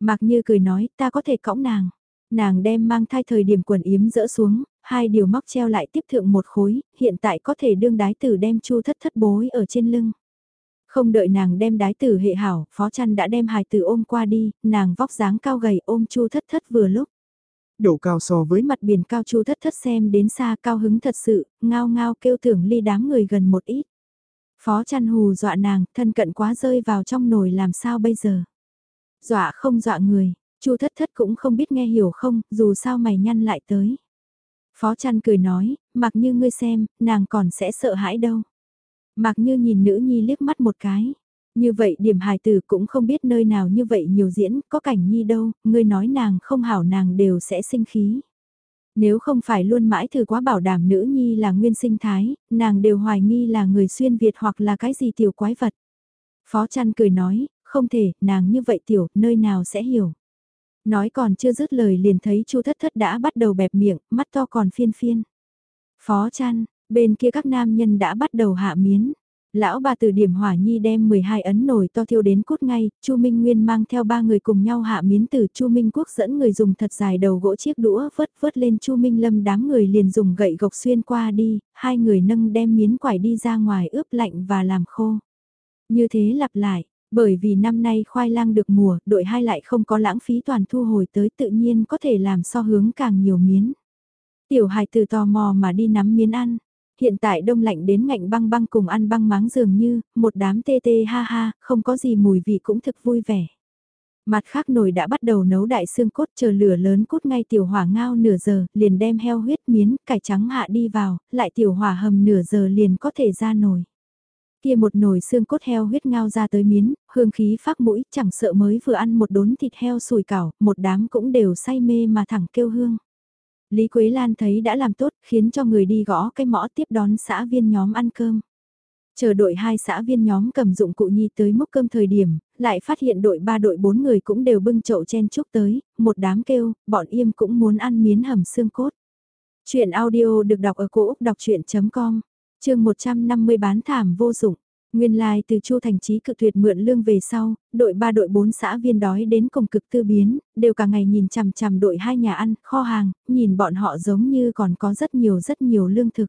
Mặc như cười nói ta có thể cõng nàng. Nàng đem mang thai thời điểm quần yếm rỡ xuống, hai điều móc treo lại tiếp thượng một khối, hiện tại có thể đương đái tử đem chu thất thất bối ở trên lưng. Không đợi nàng đem đái tử hệ hảo, phó chăn đã đem hài tử ôm qua đi, nàng vóc dáng cao gầy ôm chu thất thất vừa lúc độ cao so với mặt biển cao chu thất thất xem đến xa cao hứng thật sự, ngao ngao kêu tưởng ly đám người gần một ít. Phó chăn hù dọa nàng, thân cận quá rơi vào trong nồi làm sao bây giờ. Dọa không dọa người, chu thất thất cũng không biết nghe hiểu không, dù sao mày nhăn lại tới. Phó chăn cười nói, mặc như ngươi xem, nàng còn sẽ sợ hãi đâu. Mặc như nhìn nữ nhi liếc mắt một cái. Như vậy điểm hài tử cũng không biết nơi nào như vậy nhiều diễn, có cảnh nhi đâu, ngươi nói nàng không hảo nàng đều sẽ sinh khí. Nếu không phải luôn mãi thử quá bảo đảm nữ nhi là nguyên sinh thái, nàng đều hoài nghi là người xuyên Việt hoặc là cái gì tiểu quái vật. Phó chăn cười nói, không thể, nàng như vậy tiểu, nơi nào sẽ hiểu. Nói còn chưa dứt lời liền thấy chu thất thất đã bắt đầu bẹp miệng, mắt to còn phiên phiên. Phó chăn, bên kia các nam nhân đã bắt đầu hạ miến. Lão bà từ điểm hỏa nhi đem 12 ấn nồi to thiêu đến cốt ngay, Chu Minh Nguyên mang theo ba người cùng nhau hạ miến tử Chu Minh Quốc dẫn người dùng thật dài đầu gỗ chiếc đũa vớt vớt lên Chu Minh Lâm đám người liền dùng gậy gộc xuyên qua đi, hai người nâng đem miến quải đi ra ngoài ướp lạnh và làm khô. Như thế lặp lại, bởi vì năm nay khoai lang được mùa, đội hai lại không có lãng phí toàn thu hồi tới tự nhiên có thể làm so hướng càng nhiều miến. Tiểu hài từ tò mò mà đi nắm miến ăn. Hiện tại đông lạnh đến ngạnh băng băng cùng ăn băng máng dường như, một đám tê tê ha ha, không có gì mùi vị cũng thực vui vẻ. Mặt khác nồi đã bắt đầu nấu đại xương cốt chờ lửa lớn cốt ngay tiểu hỏa ngao nửa giờ, liền đem heo huyết miến, cải trắng hạ đi vào, lại tiểu hỏa hầm nửa giờ liền có thể ra nồi. Kia một nồi xương cốt heo huyết ngao ra tới miến, hương khí phát mũi, chẳng sợ mới vừa ăn một đốn thịt heo sùi cảo, một đám cũng đều say mê mà thẳng kêu hương. Lý Quế Lan thấy đã làm tốt, khiến cho người đi gõ cái mõ tiếp đón xã viên nhóm ăn cơm. Chờ đội hai xã viên nhóm cầm dụng cụ nhi tới múc cơm thời điểm, lại phát hiện đội ba đội bốn người cũng đều bưng chậu chen chúc tới, một đám kêu, bọn im cũng muốn ăn miến hầm xương cốt. Chuyện audio được đọc ở cổ Úc đọc chuyện.com, chương 150 bán thảm vô dụng. Nguyên lai like từ Chu Thành Chí cự tuyệt mượn lương về sau, đội 3 đội 4 xã viên đói đến cùng cực tư biến, đều cả ngày nhìn chằm chằm đội hai nhà ăn, kho hàng, nhìn bọn họ giống như còn có rất nhiều rất nhiều lương thực.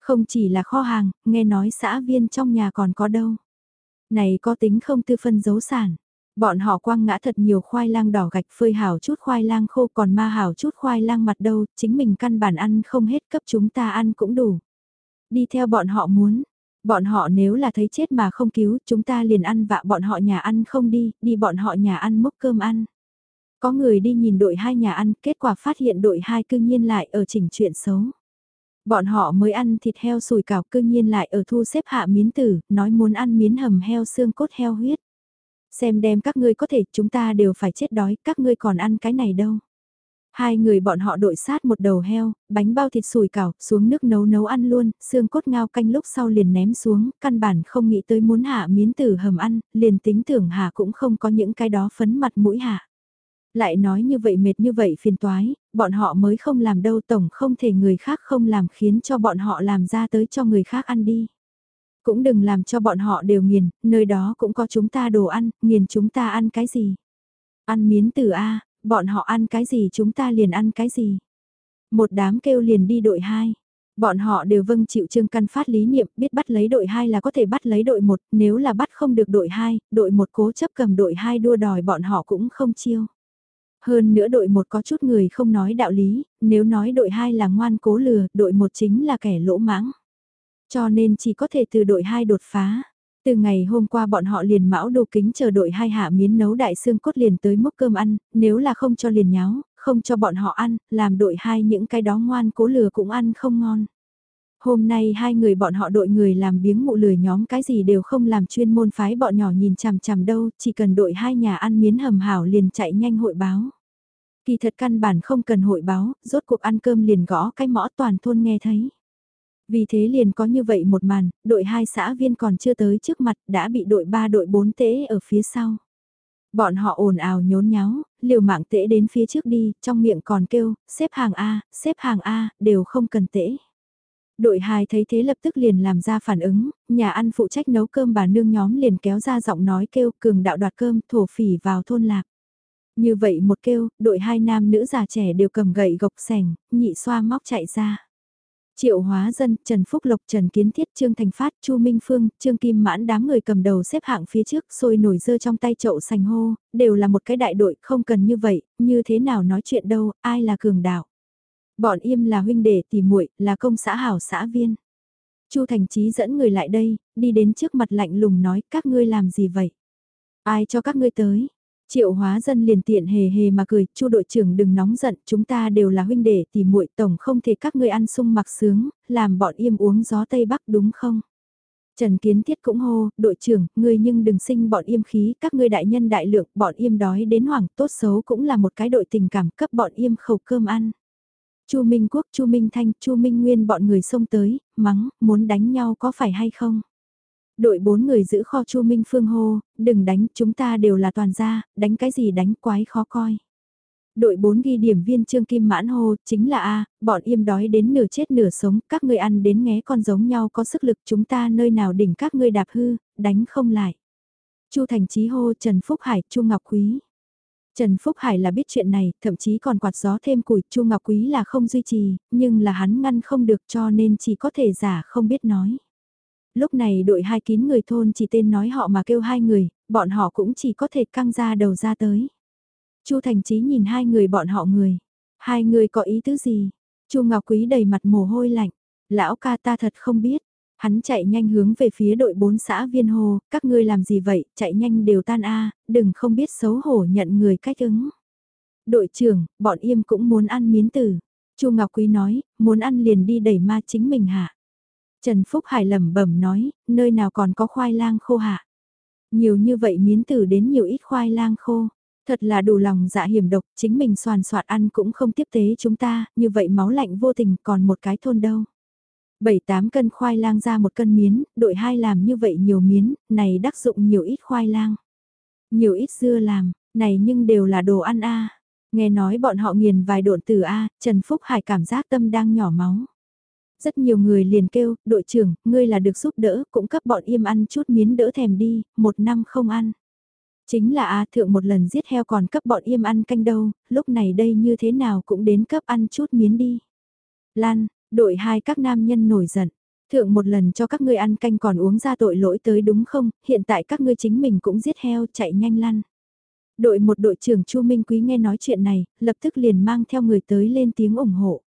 Không chỉ là kho hàng, nghe nói xã viên trong nhà còn có đâu. Này có tính không tư phân dấu sản. Bọn họ quăng ngã thật nhiều khoai lang đỏ gạch phơi hảo chút khoai lang khô còn ma hảo chút khoai lang mặt đâu, chính mình căn bản ăn không hết cấp chúng ta ăn cũng đủ. Đi theo bọn họ muốn, Bọn họ nếu là thấy chết mà không cứu, chúng ta liền ăn vạ bọn họ nhà ăn không đi, đi bọn họ nhà ăn mốc cơm ăn. Có người đi nhìn đội hai nhà ăn, kết quả phát hiện đội hai cương nhiên lại ở chỉnh chuyện xấu. Bọn họ mới ăn thịt heo sùi cào cương nhiên lại ở thu xếp hạ miến tử, nói muốn ăn miến hầm heo xương cốt heo huyết. Xem đem các ngươi có thể chúng ta đều phải chết đói, các ngươi còn ăn cái này đâu. Hai người bọn họ đội sát một đầu heo, bánh bao thịt sùi cảo, xuống nước nấu nấu ăn luôn, xương cốt ngao canh lúc sau liền ném xuống, căn bản không nghĩ tới muốn hạ miến tử hầm ăn, liền tính tưởng hạ cũng không có những cái đó phấn mặt mũi hạ. Lại nói như vậy mệt như vậy phiền toái, bọn họ mới không làm đâu tổng không thể người khác không làm khiến cho bọn họ làm ra tới cho người khác ăn đi. Cũng đừng làm cho bọn họ đều nghiền, nơi đó cũng có chúng ta đồ ăn, nghiền chúng ta ăn cái gì. Ăn miến tử A, bọn họ ăn cái gì chúng ta liền ăn cái gì. Một đám kêu liền đi đội 2. Bọn họ đều vâng chịu trương căn phát lý niệm biết bắt lấy đội 2 là có thể bắt lấy đội 1, nếu là bắt không được đội 2, đội 1 cố chấp cầm đội 2 đua đòi bọn họ cũng không chiêu. Hơn nữa đội 1 có chút người không nói đạo lý, nếu nói đội 2 là ngoan cố lừa, đội 1 chính là kẻ lỗ mãng. Cho nên chỉ có thể từ đội 2 đột phá. Từ ngày hôm qua bọn họ liền mão đồ kính chờ đội hai hạ miến nấu đại xương cốt liền tới múc cơm ăn, nếu là không cho liền nháo, không cho bọn họ ăn, làm đội hai những cái đó ngoan cố lừa cũng ăn không ngon. Hôm nay hai người bọn họ đội người làm biếng mụ lười nhóm cái gì đều không làm chuyên môn phái bọn nhỏ nhìn chằm chằm đâu, chỉ cần đội hai nhà ăn miến hầm hảo liền chạy nhanh hội báo. Kỳ thật căn bản không cần hội báo, rốt cuộc ăn cơm liền gõ cái mõ toàn thôn nghe thấy. Vì thế liền có như vậy một màn, đội 2 xã viên còn chưa tới trước mặt đã bị đội 3 đội 4 tễ ở phía sau. Bọn họ ồn ào nhốn nháo, liều mạng tễ đến phía trước đi, trong miệng còn kêu, xếp hàng A, xếp hàng A, đều không cần tễ. Đội 2 thấy thế lập tức liền làm ra phản ứng, nhà ăn phụ trách nấu cơm bà nương nhóm liền kéo ra giọng nói kêu cường đạo đoạt cơm thổ phỉ vào thôn lạc. Như vậy một kêu, đội hai nam nữ già trẻ đều cầm gậy gộc sẻng, nhị xoa móc chạy ra. Triệu Hóa Dân, Trần Phúc Lộc, Trần Kiến Thiết, Trương Thành Phát, Chu Minh Phương, Trương Kim Mãn đám người cầm đầu xếp hạng phía trước, sôi nổi dơ trong tay chậu sành hô, đều là một cái đại đội, không cần như vậy, như thế nào nói chuyện đâu, ai là cường đạo. Bọn im là huynh đệ tỷ muội, là công xã hảo xã viên. Chu Thành Chí dẫn người lại đây, đi đến trước mặt lạnh lùng nói, các ngươi làm gì vậy? Ai cho các ngươi tới? Triệu hóa dân liền tiện hề hề mà cười, chu đội trưởng đừng nóng giận, chúng ta đều là huynh đệ thì muội tổng không thể các ngươi ăn sung mặc sướng, làm bọn im uống gió Tây Bắc đúng không? Trần Kiến Thiết cũng hô, đội trưởng, ngươi nhưng đừng sinh bọn im khí, các ngươi đại nhân đại lượng, bọn im đói đến hoảng, tốt xấu cũng là một cái đội tình cảm cấp bọn im khẩu cơm ăn. Chu Minh Quốc, Chu Minh Thanh, Chu Minh Nguyên bọn người xông tới, mắng, muốn đánh nhau có phải hay không? Đội bốn người giữ kho Chu Minh Phương hô, đừng đánh, chúng ta đều là toàn gia, đánh cái gì đánh quái khó coi. Đội bốn ghi điểm viên Trương Kim Mãn hô, chính là A, bọn im đói đến nửa chết nửa sống, các ngươi ăn đến nghé con giống nhau có sức lực chúng ta nơi nào đỉnh các ngươi đạp hư, đánh không lại. Chu Thành Chí hô Trần Phúc Hải, Chu Ngọc Quý. Trần Phúc Hải là biết chuyện này, thậm chí còn quạt gió thêm củi, Chu Ngọc Quý là không duy trì, nhưng là hắn ngăn không được cho nên chỉ có thể giả không biết nói. Lúc này đội hai kín người thôn chỉ tên nói họ mà kêu hai người, bọn họ cũng chỉ có thể căng ra đầu ra tới. Chu Thành Chí nhìn hai người bọn họ người. Hai người có ý tứ gì? Chu Ngọc Quý đầy mặt mồ hôi lạnh. Lão ca ta thật không biết. Hắn chạy nhanh hướng về phía đội bốn xã viên hồ, các ngươi làm gì vậy, chạy nhanh đều tan a, đừng không biết xấu hổ nhận người cách ứng. Đội trưởng, bọn im cũng muốn ăn miến tử. Chu Ngọc Quý nói, muốn ăn liền đi đẩy ma chính mình hạ. Trần Phúc Hải lẩm bẩm nói, nơi nào còn có khoai lang khô hạ. Nhiều như vậy miến tử đến nhiều ít khoai lang khô. Thật là đủ lòng dạ hiểm độc, chính mình soàn soạt ăn cũng không tiếp tế chúng ta, như vậy máu lạnh vô tình còn một cái thôn đâu. 7-8 cân khoai lang ra một cân miến, đội hai làm như vậy nhiều miến, này đắc dụng nhiều ít khoai lang. Nhiều ít dưa làm, này nhưng đều là đồ ăn a Nghe nói bọn họ nghiền vài độn từ A, Trần Phúc Hải cảm giác tâm đang nhỏ máu. Rất nhiều người liền kêu, đội trưởng, ngươi là được giúp đỡ, cũng cấp bọn im ăn chút miến đỡ thèm đi, một năm không ăn. Chính là A thượng một lần giết heo còn cấp bọn im ăn canh đâu, lúc này đây như thế nào cũng đến cấp ăn chút miến đi. Lan, đội hai các nam nhân nổi giận. Thượng một lần cho các ngươi ăn canh còn uống ra tội lỗi tới đúng không, hiện tại các ngươi chính mình cũng giết heo chạy nhanh lăn. Đội một đội trưởng Chu Minh Quý nghe nói chuyện này, lập tức liền mang theo người tới lên tiếng ủng hộ.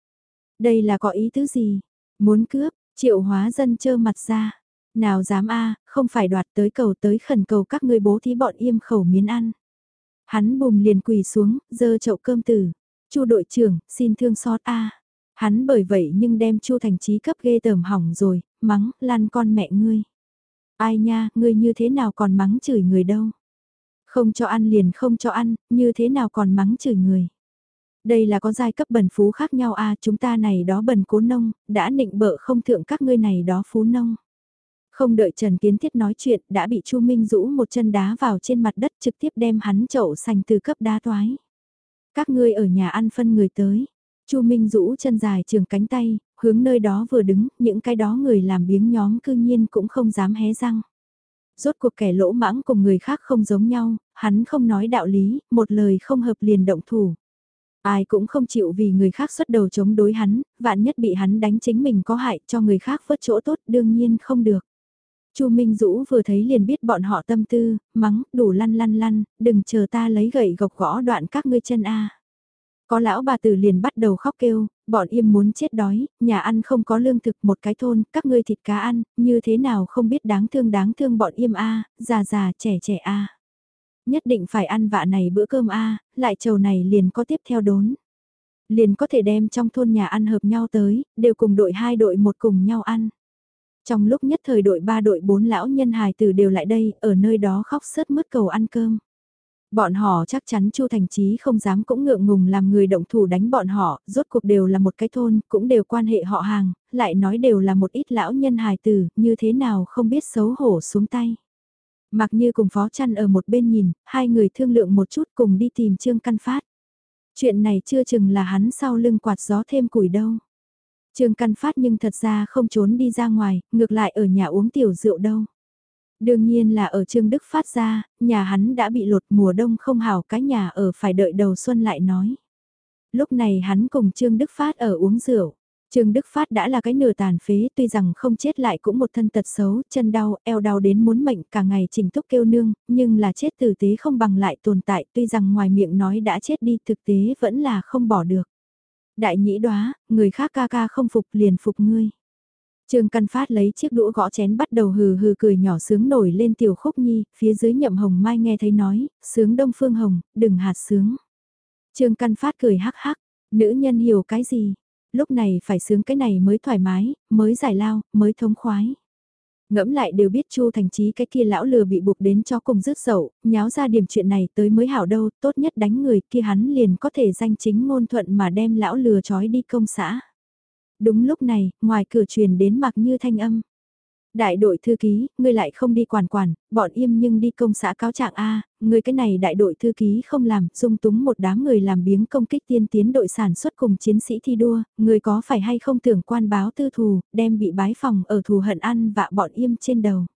Đây là có ý tứ gì? Muốn cướp, triệu hóa dân trơ mặt ra. Nào dám a không phải đoạt tới cầu tới khẩn cầu các ngươi bố thí bọn im khẩu miến ăn. Hắn bùm liền quỳ xuống, dơ chậu cơm tử. Chu đội trưởng, xin thương xót a. Hắn bởi vậy nhưng đem Chu Thành trí cấp ghê tởm hỏng rồi, mắng, lan con mẹ ngươi. Ai nha, ngươi như thế nào còn mắng chửi người đâu. Không cho ăn liền không cho ăn, như thế nào còn mắng chửi người. Đây là có giai cấp bần phú khác nhau a chúng ta này đó bần cố nông, đã nịnh bợ không thượng các ngươi này đó phú nông. Không đợi Trần Kiến Thiết nói chuyện, đã bị Chu Minh Dũ một chân đá vào trên mặt đất trực tiếp đem hắn chậu sành từ cấp đá toái. Các ngươi ở nhà ăn phân người tới. Chu Minh Dũ chân dài trường cánh tay, hướng nơi đó vừa đứng, những cái đó người làm biếng nhóm cư nhiên cũng không dám hé răng. Rốt cuộc kẻ lỗ mãng cùng người khác không giống nhau, hắn không nói đạo lý, một lời không hợp liền động thủ. Ai cũng không chịu vì người khác xuất đầu chống đối hắn, vạn nhất bị hắn đánh chính mình có hại cho người khác vớt chỗ tốt đương nhiên không được. Chu Minh Dũ vừa thấy liền biết bọn họ tâm tư, mắng, đủ lăn lăn lăn, đừng chờ ta lấy gậy gộc gõ đoạn các ngươi chân a. Có lão bà tử liền bắt đầu khóc kêu, bọn im muốn chết đói, nhà ăn không có lương thực một cái thôn, các ngươi thịt cá ăn, như thế nào không biết đáng thương đáng thương bọn im a, già già trẻ trẻ a. Nhất định phải ăn vạ này bữa cơm a, lại trầu này liền có tiếp theo đốn. Liền có thể đem trong thôn nhà ăn hợp nhau tới, đều cùng đội hai đội một cùng nhau ăn. Trong lúc nhất thời đội ba đội bốn lão nhân hài tử đều lại đây, ở nơi đó khóc sớt mứt cầu ăn cơm. Bọn họ chắc chắn Chu Thành Chí không dám cũng ngượng ngùng làm người động thủ đánh bọn họ, rốt cuộc đều là một cái thôn, cũng đều quan hệ họ hàng, lại nói đều là một ít lão nhân hài tử, như thế nào không biết xấu hổ xuống tay. Mặc như cùng phó chăn ở một bên nhìn, hai người thương lượng một chút cùng đi tìm Trương Căn Phát. Chuyện này chưa chừng là hắn sau lưng quạt gió thêm củi đâu. Trương Căn Phát nhưng thật ra không trốn đi ra ngoài, ngược lại ở nhà uống tiểu rượu đâu. Đương nhiên là ở Trương Đức Phát ra, nhà hắn đã bị lột mùa đông không hào cái nhà ở phải đợi đầu xuân lại nói. Lúc này hắn cùng Trương Đức Phát ở uống rượu. Trương Đức Phát đã là cái nửa tàn phế tuy rằng không chết lại cũng một thân tật xấu, chân đau, eo đau đến muốn mệnh cả ngày trình túc kêu nương, nhưng là chết tử tế không bằng lại tồn tại tuy rằng ngoài miệng nói đã chết đi thực tế vẫn là không bỏ được. Đại nhĩ đoá, người khác ca ca không phục liền phục ngươi. Trương Căn Phát lấy chiếc đũa gõ chén bắt đầu hừ hừ cười nhỏ sướng nổi lên tiểu khúc nhi, phía dưới nhậm hồng mai nghe thấy nói, sướng đông phương hồng, đừng hạt sướng. Trương Căn Phát cười hắc hắc, nữ nhân hiểu cái gì, lúc này phải sướng cái này mới thoải mái, mới giải lao, mới thống khoái. Ngẫm lại đều biết Chu Thành Chí cái kia lão lừa bị buộc đến cho cùng rứt sầu, nháo ra điểm chuyện này tới mới hảo đâu, tốt nhất đánh người kia hắn liền có thể danh chính ngôn thuận mà đem lão lừa trói đi công xã. Đúng lúc này, ngoài cửa truyền đến mặc như thanh âm. Đại đội thư ký, ngươi lại không đi quản quản, bọn im nhưng đi công xã cáo trạng A, ngươi cái này đại đội thư ký không làm, dung túng một đám người làm biếng công kích tiên tiến đội sản xuất cùng chiến sĩ thi đua, ngươi có phải hay không tưởng quan báo tư thù, đem bị bái phòng ở thù hận ăn vạ bọn im trên đầu.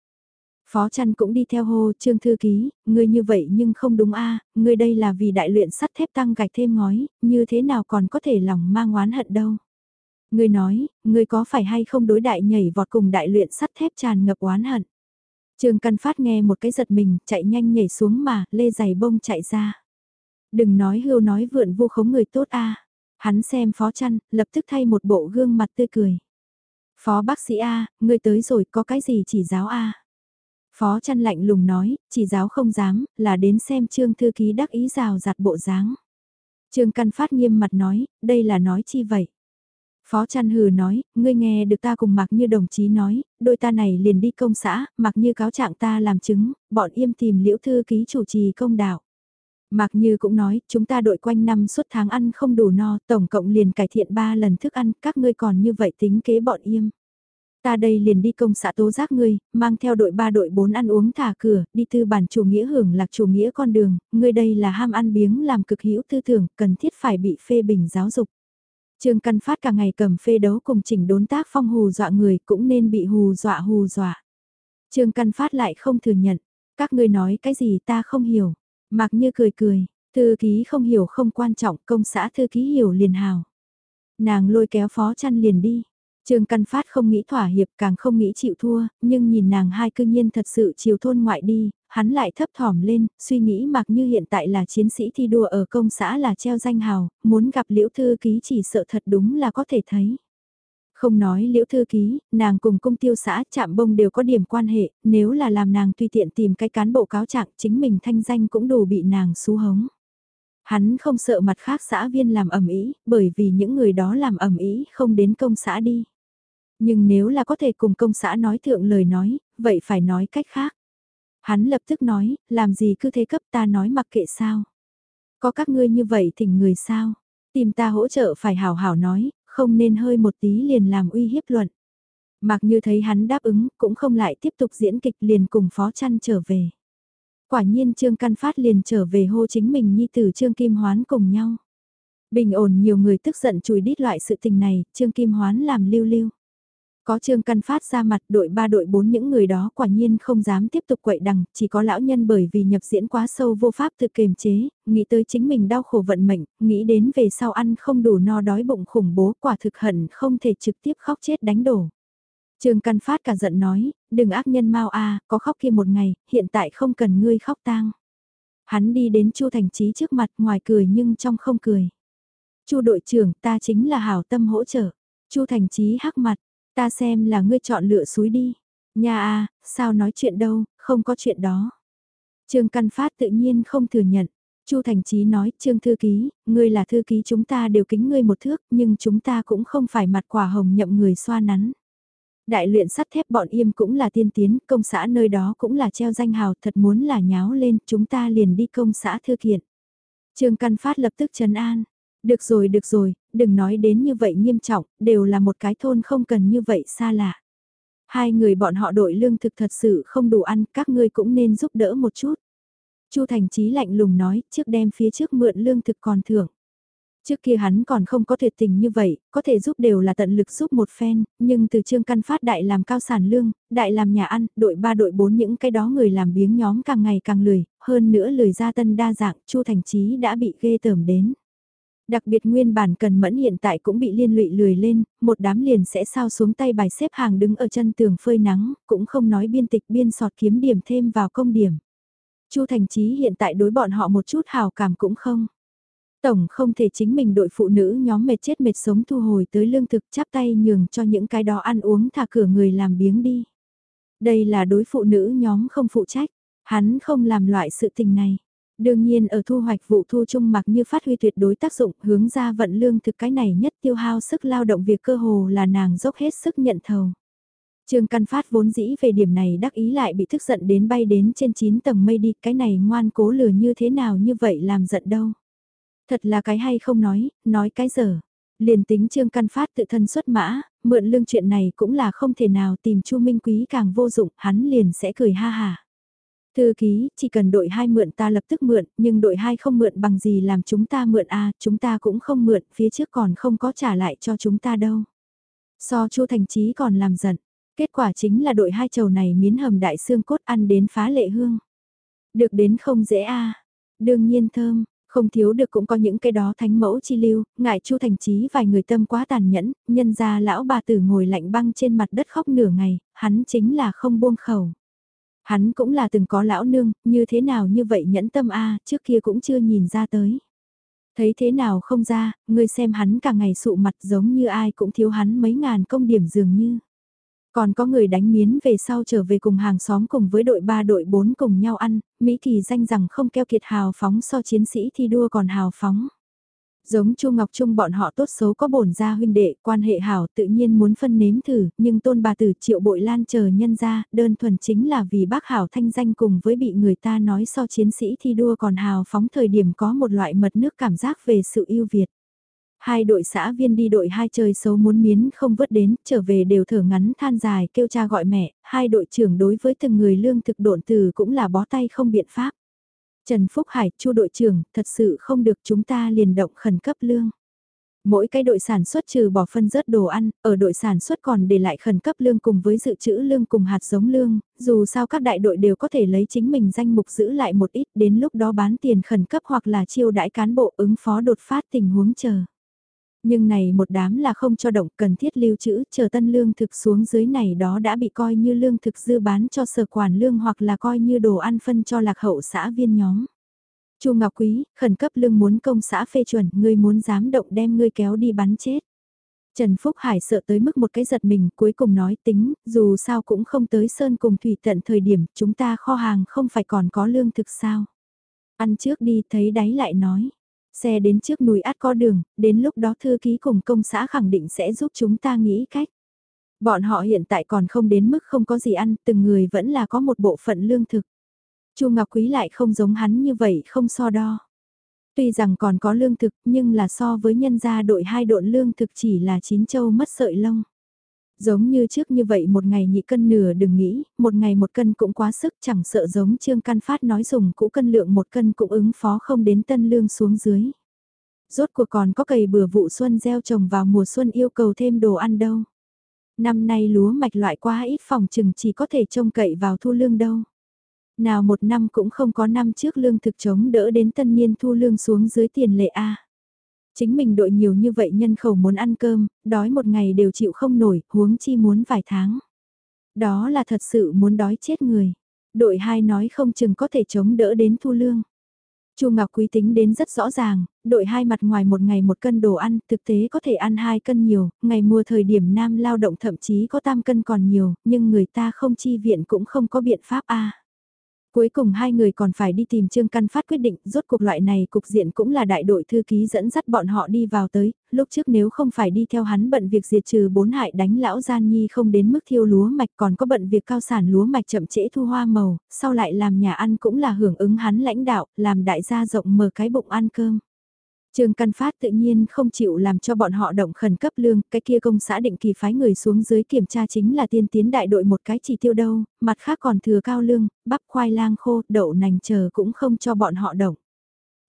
Phó chăn cũng đi theo hô trương thư ký, ngươi như vậy nhưng không đúng a ngươi đây là vì đại luyện sắt thép tăng gạch thêm ngói, như thế nào còn có thể lòng mang oán hận đâu. Ngươi nói, ngươi có phải hay không đối đại nhảy vọt cùng đại luyện sắt thép tràn ngập oán hận. Trương Căn Phát nghe một cái giật mình, chạy nhanh nhảy xuống mà, lê giày bông chạy ra. Đừng nói hưu nói vượn vô khống người tốt a. Hắn xem phó chăn, lập tức thay một bộ gương mặt tươi cười. Phó bác sĩ A, ngươi tới rồi có cái gì chỉ giáo A. Phó chăn lạnh lùng nói, chỉ giáo không dám, là đến xem trương thư ký đắc ý rào giặt bộ dáng. Trương Căn Phát nghiêm mặt nói, đây là nói chi vậy? Phó chăn hừ nói, ngươi nghe được ta cùng mặc như đồng chí nói, đôi ta này liền đi công xã, mặc như cáo trạng ta làm chứng, bọn im tìm liễu thư ký chủ trì công đạo. Mặc như cũng nói, chúng ta đội quanh năm suốt tháng ăn không đủ no, tổng cộng liền cải thiện 3 lần thức ăn, các ngươi còn như vậy tính kế bọn im. Ta đây liền đi công xã tố giác ngươi, mang theo đội 3 đội 4 ăn uống thả cửa, đi tư bản chủ nghĩa hưởng lạc chủ nghĩa con đường, ngươi đây là ham ăn biếng làm cực hữu tư tưởng, cần thiết phải bị phê bình giáo dục. Trương Căn Phát cả ngày cầm phê đấu cùng chỉnh đốn tác phong hù dọa người cũng nên bị hù dọa hù dọa. Trương Căn Phát lại không thừa nhận, các ngươi nói cái gì ta không hiểu. Mặc như cười cười, thư ký không hiểu không quan trọng, công xã thư ký hiểu liền hào. Nàng lôi kéo phó chăn liền đi. Trương Căn Phát không nghĩ thỏa hiệp càng không nghĩ chịu thua, nhưng nhìn nàng hai cư nhiên thật sự chiều thôn ngoại đi, hắn lại thấp thỏm lên, suy nghĩ mặc như hiện tại là chiến sĩ thi đua ở công xã là treo danh hào, muốn gặp liễu thư ký chỉ sợ thật đúng là có thể thấy. Không nói liễu thư ký, nàng cùng công tiêu xã chạm bông đều có điểm quan hệ, nếu là làm nàng tùy tiện tìm cái cán bộ cáo trạng chính mình thanh danh cũng đủ bị nàng xú hống. Hắn không sợ mặt khác xã viên làm ẩm ý, bởi vì những người đó làm ẩm ý không đến công xã đi. Nhưng nếu là có thể cùng công xã nói thượng lời nói, vậy phải nói cách khác. Hắn lập tức nói, làm gì cứ thế cấp ta nói mặc kệ sao. Có các ngươi như vậy thỉnh người sao. Tìm ta hỗ trợ phải hảo hảo nói, không nên hơi một tí liền làm uy hiếp luận. Mặc như thấy hắn đáp ứng, cũng không lại tiếp tục diễn kịch liền cùng phó chăn trở về. Quả nhiên Trương Căn Phát liền trở về hô chính mình nhi tử Trương Kim Hoán cùng nhau. Bình ổn nhiều người tức giận chùi đít loại sự tình này, Trương Kim Hoán làm lưu lưu. Có trương căn phát ra mặt đội ba đội bốn những người đó quả nhiên không dám tiếp tục quậy đằng, chỉ có lão nhân bởi vì nhập diễn quá sâu vô pháp tự kiềm chế, nghĩ tới chính mình đau khổ vận mệnh, nghĩ đến về sau ăn không đủ no đói bụng khủng bố quả thực hận không thể trực tiếp khóc chết đánh đổ. Trương Căn Phát cả giận nói, đừng ác nhân mau a, có khóc kia một ngày, hiện tại không cần ngươi khóc tang. Hắn đi đến Chu Thành trí trước mặt, ngoài cười nhưng trong không cười. Chu đội trưởng, ta chính là hảo tâm hỗ trợ. Chu Thành Chí hắc mặt, Ta xem là ngươi chọn lựa suối đi. Nha a, sao nói chuyện đâu, không có chuyện đó. Trương Căn Phát tự nhiên không thừa nhận. Chu Thành Chí nói, Trương Thư Ký, ngươi là thư ký chúng ta đều kính ngươi một thước, nhưng chúng ta cũng không phải mặt quả hồng nhậm người xoa nắn. Đại luyện sắt thép bọn im cũng là tiên tiến, công xã nơi đó cũng là treo danh hào, thật muốn là nháo lên, chúng ta liền đi công xã thư kiện. Trương Căn Phát lập tức trấn an, được rồi được rồi, đừng nói đến như vậy nghiêm trọng, đều là một cái thôn không cần như vậy xa lạ. Hai người bọn họ đội lương thực thật sự không đủ ăn, các ngươi cũng nên giúp đỡ một chút. Chu Thành Chí lạnh lùng nói, trước đem phía trước mượn lương thực còn thưởng. Trước kia hắn còn không có thiệt tình như vậy, có thể giúp đều là tận lực giúp một phen, nhưng từ trương căn phát đại làm cao sản lương, đại làm nhà ăn, đội ba đội bốn những cái đó người làm biếng nhóm càng ngày càng lười, hơn nữa lười gia tân đa dạng, Chu Thành Chí đã bị ghê tởm đến. Đặc biệt nguyên bản cần mẫn hiện tại cũng bị liên lụy lười lên, một đám liền sẽ sao xuống tay bài xếp hàng đứng ở chân tường phơi nắng, cũng không nói biên tịch biên sọt kiếm điểm thêm vào công điểm. Chu Thành Chí hiện tại đối bọn họ một chút hào cảm cũng không. Tổng không thể chính mình đội phụ nữ nhóm mệt chết mệt sống thu hồi tới lương thực chắp tay nhường cho những cái đó ăn uống thả cửa người làm biếng đi. Đây là đối phụ nữ nhóm không phụ trách, hắn không làm loại sự tình này. Đương nhiên ở thu hoạch vụ thu chung mặc như phát huy tuyệt đối tác dụng hướng ra vận lương thực cái này nhất tiêu hao sức lao động việc cơ hồ là nàng dốc hết sức nhận thầu. Trương Căn Phát vốn dĩ về điểm này đắc ý lại bị thức giận đến bay đến trên 9 tầng mây đi, cái này ngoan cố lừa như thế nào như vậy làm giận đâu. Thật là cái hay không nói, nói cái dở Liền tính Trương Căn Phát tự thân xuất mã, mượn lương chuyện này cũng là không thể nào tìm Chu Minh Quý càng vô dụng, hắn liền sẽ cười ha hà. Thư ký, chỉ cần đội 2 mượn ta lập tức mượn, nhưng đội 2 không mượn bằng gì làm chúng ta mượn a chúng ta cũng không mượn, phía trước còn không có trả lại cho chúng ta đâu. So Chu Thành Chí còn làm giận, kết quả chính là đội hai chầu này miến hầm đại xương cốt ăn đến phá lệ hương. Được đến không dễ a đương nhiên thơm, không thiếu được cũng có những cái đó thánh mẫu chi lưu, ngại Chu Thành Chí vài người tâm quá tàn nhẫn, nhân ra lão bà tử ngồi lạnh băng trên mặt đất khóc nửa ngày, hắn chính là không buông khẩu. Hắn cũng là từng có lão nương, như thế nào như vậy nhẫn tâm a trước kia cũng chưa nhìn ra tới. Thấy thế nào không ra, ngươi xem hắn cả ngày sụ mặt giống như ai cũng thiếu hắn mấy ngàn công điểm dường như. Còn có người đánh miến về sau trở về cùng hàng xóm cùng với đội 3 đội 4 cùng nhau ăn, Mỹ Kỳ danh rằng không keo kiệt hào phóng so chiến sĩ thi đua còn hào phóng. Giống Chu Ngọc Trung bọn họ tốt xấu có bổn gia huynh đệ, quan hệ hảo tự nhiên muốn phân nếm thử, nhưng tôn bà tử triệu bội lan chờ nhân ra, đơn thuần chính là vì bác hảo thanh danh cùng với bị người ta nói so chiến sĩ thi đua còn hào phóng thời điểm có một loại mật nước cảm giác về sự yêu Việt. Hai đội xã viên đi đội hai chơi xấu muốn miến không vớt đến, trở về đều thở ngắn than dài kêu cha gọi mẹ, hai đội trưởng đối với từng người lương thực độn từ cũng là bó tay không biện pháp. Trần Phúc Hải, chu đội trưởng, thật sự không được chúng ta liền động khẩn cấp lương. Mỗi cái đội sản xuất trừ bỏ phân rớt đồ ăn, ở đội sản xuất còn để lại khẩn cấp lương cùng với dự trữ lương cùng hạt giống lương, dù sao các đại đội đều có thể lấy chính mình danh mục giữ lại một ít đến lúc đó bán tiền khẩn cấp hoặc là chiêu đãi cán bộ ứng phó đột phát tình huống chờ. Nhưng này một đám là không cho động cần thiết lưu trữ chờ tân lương thực xuống dưới này đó đã bị coi như lương thực dư bán cho sở quản lương hoặc là coi như đồ ăn phân cho lạc hậu xã viên nhóm. Chu Ngọc Quý, khẩn cấp lương muốn công xã phê chuẩn, ngươi muốn dám động đem ngươi kéo đi bắn chết. Trần Phúc Hải sợ tới mức một cái giật mình, cuối cùng nói tính, dù sao cũng không tới sơn cùng thủy tận thời điểm, chúng ta kho hàng không phải còn có lương thực sao. Ăn trước đi, thấy đáy lại nói. Xe đến trước núi át có đường, đến lúc đó thư ký cùng công xã khẳng định sẽ giúp chúng ta nghĩ cách. Bọn họ hiện tại còn không đến mức không có gì ăn, từng người vẫn là có một bộ phận lương thực. Chu Ngọc Quý lại không giống hắn như vậy không so đo. Tuy rằng còn có lương thực nhưng là so với nhân gia đội hai độn lương thực chỉ là chín châu mất sợi lông. Giống như trước như vậy một ngày nhị cân nửa đừng nghĩ, một ngày một cân cũng quá sức chẳng sợ giống Trương Căn Phát nói dùng cũ cân lượng một cân cũng ứng phó không đến tân lương xuống dưới. Rốt cuộc còn có cày bừa vụ xuân gieo trồng vào mùa xuân yêu cầu thêm đồ ăn đâu. Năm nay lúa mạch loại quá ít phòng chừng chỉ có thể trông cậy vào thu lương đâu. Nào một năm cũng không có năm trước lương thực chống đỡ đến tân niên thu lương xuống dưới tiền lệ A. Chính mình đội nhiều như vậy nhân khẩu muốn ăn cơm, đói một ngày đều chịu không nổi, huống chi muốn vài tháng. Đó là thật sự muốn đói chết người. Đội 2 nói không chừng có thể chống đỡ đến thu lương. Chu Ngọc Quý tính đến rất rõ ràng, đội hai mặt ngoài một ngày một cân đồ ăn, thực tế có thể ăn hai cân nhiều, ngày mùa thời điểm nam lao động thậm chí có tam cân còn nhiều, nhưng người ta không chi viện cũng không có biện pháp a. Cuối cùng hai người còn phải đi tìm Trương Căn Phát quyết định, rốt cuộc loại này cục diện cũng là đại đội thư ký dẫn dắt bọn họ đi vào tới, lúc trước nếu không phải đi theo hắn bận việc diệt trừ bốn hại đánh lão gian nhi không đến mức thiêu lúa mạch còn có bận việc cao sản lúa mạch chậm trễ thu hoa màu, sau lại làm nhà ăn cũng là hưởng ứng hắn lãnh đạo, làm đại gia rộng mở cái bụng ăn cơm. Trương Căn Phát tự nhiên không chịu làm cho bọn họ động khẩn cấp lương, cái kia công xã định kỳ phái người xuống dưới kiểm tra chính là tiên tiến đại đội một cái chỉ tiêu đâu, mặt khác còn thừa cao lương, bắp khoai lang khô, đậu nành chờ cũng không cho bọn họ động.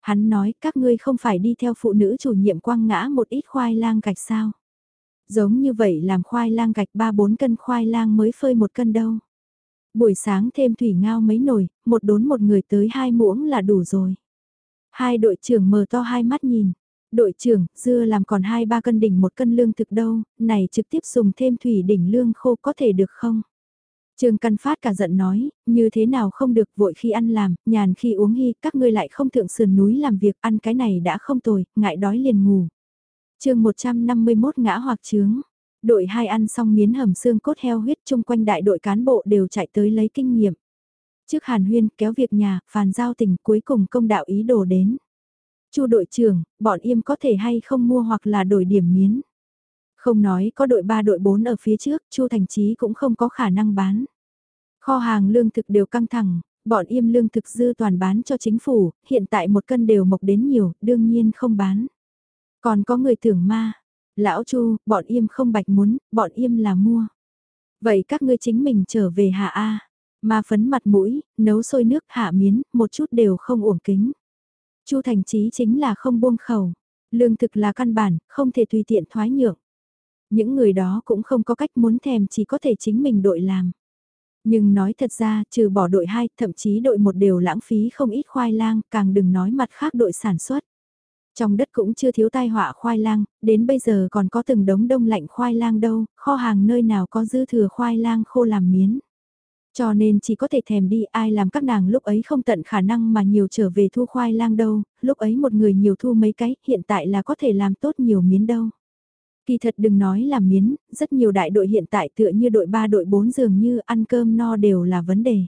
Hắn nói các ngươi không phải đi theo phụ nữ chủ nhiệm quăng ngã một ít khoai lang gạch sao. Giống như vậy làm khoai lang gạch 3-4 cân khoai lang mới phơi một cân đâu. Buổi sáng thêm thủy ngao mấy nồi, một đốn một người tới hai muỗng là đủ rồi. Hai đội trưởng mở to hai mắt nhìn. Đội trưởng, dưa làm còn hai ba cân đỉnh một cân lương thực đâu, này trực tiếp dùng thêm thủy đỉnh lương khô có thể được không? Trương Căn Phát cả giận nói, như thế nào không được vội khi ăn làm, nhàn khi uống hy, các ngươi lại không thượng sườn núi làm việc, ăn cái này đã không tồi, ngại đói liền ngủ. chương 151 ngã hoặc trướng, đội hai ăn xong miến hầm xương cốt heo huyết chung quanh đại đội cán bộ đều chạy tới lấy kinh nghiệm. Trước Hàn Huyên kéo việc nhà, phàn giao tình cuối cùng công đạo ý đồ đến. Chu đội trưởng, bọn im có thể hay không mua hoặc là đổi điểm miến. Không nói có đội 3 đội 4 ở phía trước, Chu Thành trí cũng không có khả năng bán. Kho hàng lương thực đều căng thẳng, bọn im lương thực dư toàn bán cho chính phủ, hiện tại một cân đều mộc đến nhiều, đương nhiên không bán. Còn có người tưởng ma, Lão Chu, bọn im không bạch muốn, bọn im là mua. Vậy các ngươi chính mình trở về hạ A. Mà phấn mặt mũi, nấu sôi nước hạ miến, một chút đều không uổng kính. Chu thành trí chính là không buông khẩu. Lương thực là căn bản, không thể tùy tiện thoái nhượng. Những người đó cũng không có cách muốn thèm chỉ có thể chính mình đội làm. Nhưng nói thật ra, trừ bỏ đội 2, thậm chí đội 1 đều lãng phí không ít khoai lang, càng đừng nói mặt khác đội sản xuất. Trong đất cũng chưa thiếu tai họa khoai lang, đến bây giờ còn có từng đống đông lạnh khoai lang đâu, kho hàng nơi nào có dư thừa khoai lang khô làm miến. Cho nên chỉ có thể thèm đi ai làm các nàng lúc ấy không tận khả năng mà nhiều trở về thu khoai lang đâu, lúc ấy một người nhiều thu mấy cái, hiện tại là có thể làm tốt nhiều miến đâu. Kỳ thật đừng nói là miến, rất nhiều đại đội hiện tại tựa như đội 3 đội 4 dường như ăn cơm no đều là vấn đề.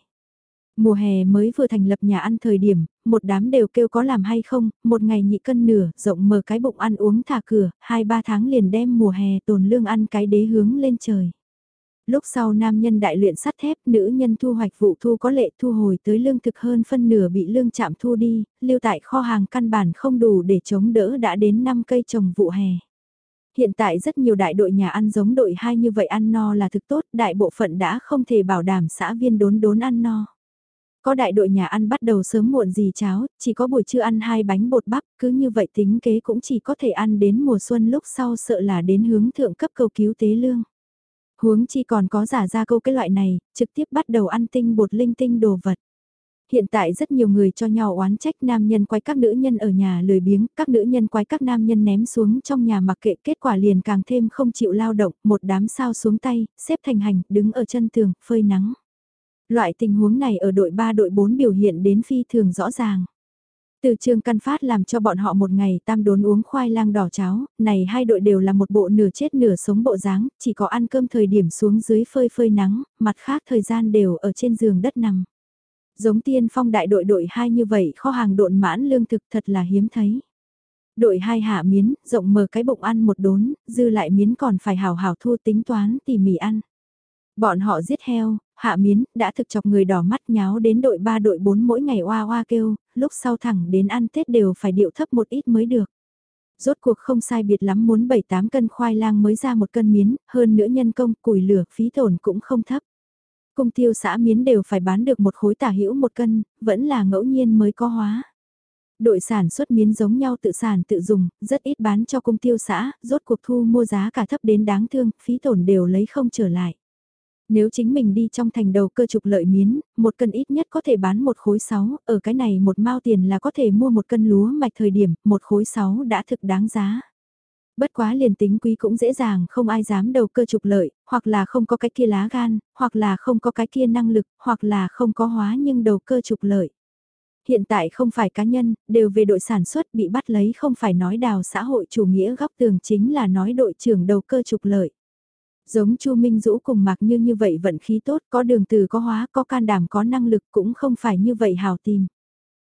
Mùa hè mới vừa thành lập nhà ăn thời điểm, một đám đều kêu có làm hay không, một ngày nhị cân nửa, rộng mở cái bụng ăn uống thả cửa, hai ba tháng liền đem mùa hè tồn lương ăn cái đế hướng lên trời. Lúc sau nam nhân đại luyện sắt thép, nữ nhân thu hoạch vụ thu có lệ thu hồi tới lương thực hơn phân nửa bị lương chạm thu đi, lưu tại kho hàng căn bản không đủ để chống đỡ đã đến 5 cây trồng vụ hè. Hiện tại rất nhiều đại đội nhà ăn giống đội 2 như vậy ăn no là thực tốt, đại bộ phận đã không thể bảo đảm xã viên đốn đốn ăn no. Có đại đội nhà ăn bắt đầu sớm muộn gì cháo, chỉ có buổi trưa ăn hai bánh bột bắp, cứ như vậy tính kế cũng chỉ có thể ăn đến mùa xuân lúc sau sợ là đến hướng thượng cấp cầu cứu tế lương. Huống chi còn có giả ra câu cái loại này, trực tiếp bắt đầu ăn tinh bột linh tinh đồ vật hiện tại rất nhiều người cho nhau oán trách nam nhân quay các nữ nhân ở nhà lười biếng, các nữ nhân quay các nam nhân ném xuống trong nhà mặc kệ kết quả liền càng thêm không chịu lao động, một đám sao xuống tay, xếp thành hành, đứng ở chân tường, phơi nắng. Loại tình huống này ở đội 3 đội 4 biểu hiện đến phi thường rõ ràng. Từ trường căn phát làm cho bọn họ một ngày tam đốn uống khoai lang đỏ cháo, này hai đội đều là một bộ nửa chết nửa sống bộ dáng, chỉ có ăn cơm thời điểm xuống dưới phơi phơi nắng, mặt khác thời gian đều ở trên giường đất nằm. Giống tiên phong đại đội đội 2 như vậy kho hàng độn mãn lương thực thật là hiếm thấy. Đội 2 hạ miến, rộng mở cái bụng ăn một đốn, dư lại miến còn phải hào hào thu tính toán tỉ mỉ ăn. Bọn họ giết heo, hạ miến, đã thực chọc người đỏ mắt nháo đến đội 3 đội 4 mỗi ngày oa oa kêu, lúc sau thẳng đến ăn Tết đều phải điệu thấp một ít mới được. Rốt cuộc không sai biệt lắm muốn 7-8 cân khoai lang mới ra một cân miến, hơn nữa nhân công, củi lửa, phí tổn cũng không thấp. Cung tiêu xã miến đều phải bán được một khối tả hữu một cân, vẫn là ngẫu nhiên mới có hóa. Đội sản xuất miến giống nhau tự sản tự dùng, rất ít bán cho cung tiêu xã, rốt cuộc thu mua giá cả thấp đến đáng thương, phí tổn đều lấy không trở lại. Nếu chính mình đi trong thành đầu cơ trục lợi miến, một cân ít nhất có thể bán một khối 6, ở cái này một mao tiền là có thể mua một cân lúa mạch thời điểm, một khối 6 đã thực đáng giá. Bất quá liền tính quý cũng dễ dàng không ai dám đầu cơ trục lợi, hoặc là không có cái kia lá gan, hoặc là không có cái kia năng lực, hoặc là không có hóa nhưng đầu cơ trục lợi. Hiện tại không phải cá nhân, đều về đội sản xuất bị bắt lấy không phải nói đào xã hội chủ nghĩa góc tường chính là nói đội trưởng đầu cơ trục lợi. Giống Chu Minh Dũ cùng Mạc Như như vậy vận khí tốt, có đường từ có hóa, có can đảm có năng lực cũng không phải như vậy hào tìm.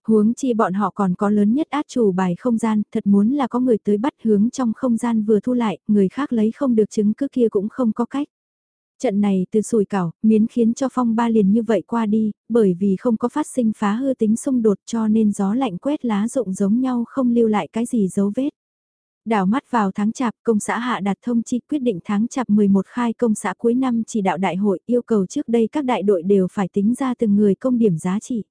Huống chi bọn họ còn có lớn nhất át chủ bài không gian, thật muốn là có người tới bắt hướng trong không gian vừa thu lại, người khác lấy không được chứng cứ kia cũng không có cách. Trận này từ sùi cảo, miến khiến cho phong ba liền như vậy qua đi, bởi vì không có phát sinh phá hư tính xung đột cho nên gió lạnh quét lá rụng giống nhau không lưu lại cái gì dấu vết. Đảo mắt vào tháng chạp, công xã hạ đạt thông chi quyết định tháng chạp 11 khai công xã cuối năm chỉ đạo đại hội yêu cầu trước đây các đại đội đều phải tính ra từng người công điểm giá trị.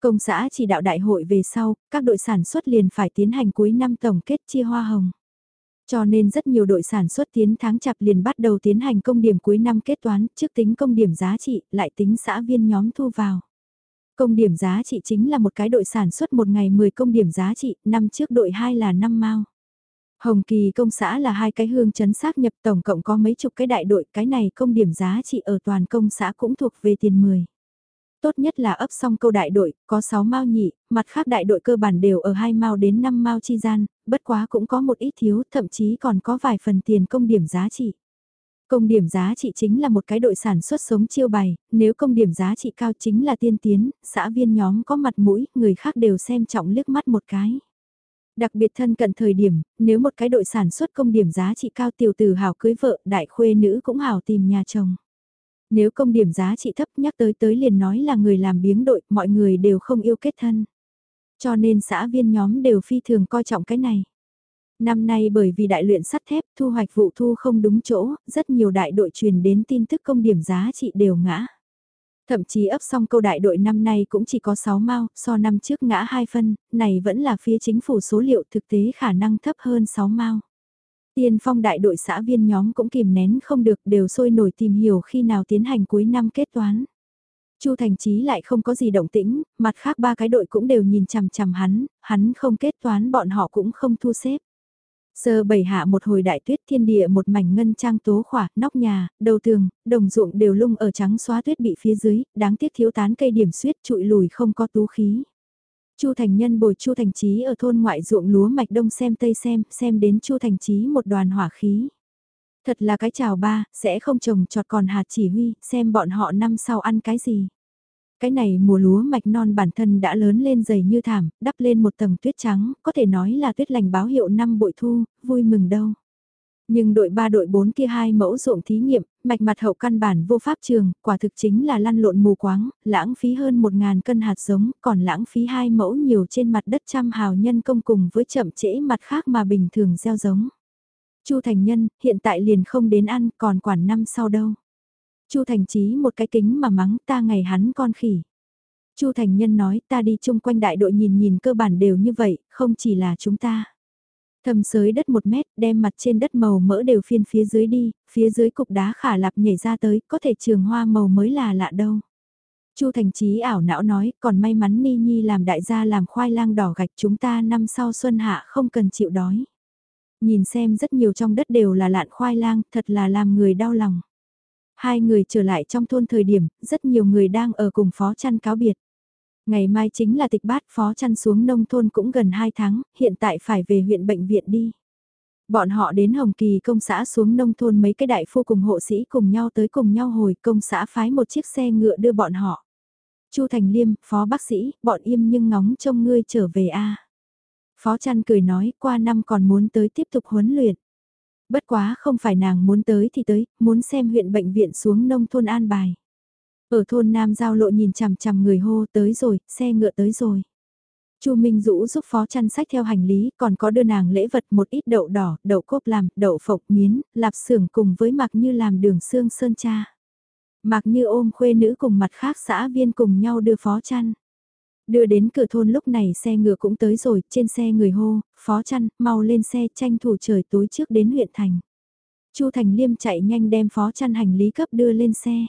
Công xã chỉ đạo đại hội về sau, các đội sản xuất liền phải tiến hành cuối năm tổng kết chia hoa hồng. Cho nên rất nhiều đội sản xuất tiến tháng chạp liền bắt đầu tiến hành công điểm cuối năm kết toán, trước tính công điểm giá trị, lại tính xã viên nhóm thu vào. Công điểm giá trị chính là một cái đội sản xuất một ngày 10 công điểm giá trị, năm trước đội 2 là 5 mao. Hồng Kỳ công xã là hai cái hương chấn xác nhập tổng cộng có mấy chục cái đại đội, cái này công điểm giá trị ở toàn công xã cũng thuộc về tiền 10. Tốt nhất là ấp xong câu đại đội, có 6 mao nhị, mặt khác đại đội cơ bản đều ở 2 mao đến 5 mao chi gian, bất quá cũng có một ít thiếu, thậm chí còn có vài phần tiền công điểm giá trị. Công điểm giá trị chính là một cái đội sản xuất sống chiêu bày, nếu công điểm giá trị cao chính là tiên tiến, xã viên nhóm có mặt mũi, người khác đều xem trọng liếc mắt một cái. Đặc biệt thân cận thời điểm, nếu một cái đội sản xuất công điểm giá trị cao tiểu tử hào cưới vợ, đại khuê nữ cũng hào tìm nhà chồng. Nếu công điểm giá trị thấp nhắc tới tới liền nói là người làm biếng đội, mọi người đều không yêu kết thân. Cho nên xã viên nhóm đều phi thường coi trọng cái này. Năm nay bởi vì đại luyện sắt thép thu hoạch vụ thu không đúng chỗ, rất nhiều đại đội truyền đến tin tức công điểm giá trị đều ngã. Thậm chí ấp xong câu đại đội năm nay cũng chỉ có 6 mao, so năm trước ngã 2 phân, này vẫn là phía chính phủ số liệu thực tế khả năng thấp hơn 6 mao. Tiên phong đại đội xã viên nhóm cũng kìm nén không được đều sôi nổi tìm hiểu khi nào tiến hành cuối năm kết toán. Chu Thành Chí lại không có gì động tĩnh, mặt khác ba cái đội cũng đều nhìn chằm chằm hắn, hắn không kết toán bọn họ cũng không thu xếp. Sơ bảy hạ một hồi đại tuyết thiên địa một mảnh ngân trang tố khỏa, nóc nhà, đầu tường, đồng ruộng đều lung ở trắng xóa tuyết bị phía dưới, đáng tiếc thiếu tán cây điểm suyết trụi lùi không có tú khí. Chu Thành Nhân bồi Chu Thành Chí ở thôn ngoại ruộng lúa mạch đông xem tây xem, xem đến Chu Thành Chí một đoàn hỏa khí. Thật là cái chào ba, sẽ không trồng trọt còn hạt chỉ huy, xem bọn họ năm sau ăn cái gì. Cái này mùa lúa mạch non bản thân đã lớn lên dày như thảm, đắp lên một tầng tuyết trắng, có thể nói là tuyết lành báo hiệu năm bội thu, vui mừng đâu. Nhưng đội 3 đội 4 kia hai mẫu ruộng thí nghiệm, mạch mặt hậu căn bản vô pháp trường, quả thực chính là lăn lộn mù quáng, lãng phí hơn 1.000 cân hạt giống, còn lãng phí hai mẫu nhiều trên mặt đất trăm hào nhân công cùng với chậm trễ mặt khác mà bình thường gieo giống. Chu Thành Nhân, hiện tại liền không đến ăn, còn quản năm sau đâu. Chu Thành Chí một cái kính mà mắng ta ngày hắn con khỉ. Chu Thành Nhân nói ta đi chung quanh đại đội nhìn nhìn cơ bản đều như vậy, không chỉ là chúng ta. Thầm sới đất một mét, đem mặt trên đất màu mỡ đều phiên phía dưới đi, phía dưới cục đá khả lạp nhảy ra tới, có thể trường hoa màu mới là lạ đâu. Chu Thành Chí ảo não nói, còn may mắn Ni Nhi làm đại gia làm khoai lang đỏ gạch chúng ta năm sau xuân hạ không cần chịu đói. Nhìn xem rất nhiều trong đất đều là lạn khoai lang, thật là làm người đau lòng. Hai người trở lại trong thôn thời điểm, rất nhiều người đang ở cùng phó chăn cáo biệt. Ngày mai chính là tịch bát phó chăn xuống nông thôn cũng gần 2 tháng, hiện tại phải về huyện bệnh viện đi. Bọn họ đến Hồng Kỳ công xã xuống nông thôn mấy cái đại phu cùng hộ sĩ cùng nhau tới cùng nhau hồi công xã phái một chiếc xe ngựa đưa bọn họ. Chu Thành Liêm, phó bác sĩ, bọn im nhưng ngóng trông ngươi trở về a. Phó chăn cười nói qua năm còn muốn tới tiếp tục huấn luyện. Bất quá không phải nàng muốn tới thì tới, muốn xem huyện bệnh viện xuống nông thôn an bài. Ở thôn Nam Giao lộ nhìn chằm chằm người hô tới rồi, xe ngựa tới rồi. Chu Minh Dũ giúp phó chăn sách theo hành lý, còn có đưa nàng lễ vật một ít đậu đỏ, đậu cốp làm, đậu phộng miến, lạp xưởng cùng với mặc như làm đường xương sơn cha. Mặc như ôm khuê nữ cùng mặt khác xã viên cùng nhau đưa phó chăn. Đưa đến cửa thôn lúc này xe ngựa cũng tới rồi, trên xe người hô, phó chăn, mau lên xe tranh thủ trời tối trước đến huyện thành. Chu Thành Liêm chạy nhanh đem phó chăn hành lý cấp đưa lên xe.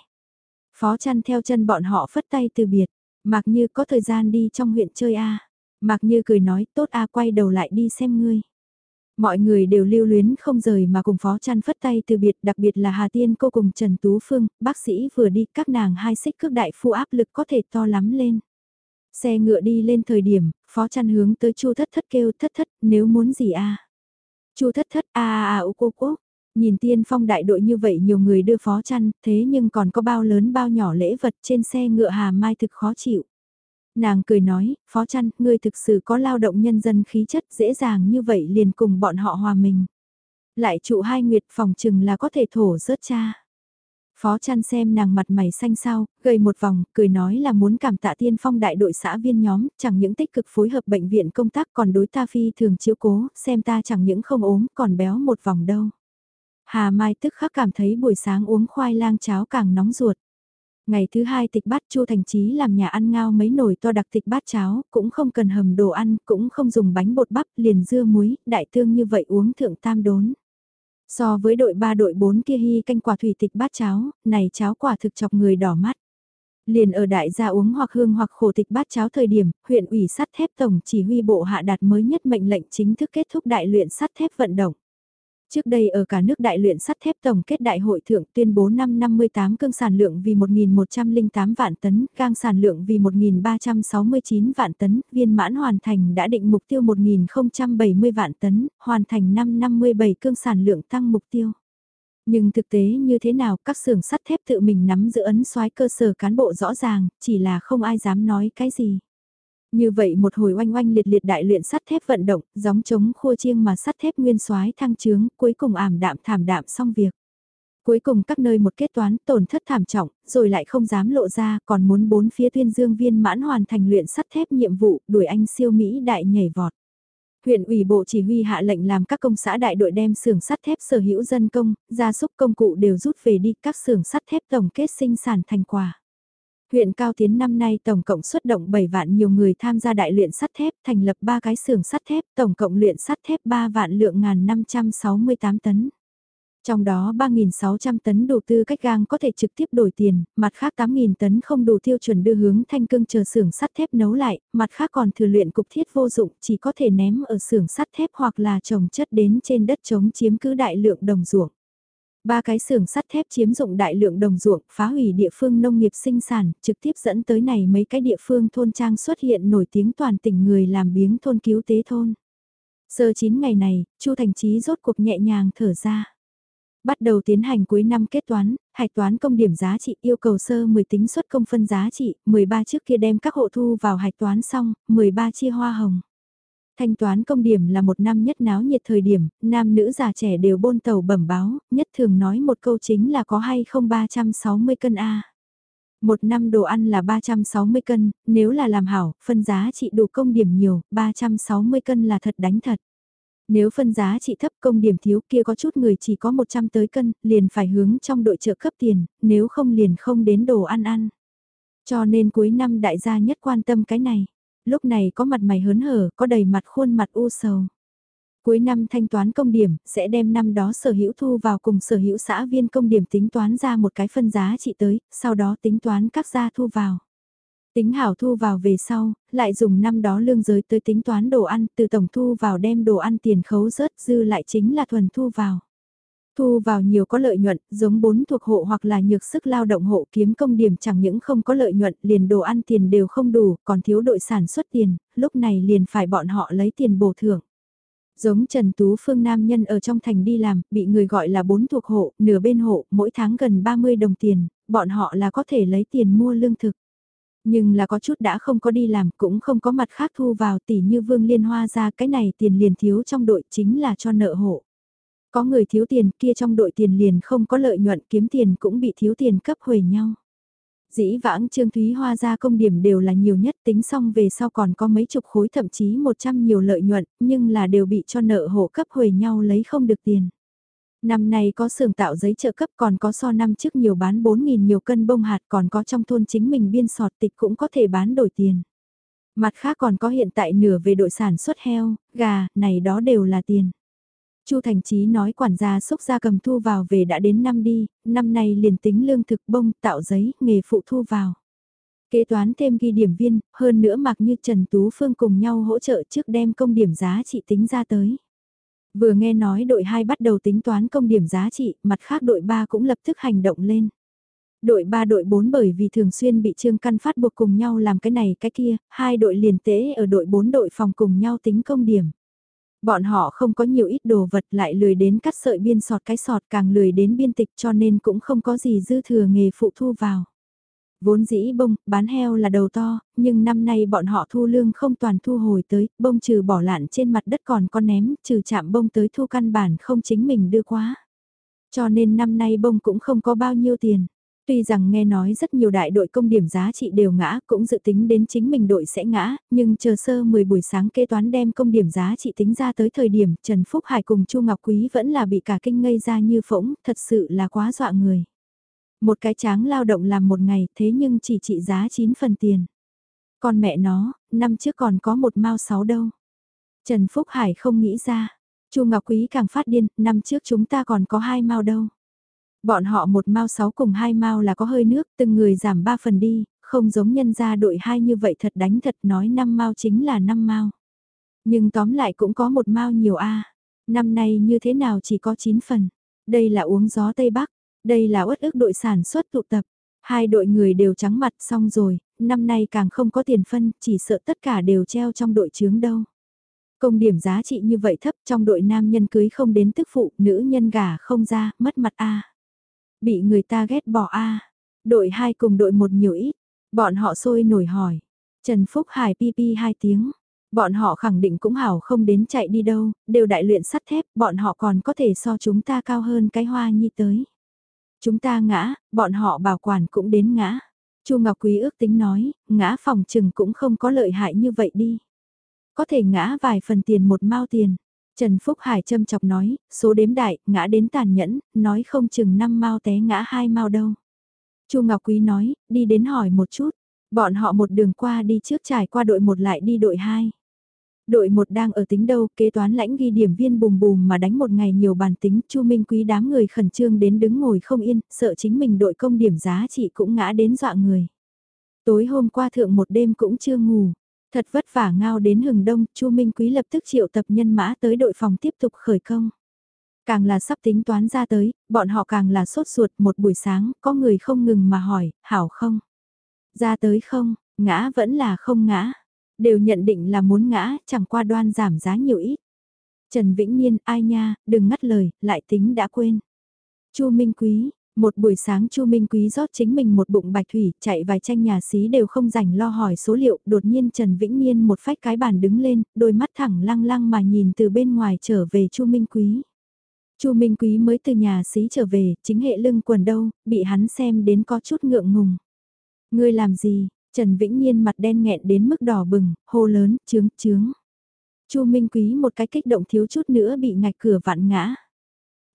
Phó chăn theo chân bọn họ phất tay từ biệt, mặc như có thời gian đi trong huyện chơi a mặc như cười nói tốt a quay đầu lại đi xem ngươi. Mọi người đều lưu luyến không rời mà cùng phó chăn phất tay từ biệt đặc biệt là Hà Tiên cô cùng Trần Tú Phương, bác sĩ vừa đi các nàng hai xích cước đại phu áp lực có thể to lắm lên. Xe ngựa đi lên thời điểm, phó chăn hướng tới chu thất thất kêu thất thất, nếu muốn gì a chu thất thất a a a u cô cô. Nhìn tiên phong đại đội như vậy nhiều người đưa phó chăn, thế nhưng còn có bao lớn bao nhỏ lễ vật trên xe ngựa hà mai thực khó chịu. Nàng cười nói, phó chăn, ngươi thực sự có lao động nhân dân khí chất dễ dàng như vậy liền cùng bọn họ hòa mình. Lại trụ hai nguyệt phòng chừng là có thể thổ rớt cha. Phó chăn xem nàng mặt mày xanh sao, gầy một vòng, cười nói là muốn cảm tạ tiên phong đại đội xã viên nhóm, chẳng những tích cực phối hợp bệnh viện công tác còn đối ta phi thường chiếu cố, xem ta chẳng những không ốm còn béo một vòng đâu. Hà Mai tức khắc cảm thấy buổi sáng uống khoai lang cháo càng nóng ruột. Ngày thứ hai tịch bát Chu Thành Chí làm nhà ăn ngao mấy nồi to đặc tịch bát cháo, cũng không cần hầm đồ ăn, cũng không dùng bánh bột bắp, liền dưa muối, đại thương như vậy uống thượng tam đốn. So với đội 3 đội 4 kia hy canh quả thủy tịch bát cháo, này cháo quả thực chọc người đỏ mắt. Liền ở đại gia uống hoặc hương hoặc khổ tịch bát cháo thời điểm, huyện ủy sắt thép tổng chỉ huy bộ hạ đạt mới nhất mệnh lệnh chính thức kết thúc đại luyện sắt thép vận động. Trước đây ở cả nước đại luyện sắt thép tổng kết đại hội thượng tuyên bố năm 58 cương sản lượng vì 1.108 vạn tấn, gang sản lượng vì 1.369 vạn tấn, viên mãn hoàn thành đã định mục tiêu 1.070 vạn tấn, hoàn thành năm 57 cương sản lượng tăng mục tiêu. Nhưng thực tế như thế nào các xưởng sắt thép tự mình nắm giữ ấn soái cơ sở cán bộ rõ ràng, chỉ là không ai dám nói cái gì. Như vậy một hồi oanh oanh liệt liệt đại luyện sắt thép vận động, gióng chống khua chiêng mà sắt thép nguyên soái thăng trướng, cuối cùng ảm đạm thảm đạm xong việc. Cuối cùng các nơi một kết toán tổn thất thảm trọng, rồi lại không dám lộ ra, còn muốn bốn phía tuyên dương viên mãn hoàn thành luyện sắt thép nhiệm vụ, đuổi anh siêu Mỹ đại nhảy vọt. Huyện ủy bộ chỉ huy hạ lệnh làm các công xã đại đội đem xưởng sắt thép sở hữu dân công, gia súc công cụ đều rút về đi các xưởng sắt thép tổng kết sinh sản thành quả. Huyện Cao Tiến năm nay tổng cộng xuất động 7 vạn nhiều người tham gia đại luyện sắt thép, thành lập 3 cái xưởng sắt thép, tổng cộng luyện sắt thép 3 vạn lượng ngàn 568 tấn. Trong đó 3.600 tấn đủ tư cách gang có thể trực tiếp đổi tiền, mặt khác 8.000 tấn không đủ tiêu chuẩn đưa hướng thanh cương chờ xưởng sắt thép nấu lại, mặt khác còn thừa luyện cục thiết vô dụng chỉ có thể ném ở xưởng sắt thép hoặc là trồng chất đến trên đất chống chiếm cứ đại lượng đồng ruộng. Ba cái xưởng sắt thép chiếm dụng đại lượng đồng ruộng, phá hủy địa phương nông nghiệp sinh sản, trực tiếp dẫn tới này mấy cái địa phương thôn trang xuất hiện nổi tiếng toàn tỉnh người làm biếng thôn cứu tế thôn. Sơ chín ngày này, Chu Thành Chí rốt cuộc nhẹ nhàng thở ra. Bắt đầu tiến hành cuối năm kết toán, hạch toán công điểm giá trị yêu cầu sơ 10 tính suất công phân giá trị, 13 trước kia đem các hộ thu vào hạch toán xong, 13 chia hoa hồng. Thanh toán công điểm là một năm nhất náo nhiệt thời điểm, nam nữ già trẻ đều bôn tàu bẩm báo, nhất thường nói một câu chính là có hay không 360 cân A. Một năm đồ ăn là 360 cân, nếu là làm hảo, phân giá trị đủ công điểm nhiều, 360 cân là thật đánh thật. Nếu phân giá trị thấp công điểm thiếu kia có chút người chỉ có 100 tới cân, liền phải hướng trong đội trợ cấp tiền, nếu không liền không đến đồ ăn ăn. Cho nên cuối năm đại gia nhất quan tâm cái này lúc này có mặt mày hớn hở, có đầy mặt khuôn mặt u sầu. Cuối năm thanh toán công điểm, sẽ đem năm đó sở hữu thu vào cùng sở hữu xã viên công điểm tính toán ra một cái phân giá trị tới, sau đó tính toán các gia thu vào. Tính hảo thu vào về sau, lại dùng năm đó lương giới tới tính toán đồ ăn, từ tổng thu vào đem đồ ăn tiền khấu rớt dư lại chính là thuần thu vào. Thu vào nhiều có lợi nhuận, giống bốn thuộc hộ hoặc là nhược sức lao động hộ kiếm công điểm chẳng những không có lợi nhuận, liền đồ ăn tiền đều không đủ, còn thiếu đội sản xuất tiền, lúc này liền phải bọn họ lấy tiền bổ thưởng. Giống Trần Tú Phương Nam nhân ở trong thành đi làm, bị người gọi là bốn thuộc hộ, nửa bên hộ, mỗi tháng gần 30 đồng tiền, bọn họ là có thể lấy tiền mua lương thực. Nhưng là có chút đã không có đi làm, cũng không có mặt khác thu vào tỷ như Vương Liên Hoa ra cái này tiền liền thiếu trong đội chính là cho nợ hộ. Có người thiếu tiền kia trong đội tiền liền không có lợi nhuận kiếm tiền cũng bị thiếu tiền cấp huề nhau. Dĩ vãng Trương Thúy Hoa ra công điểm đều là nhiều nhất tính xong về sau còn có mấy chục khối thậm chí 100 nhiều lợi nhuận nhưng là đều bị cho nợ hộ cấp huề nhau lấy không được tiền. Năm nay có xưởng tạo giấy trợ cấp còn có so năm trước nhiều bán 4.000 nhiều cân bông hạt còn có trong thôn chính mình biên sọt tịch cũng có thể bán đổi tiền. Mặt khác còn có hiện tại nửa về đội sản xuất heo, gà, này đó đều là tiền. Chu Thành Chí nói quản gia xúc ra cầm thu vào về đã đến năm đi, năm nay liền tính lương thực bông, tạo giấy, nghề phụ thu vào. Kế toán thêm ghi điểm viên, hơn nữa mặc như Trần Tú Phương cùng nhau hỗ trợ trước đem công điểm giá trị tính ra tới. Vừa nghe nói đội 2 bắt đầu tính toán công điểm giá trị, mặt khác đội 3 cũng lập tức hành động lên. Đội 3 đội 4 bởi vì thường xuyên bị Trương Căn phát buộc cùng nhau làm cái này cái kia, hai đội liền tế ở đội 4 đội phòng cùng nhau tính công điểm. Bọn họ không có nhiều ít đồ vật lại lười đến cắt sợi biên sọt cái sọt càng lười đến biên tịch cho nên cũng không có gì dư thừa nghề phụ thu vào. Vốn dĩ bông, bán heo là đầu to, nhưng năm nay bọn họ thu lương không toàn thu hồi tới, bông trừ bỏ lạn trên mặt đất còn có ném, trừ chạm bông tới thu căn bản không chính mình đưa quá. Cho nên năm nay bông cũng không có bao nhiêu tiền. Tuy rằng nghe nói rất nhiều đại đội công điểm giá trị đều ngã, cũng dự tính đến chính mình đội sẽ ngã, nhưng chờ sơ 10 buổi sáng kế toán đem công điểm giá trị tính ra tới thời điểm Trần Phúc Hải cùng Chu Ngọc Quý vẫn là bị cả kinh ngây ra như phỗng, thật sự là quá dọa người. Một cái tráng lao động làm một ngày thế nhưng chỉ trị giá 9 phần tiền. Còn mẹ nó, năm trước còn có một mao sáu đâu. Trần Phúc Hải không nghĩ ra. Chu Ngọc Quý càng phát điên, năm trước chúng ta còn có hai mao đâu. Bọn họ một mao sáu cùng hai mao là có hơi nước, từng người giảm ba phần đi, không giống nhân gia đội hai như vậy thật đánh thật nói năm mao chính là năm mao. Nhưng tóm lại cũng có một mao nhiều a. Năm nay như thế nào chỉ có 9 phần. Đây là uống gió Tây Bắc, đây là uất ức đội sản xuất tụ tập. Hai đội người đều trắng mặt xong rồi, năm nay càng không có tiền phân, chỉ sợ tất cả đều treo trong đội chướng đâu. Công điểm giá trị như vậy thấp trong đội nam nhân cưới không đến tức phụ, nữ nhân gả không ra, mất mặt a. Bị người ta ghét bỏ a Đội 2 cùng đội 1 nhiều ít. Bọn họ sôi nổi hỏi. Trần Phúc Hải pi pi hai tiếng. Bọn họ khẳng định cũng hảo không đến chạy đi đâu, đều đại luyện sắt thép, bọn họ còn có thể so chúng ta cao hơn cái hoa nhi tới. Chúng ta ngã, bọn họ bảo quản cũng đến ngã. Chu Ngọc Quý ước tính nói, ngã phòng trừng cũng không có lợi hại như vậy đi. Có thể ngã vài phần tiền một mao tiền. Trần Phúc Hải châm chọc nói, số đếm đại, ngã đến tàn nhẫn, nói không chừng năm mao té ngã hai mao đâu. Chu Ngọc Quý nói, đi đến hỏi một chút. Bọn họ một đường qua đi trước trải qua đội một lại đi đội hai. Đội một đang ở tính đâu, kế toán lãnh ghi điểm viên bùm bùm mà đánh một ngày nhiều bàn tính, Chu Minh Quý đám người khẩn trương đến đứng ngồi không yên, sợ chính mình đội công điểm giá trị cũng ngã đến dọa người. Tối hôm qua thượng một đêm cũng chưa ngủ, thật vất vả ngao đến hừng đông, Chu Minh Quý lập tức triệu tập nhân mã tới đội phòng tiếp tục khởi công. Càng là sắp tính toán ra tới, bọn họ càng là sốt ruột một buổi sáng, có người không ngừng mà hỏi, hảo không? Ra tới không, ngã vẫn là không ngã. Đều nhận định là muốn ngã, chẳng qua đoan giảm giá nhiều ít. Trần Vĩnh Nhiên, ai nha, đừng ngắt lời, lại tính đã quên. Chu Minh Quý, một buổi sáng Chu Minh Quý rót chính mình một bụng bạch thủy, chạy vài tranh nhà xí đều không rảnh lo hỏi số liệu, đột nhiên Trần Vĩnh Nhiên một phách cái bàn đứng lên, đôi mắt thẳng lăng lăng mà nhìn từ bên ngoài trở về Chu Minh Quý. Chu Minh Quý mới từ nhà xí trở về, chính hệ lưng quần đâu, bị hắn xem đến có chút ngượng ngùng. Ngươi làm gì? Trần Vĩnh Nhiên mặt đen nghẹn đến mức đỏ bừng, hô lớn, chướng, chướng. Chu Minh Quý một cái kích động thiếu chút nữa bị ngạch cửa vặn ngã.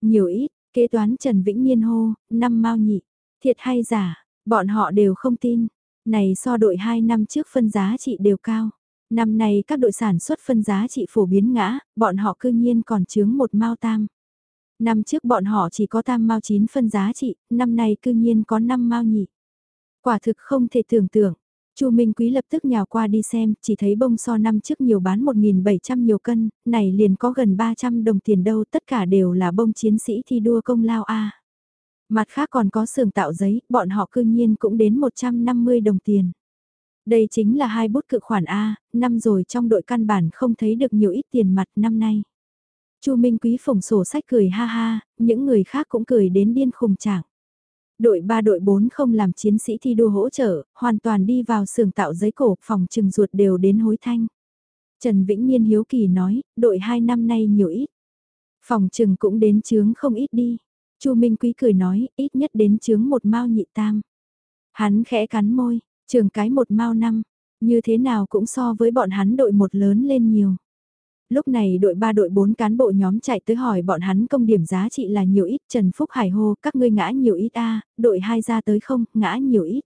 Nhiều ít, kế toán Trần Vĩnh Niên hô, năm mau nhị, thiệt hay giả, bọn họ đều không tin. Này so đội 2 năm trước phân giá trị đều cao. Năm nay các đội sản xuất phân giá trị phổ biến ngã, bọn họ cư nhiên còn chướng một mao tam. Năm trước bọn họ chỉ có tam mao 9 phân giá trị, năm nay cư nhiên có 5 mao nhị. Quả thực không thể tưởng tượng. Chu Minh Quý lập tức nhào qua đi xem, chỉ thấy bông so năm trước nhiều bán 1.700 nhiều cân, này liền có gần 300 đồng tiền đâu, tất cả đều là bông chiến sĩ thi đua công lao A. Mặt khác còn có xưởng tạo giấy, bọn họ cư nhiên cũng đến 150 đồng tiền. Đây chính là hai bút cự khoản A, năm rồi trong đội căn bản không thấy được nhiều ít tiền mặt năm nay. Chu Minh Quý phồng sổ sách cười ha ha, những người khác cũng cười đến điên khùng trạng. Đội 3 đội 4 không làm chiến sĩ thi đua hỗ trợ, hoàn toàn đi vào xưởng tạo giấy cổ, phòng trừng ruột đều đến hối thanh. Trần Vĩnh Niên hiếu kỳ nói, đội 2 năm nay nhiều ít. Phòng trừng cũng đến chướng không ít đi. Chu Minh Quý cười nói, ít nhất đến chướng một mao nhị tam. Hắn khẽ cắn môi, trường cái một mao năm, như thế nào cũng so với bọn hắn đội một lớn lên nhiều lúc này đội 3 đội 4 cán bộ nhóm chạy tới hỏi bọn hắn công điểm giá trị là nhiều ít, Trần Phúc Hải hô, các ngươi ngã nhiều ít a đội 2 ra tới không, ngã nhiều ít.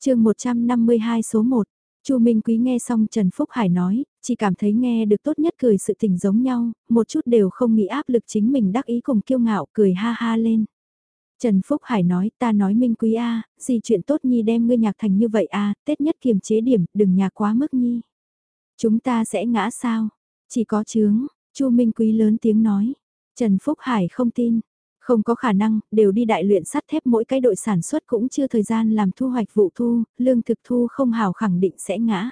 chương 152 số 1, Chu Minh Quý nghe xong Trần Phúc Hải nói, chỉ cảm thấy nghe được tốt nhất cười sự tình giống nhau, một chút đều không nghĩ áp lực chính mình đắc ý cùng kiêu ngạo cười ha ha lên. Trần Phúc Hải nói ta nói Minh Quý A, gì chuyện tốt nhi đem ngươi nhạc thành như vậy A, Tết nhất kiềm chế điểm, đừng nhạc quá mức nhi. Chúng ta sẽ ngã sao? Chỉ có chướng, Chu Minh Quý lớn tiếng nói. Trần Phúc Hải không tin. Không có khả năng, đều đi đại luyện sắt thép mỗi cái đội sản xuất cũng chưa thời gian làm thu hoạch vụ thu, lương thực thu không hào khẳng định sẽ ngã.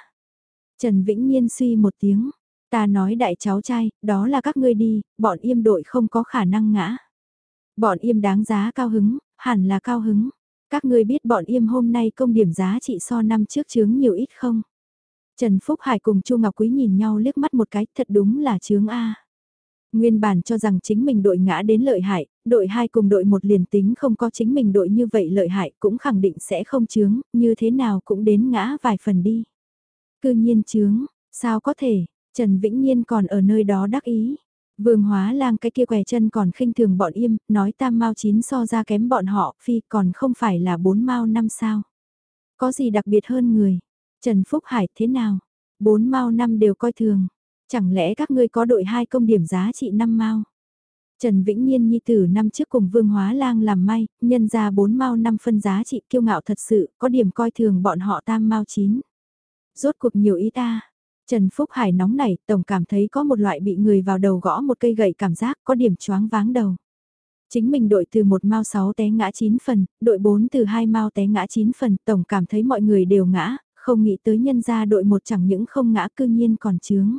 Trần Vĩnh Nhiên suy một tiếng, ta nói đại cháu trai, đó là các ngươi đi, bọn im đội không có khả năng ngã. Bọn im đáng giá cao hứng, hẳn là cao hứng. Các ngươi biết bọn im hôm nay công điểm giá trị so năm trước chướng nhiều ít không? Trần Phúc Hải cùng Chu Ngọc Quý nhìn nhau liếc mắt một cái, thật đúng là chướng A. Nguyên bản cho rằng chính mình đội ngã đến lợi hại, đội 2 cùng đội 1 liền tính không có chính mình đội như vậy lợi hại cũng khẳng định sẽ không chướng, như thế nào cũng đến ngã vài phần đi. Cư nhiên chướng, sao có thể, Trần Vĩnh Nhiên còn ở nơi đó đắc ý. Vương hóa lang cái kia què chân còn khinh thường bọn im, nói tam mau chín so ra kém bọn họ, phi còn không phải là bốn mau năm sao. Có gì đặc biệt hơn người, Trần Phúc Hải thế nào? Bốn mao năm đều coi thường. Chẳng lẽ các ngươi có đội hai công điểm giá trị năm mao? Trần Vĩnh Nhiên Nhi tử năm trước cùng Vương Hóa Lang làm may, nhân ra bốn mao năm phân giá trị kiêu ngạo thật sự, có điểm coi thường bọn họ tam mao chín. Rốt cuộc nhiều ý ta. Trần Phúc Hải nóng nảy, tổng cảm thấy có một loại bị người vào đầu gõ một cây gậy cảm giác có điểm choáng váng đầu. Chính mình đội từ một mao 6 té ngã 9 phần, đội 4 từ hai mao té ngã 9 phần, tổng cảm thấy mọi người đều ngã, không nghĩ tới nhân gia đội một chẳng những không ngã cư nhiên còn chướng.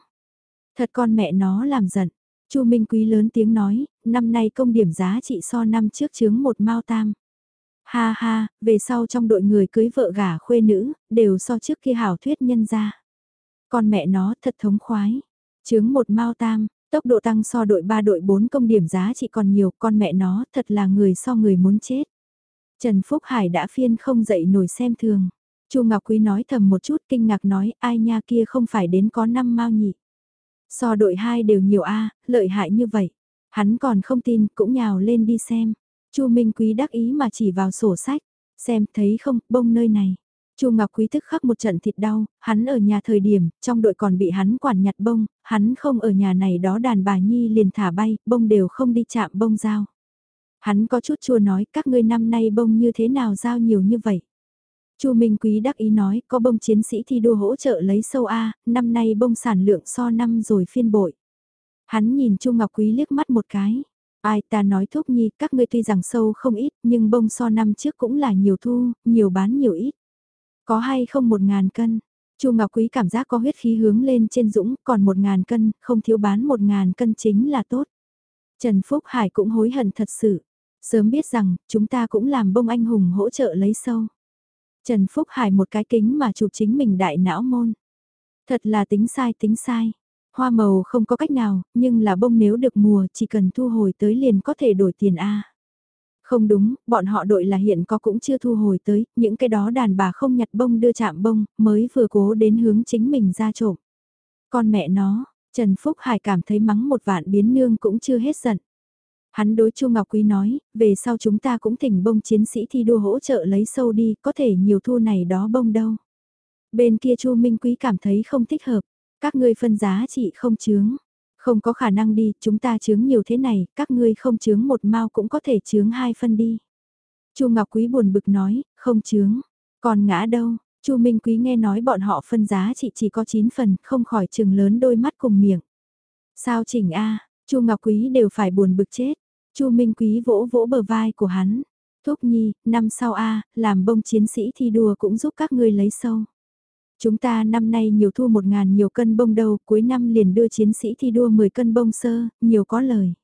Thật con mẹ nó làm giận. Chu Minh Quý lớn tiếng nói, năm nay công điểm giá trị so năm trước chướng một mao tam. Ha ha, về sau trong đội người cưới vợ gả khuê nữ, đều so trước kia hảo thuyết nhân ra. Con mẹ nó thật thống khoái. Chướng một mao tam, tốc độ tăng so đội 3 đội 4 công điểm giá trị còn nhiều, con mẹ nó thật là người so người muốn chết. Trần Phúc Hải đã phiên không dậy nổi xem thường. Chu Ngọc Quý nói thầm một chút kinh ngạc nói ai nha kia không phải đến có năm mao nhị. So đội hai đều nhiều a lợi hại như vậy. Hắn còn không tin, cũng nhào lên đi xem. Chu Minh Quý đắc ý mà chỉ vào sổ sách. Xem, thấy không, bông nơi này. Chu Ngọc Quý tức khắc một trận thịt đau, hắn ở nhà thời điểm, trong đội còn bị hắn quản nhặt bông, hắn không ở nhà này đó đàn bà nhi liền thả bay, bông đều không đi chạm bông dao. Hắn có chút chua nói, các ngươi năm nay bông như thế nào giao nhiều như vậy. Chu Minh Quý đắc ý nói, có bông chiến sĩ thi đua hỗ trợ lấy sâu A, năm nay bông sản lượng so năm rồi phiên bội. Hắn nhìn Chu Ngọc Quý liếc mắt một cái. Ai ta nói thúc nhi, các ngươi tuy rằng sâu không ít, nhưng bông so năm trước cũng là nhiều thu, nhiều bán nhiều ít. Có hay không một ngàn cân? Chu Ngọc Quý cảm giác có huyết khí hướng lên trên dũng, còn một ngàn cân, không thiếu bán một ngàn cân chính là tốt. Trần Phúc Hải cũng hối hận thật sự. Sớm biết rằng, chúng ta cũng làm bông anh hùng hỗ trợ lấy sâu. Trần Phúc Hải một cái kính mà chụp chính mình đại não môn. Thật là tính sai tính sai. Hoa màu không có cách nào, nhưng là bông nếu được mùa chỉ cần thu hồi tới liền có thể đổi tiền A. Không đúng, bọn họ đội là hiện có cũng chưa thu hồi tới, những cái đó đàn bà không nhặt bông đưa chạm bông, mới vừa cố đến hướng chính mình ra trộm. Con mẹ nó, Trần Phúc Hải cảm thấy mắng một vạn biến nương cũng chưa hết giận. Hắn đối Chu Ngọc Quý nói, về sau chúng ta cũng thỉnh bông chiến sĩ thi đua hỗ trợ lấy sâu đi, có thể nhiều thu này đó bông đâu. Bên kia Chu Minh Quý cảm thấy không thích hợp, các ngươi phân giá trị không chướng. Không có khả năng đi, chúng ta chướng nhiều thế này, các ngươi không chướng một mao cũng có thể chướng hai phân đi. Chu Ngọc Quý buồn bực nói, không chướng, còn ngã đâu, Chu Minh Quý nghe nói bọn họ phân giá trị chỉ có 9 phần, không khỏi chừng lớn đôi mắt cùng miệng. Sao chỉnh a, Chu Ngọc Quý đều phải buồn bực chết. Chu Minh Quý vỗ vỗ bờ vai của hắn. Thúc Nhi, năm sau a, làm bông chiến sĩ thi đua cũng giúp các ngươi lấy sâu. Chúng ta năm nay nhiều thu một ngàn nhiều cân bông đầu, cuối năm liền đưa chiến sĩ thi đua 10 cân bông sơ, nhiều có lời.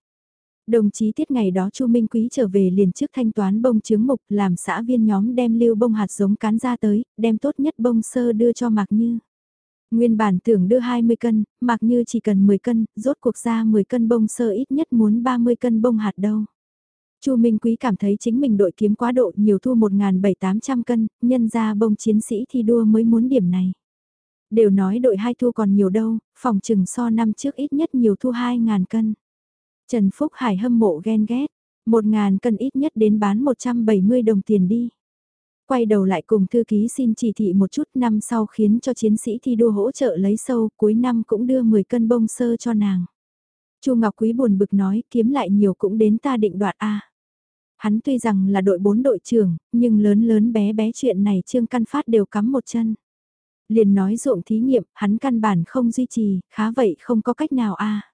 Đồng chí tiết ngày đó Chu Minh Quý trở về liền trước thanh toán bông chứng mục làm xã viên nhóm đem lưu bông hạt giống cán ra tới, đem tốt nhất bông sơ đưa cho Mạc Như. Nguyên bản tưởng đưa 20 cân, mặc Như chỉ cần 10 cân, rốt cuộc ra 10 cân bông sơ ít nhất muốn 30 cân bông hạt đâu. Chu Minh Quý cảm thấy chính mình đội kiếm quá độ nhiều thu 1.700 cân, nhân ra bông chiến sĩ thi đua mới muốn điểm này. Đều nói đội hai thu còn nhiều đâu, phòng trừng so năm trước ít nhất nhiều thu 2.000 cân. Trần Phúc Hải hâm mộ ghen ghét, 1.000 cân ít nhất đến bán 170 đồng tiền đi. Quay đầu lại cùng thư ký xin chỉ thị một chút năm sau khiến cho chiến sĩ thi đua hỗ trợ lấy sâu, cuối năm cũng đưa 10 cân bông sơ cho nàng. Chu Ngọc Quý buồn bực nói kiếm lại nhiều cũng đến ta định đoạt A. Hắn tuy rằng là đội bốn đội trưởng, nhưng lớn lớn bé bé chuyện này Trương Căn Phát đều cắm một chân. Liền nói ruộng thí nghiệm, hắn căn bản không duy trì, khá vậy không có cách nào a.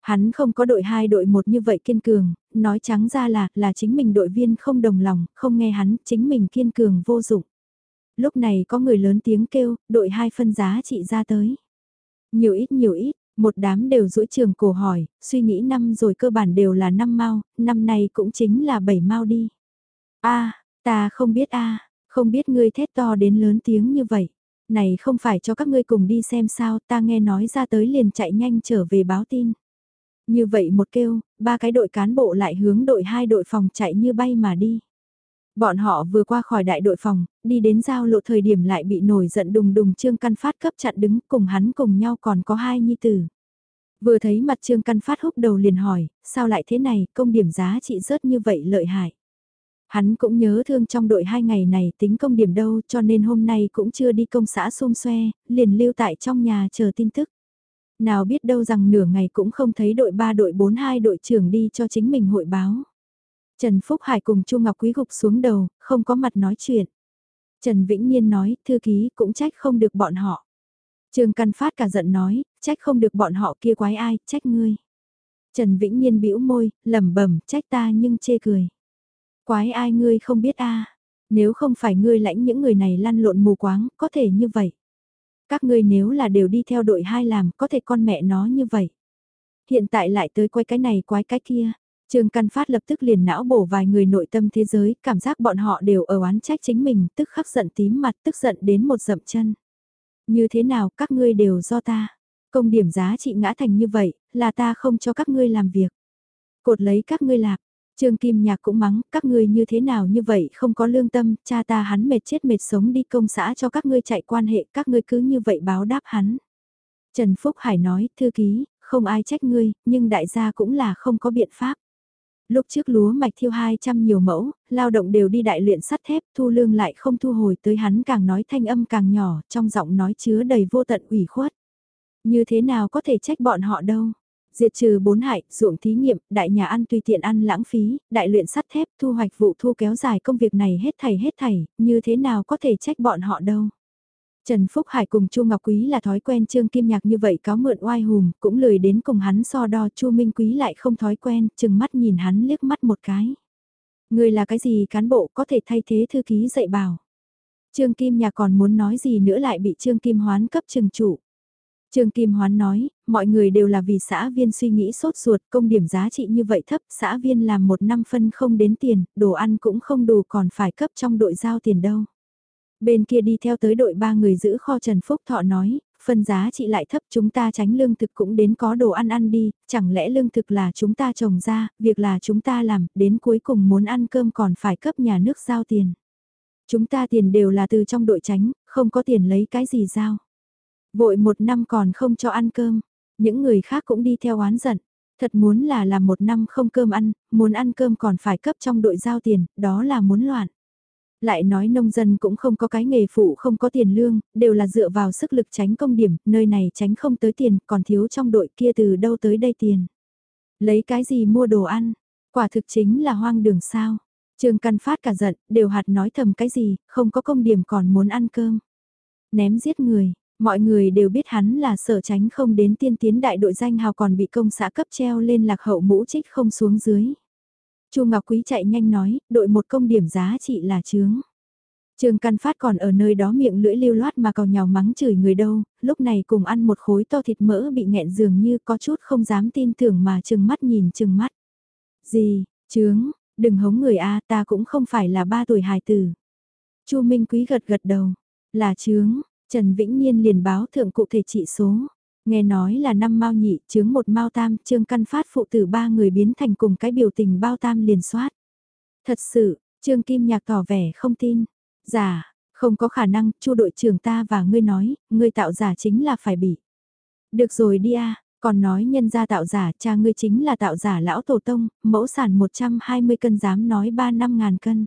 Hắn không có đội hai đội một như vậy kiên cường, nói trắng ra là, là chính mình đội viên không đồng lòng, không nghe hắn, chính mình kiên cường vô dụng. Lúc này có người lớn tiếng kêu, đội hai phân giá trị ra tới. Nhiều ít nhiều ít, một đám đều rũi trường cổ hỏi, suy nghĩ năm rồi cơ bản đều là năm mau, năm nay cũng chính là bảy mau đi. a ta không biết a không biết ngươi thét to đến lớn tiếng như vậy. Này không phải cho các ngươi cùng đi xem sao ta nghe nói ra tới liền chạy nhanh trở về báo tin. Như vậy một kêu, ba cái đội cán bộ lại hướng đội hai đội phòng chạy như bay mà đi. Bọn họ vừa qua khỏi đại đội phòng, đi đến giao lộ thời điểm lại bị nổi giận đùng đùng Trương Căn Phát cấp chặn đứng cùng hắn cùng nhau còn có hai nhi tử. Vừa thấy mặt Trương Căn Phát húc đầu liền hỏi, sao lại thế này, công điểm giá trị rớt như vậy lợi hại. Hắn cũng nhớ thương trong đội hai ngày này tính công điểm đâu cho nên hôm nay cũng chưa đi công xã xung xoe, liền lưu tại trong nhà chờ tin tức. Nào biết đâu rằng nửa ngày cũng không thấy đội 3 đội 4 hai đội trưởng đi cho chính mình hội báo. Trần Phúc Hải cùng Chu Ngọc Quý gục xuống đầu, không có mặt nói chuyện. Trần Vĩnh Nhiên nói, thư ký cũng trách không được bọn họ. Trương Căn Phát cả giận nói, trách không được bọn họ kia quái ai, trách ngươi. Trần Vĩnh Nhiên bĩu môi, lẩm bẩm, trách ta nhưng chê cười. Quái ai ngươi không biết a? Nếu không phải ngươi lãnh những người này lăn lộn mù quáng, có thể như vậy. Các ngươi nếu là đều đi theo đội hai làm, có thể con mẹ nó như vậy. Hiện tại lại tới quay cái này quái cái kia. Trương Căn Phát lập tức liền não bổ vài người nội tâm thế giới, cảm giác bọn họ đều ở oán trách chính mình, tức khắc giận tím mặt, tức giận đến một dậm chân. Như thế nào, các ngươi đều do ta. Công điểm giá trị ngã thành như vậy, là ta không cho các ngươi làm việc. Cột lấy các ngươi lạc. Trương Kim Nhạc cũng mắng, các ngươi như thế nào như vậy không có lương tâm, cha ta hắn mệt chết mệt sống đi công xã cho các ngươi chạy quan hệ, các ngươi cứ như vậy báo đáp hắn. Trần Phúc Hải nói, thư ký, không ai trách ngươi, nhưng đại gia cũng là không có biện pháp. Lúc trước lúa mạch thiêu 200 nhiều mẫu, lao động đều đi đại luyện sắt thép, thu lương lại không thu hồi tới hắn càng nói thanh âm càng nhỏ, trong giọng nói chứa đầy vô tận ủy khuất. Như thế nào có thể trách bọn họ đâu? Diệt trừ bốn hại, ruộng thí nghiệm, đại nhà ăn tùy tiện ăn lãng phí, đại luyện sắt thép, thu hoạch vụ thu kéo dài công việc này hết thảy hết thảy, như thế nào có thể trách bọn họ đâu? Trần Phúc Hải cùng Chu Ngọc Quý là thói quen Trương Kim Nhạc như vậy cáo mượn oai hùm, cũng lười đến cùng hắn so đo Chu Minh Quý lại không thói quen, chừng mắt nhìn hắn liếc mắt một cái. Người là cái gì cán bộ có thể thay thế thư ký dạy bảo. Trương Kim Nhạc còn muốn nói gì nữa lại bị Trương Kim Hoán cấp trừng chủ. Trương Kim Hoán nói, mọi người đều là vì xã viên suy nghĩ sốt ruột công điểm giá trị như vậy thấp, xã viên làm một năm phân không đến tiền, đồ ăn cũng không đủ còn phải cấp trong đội giao tiền đâu. Bên kia đi theo tới đội ba người giữ kho Trần Phúc Thọ nói, phân giá trị lại thấp chúng ta tránh lương thực cũng đến có đồ ăn ăn đi, chẳng lẽ lương thực là chúng ta trồng ra, việc là chúng ta làm, đến cuối cùng muốn ăn cơm còn phải cấp nhà nước giao tiền. Chúng ta tiền đều là từ trong đội tránh, không có tiền lấy cái gì giao. Vội một năm còn không cho ăn cơm, những người khác cũng đi theo oán giận. Thật muốn là làm một năm không cơm ăn, muốn ăn cơm còn phải cấp trong đội giao tiền, đó là muốn loạn. Lại nói nông dân cũng không có cái nghề phụ không có tiền lương, đều là dựa vào sức lực tránh công điểm, nơi này tránh không tới tiền, còn thiếu trong đội kia từ đâu tới đây tiền. Lấy cái gì mua đồ ăn, quả thực chính là hoang đường sao. trường Căn Phát cả giận, đều hạt nói thầm cái gì, không có công điểm còn muốn ăn cơm. Ném giết người, mọi người đều biết hắn là sở tránh không đến tiên tiến đại đội danh hào còn bị công xã cấp treo lên lạc hậu mũ trích không xuống dưới. Chu Ngọc Quý chạy nhanh nói, đội một công điểm giá trị là chướng. Trương Căn Phát còn ở nơi đó miệng lưỡi lưu loát mà cào nhào mắng chửi người đâu, lúc này cùng ăn một khối to thịt mỡ bị nghẹn dường như có chút không dám tin tưởng mà chừng mắt nhìn chừng mắt. Gì, chướng, đừng hống người A ta cũng không phải là ba tuổi hài tử. Chu Minh Quý gật gật đầu, là chướng, Trần Vĩnh Nhiên liền báo thượng cụ thể trị số. Nghe nói là năm mao nhị, chướng một mao tam, trương căn phát phụ tử ba người biến thành cùng cái biểu tình bao tam liền soát. Thật sự, trương kim nhạc tỏ vẻ không tin. Giả, không có khả năng, chu đội trưởng ta và ngươi nói, ngươi tạo giả chính là phải bị. Được rồi đi a còn nói nhân gia tạo giả, cha ngươi chính là tạo giả lão tổ tông, mẫu sản 120 cân dám nói 3 năm ngàn cân.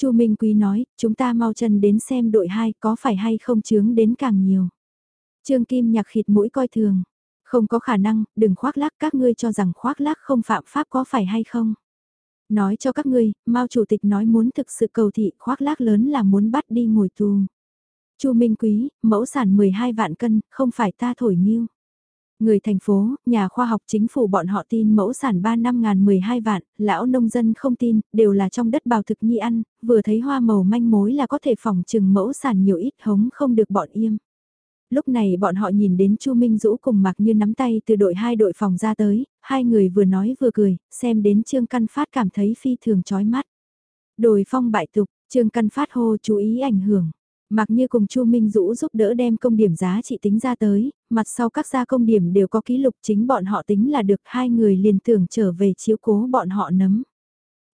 Chu Minh Quý nói, chúng ta mau chân đến xem đội 2 có phải hay không chướng đến càng nhiều. Trương Kim nhạc khịt mũi coi thường. Không có khả năng, đừng khoác lác các ngươi cho rằng khoác lác không phạm pháp có phải hay không. Nói cho các ngươi, Mao Chủ tịch nói muốn thực sự cầu thị khoác lác lớn là muốn bắt đi ngồi tù. Chu Minh Quý, mẫu sản 12 vạn cân, không phải ta thổi nghiêu. Người thành phố, nhà khoa học chính phủ bọn họ tin mẫu sản 3 năm ngàn 12 vạn, lão nông dân không tin, đều là trong đất bào thực nhi ăn, vừa thấy hoa màu manh mối là có thể phòng trừng mẫu sản nhiều ít hống không được bọn im lúc này bọn họ nhìn đến Chu Minh Dũ cùng mặc như nắm tay từ đội hai đội phòng ra tới, hai người vừa nói vừa cười, xem đến Trương Căn Phát cảm thấy phi thường chói mắt. Đồi phong bại tục, Trương Căn Phát hô chú ý ảnh hưởng. Mặc như cùng Chu Minh Dũ giúp đỡ đem công điểm giá trị tính ra tới, mặt sau các gia công điểm đều có ký lục chính bọn họ tính là được hai người liền tưởng trở về chiếu cố bọn họ nấm.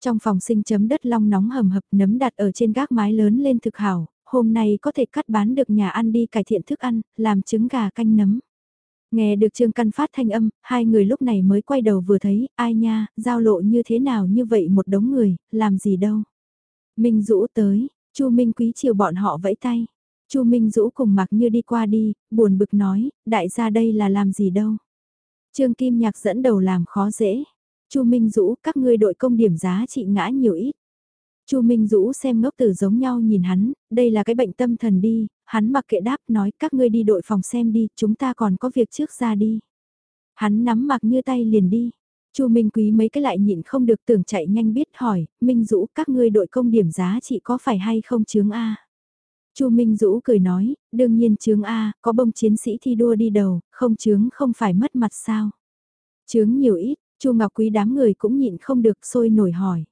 Trong phòng sinh chấm đất long nóng hầm hập nấm đặt ở trên gác mái lớn lên thực hảo, hôm nay có thể cắt bán được nhà ăn đi cải thiện thức ăn, làm trứng gà canh nấm. Nghe được Trương Căn phát thanh âm, hai người lúc này mới quay đầu vừa thấy, ai nha, giao lộ như thế nào như vậy một đống người, làm gì đâu. Minh Dũ tới, Chu Minh Quý chiều bọn họ vẫy tay. Chu Minh Dũ cùng mặc như đi qua đi, buồn bực nói, đại gia đây là làm gì đâu. Trương Kim Nhạc dẫn đầu làm khó dễ. Chu Minh Dũ, các ngươi đội công điểm giá trị ngã nhiều ít. Chu Minh Dũ xem ngốc tử giống nhau nhìn hắn, đây là cái bệnh tâm thần đi, hắn mặc kệ đáp nói các ngươi đi đội phòng xem đi, chúng ta còn có việc trước ra đi. Hắn nắm mặc như tay liền đi. Chu Minh Quý mấy cái lại nhịn không được tưởng chạy nhanh biết hỏi, Minh Dũ các ngươi đội công điểm giá trị có phải hay không chướng A. Chu Minh Dũ cười nói, đương nhiên chướng A, có bông chiến sĩ thi đua đi đầu, không chướng không phải mất mặt sao. Chướng nhiều ít, Chu Ngọc Quý đám người cũng nhịn không được sôi nổi hỏi.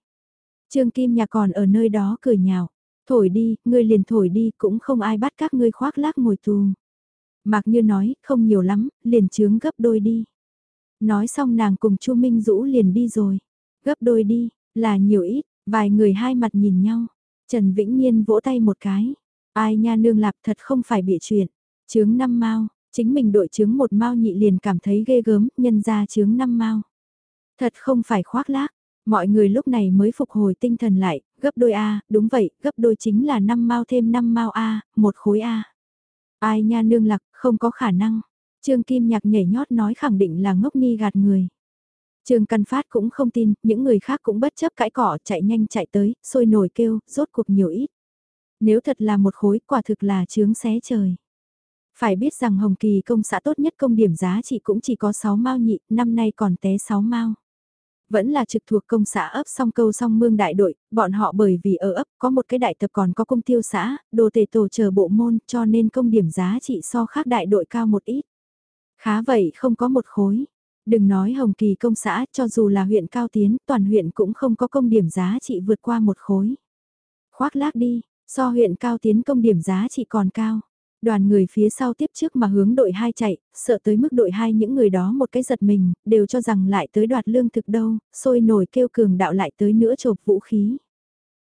Trương Kim Nhà còn ở nơi đó cười nhào. Thổi đi, ngươi liền thổi đi, cũng không ai bắt các ngươi khoác lác ngồi tù. Mạc Như nói, không nhiều lắm, liền chướng gấp đôi đi. Nói xong nàng cùng Chu Minh Dũ liền đi rồi. Gấp đôi đi, là nhiều ít, vài người hai mặt nhìn nhau. Trần Vĩnh Nhiên vỗ tay một cái. Ai nha nương lạp thật không phải bịa chuyện. Chướng năm mao Chính mình đội chướng một mao nhị liền cảm thấy ghê gớm, nhân ra chướng năm mao. Thật không phải khoác lác, mọi người lúc này mới phục hồi tinh thần lại, gấp đôi A, đúng vậy, gấp đôi chính là năm mao thêm năm mao A, một khối A. Ai nha nương lạc, không có khả năng. Trương Kim Nhạc nhảy nhót nói khẳng định là ngốc ni gạt người. Trương Căn Phát cũng không tin, những người khác cũng bất chấp cãi cỏ chạy nhanh chạy tới, sôi nổi kêu, rốt cuộc nhiều ít. Nếu thật là một khối quả thực là chướng xé trời. Phải biết rằng Hồng Kỳ công xã tốt nhất công điểm giá trị cũng chỉ có 6 mao nhị, năm nay còn té 6 mao. Vẫn là trực thuộc công xã ấp song câu song mương đại đội, bọn họ bởi vì ở ấp có một cái đại tập còn có công tiêu xã, đồ tề tổ chờ bộ môn cho nên công điểm giá trị so khác đại đội cao một ít. Khá vậy không có một khối. Đừng nói Hồng Kỳ công xã cho dù là huyện cao tiến, toàn huyện cũng không có công điểm giá trị vượt qua một khối. Khoác lác đi, so huyện cao tiến công điểm giá trị còn cao. Đoàn người phía sau tiếp trước mà hướng đội 2 chạy, sợ tới mức đội 2 những người đó một cái giật mình, đều cho rằng lại tới đoạt lương thực đâu, sôi nổi kêu cường đạo lại tới nữa chộp vũ khí.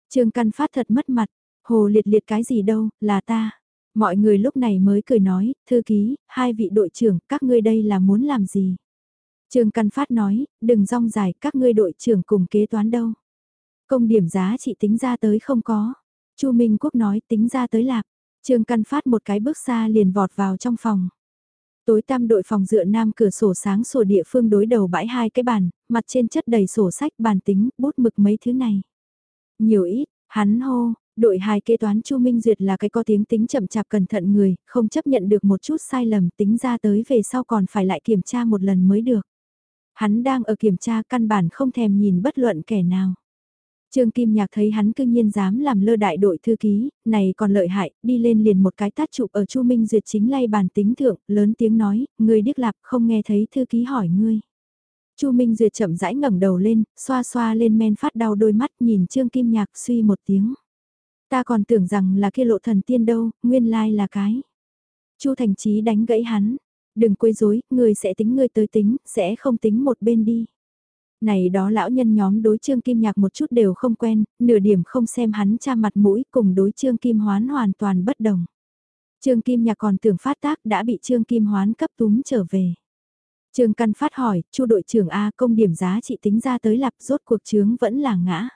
Trương Căn Phát thật mất mặt, hồ liệt liệt cái gì đâu, là ta. Mọi người lúc này mới cười nói, thư ký, hai vị đội trưởng, các ngươi đây là muốn làm gì? Trương Căn Phát nói, đừng rong dài, các ngươi đội trưởng cùng kế toán đâu. Công điểm giá trị tính ra tới không có. Chu Minh Quốc nói tính ra tới lạc. Trương Căn Phát một cái bước xa liền vọt vào trong phòng. Tối tăm đội phòng dựa nam cửa sổ sáng sổ địa phương đối đầu bãi hai cái bàn, mặt trên chất đầy sổ sách bàn tính, bút mực mấy thứ này. Nhiều ít, hắn hô, đội hai kế toán Chu Minh Duyệt là cái có tiếng tính chậm chạp cẩn thận người, không chấp nhận được một chút sai lầm tính ra tới về sau còn phải lại kiểm tra một lần mới được. Hắn đang ở kiểm tra căn bản không thèm nhìn bất luận kẻ nào. Trương Kim Nhạc thấy hắn cương nhiên dám làm lơ đại đội thư ký, này còn lợi hại, đi lên liền một cái tát chụp ở Chu Minh Duyệt chính lay bàn tính thượng, lớn tiếng nói, người điếc lạp không nghe thấy thư ký hỏi ngươi. Chu Minh Duyệt chậm rãi ngẩng đầu lên, xoa xoa lên men phát đau đôi mắt nhìn Trương Kim Nhạc suy một tiếng. Ta còn tưởng rằng là kia lộ thần tiên đâu, nguyên lai là cái. Chu Thành Chí đánh gãy hắn, đừng quấy rối, người sẽ tính người tới tính, sẽ không tính một bên đi. Này đó lão nhân nhóm đối Trương Kim Nhạc một chút đều không quen, nửa điểm không xem hắn cha mặt mũi cùng đối Trương Kim Hoán hoàn toàn bất đồng. Trương Kim Nhạc còn tưởng phát tác đã bị Trương Kim Hoán cấp túm trở về. Trương Căn phát hỏi, Chu đội trưởng A công điểm giá trị tính ra tới lập rốt cuộc chướng vẫn là ngã.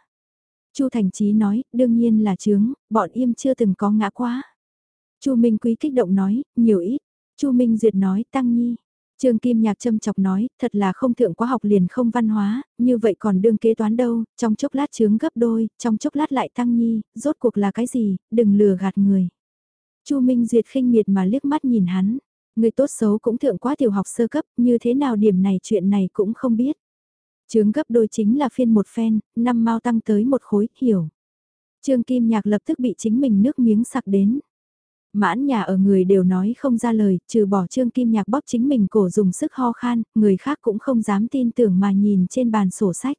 Chu Thành Chí nói, đương nhiên là chướng, bọn im chưa từng có ngã quá. Chu Minh Quý kích động nói, nhiều ít. Chu Minh Duyệt nói, tăng nhi. Trương Kim Nhạc châm chọc nói, thật là không thượng quá học liền không văn hóa, như vậy còn đương kế toán đâu, trong chốc lát chướng gấp đôi, trong chốc lát lại tăng nhi, rốt cuộc là cái gì, đừng lừa gạt người. Chu Minh Duyệt khinh miệt mà liếc mắt nhìn hắn, người tốt xấu cũng thượng quá tiểu học sơ cấp, như thế nào điểm này chuyện này cũng không biết. Chướng gấp đôi chính là phiên một phen, năm mau tăng tới một khối, hiểu. Trương Kim Nhạc lập tức bị chính mình nước miếng sặc đến. Mãn nhà ở người đều nói không ra lời, trừ bỏ trương kim nhạc bóp chính mình cổ dùng sức ho khan, người khác cũng không dám tin tưởng mà nhìn trên bàn sổ sách.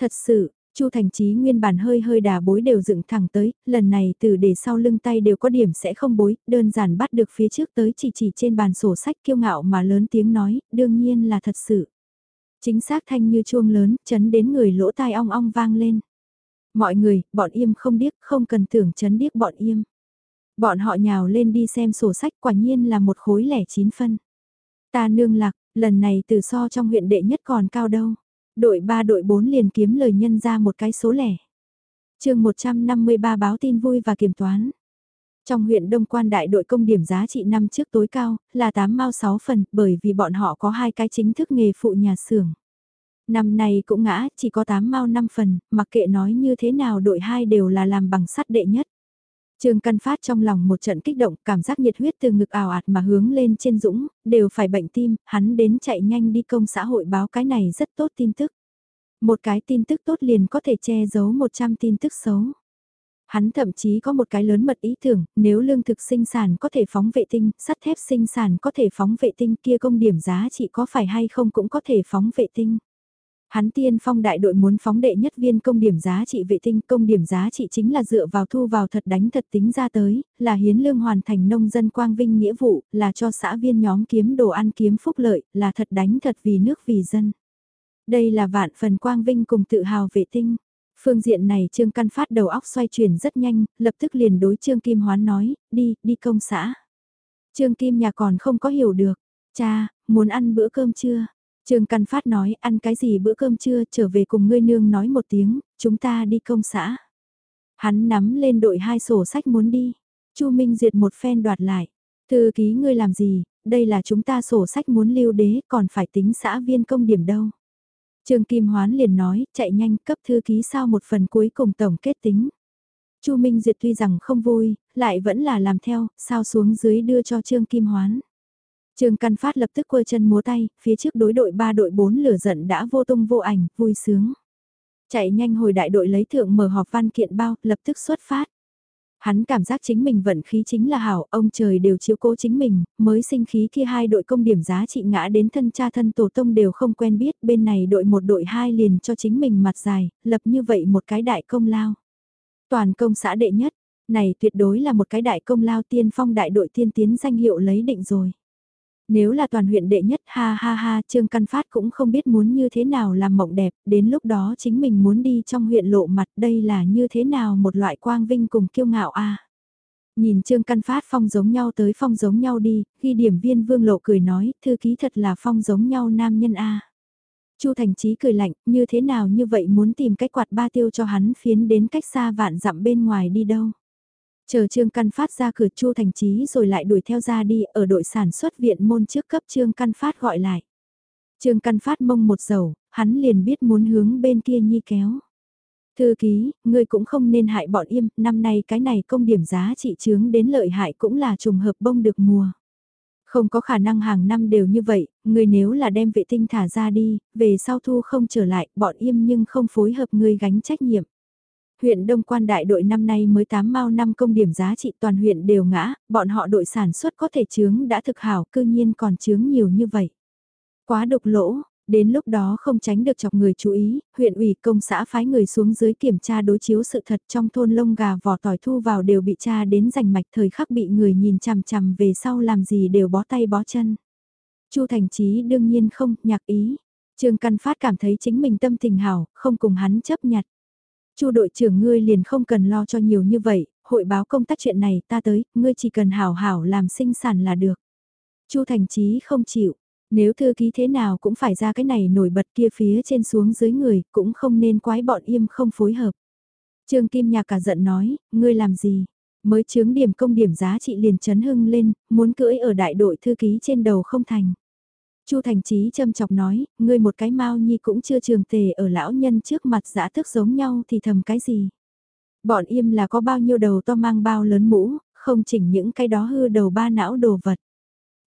Thật sự, Chu Thành Chí nguyên bản hơi hơi đà bối đều dựng thẳng tới, lần này từ để sau lưng tay đều có điểm sẽ không bối, đơn giản bắt được phía trước tới chỉ chỉ trên bàn sổ sách kiêu ngạo mà lớn tiếng nói, đương nhiên là thật sự. Chính xác thanh như chuông lớn, chấn đến người lỗ tai ong ong vang lên. Mọi người, bọn im không điếc, không cần tưởng chấn điếc bọn im. Bọn họ nhào lên đi xem sổ sách quả nhiên là một khối lẻ chín phân. Ta nương lạc, lần này từ so trong huyện đệ nhất còn cao đâu. Đội 3 đội 4 liền kiếm lời nhân ra một cái số lẻ. chương 153 báo tin vui và kiểm toán. Trong huyện Đông Quan đại đội công điểm giá trị năm trước tối cao là 8 mao 6 phần bởi vì bọn họ có hai cái chính thức nghề phụ nhà xưởng. Năm nay cũng ngã, chỉ có 8 mao 5 phần, mặc kệ nói như thế nào đội 2 đều là làm bằng sắt đệ nhất. Trương Căn Phát trong lòng một trận kích động, cảm giác nhiệt huyết từ ngực ảo ạt mà hướng lên trên dũng, đều phải bệnh tim, hắn đến chạy nhanh đi công xã hội báo cái này rất tốt tin tức. Một cái tin tức tốt liền có thể che giấu 100 tin tức xấu. Hắn thậm chí có một cái lớn mật ý tưởng, nếu lương thực sinh sản có thể phóng vệ tinh, sắt thép sinh sản có thể phóng vệ tinh kia công điểm giá trị có phải hay không cũng có thể phóng vệ tinh. Hắn tiên phong đại đội muốn phóng đệ nhất viên công điểm giá trị vệ tinh công điểm giá trị chính là dựa vào thu vào thật đánh thật tính ra tới, là hiến lương hoàn thành nông dân quang vinh nghĩa vụ, là cho xã viên nhóm kiếm đồ ăn kiếm phúc lợi, là thật đánh thật vì nước vì dân. Đây là vạn phần quang vinh cùng tự hào vệ tinh. Phương diện này Trương Căn Phát đầu óc xoay chuyển rất nhanh, lập tức liền đối Trương Kim Hoán nói, đi, đi công xã. Trương Kim nhà còn không có hiểu được. Cha, muốn ăn bữa cơm chưa? Trương Căn Phát nói ăn cái gì bữa cơm chưa trở về cùng ngươi nương nói một tiếng, chúng ta đi công xã. Hắn nắm lên đội hai sổ sách muốn đi. Chu Minh Duyệt một phen đoạt lại. Thư ký ngươi làm gì, đây là chúng ta sổ sách muốn lưu đế còn phải tính xã viên công điểm đâu. Trương Kim Hoán liền nói, chạy nhanh cấp thư ký sao một phần cuối cùng tổng kết tính. Chu Minh Duyệt tuy rằng không vui, lại vẫn là làm theo, sao xuống dưới đưa cho Trương Kim Hoán. Trương Căn Phát lập tức quơ chân múa tay, phía trước đối đội 3 đội 4 lửa giận đã vô tung vô ảnh, vui sướng. Chạy nhanh hồi đại đội lấy thượng mở họp văn kiện bao, lập tức xuất phát. Hắn cảm giác chính mình vận khí chính là hảo, ông trời đều chiếu cố chính mình, mới sinh khí kia hai đội công điểm giá trị ngã đến thân cha thân tổ tông đều không quen biết, bên này đội một đội hai liền cho chính mình mặt dài, lập như vậy một cái đại công lao. Toàn công xã đệ nhất, này tuyệt đối là một cái đại công lao tiên phong đại đội tiên tiến danh hiệu lấy định rồi. Nếu là toàn huyện đệ nhất ha ha ha Trương Căn Phát cũng không biết muốn như thế nào làm mộng đẹp, đến lúc đó chính mình muốn đi trong huyện lộ mặt đây là như thế nào một loại quang vinh cùng kiêu ngạo a Nhìn Trương Căn Phát phong giống nhau tới phong giống nhau đi, ghi điểm viên vương lộ cười nói, thư ký thật là phong giống nhau nam nhân a Chu Thành Chí cười lạnh, như thế nào như vậy muốn tìm cách quạt ba tiêu cho hắn phiến đến cách xa vạn dặm bên ngoài đi đâu. Chờ Trương Căn Phát ra cửa Chu Thành Chí rồi lại đuổi theo ra đi ở đội sản xuất viện môn trước cấp Trương Căn Phát gọi lại. Trương Căn Phát mông một dầu, hắn liền biết muốn hướng bên kia nhi kéo. Thư ký, ngươi cũng không nên hại bọn im, năm nay cái này công điểm giá trị chướng đến lợi hại cũng là trùng hợp bông được mùa. Không có khả năng hàng năm đều như vậy, ngươi nếu là đem vệ tinh thả ra đi, về sau thu không trở lại, bọn im nhưng không phối hợp ngươi gánh trách nhiệm. Huyện Đông Quan đại đội năm nay mới 8 mao năm công điểm giá trị toàn huyện đều ngã, bọn họ đội sản xuất có thể chướng đã thực hảo, cư nhiên còn chướng nhiều như vậy. Quá độc lỗ, đến lúc đó không tránh được chọc người chú ý, huyện ủy công xã phái người xuống dưới kiểm tra đối chiếu sự thật trong thôn lông gà vỏ tỏi thu vào đều bị tra đến rành mạch thời khắc bị người nhìn chằm chằm về sau làm gì đều bó tay bó chân. Chu Thành Chí đương nhiên không, nhạc ý. Trương Căn Phát cảm thấy chính mình tâm tình hảo, không cùng hắn chấp nhặt. Chu đội trưởng ngươi liền không cần lo cho nhiều như vậy, hội báo công tác chuyện này ta tới, ngươi chỉ cần hảo hảo làm sinh sản là được. Chu Thành Chí không chịu, nếu thư ký thế nào cũng phải ra cái này nổi bật kia phía trên xuống dưới người, cũng không nên quái bọn im không phối hợp. Trương Kim Nhạc cả giận nói, ngươi làm gì? Mới chướng điểm công điểm giá trị liền chấn hưng lên, muốn cưỡi ở đại đội thư ký trên đầu không thành. Chu Thành Chí châm chọc nói, ngươi một cái mau nhi cũng chưa trường tề ở lão nhân trước mặt giả thức giống nhau thì thầm cái gì. Bọn im là có bao nhiêu đầu to mang bao lớn mũ, không chỉnh những cái đó hư đầu ba não đồ vật.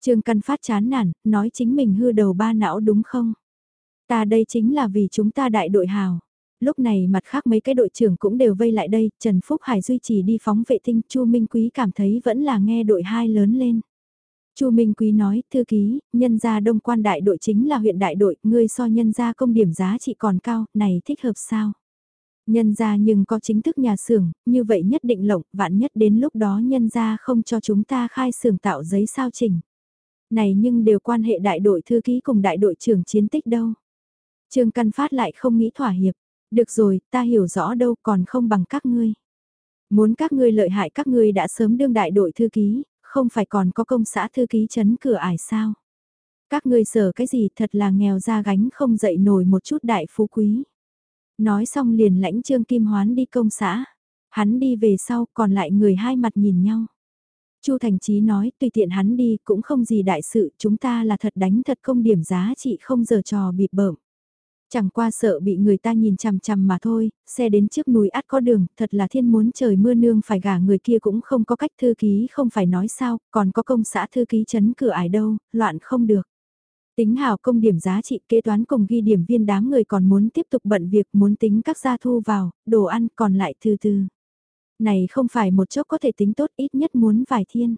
Trương Căn Phát chán nản, nói chính mình hư đầu ba não đúng không? Ta đây chính là vì chúng ta đại đội hào. Lúc này mặt khác mấy cái đội trưởng cũng đều vây lại đây, Trần Phúc Hải duy trì đi phóng vệ tinh, Chu Minh Quý cảm thấy vẫn là nghe đội hai lớn lên. Chu Minh Quý nói, thư ký, nhân gia đông quan đại đội chính là huyện đại đội, ngươi so nhân gia công điểm giá trị còn cao, này thích hợp sao? Nhân gia nhưng có chính thức nhà xưởng, như vậy nhất định lộng, vạn nhất đến lúc đó nhân gia không cho chúng ta khai xưởng tạo giấy sao chỉnh. Này nhưng đều quan hệ đại đội thư ký cùng đại đội trưởng chiến tích đâu. Trương Căn Phát lại không nghĩ thỏa hiệp, được rồi, ta hiểu rõ đâu còn không bằng các ngươi. Muốn các ngươi lợi hại các ngươi đã sớm đương đại đội thư ký, không phải còn có công xã thư ký chấn cửa ải sao. Các ngươi sở cái gì thật là nghèo ra gánh không dậy nổi một chút đại phú quý. Nói xong liền lãnh Trương Kim Hoán đi công xã. Hắn đi về sau còn lại người hai mặt nhìn nhau. Chu Thành Chí nói, tùy tiện hắn đi cũng không gì đại sự, chúng ta là thật đánh thật công điểm giá trị không giờ trò bịp bợm. Chẳng qua sợ bị người ta nhìn chằm chằm mà thôi, xe đến trước núi át có đường, thật là thiên muốn trời mưa nương phải gả người kia cũng không có cách thư ký không phải nói sao, còn có công xã thư ký chấn cửa ải đâu, loạn không được. Tính hào công điểm giá trị kế toán cùng ghi điểm viên đám người còn muốn tiếp tục bận việc muốn tính các gia thu vào, đồ ăn còn lại từ từ. Này không phải một chốc có thể tính tốt ít nhất muốn vài thiên.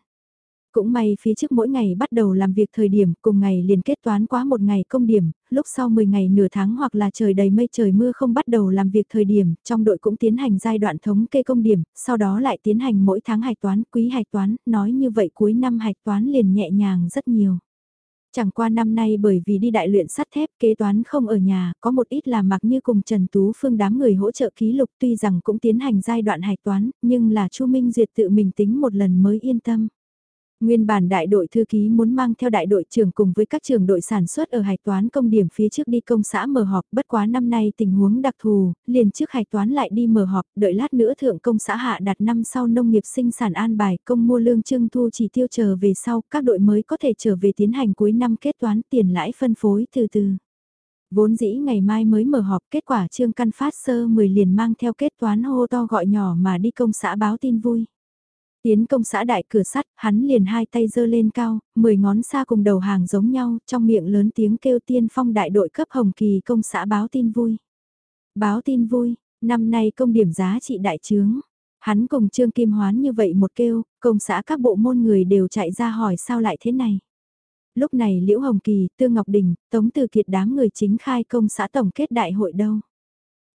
Cũng may phía trước mỗi ngày bắt đầu làm việc thời điểm cùng ngày liền kết toán quá một ngày công điểm, lúc sau 10 ngày nửa tháng hoặc là trời đầy mây trời mưa không bắt đầu làm việc thời điểm, trong đội cũng tiến hành giai đoạn thống kê công điểm, sau đó lại tiến hành mỗi tháng hạch toán, quý hạch toán, nói như vậy cuối năm hạch toán liền nhẹ nhàng rất nhiều. Chẳng qua năm nay bởi vì đi đại luyện sắt thép kế toán không ở nhà, có một ít là mặc như cùng Trần Tú Phương đám người hỗ trợ ký lục tuy rằng cũng tiến hành giai đoạn hạch toán, nhưng là Chu Minh Duyệt tự mình tính một lần mới yên tâm. Nguyên bản đại đội thư ký muốn mang theo đại đội trưởng cùng với các trường đội sản xuất ở hạch toán công điểm phía trước đi công xã mở họp, bất quá năm nay tình huống đặc thù, liền trước hạch toán lại đi mở họp, đợi lát nữa thượng công xã hạ đặt năm sau nông nghiệp sinh sản an bài, công mua lương trưng thu chỉ tiêu chờ về sau, các đội mới có thể trở về tiến hành cuối năm kết toán tiền lãi phân phối từ từ. Vốn dĩ ngày mai mới mở họp kết quả trương căn phát sơ 10 liền mang theo kết toán hô to gọi nhỏ mà đi công xã báo tin vui. Tiến công xã đại cửa sắt, hắn liền hai tay giơ lên cao, mười ngón xa cùng đầu hàng giống nhau, trong miệng lớn tiếng kêu tiên phong đại đội cấp hồng kỳ công xã báo tin vui. Báo tin vui, năm nay công điểm giá trị đại trướng. Hắn cùng Trương Kim Hoán như vậy một kêu, công xã các bộ môn người đều chạy ra hỏi sao lại thế này. Lúc này Liễu Hồng Kỳ, Tương Ngọc Đình, Tống Từ Kiệt đám người chính khai công xã tổng kết đại hội đâu.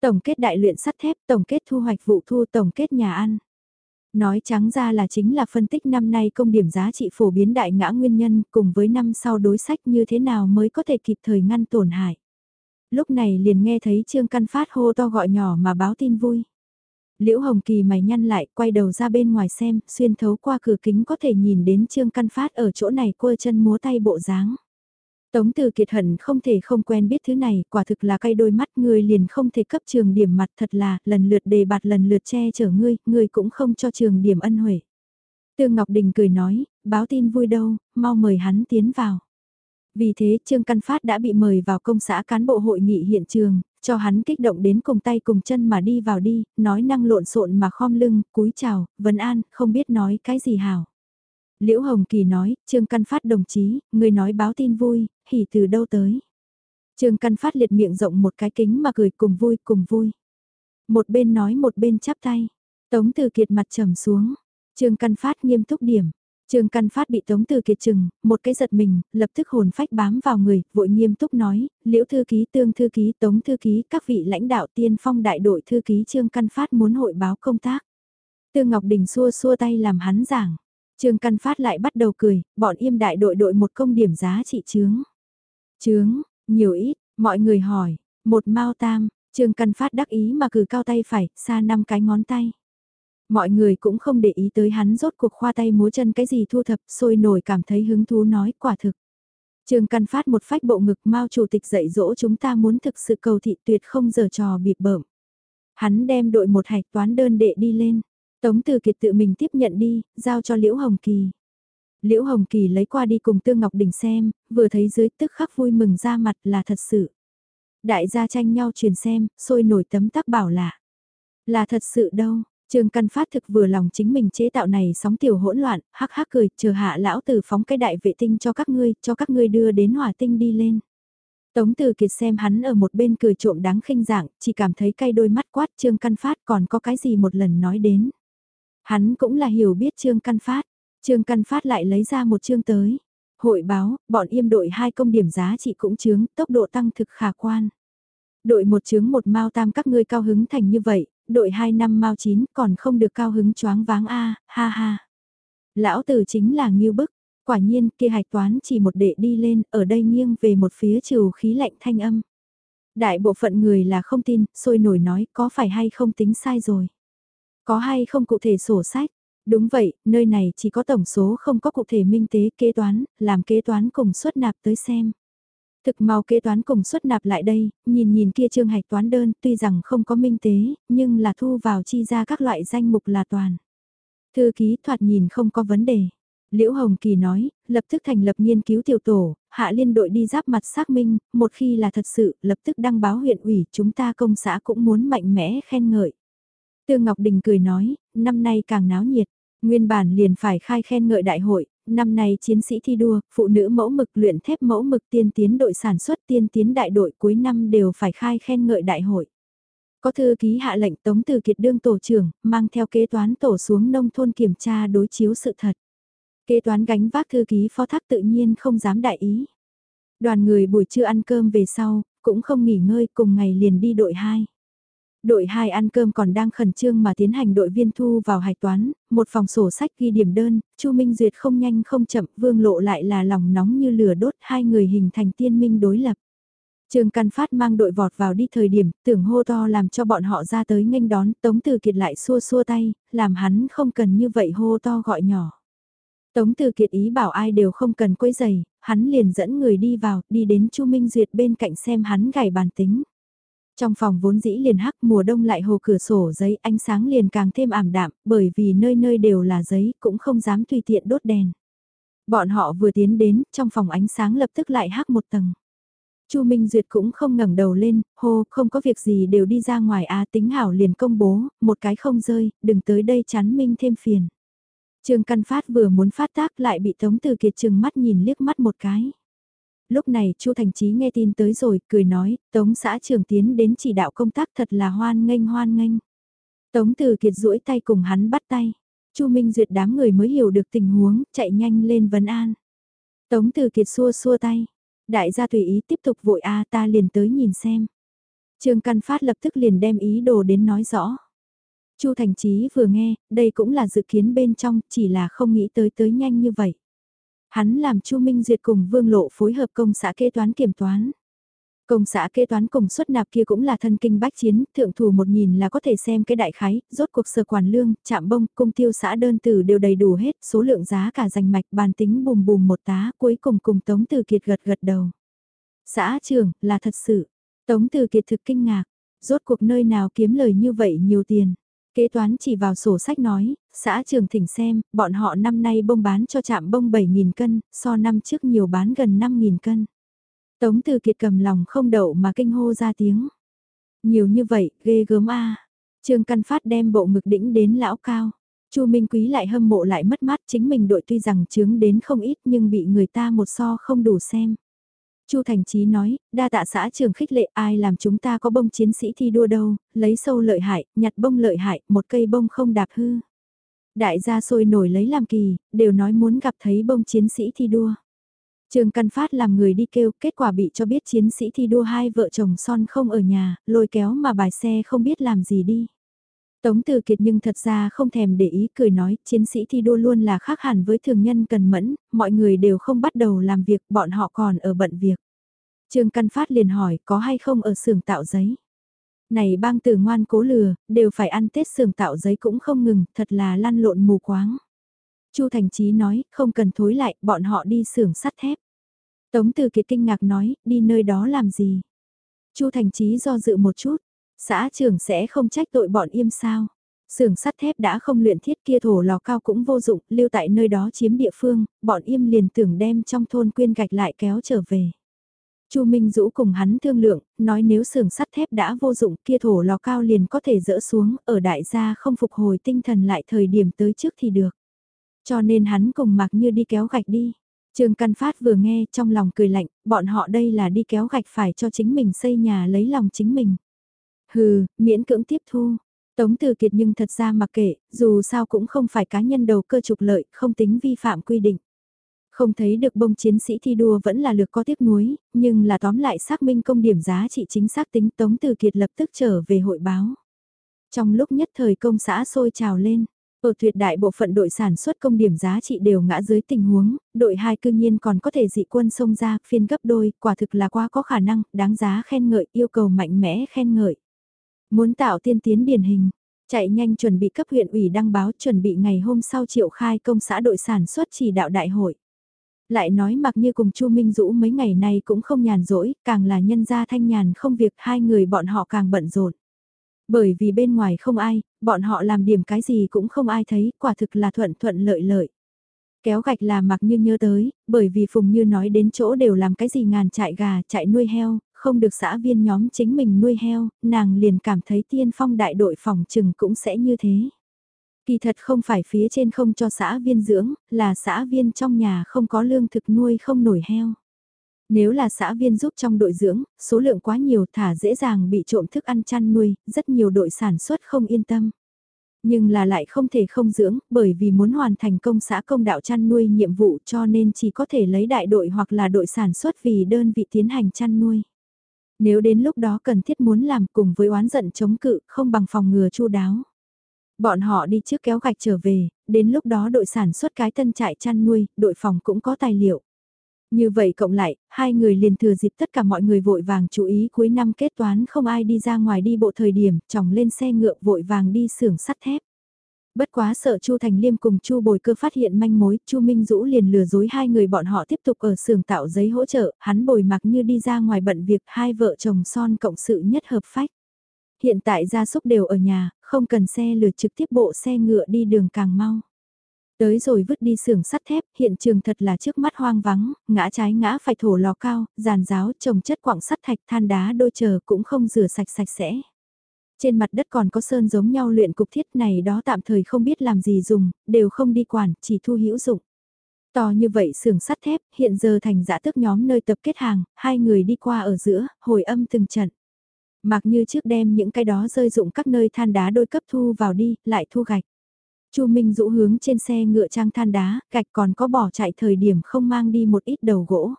Tổng kết đại luyện sắt thép, tổng kết thu hoạch vụ thu, tổng kết nhà ăn. Nói trắng ra là chính là phân tích năm nay công điểm giá trị phổ biến đại ngã nguyên nhân cùng với năm sau đối sách như thế nào mới có thể kịp thời ngăn tổn hại. Lúc này liền nghe thấy Trương Căn Phát hô to gọi nhỏ mà báo tin vui. Liễu Hồng Kỳ mày nhăn lại, quay đầu ra bên ngoài xem, xuyên thấu qua cửa kính có thể nhìn đến Trương Căn Phát ở chỗ này quơ chân múa tay bộ dáng. Tống Từ Kiệt hận không thể không quen biết thứ này, quả thực là cay đôi mắt người liền không thể cấp trường điểm mặt thật là, lần lượt đề bạt lần lượt che chở ngươi, ngươi cũng không cho trường điểm ân huệ. Tương Ngọc Đình cười nói, báo tin vui đâu, mau mời hắn tiến vào. Vì thế Trương Căn Phát đã bị mời vào công xã cán bộ hội nghị hiện trường, cho hắn kích động đến cùng tay cùng chân mà đi vào đi, nói năng lộn xộn mà khom lưng, cúi chào, vấn an, không biết nói cái gì hảo. Liễu Hồng Kỳ nói, Trương Căn Phát đồng chí, người nói báo tin vui, hỉ từ đâu tới. Trương Căn Phát liệt miệng rộng một cái kính mà cười cùng vui cùng vui. Một bên nói một bên chắp tay. Tống Từ Kiệt mặt trầm xuống. Trương Căn Phát nghiêm túc điểm. Trương Căn Phát bị Tống Từ Kiệt chừng, một cái giật mình, lập tức hồn phách bám vào người, vội nghiêm túc nói, Liễu Thư Ký, Tương Thư Ký, Tống Thư Ký, các vị lãnh đạo tiên phong đại đội Thư Ký Trương Căn Phát muốn hội báo công tác. Tương Ngọc Đình xua xua tay làm hắn giảng. Trương Căn Phát lại bắt đầu cười, bọn im đại đội đội một công điểm giá trị chướng. Chướng, nhiều ít, mọi người hỏi, một mao tam, Trương Căn Phát đắc ý mà cử cao tay phải, xa năm cái ngón tay. Mọi người cũng không để ý tới hắn rốt cuộc khoa tay múa chân cái gì thu thập, sôi nổi cảm thấy hứng thú nói quả thực. Trương Căn Phát một phách bộ ngực Mao chủ tịch dạy dỗ chúng ta muốn thực sự cầu thị tuyệt không giờ trò bịp bợm. Hắn đem đội một hạch toán đơn đệ đi lên. Tống Từ Kiệt tự mình tiếp nhận đi, giao cho Liễu Hồng Kỳ. Liễu Hồng Kỳ lấy qua đi cùng Tương Ngọc Đình xem, vừa thấy dưới tức khắc vui mừng ra mặt là thật sự. Đại gia tranh nhau truyền xem, sôi nổi tấm tắc bảo là. Là thật sự đâu, Trương Căn Phát thực vừa lòng chính mình chế tạo này sóng tiểu hỗn loạn, hắc hắc cười, chờ hạ lão tử phóng cái đại vệ tinh cho các ngươi, cho các ngươi đưa đến hỏa tinh đi lên. Tống Từ Kiệt xem hắn ở một bên cười trộm đáng khinh dạng, chỉ cảm thấy cay đôi mắt quát Trương Căn Phát còn có cái gì một lần nói đến. Hắn cũng là hiểu biết Trương Căn Phát, Trương Căn Phát lại lấy ra một chương tới. Hội báo, bọn yêm đội hai công điểm giá trị cũng chướng, tốc độ tăng thực khả quan. Đội một chướng một mao tam các ngươi cao hứng thành như vậy, đội hai năm mao chín còn không được cao hứng choáng váng a ha ha. Lão tử chính là nghiêu bức, quả nhiên kia hạch toán chỉ một đệ đi lên, ở đây nghiêng về một phía trừ khí lạnh thanh âm. Đại bộ phận người là không tin, sôi nổi nói có phải hay không tính sai rồi. Có hay không cụ thể sổ sách, Đúng vậy, nơi này chỉ có tổng số không có cụ thể minh tế kế toán, làm kế toán cùng xuất nạp tới xem. Thực mau kế toán cùng xuất nạp lại đây, nhìn nhìn kia trương hạch toán đơn tuy rằng không có minh tế, nhưng là thu vào chi ra các loại danh mục là toàn. Thư ký thoạt nhìn không có vấn đề. Liễu Hồng Kỳ nói, lập tức thành lập nghiên cứu tiểu tổ, hạ liên đội đi giáp mặt xác minh, một khi là thật sự, lập tức đăng báo huyện ủy, chúng ta công xã cũng muốn mạnh mẽ khen ngợi. Tương Ngọc Đình cười nói, năm nay càng náo nhiệt. Nguyên bản liền phải khai khen ngợi đại hội, năm nay chiến sĩ thi đua, phụ nữ mẫu mực luyện thép mẫu mực tiên tiến đội sản xuất tiên tiến đại đội cuối năm đều phải khai khen ngợi đại hội. Có thư ký hạ lệnh Tống Từ Kiệt đương tổ trưởng, mang theo kế toán tổ xuống nông thôn kiểm tra đối chiếu sự thật. Kế toán gánh vác thư ký phó thác tự nhiên không dám đại ý. Đoàn người buổi trưa ăn cơm về sau, cũng không nghỉ ngơi cùng ngày liền đi đội 2. Đội 2 ăn cơm còn đang khẩn trương mà tiến hành đội viên thu vào hạch toán, một phòng sổ sách ghi điểm đơn, Chu Minh Duyệt không nhanh không chậm, Vương Lộ lại là lòng nóng như lửa đốt, hai người hình thành tiên minh đối lập. Trường Căn Phát mang đội vọt vào đi thời điểm, tưởng hô to làm cho bọn họ ra tới nghênh đón, Tống Từ Kiệt lại xua xua tay, làm hắn không cần như vậy hô to gọi nhỏ. Tống Từ Kiệt ý bảo ai đều không cần quấy giày, hắn liền dẫn người đi vào, đi đến Chu Minh Duyệt bên cạnh xem hắn gảy bàn tính. Trong phòng vốn dĩ liền hắc mùa đông lại hồ cửa sổ giấy ánh sáng liền càng thêm ảm đạm bởi vì nơi nơi đều là giấy cũng không dám tùy tiện đốt đèn. Bọn họ vừa tiến đến, trong phòng ánh sáng lập tức lại hắc một tầng. Chu Minh Duyệt cũng không ngẩng đầu lên, hô, không có việc gì đều đi ra ngoài a tính hảo liền công bố, một cái không rơi, đừng tới đây chắn Minh thêm phiền. Trương Căn Phát vừa muốn phát tác lại bị Tống Từ Kiệt chừng mắt nhìn liếc mắt một cái. Lúc này Chu Thành Chí nghe tin tới rồi, cười nói, Tống xã trưởng tiến đến chỉ đạo công tác thật là hoan nghênh hoan nghênh. Tống Từ Kiệt duỗi tay cùng hắn bắt tay. Chu Minh Duyệt đám người mới hiểu được tình huống, chạy nhanh lên vấn an. Tống Từ Kiệt xua xua tay. Đại gia tùy ý tiếp tục vội a ta liền tới nhìn xem. Trương Căn Phát lập tức liền đem ý đồ đến nói rõ. Chu Thành Chí vừa nghe, đây cũng là dự kiến bên trong, chỉ là không nghĩ tới tới nhanh như vậy. Hắn làm Chu Minh Duyệt cùng Vương Lộ phối hợp công xã kế toán kiểm toán. Công xã kế toán cùng xuất nạp kia cũng là thân kinh bách chiến, thượng thủ một nhìn là có thể xem cái đại khái, rốt cuộc sở quản lương, chạm bông, cung tiêu xã đơn từ đều đầy đủ hết, số lượng giá cả giành mạch bàn tính bùm bùm một tá, cuối cùng cùng Tống Từ Kiệt gật gật đầu. Xã trưởng, là thật sự. Tống Từ Kiệt thực kinh ngạc, rốt cuộc nơi nào kiếm lời như vậy nhiều tiền. Kế toán chỉ vào sổ sách nói, xã trường thỉnh xem, bọn họ năm nay bông bán cho chạm bông 7.000 cân, so năm trước nhiều bán gần 5.000 cân. Tống từ kiệt cầm lòng không đậu mà kinh hô ra tiếng. Nhiều như vậy, ghê gớm a Trương Căn Phát đem bộ ngực đỉnh đến lão cao. Chu Minh Quý lại hâm mộ lại mất mát chính mình đội tuy rằng chướng đến không ít nhưng bị người ta một so không đủ xem. Chu Thành Chí nói, đa tạ xã trường khích lệ ai làm chúng ta có bông chiến sĩ thi đua đâu, lấy sâu lợi hại, nhặt bông lợi hại, một cây bông không đạp hư. Đại gia sôi nổi lấy làm kỳ, đều nói muốn gặp thấy bông chiến sĩ thi đua. Trường Căn Phát làm người đi kêu, kết quả bị cho biết chiến sĩ thi đua hai vợ chồng son không ở nhà, lôi kéo mà bài xe không biết làm gì đi. Tống Từ Kiệt nhưng thật ra không thèm để ý cười nói, chiến sĩ thi đua luôn là khác hẳn với thường nhân cần mẫn, mọi người đều không bắt đầu làm việc, bọn họ còn ở bận việc. Trương Căn Phát liền hỏi, có hay không ở xưởng tạo giấy? Này bang từ ngoan cố lừa, đều phải ăn Tết xưởng tạo giấy cũng không ngừng, thật là lăn lộn mù quáng. Chu Thành Chí nói, không cần thối lại, bọn họ đi xưởng sắt thép. Tống Từ Kiệt kinh ngạc nói, đi nơi đó làm gì? Chu Thành Chí do dự một chút, Xã trưởng sẽ không trách tội bọn im sao. Sưởng sắt thép đã không luyện thiết kia thổ lò cao cũng vô dụng, lưu tại nơi đó chiếm địa phương, bọn im liền tưởng đem trong thôn quyên gạch lại kéo trở về. Chu Minh Dũ cùng hắn thương lượng, nói nếu sưởng sắt thép đã vô dụng kia thổ lò cao liền có thể dỡ xuống, ở đại gia không phục hồi tinh thần lại thời điểm tới trước thì được. Cho nên hắn cùng mặc như đi kéo gạch đi. Trương Căn Phát vừa nghe trong lòng cười lạnh, bọn họ đây là đi kéo gạch phải cho chính mình xây nhà lấy lòng chính mình. Hừ, miễn cưỡng tiếp thu. Tống Từ Kiệt nhưng thật ra mặc kệ, dù sao cũng không phải cá nhân đầu cơ trục lợi, không tính vi phạm quy định. Không thấy được bông chiến sĩ thi đua vẫn là lược có tiếc nuối, nhưng là tóm lại xác minh công điểm giá trị chính xác tính Tống Từ Kiệt lập tức trở về hội báo. Trong lúc nhất thời công xã sôi trào lên, ở tuyệt đại bộ phận đội sản xuất công điểm giá trị đều ngã dưới tình huống, đội 2 cư nhiên còn có thể dị quân xông ra phiên gấp đôi, quả thực là quá có khả năng, đáng giá khen ngợi, yêu cầu mạnh mẽ khen ngợi. Muốn tạo tiên tiến điển hình, chạy nhanh chuẩn bị cấp huyện ủy đăng báo chuẩn bị ngày hôm sau triệu khai công xã đội sản xuất chỉ đạo đại hội. Lại nói mặc như cùng Chu Minh Dũ mấy ngày nay cũng không nhàn rỗi, càng là nhân gia thanh nhàn không việc hai người bọn họ càng bận rộn. Bởi vì bên ngoài không ai, bọn họ làm điểm cái gì cũng không ai thấy, quả thực là thuận thuận lợi lợi. Kéo gạch là mặc như nhớ tới, bởi vì Phùng Như nói đến chỗ đều làm cái gì ngàn chạy gà, chạy nuôi heo, không được xã viên nhóm chính mình nuôi heo, nàng liền cảm thấy tiên phong đại đội phòng trừng cũng sẽ như thế. Kỳ thật không phải phía trên không cho xã viên dưỡng, là xã viên trong nhà không có lương thực nuôi không nổi heo. Nếu là xã viên giúp trong đội dưỡng, số lượng quá nhiều thả dễ dàng bị trộm thức ăn chăn nuôi, rất nhiều đội sản xuất không yên tâm. Nhưng là lại không thể không dưỡng, bởi vì muốn hoàn thành công xã công đạo chăn nuôi nhiệm vụ cho nên chỉ có thể lấy đại đội hoặc là đội sản xuất vì đơn vị tiến hành chăn nuôi. Nếu đến lúc đó cần thiết muốn làm cùng với oán giận chống cự, không bằng phòng ngừa chu đáo. Bọn họ đi trước kéo gạch trở về, đến lúc đó đội sản xuất cái tân trại chăn nuôi, đội phòng cũng có tài liệu. Như vậy cộng lại, hai người liền thừa dịp tất cả mọi người vội vàng chú ý cuối năm kết toán không ai đi ra ngoài đi bộ thời điểm, chồng lên xe ngựa vội vàng đi xưởng sắt thép. Bất quá sợ Chu Thành Liêm cùng Chu Bồi Cơ phát hiện manh mối, Chu Minh Dũ liền lừa dối hai người bọn họ tiếp tục ở xưởng tạo giấy hỗ trợ, hắn bồi mặc như đi ra ngoài bận việc hai vợ chồng son cộng sự nhất hợp phách. Hiện tại gia súc đều ở nhà, không cần xe lừa trực tiếp bộ xe ngựa đi đường càng mau. Tới rồi vứt đi xưởng sắt thép, hiện trường thật là trước mắt hoang vắng, ngã trái ngã phải thổ lò cao, giàn giáo, trồng chất quặng sắt thạch than đá đôi chờ cũng không rửa sạch sạch sẽ. Trên mặt đất còn có sơn giống nhau luyện cục thiết này đó tạm thời không biết làm gì dùng, đều không đi quản, chỉ thu hữu dụng. To như vậy xưởng sắt thép, hiện giờ thành dã tức nhóm nơi tập kết hàng, hai người đi qua ở giữa, hồi âm từng trận. Mặc như trước đem những cái đó rơi dụng các nơi than đá đôi cấp thu vào đi, lại thu gạch. Chu Minh rũ hướng trên xe ngựa trang than đá, gạch còn có bỏ chạy thời điểm không mang đi một ít đầu gỗ.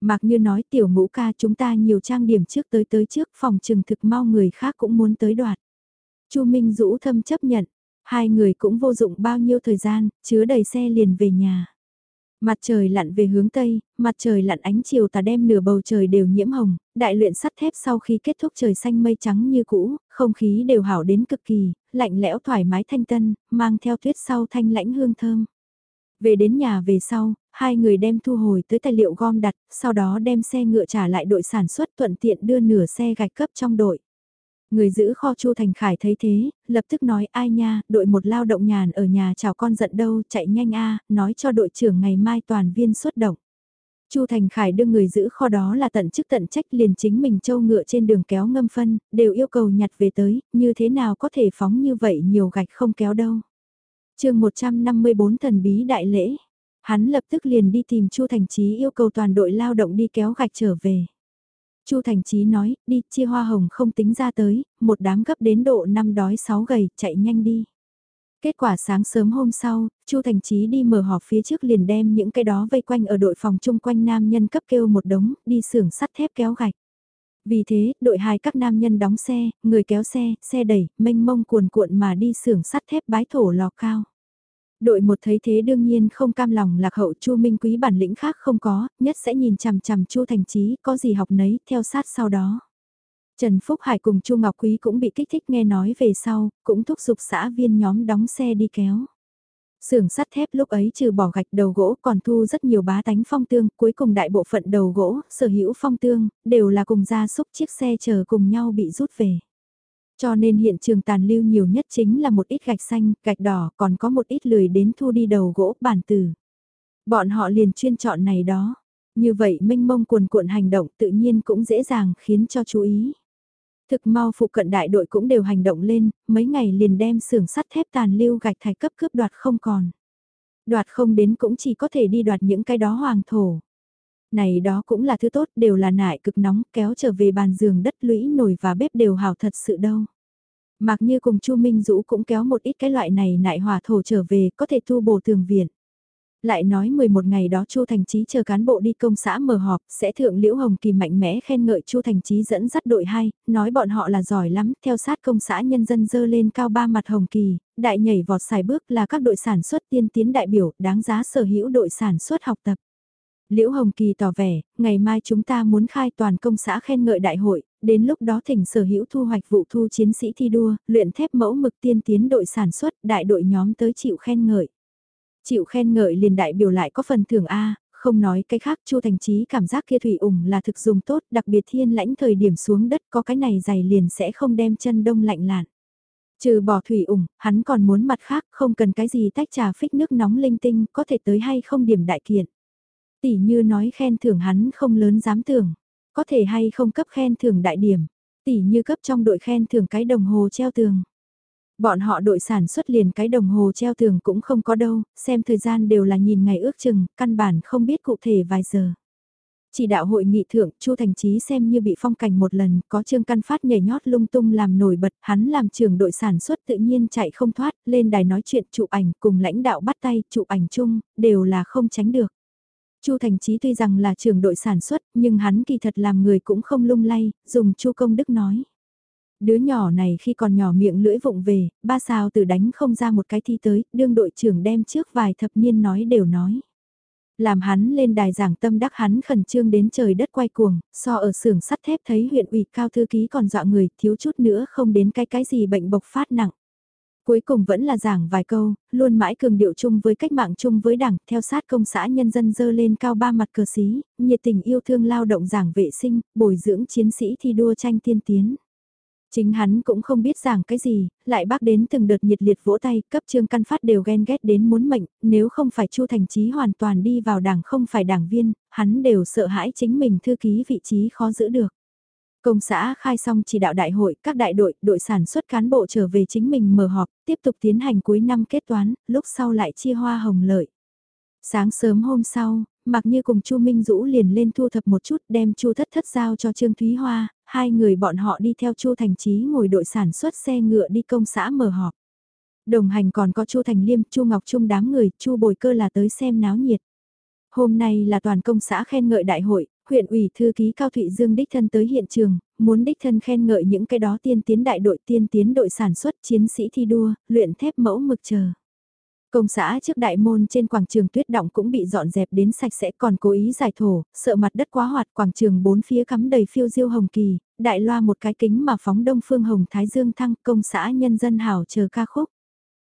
Mạc như nói tiểu ngũ ca chúng ta nhiều trang điểm trước tới tới trước phòng trừng thực mau người khác cũng muốn tới đoạt. Chu Minh dũ thâm chấp nhận, hai người cũng vô dụng bao nhiêu thời gian, chứa đầy xe liền về nhà. Mặt trời lặn về hướng Tây, mặt trời lặn ánh chiều tà đem nửa bầu trời đều nhiễm hồng, đại luyện sắt thép sau khi kết thúc trời xanh mây trắng như cũ, không khí đều hảo đến cực kỳ, lạnh lẽo thoải mái thanh tân, mang theo tuyết sau thanh lãnh hương thơm. Về đến nhà về sau, hai người đem thu hồi tới tài liệu gom đặt, sau đó đem xe ngựa trả lại đội sản xuất thuận tiện đưa nửa xe gạch cấp trong đội. Người giữ kho Chu Thành Khải thấy thế, lập tức nói ai nha, đội một lao động nhàn ở nhà chào con giận đâu, chạy nhanh a, nói cho đội trưởng ngày mai toàn viên xuất động. Chu Thành Khải đưa người giữ kho đó là tận chức tận trách liền chính mình châu ngựa trên đường kéo ngâm phân, đều yêu cầu nhặt về tới, như thế nào có thể phóng như vậy nhiều gạch không kéo đâu. chương 154 thần bí đại lễ, hắn lập tức liền đi tìm Chu Thành Chí yêu cầu toàn đội lao động đi kéo gạch trở về. Chu Thành Chí nói, đi, chia hoa hồng không tính ra tới, một đám gấp đến độ năm đói sáu gầy, chạy nhanh đi. Kết quả sáng sớm hôm sau, Chu Thành Chí đi mở họp phía trước liền đem những cái đó vây quanh ở đội phòng chung quanh nam nhân cấp kêu một đống, đi xưởng sắt thép kéo gạch. Vì thế, đội hai các nam nhân đóng xe, người kéo xe, xe đẩy, mênh mông cuồn cuộn mà đi xưởng sắt thép bái thổ lò cao. Đội một thấy thế đương nhiên không cam lòng lạc hậu Chu Minh Quý bản lĩnh khác không có, nhất sẽ nhìn chằm chằm Chu Thành Chí, có gì học nấy, theo sát sau đó. Trần Phúc Hải cùng Chu Ngọc Quý cũng bị kích thích nghe nói về sau, cũng thúc giục xã viên nhóm đóng xe đi kéo. Sưởng sắt thép lúc ấy trừ bỏ gạch đầu gỗ còn thu rất nhiều bá tánh phong tương, cuối cùng đại bộ phận đầu gỗ, sở hữu phong tương, đều là cùng gia súc chiếc xe chờ cùng nhau bị rút về. Cho nên hiện trường tàn lưu nhiều nhất chính là một ít gạch xanh, gạch đỏ, còn có một ít lười đến thu đi đầu gỗ bản tử. Bọn họ liền chuyên chọn này đó. Như vậy minh mông cuồn cuộn hành động tự nhiên cũng dễ dàng khiến cho chú ý. Thực mau phụ cận đại đội cũng đều hành động lên, mấy ngày liền đem xưởng sắt thép tàn lưu gạch thạch cấp cướp đoạt không còn. Đoạt không đến cũng chỉ có thể đi đoạt những cái đó hoàng thổ. Này đó cũng là thứ tốt, đều là nại cực nóng, kéo trở về bàn giường đất lũy nổi và bếp đều hảo thật sự đâu. Mặc như cùng Chu Minh Dũ cũng kéo một ít cái loại này nại hòa thổ trở về, có thể thu bổ tường viện. Lại nói 11 ngày đó Chu Thành Chí chờ cán bộ đi công xã mở họp, sẽ thượng Liễu Hồng Kỳ mạnh mẽ khen ngợi Chu Thành Chí dẫn dắt đội 2, nói bọn họ là giỏi lắm, theo sát công xã nhân dân dơ lên cao ba mặt Hồng Kỳ, đại nhảy vọt xài bước là các đội sản xuất tiên tiến đại biểu, đáng giá sở hữu đội sản xuất học tập. Liễu Hồng Kỳ tỏ vẻ, ngày mai chúng ta muốn khai toàn công xã khen ngợi đại hội, đến lúc đó thỉnh sở hữu thu hoạch vụ thu chiến sĩ thi đua, luyện thép mẫu mực tiên tiến đội sản xuất, đại đội nhóm tới chịu khen ngợi. Chịu khen ngợi liền đại biểu lại có phần thưởng A, không nói cái khác Chu Thành Chí cảm giác kia thủy ủng là thực dùng tốt, đặc biệt thiên lãnh thời điểm xuống đất có cái này dày liền sẽ không đem chân đông lạnh lạn. Trừ bỏ thủy ủng, hắn còn muốn mặt khác, không cần cái gì tách trà phích nước nóng linh tinh, có thể tới hay không điểm đại kiện. Tỷ như nói khen thưởng hắn không lớn dám tưởng, có thể hay không cấp khen thưởng đại điểm, tỷ như cấp trong đội khen thưởng cái đồng hồ treo tường. Bọn họ đội sản xuất liền cái đồng hồ treo tường cũng không có đâu, xem thời gian đều là nhìn ngày ước chừng, căn bản không biết cụ thể vài giờ. Chỉ đạo hội nghị thượng, Chu Thành Chí xem như bị phong cảnh một lần, có Trương Căn Phát nhảy nhót lung tung làm nổi bật, hắn làm trưởng đội sản xuất tự nhiên chạy không thoát, lên đài nói chuyện chụp ảnh cùng lãnh đạo bắt tay, chụp ảnh chung, đều là không tránh được. Chu Thành Chí tuy rằng là trưởng đội sản xuất, nhưng hắn kỳ thật làm người cũng không lung lay, dùng Chu Công Đức nói. Đứa nhỏ này khi còn nhỏ miệng lưỡi vụng về, ba sao từ đánh không ra một cái thi tới, đương đội trưởng đem trước vài thập niên nói đều nói. Làm hắn lên đài giảng tâm đắc hắn khẩn trương đến trời đất quay cuồng, so ở xưởng sắt thép thấy huyện ủy cao thư ký còn dọa người, thiếu chút nữa không đến cái cái gì bệnh bộc phát nặng. Cuối cùng vẫn là giảng vài câu, luôn mãi cường điệu chung với cách mạng chung với đảng, theo sát công xã nhân dân dơ lên cao ba mặt cờ xí, nhiệt tình yêu thương lao động giảng vệ sinh, bồi dưỡng chiến sĩ thi đua tranh tiên tiến. Chính hắn cũng không biết giảng cái gì, lại bác đến từng đợt nhiệt liệt vỗ tay, cấp trương căn phát đều ghen ghét đến muốn mệnh, nếu không phải Chu Thành Chí hoàn toàn đi vào đảng không phải đảng viên, hắn đều sợ hãi chính mình thư ký vị trí khó giữ được. Công xã khai xong chỉ đạo đại hội, các đại đội, đội sản xuất cán bộ trở về chính mình mở họp, tiếp tục tiến hành cuối năm kết toán, lúc sau lại chia hoa hồng lợi. Sáng sớm hôm sau, mặc như cùng Chu Minh Dũ liền lên thu thập một chút đem Chu Thất Thất giao cho Trương Thúy Hoa, hai người bọn họ đi theo Chu Thành Chí ngồi đội sản xuất xe ngựa đi công xã mở họp. Đồng hành còn có Chu Thành Liêm, Chu Ngọc Trung đám người, Chu Bồi Cơ là tới xem náo nhiệt. Hôm nay là toàn công xã khen ngợi đại hội, huyện ủy thư ký Cao Thụy Dương đích thân tới hiện trường, muốn đích thân khen ngợi những cái đó tiên tiến đại đội tiên tiến đội sản xuất chiến sĩ thi đua, luyện thép mẫu mực chờ. Công xã trước đại môn trên quảng trường tuyết động cũng bị dọn dẹp đến sạch sẽ còn cố ý giải thổ, sợ mặt đất quá hoạt quảng trường bốn phía cắm đầy phiêu diêu hồng kỳ, đại loa một cái kính mà phóng đông phương hồng thái dương thăng công xã nhân dân hào chờ ca khúc.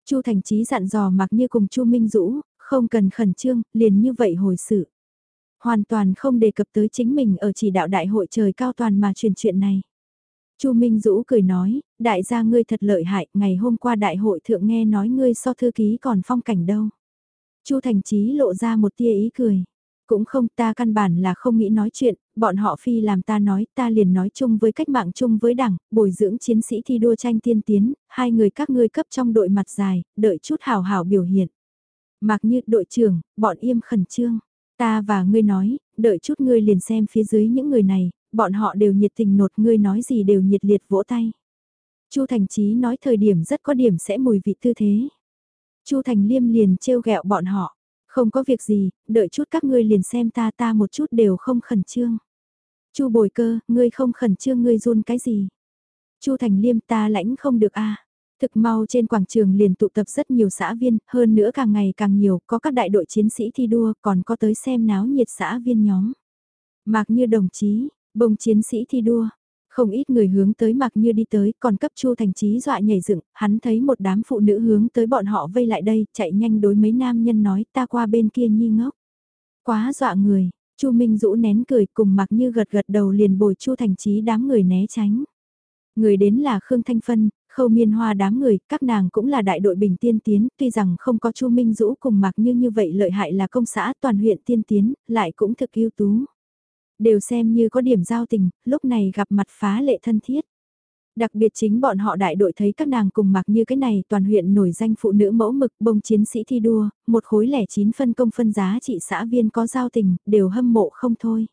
Chu Thành Chí dặn dò mặc như cùng Chu Minh Dũ, không cần khẩn trương, liền như vậy hồi sự. Hoàn toàn không đề cập tới chính mình ở chỉ đạo đại hội trời cao toàn mà truyền chuyện này. Chu Minh Dũ cười nói, đại gia ngươi thật lợi hại, ngày hôm qua đại hội thượng nghe nói ngươi so thư ký còn phong cảnh đâu. Chu Thành Chí lộ ra một tia ý cười. Cũng không ta căn bản là không nghĩ nói chuyện, bọn họ phi làm ta nói ta liền nói chung với cách mạng chung với đảng, bồi dưỡng chiến sĩ thi đua tranh tiên tiến, hai người các ngươi cấp trong đội mặt dài, đợi chút hào hào biểu hiện. Mặc như đội trưởng, bọn im khẩn trương. Ta và ngươi nói, đợi chút ngươi liền xem phía dưới những người này, bọn họ đều nhiệt tình nột ngươi nói gì đều nhiệt liệt vỗ tay. Chu Thành Chí nói thời điểm rất có điểm sẽ mùi vị tư thế. Chu Thành Liêm liền trêu ghẹo bọn họ, không có việc gì, đợi chút các ngươi liền xem ta ta một chút đều không khẩn trương. Chu Bồi Cơ, ngươi không khẩn trương ngươi run cái gì? Chu Thành Liêm ta lãnh không được a. Thực mau trên quảng trường liền tụ tập rất nhiều xã viên, hơn nữa càng ngày càng nhiều, có các đại đội chiến sĩ thi đua, còn có tới xem náo nhiệt xã viên nhóm. Mạc như đồng chí, bông chiến sĩ thi đua, không ít người hướng tới mặc Như đi tới, còn cấp Chu Thành trí dọa nhảy dựng, hắn thấy một đám phụ nữ hướng tới bọn họ vây lại đây, chạy nhanh đối mấy nam nhân nói, ta qua bên kia nhi ngốc. Quá dọa người, Chu Minh Dũ nén cười cùng mặc Như gật gật đầu liền bồi Chu Thành trí đám người né tránh. Người đến là Khương Thanh Phân, khâu miên hoa đám người, các nàng cũng là đại đội bình tiên tiến, tuy rằng không có Chu Minh Dũ cùng mặc như như vậy lợi hại là công xã toàn huyện tiên tiến, lại cũng thực ưu tú. Đều xem như có điểm giao tình, lúc này gặp mặt phá lệ thân thiết. Đặc biệt chính bọn họ đại đội thấy các nàng cùng mặc như cái này toàn huyện nổi danh phụ nữ mẫu mực bông chiến sĩ thi đua, một khối lẻ chín phân công phân giá trị xã viên có giao tình, đều hâm mộ không thôi.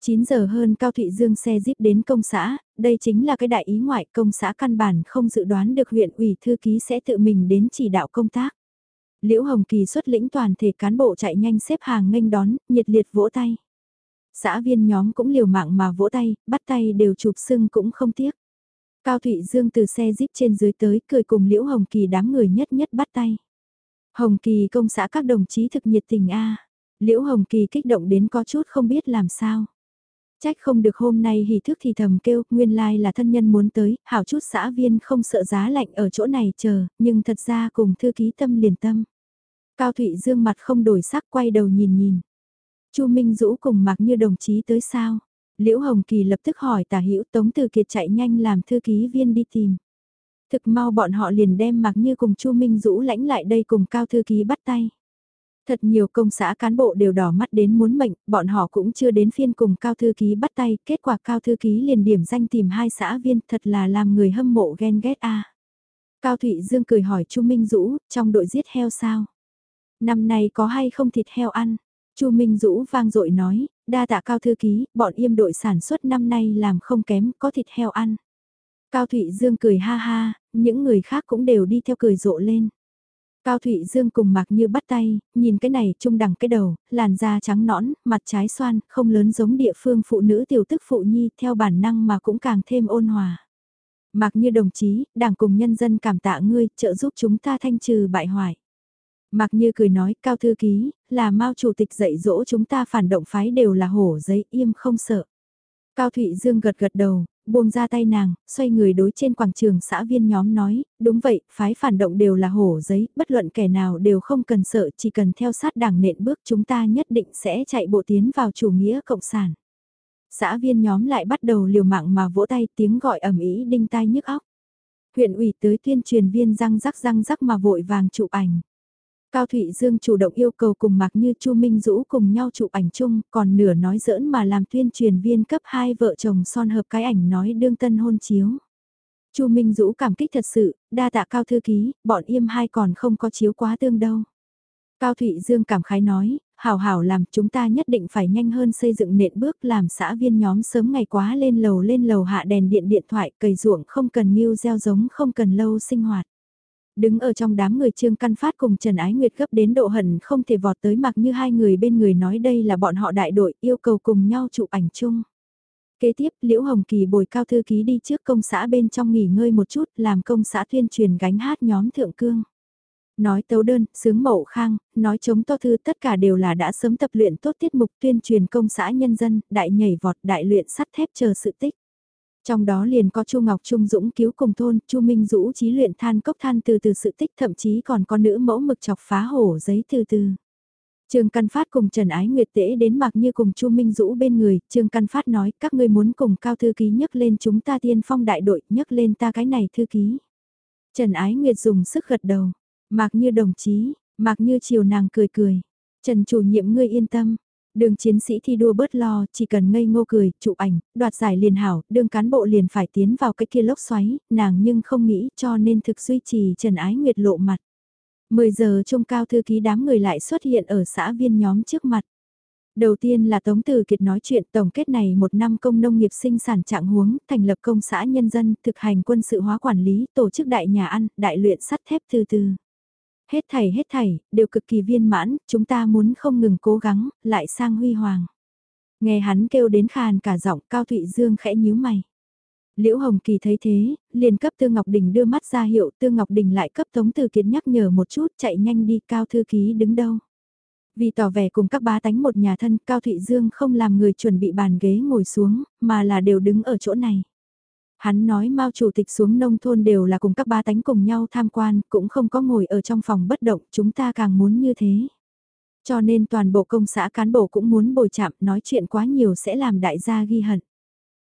9 giờ hơn Cao Thụy Dương xe díp đến công xã, đây chính là cái đại ý ngoại công xã căn bản không dự đoán được huyện ủy thư ký sẽ tự mình đến chỉ đạo công tác. Liễu Hồng Kỳ xuất lĩnh toàn thể cán bộ chạy nhanh xếp hàng nghênh đón, nhiệt liệt vỗ tay. Xã viên nhóm cũng liều mạng mà vỗ tay, bắt tay đều chụp sưng cũng không tiếc. Cao Thụy Dương từ xe jeep trên dưới tới cười cùng Liễu Hồng Kỳ đám người nhất nhất bắt tay. Hồng Kỳ công xã các đồng chí thực nhiệt tình a. Liễu Hồng Kỳ kích động đến có chút không biết làm sao. Trách không được hôm nay hỉ thức thì thầm kêu, nguyên lai là thân nhân muốn tới, hảo chút xã viên không sợ giá lạnh ở chỗ này chờ, nhưng thật ra cùng thư ký tâm liền tâm. Cao Thụy Dương mặt không đổi sắc quay đầu nhìn nhìn. Chu Minh Dũ cùng mặc như đồng chí tới sao? Liễu Hồng Kỳ lập tức hỏi tả hữu Tống Từ Kiệt chạy nhanh làm thư ký viên đi tìm. Thực mau bọn họ liền đem mặc như cùng Chu Minh Dũ lãnh lại đây cùng Cao Thư Ký bắt tay. Thật nhiều công xã cán bộ đều đỏ mắt đến muốn mệnh, bọn họ cũng chưa đến phiên cùng Cao Thư Ký bắt tay, kết quả Cao Thư Ký liền điểm danh tìm hai xã viên, thật là làm người hâm mộ ghen ghét a. Cao Thụy Dương cười hỏi Chu Minh Dũ, trong đội giết heo sao? Năm nay có hay không thịt heo ăn? Chu Minh Dũ vang dội nói, đa tạ Cao Thư Ký, bọn yêm đội sản xuất năm nay làm không kém, có thịt heo ăn. Cao Thụy Dương cười ha ha, những người khác cũng đều đi theo cười rộ lên. Cao Thụy Dương cùng Mạc Như bắt tay, nhìn cái này trung đẳng cái đầu, làn da trắng nõn, mặt trái xoan, không lớn giống địa phương phụ nữ tiểu tức phụ nhi, theo bản năng mà cũng càng thêm ôn hòa. Mạc Như đồng chí, đảng cùng nhân dân cảm tạ ngươi, trợ giúp chúng ta thanh trừ bại hoại. Mạc Như cười nói, Cao Thư Ký, là Mao Chủ tịch dạy dỗ chúng ta phản động phái đều là hổ giấy im không sợ. Cao Thụy Dương gật gật đầu, buông ra tay nàng, xoay người đối trên quảng trường xã viên nhóm nói, đúng vậy, phái phản động đều là hổ giấy, bất luận kẻ nào đều không cần sợ, chỉ cần theo sát đảng nện bước chúng ta nhất định sẽ chạy bộ tiến vào chủ nghĩa cộng sản. Xã viên nhóm lại bắt đầu liều mạng mà vỗ tay tiếng gọi ầm ĩ đinh tai nhức óc. Huyện ủy tới tuyên truyền viên răng rắc răng rắc mà vội vàng chụp ảnh. Cao Thụy Dương chủ động yêu cầu cùng Mạc Như Chu Minh Dũ cùng nhau chụp ảnh chung, còn nửa nói giỡn mà làm tuyên truyền viên cấp hai vợ chồng son hợp cái ảnh nói đương tân hôn chiếu. Chu Minh Dũ cảm kích thật sự, đa tạ Cao Thư Ký, bọn im hai còn không có chiếu quá tương đâu. Cao Thụy Dương cảm khái nói, hảo hảo làm chúng ta nhất định phải nhanh hơn xây dựng nện bước làm xã viên nhóm sớm ngày quá lên lầu lên lầu hạ đèn điện điện thoại cầy ruộng không cần nghiêu gieo giống không cần lâu sinh hoạt. Đứng ở trong đám người Trương Căn Phát cùng Trần Ái Nguyệt gấp đến độ hận không thể vọt tới mặc như hai người bên người nói đây là bọn họ đại đội yêu cầu cùng nhau chụp ảnh chung. Kế tiếp, Liễu Hồng Kỳ bồi cao thư ký đi trước công xã bên trong nghỉ ngơi một chút làm công xã tuyên truyền gánh hát nhóm Thượng Cương. Nói tấu đơn, sướng mậu khang, nói chống to thư tất cả đều là đã sớm tập luyện tốt tiết mục tuyên truyền công xã nhân dân, đại nhảy vọt, đại luyện sắt thép chờ sự tích. Trong đó liền có Chu Ngọc Trung Dũng cứu cùng thôn, Chu Minh Dũ trí luyện than cốc than từ từ sự tích thậm chí còn có nữ mẫu mực chọc phá hổ giấy từ từ. Trương Căn Phát cùng Trần Ái Nguyệt tễ đến mặc như cùng Chu Minh Dũ bên người, Trương Căn Phát nói các ngươi muốn cùng cao thư ký nhấc lên chúng ta tiên phong đại đội, nhấc lên ta cái này thư ký. Trần Ái Nguyệt dùng sức gật đầu, mặc như đồng chí, mặc như chiều nàng cười cười. Trần chủ nhiệm ngươi yên tâm, Đường chiến sĩ thi đua bớt lo, chỉ cần ngây ngô cười, chụp ảnh, đoạt giải liền hảo, đường cán bộ liền phải tiến vào cái kia lốc xoáy, nàng nhưng không nghĩ cho nên thực duy trì Trần Ái Nguyệt lộ mặt. 10 giờ trung cao thư ký đám người lại xuất hiện ở xã viên nhóm trước mặt. Đầu tiên là Tống Từ Kiệt nói chuyện tổng kết này một năm công nông nghiệp sinh sản trạng huống, thành lập công xã nhân dân, thực hành quân sự hóa quản lý, tổ chức đại nhà ăn, đại luyện sắt thép từ từ. Hết thảy hết thảy, đều cực kỳ viên mãn, chúng ta muốn không ngừng cố gắng, lại sang huy hoàng. Nghe hắn kêu đến khàn cả giọng Cao Thụy Dương khẽ nhíu mày. Liễu Hồng Kỳ thấy thế, liền cấp Tư Ngọc Đình đưa mắt ra hiệu, Tư Ngọc Đình lại cấp Tống Từ Kiệt nhắc nhở một chút, chạy nhanh đi, Cao Thư Ký đứng đâu. Vì tỏ vẻ cùng các bá tánh một nhà thân, Cao Thụy Dương không làm người chuẩn bị bàn ghế ngồi xuống, mà là đều đứng ở chỗ này. Hắn nói Mao chủ tịch xuống nông thôn đều là cùng các ba tánh cùng nhau tham quan, cũng không có ngồi ở trong phòng bất động, chúng ta càng muốn như thế. Cho nên toàn bộ công xã cán bộ cũng muốn bồi chạm, nói chuyện quá nhiều sẽ làm đại gia ghi hận.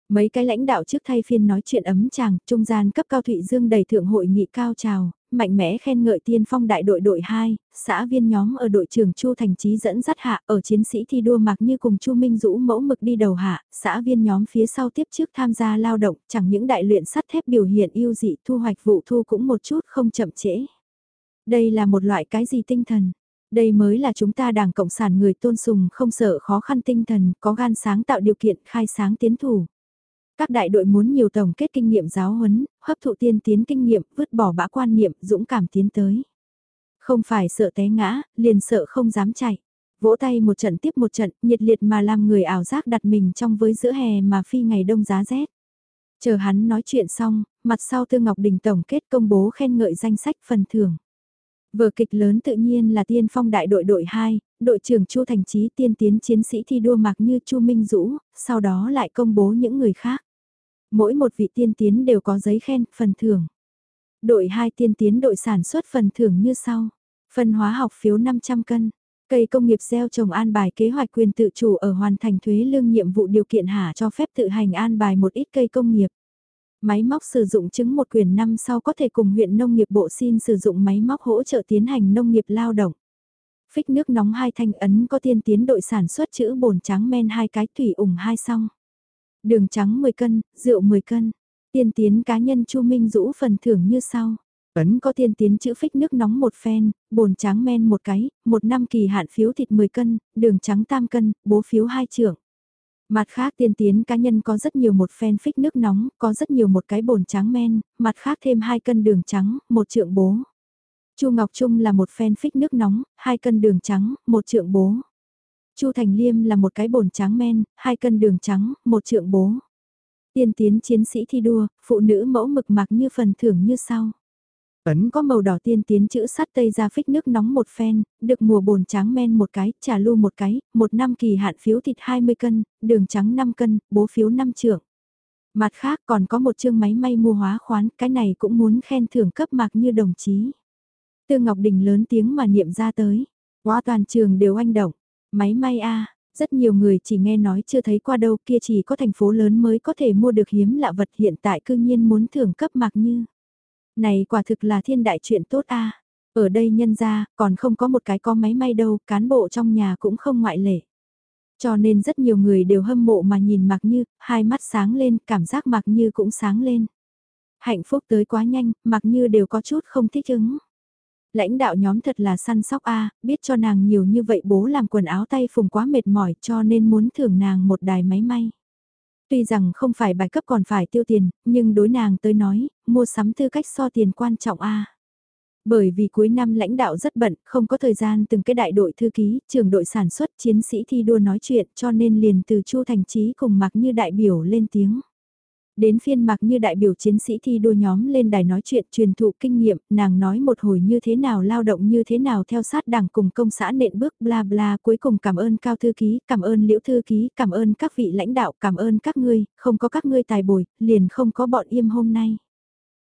Mấy cái lãnh đạo trước thay phiên nói chuyện ấm chàng, trung gian cấp cao Thụy Dương đầy thượng hội nghị cao trào, mạnh mẽ khen ngợi tiên phong đại đội đội 2, xã viên nhóm ở đội trưởng Chu Thành Chí dẫn dắt hạ ở chiến sĩ thi đua mặc như cùng Chu Minh Dũ mẫu mực đi đầu hạ, xã viên nhóm phía sau tiếp trước tham gia lao động, chẳng những đại luyện sắt thép biểu hiện ưu dị thu hoạch vụ thu cũng một chút không chậm trễ. Đây là một loại cái gì tinh thần? Đây mới là chúng ta đảng Cộng sản người tôn sùng không sợ khó khăn tinh thần, có gan sáng tạo điều kiện khai sáng tiến thủ. Các đại đội muốn nhiều tổng kết kinh nghiệm giáo huấn, hấp thụ tiên tiến kinh nghiệm, vứt bỏ bã quan niệm, dũng cảm tiến tới. Không phải sợ té ngã, liền sợ không dám chạy. Vỗ tay một trận tiếp một trận, nhiệt liệt mà làm người ảo giác đặt mình trong với giữa hè mà phi ngày đông giá rét. Chờ hắn nói chuyện xong, mặt sau Tư Ngọc Đình tổng kết công bố khen ngợi danh sách phần thưởng. Vở kịch lớn tự nhiên là tiên phong đại đội đội 2, đội trưởng Chu Thành Chí tiên tiến chiến sĩ thi đua mặc như Chu Minh Dũ, sau đó lại công bố những người khác. Mỗi một vị tiên tiến đều có giấy khen, phần thưởng. Đội 2 tiên tiến đội sản xuất phần thưởng như sau. phần hóa học phiếu 500 cân. Cây công nghiệp gieo trồng an bài kế hoạch quyền tự chủ ở hoàn thành thuế lương nhiệm vụ điều kiện hạ cho phép tự hành an bài một ít cây công nghiệp. Máy móc sử dụng chứng một quyền năm sau có thể cùng huyện nông nghiệp bộ xin sử dụng máy móc hỗ trợ tiến hành nông nghiệp lao động. Phích nước nóng hai thanh ấn có tiên tiến đội sản xuất chữ bồn trắng men hai cái thủy ủng hai xong. Đường trắng 10 cân, rượu 10 cân. Tiên tiến cá nhân Chu Minh Dũ phần thưởng như sau. Ấn có tiên tiến chữ phích nước nóng một phen, bồn trắng men một cái, một năm kỳ hạn phiếu thịt 10 cân, đường trắng tam cân, bố phiếu hai trưởng. Mặt khác tiên tiến cá nhân có rất nhiều một phen phích nước nóng, có rất nhiều một cái bồn trắng men, mặt khác thêm hai cân đường trắng, một trượng bố. Chu Ngọc Trung là một phen phích nước nóng, hai cân đường trắng, một trượng bố. Chu Thành Liêm là một cái bồn trắng men, hai cân đường trắng, một trượng bố. Tiên tiến chiến sĩ thi đua, phụ nữ mẫu mực mặc như phần thưởng như sau. Ấn có màu đỏ tiên tiến chữ sắt tây ra phích nước nóng một phen, được mùa bồn trắng men một cái, trà lu một cái, một năm kỳ hạn phiếu thịt 20 cân, đường trắng 5 cân, bố phiếu 5 trượng Mặt khác còn có một chương máy may mua hóa khoán, cái này cũng muốn khen thưởng cấp mạc như đồng chí. Tư Ngọc Đình lớn tiếng mà niệm ra tới. Quá toàn trường đều anh động. Máy may a rất nhiều người chỉ nghe nói chưa thấy qua đâu kia chỉ có thành phố lớn mới có thể mua được hiếm lạ vật hiện tại cư nhiên muốn thưởng cấp mạc như. Này quả thực là thiên đại chuyện tốt a Ở đây nhân ra, còn không có một cái có máy may đâu, cán bộ trong nhà cũng không ngoại lệ. Cho nên rất nhiều người đều hâm mộ mà nhìn Mạc Như, hai mắt sáng lên, cảm giác Mạc Như cũng sáng lên. Hạnh phúc tới quá nhanh, Mạc Như đều có chút không thích ứng. Lãnh đạo nhóm thật là săn sóc a biết cho nàng nhiều như vậy bố làm quần áo tay phùng quá mệt mỏi cho nên muốn thưởng nàng một đài máy may. Tuy rằng không phải bài cấp còn phải tiêu tiền, nhưng đối nàng tới nói, mua sắm tư cách so tiền quan trọng a bởi vì cuối năm lãnh đạo rất bận, không có thời gian từng cái đại đội thư ký, trưởng đội sản xuất, chiến sĩ thi đua nói chuyện cho nên liền từ Chu Thành trí cùng mặc như đại biểu lên tiếng. Đến phiên mặc như đại biểu chiến sĩ thi đua nhóm lên đài nói chuyện truyền thụ kinh nghiệm, nàng nói một hồi như thế nào lao động như thế nào theo sát đảng cùng công xã nện bước bla bla cuối cùng cảm ơn cao thư ký, cảm ơn liễu thư ký, cảm ơn các vị lãnh đạo, cảm ơn các ngươi, không có các ngươi tài bồi, liền không có bọn im hôm nay.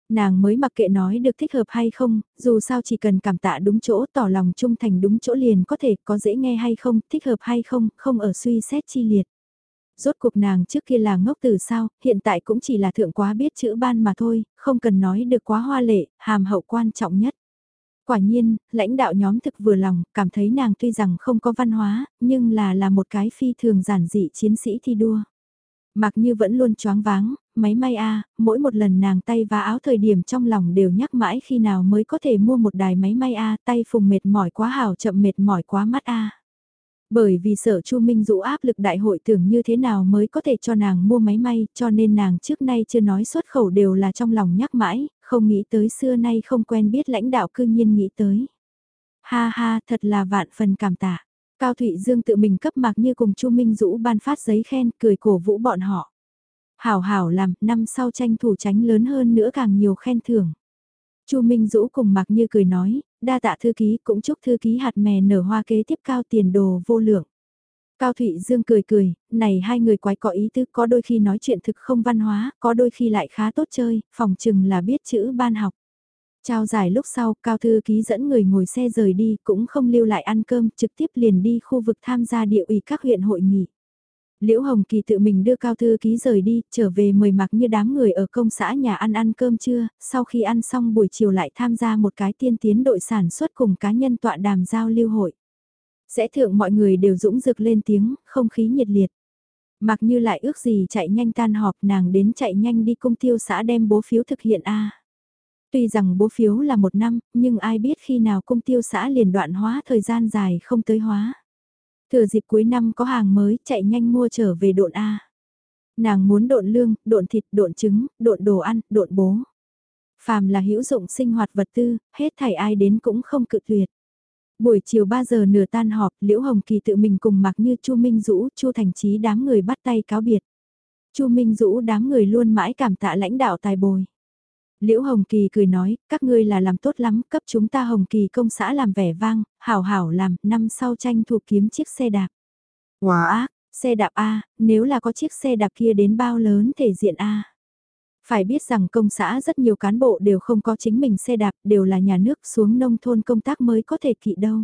Nàng mới mặc kệ nói được thích hợp hay không, dù sao chỉ cần cảm tạ đúng chỗ tỏ lòng trung thành đúng chỗ liền có thể có dễ nghe hay không, thích hợp hay không, không ở suy xét chi liệt. Rốt cuộc nàng trước kia là ngốc từ sao, hiện tại cũng chỉ là thượng quá biết chữ ban mà thôi, không cần nói được quá hoa lệ, hàm hậu quan trọng nhất. Quả nhiên, lãnh đạo nhóm thực vừa lòng, cảm thấy nàng tuy rằng không có văn hóa, nhưng là là một cái phi thường giản dị chiến sĩ thi đua. Mặc như vẫn luôn choáng váng, máy may a mỗi một lần nàng tay và áo thời điểm trong lòng đều nhắc mãi khi nào mới có thể mua một đài máy may a tay phùng mệt mỏi quá hào chậm mệt mỏi quá mắt a bởi vì sợ Chu Minh Dũ áp lực đại hội tưởng như thế nào mới có thể cho nàng mua máy may, cho nên nàng trước nay chưa nói xuất khẩu đều là trong lòng nhắc mãi, không nghĩ tới xưa nay không quen biết lãnh đạo cư nhiên nghĩ tới. Ha ha, thật là vạn phần cảm tạ. Cao Thụy Dương tự mình cấp mạc như cùng Chu Minh Dũ ban phát giấy khen, cười cổ vũ bọn họ. Hảo hảo làm, năm sau tranh thủ tránh lớn hơn nữa càng nhiều khen thưởng. Chu Minh Dũ cùng Mạc Như cười nói, đa tạ thư ký cũng chúc thư ký hạt mè nở hoa kế tiếp cao tiền đồ vô lượng. Cao Thụy Dương cười cười, này hai người quái có ý tứ có đôi khi nói chuyện thực không văn hóa, có đôi khi lại khá tốt chơi, phòng chừng là biết chữ ban học. Trao giải lúc sau, Cao Thư Ký dẫn người ngồi xe rời đi, cũng không lưu lại ăn cơm, trực tiếp liền đi khu vực tham gia địa ủy các huyện hội nghị. Liễu Hồng Kỳ tự mình đưa Cao Thư Ký rời đi, trở về mời mặc như đám người ở công xã nhà ăn ăn cơm trưa, sau khi ăn xong buổi chiều lại tham gia một cái tiên tiến đội sản xuất cùng cá nhân tọa đàm giao lưu hội. Sẽ thượng mọi người đều dũng dực lên tiếng, không khí nhiệt liệt. Mặc như lại ước gì chạy nhanh tan họp nàng đến chạy nhanh đi công tiêu xã đem bố phiếu thực hiện A. Tuy rằng bố phiếu là một năm, nhưng ai biết khi nào công tiêu xã liền đoạn hóa thời gian dài không tới hóa. Thừa dịp cuối năm có hàng mới, chạy nhanh mua trở về độn A. Nàng muốn độn lương, độn thịt, độn trứng, độn đồ ăn, độn bố. Phàm là hữu dụng sinh hoạt vật tư, hết thảy ai đến cũng không cự tuyệt. Buổi chiều 3 giờ nửa tan họp, Liễu Hồng Kỳ tự mình cùng mặc như Chu Minh Dũ, Chu Thành Chí đám người bắt tay cáo biệt. Chu Minh Dũ đám người luôn mãi cảm tạ lãnh đạo tài bồi. Liễu Hồng Kỳ cười nói, các ngươi là làm tốt lắm, cấp chúng ta Hồng Kỳ công xã làm vẻ vang, hảo hảo làm, năm sau tranh thủ kiếm chiếc xe đạp. Wow ác, xe đạp A, nếu là có chiếc xe đạp kia đến bao lớn thể diện A. Phải biết rằng công xã rất nhiều cán bộ đều không có chính mình xe đạp, đều là nhà nước xuống nông thôn công tác mới có thể kỵ đâu.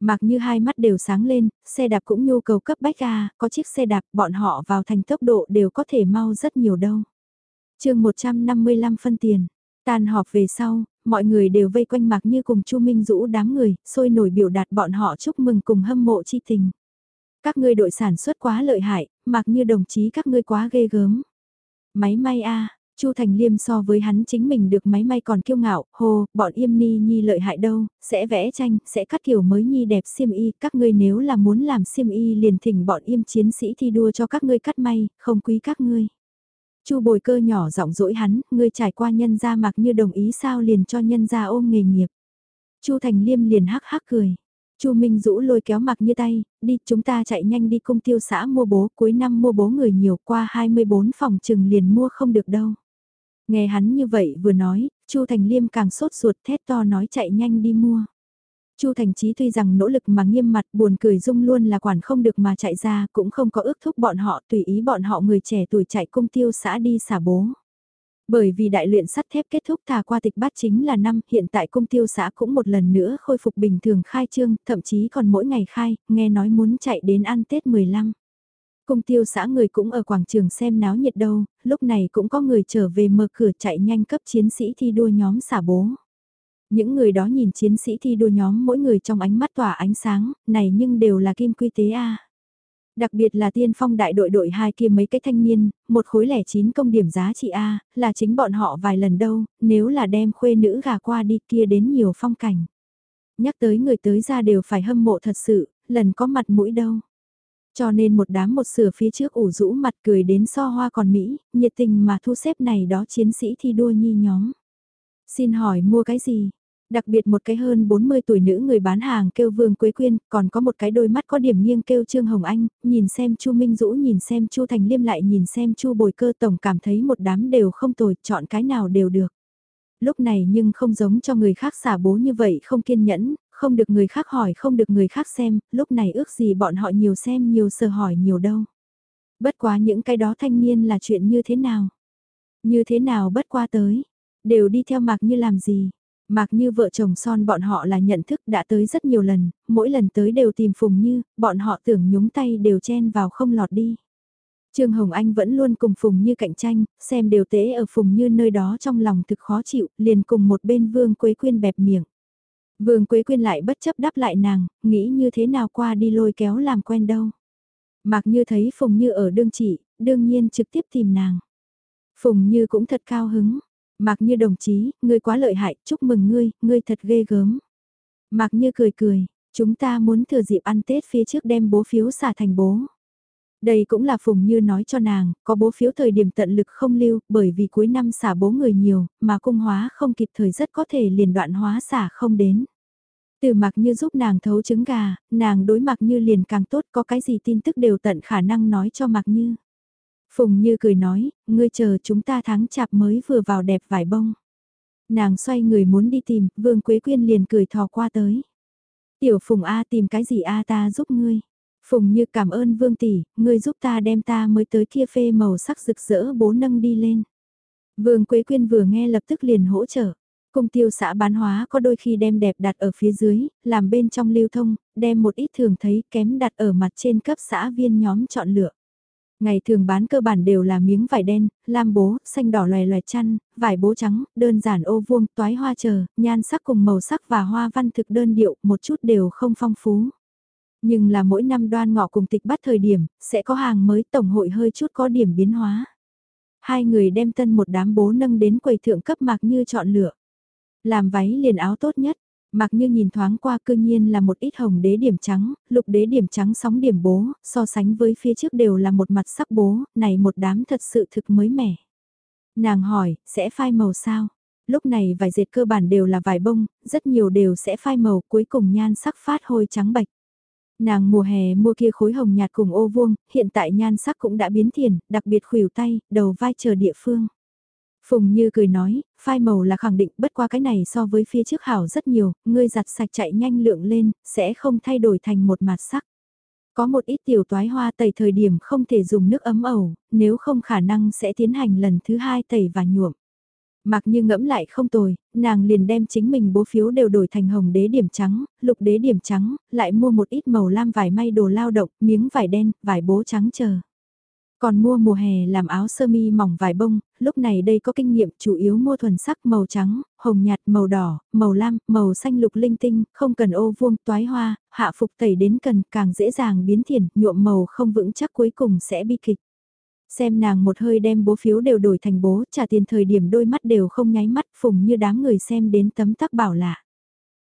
Mặc như hai mắt đều sáng lên, xe đạp cũng nhu cầu cấp bách A, có chiếc xe đạp bọn họ vào thành tốc độ đều có thể mau rất nhiều đâu chương 155 phân tiền. tàn họp về sau, mọi người đều vây quanh mặc như cùng Chu Minh Dũ đám người, sôi nổi biểu đạt bọn họ chúc mừng cùng hâm mộ chi tình. Các ngươi đội sản xuất quá lợi hại, mặc như đồng chí các ngươi quá ghê gớm. Máy may a Chu Thành Liêm so với hắn chính mình được máy may còn kiêu ngạo, hồ, bọn yêm ni nhi lợi hại đâu, sẽ vẽ tranh, sẽ cắt kiểu mới nhi đẹp xiêm y, các ngươi nếu là muốn làm xiêm y liền thỉnh bọn yêm chiến sĩ thi đua cho các ngươi cắt may, không quý các ngươi. Chu bồi cơ nhỏ giọng dỗi hắn, ngươi trải qua nhân gia mặc như đồng ý sao liền cho nhân gia ôm nghề nghiệp. Chu Thành Liêm liền hắc hắc cười. Chu Minh Dũ lôi kéo mặc như tay, đi chúng ta chạy nhanh đi công tiêu xã mua bố, cuối năm mua bố người nhiều qua 24 phòng trừng liền mua không được đâu. Nghe hắn như vậy vừa nói, Chu Thành Liêm càng sốt ruột thét to nói chạy nhanh đi mua. Chu Thành Chí tuy rằng nỗ lực mà nghiêm mặt buồn cười dung luôn là quản không được mà chạy ra cũng không có ước thúc bọn họ tùy ý bọn họ người trẻ tuổi chạy cung tiêu xã đi xả bố. Bởi vì đại luyện sắt thép kết thúc thả qua tịch bát chính là năm, hiện tại cung tiêu xã cũng một lần nữa khôi phục bình thường khai trương, thậm chí còn mỗi ngày khai, nghe nói muốn chạy đến ăn Tết 15. Cung tiêu xã người cũng ở quảng trường xem náo nhiệt đâu, lúc này cũng có người trở về mở cửa chạy nhanh cấp chiến sĩ thi đua nhóm xả bố. Những người đó nhìn chiến sĩ thi đua nhóm mỗi người trong ánh mắt tỏa ánh sáng, này nhưng đều là kim quy tế A. Đặc biệt là tiên phong đại đội đội hai kia mấy cái thanh niên, một khối lẻ chín công điểm giá trị A, là chính bọn họ vài lần đâu, nếu là đem khuê nữ gà qua đi kia đến nhiều phong cảnh. Nhắc tới người tới ra đều phải hâm mộ thật sự, lần có mặt mũi đâu. Cho nên một đám một sửa phía trước ủ rũ mặt cười đến so hoa còn Mỹ, nhiệt tình mà thu xếp này đó chiến sĩ thi đua nhi nhóm. Xin hỏi mua cái gì? Đặc biệt một cái hơn 40 tuổi nữ người bán hàng kêu Vương Quế Quyên, còn có một cái đôi mắt có điểm nghiêng kêu Trương Hồng Anh, nhìn xem Chu Minh Dũ nhìn xem Chu Thành Liêm lại nhìn xem Chu Bồi Cơ tổng cảm thấy một đám đều không tồi, chọn cái nào đều được. Lúc này nhưng không giống cho người khác xả bố như vậy không kiên nhẫn, không được người khác hỏi không được người khác xem, lúc này ước gì bọn họ nhiều xem nhiều sờ hỏi nhiều đâu. Bất quá những cái đó thanh niên là chuyện như thế nào? Như thế nào bất qua tới? Đều đi theo mạc như làm gì? Mạc như vợ chồng son bọn họ là nhận thức đã tới rất nhiều lần, mỗi lần tới đều tìm Phùng Như, bọn họ tưởng nhúng tay đều chen vào không lọt đi. Trương Hồng Anh vẫn luôn cùng Phùng Như cạnh tranh, xem đều tế ở Phùng Như nơi đó trong lòng thực khó chịu, liền cùng một bên Vương Quế Quyên bẹp miệng. Vương Quế Quyên lại bất chấp đáp lại nàng, nghĩ như thế nào qua đi lôi kéo làm quen đâu. Mạc Như thấy Phùng Như ở đương chỉ, đương nhiên trực tiếp tìm nàng. Phùng Như cũng thật cao hứng, Mạc Như đồng chí, ngươi quá lợi hại, chúc mừng ngươi, ngươi thật ghê gớm. Mạc Như cười cười, chúng ta muốn thừa dịp ăn Tết phía trước đem bố phiếu xả thành bố. Đây cũng là Phùng Như nói cho nàng, có bố phiếu thời điểm tận lực không lưu, bởi vì cuối năm xả bố người nhiều, mà cung hóa không kịp thời rất có thể liền đoạn hóa xả không đến. Từ mặc như giúp nàng thấu trứng gà, nàng đối mặc như liền càng tốt có cái gì tin tức đều tận khả năng nói cho mặc như. Phùng Như cười nói, ngươi chờ chúng ta tháng chạp mới vừa vào đẹp vải bông. Nàng xoay người muốn đi tìm, Vương Quế Quyên liền cười thò qua tới. Tiểu Phùng A tìm cái gì A ta giúp ngươi. Phùng Như cảm ơn Vương Tỷ, ngươi giúp ta đem ta mới tới kia phê màu sắc rực rỡ bố nâng đi lên. Vương Quế Quyên vừa nghe lập tức liền hỗ trợ. Cung tiêu xã bán hóa có đôi khi đem đẹp đặt ở phía dưới, làm bên trong lưu thông, đem một ít thường thấy kém đặt ở mặt trên cấp xã viên nhóm chọn lựa. Ngày thường bán cơ bản đều là miếng vải đen, lam bố, xanh đỏ loè loè chăn, vải bố trắng, đơn giản ô vuông, toái hoa chờ, nhan sắc cùng màu sắc và hoa văn thực đơn điệu, một chút đều không phong phú. Nhưng là mỗi năm đoan ngọ cùng tịch bắt thời điểm, sẽ có hàng mới tổng hội hơi chút có điểm biến hóa. Hai người đem tân một đám bố nâng đến quầy thượng cấp mạc như chọn lựa. Làm váy liền áo tốt nhất, Mặc như nhìn thoáng qua cư nhiên là một ít hồng đế điểm trắng, lục đế điểm trắng sóng điểm bố, so sánh với phía trước đều là một mặt sắc bố, này một đám thật sự thực mới mẻ. Nàng hỏi, sẽ phai màu sao? Lúc này vài dệt cơ bản đều là vải bông, rất nhiều đều sẽ phai màu cuối cùng nhan sắc phát hôi trắng bạch. Nàng mùa hè mua kia khối hồng nhạt cùng ô vuông, hiện tại nhan sắc cũng đã biến thiền, đặc biệt khuỷu tay, đầu vai chờ địa phương. Phùng Như cười nói, phai màu là khẳng định bất qua cái này so với phía trước hảo rất nhiều, ngươi giặt sạch chạy nhanh lượng lên, sẽ không thay đổi thành một mặt sắc. Có một ít tiểu toái hoa tẩy thời điểm không thể dùng nước ấm ẩu, nếu không khả năng sẽ tiến hành lần thứ hai tẩy và nhuộm. Mặc như ngẫm lại không tồi, nàng liền đem chính mình bố phiếu đều đổi thành hồng đế điểm trắng, lục đế điểm trắng, lại mua một ít màu lam vải may đồ lao động, miếng vải đen, vải bố trắng chờ. Còn mua mùa hè làm áo sơ mi mỏng vải bông, lúc này đây có kinh nghiệm chủ yếu mua thuần sắc màu trắng, hồng nhạt, màu đỏ, màu lam, màu xanh lục linh tinh, không cần ô vuông toái hoa, hạ phục tẩy đến cần càng dễ dàng biến thiền, nhuộm màu không vững chắc cuối cùng sẽ bi kịch. Xem nàng một hơi đem bố phiếu đều đổi thành bố, trả tiền thời điểm đôi mắt đều không nháy mắt phùng như đám người xem đến tấm tắc bảo lạ.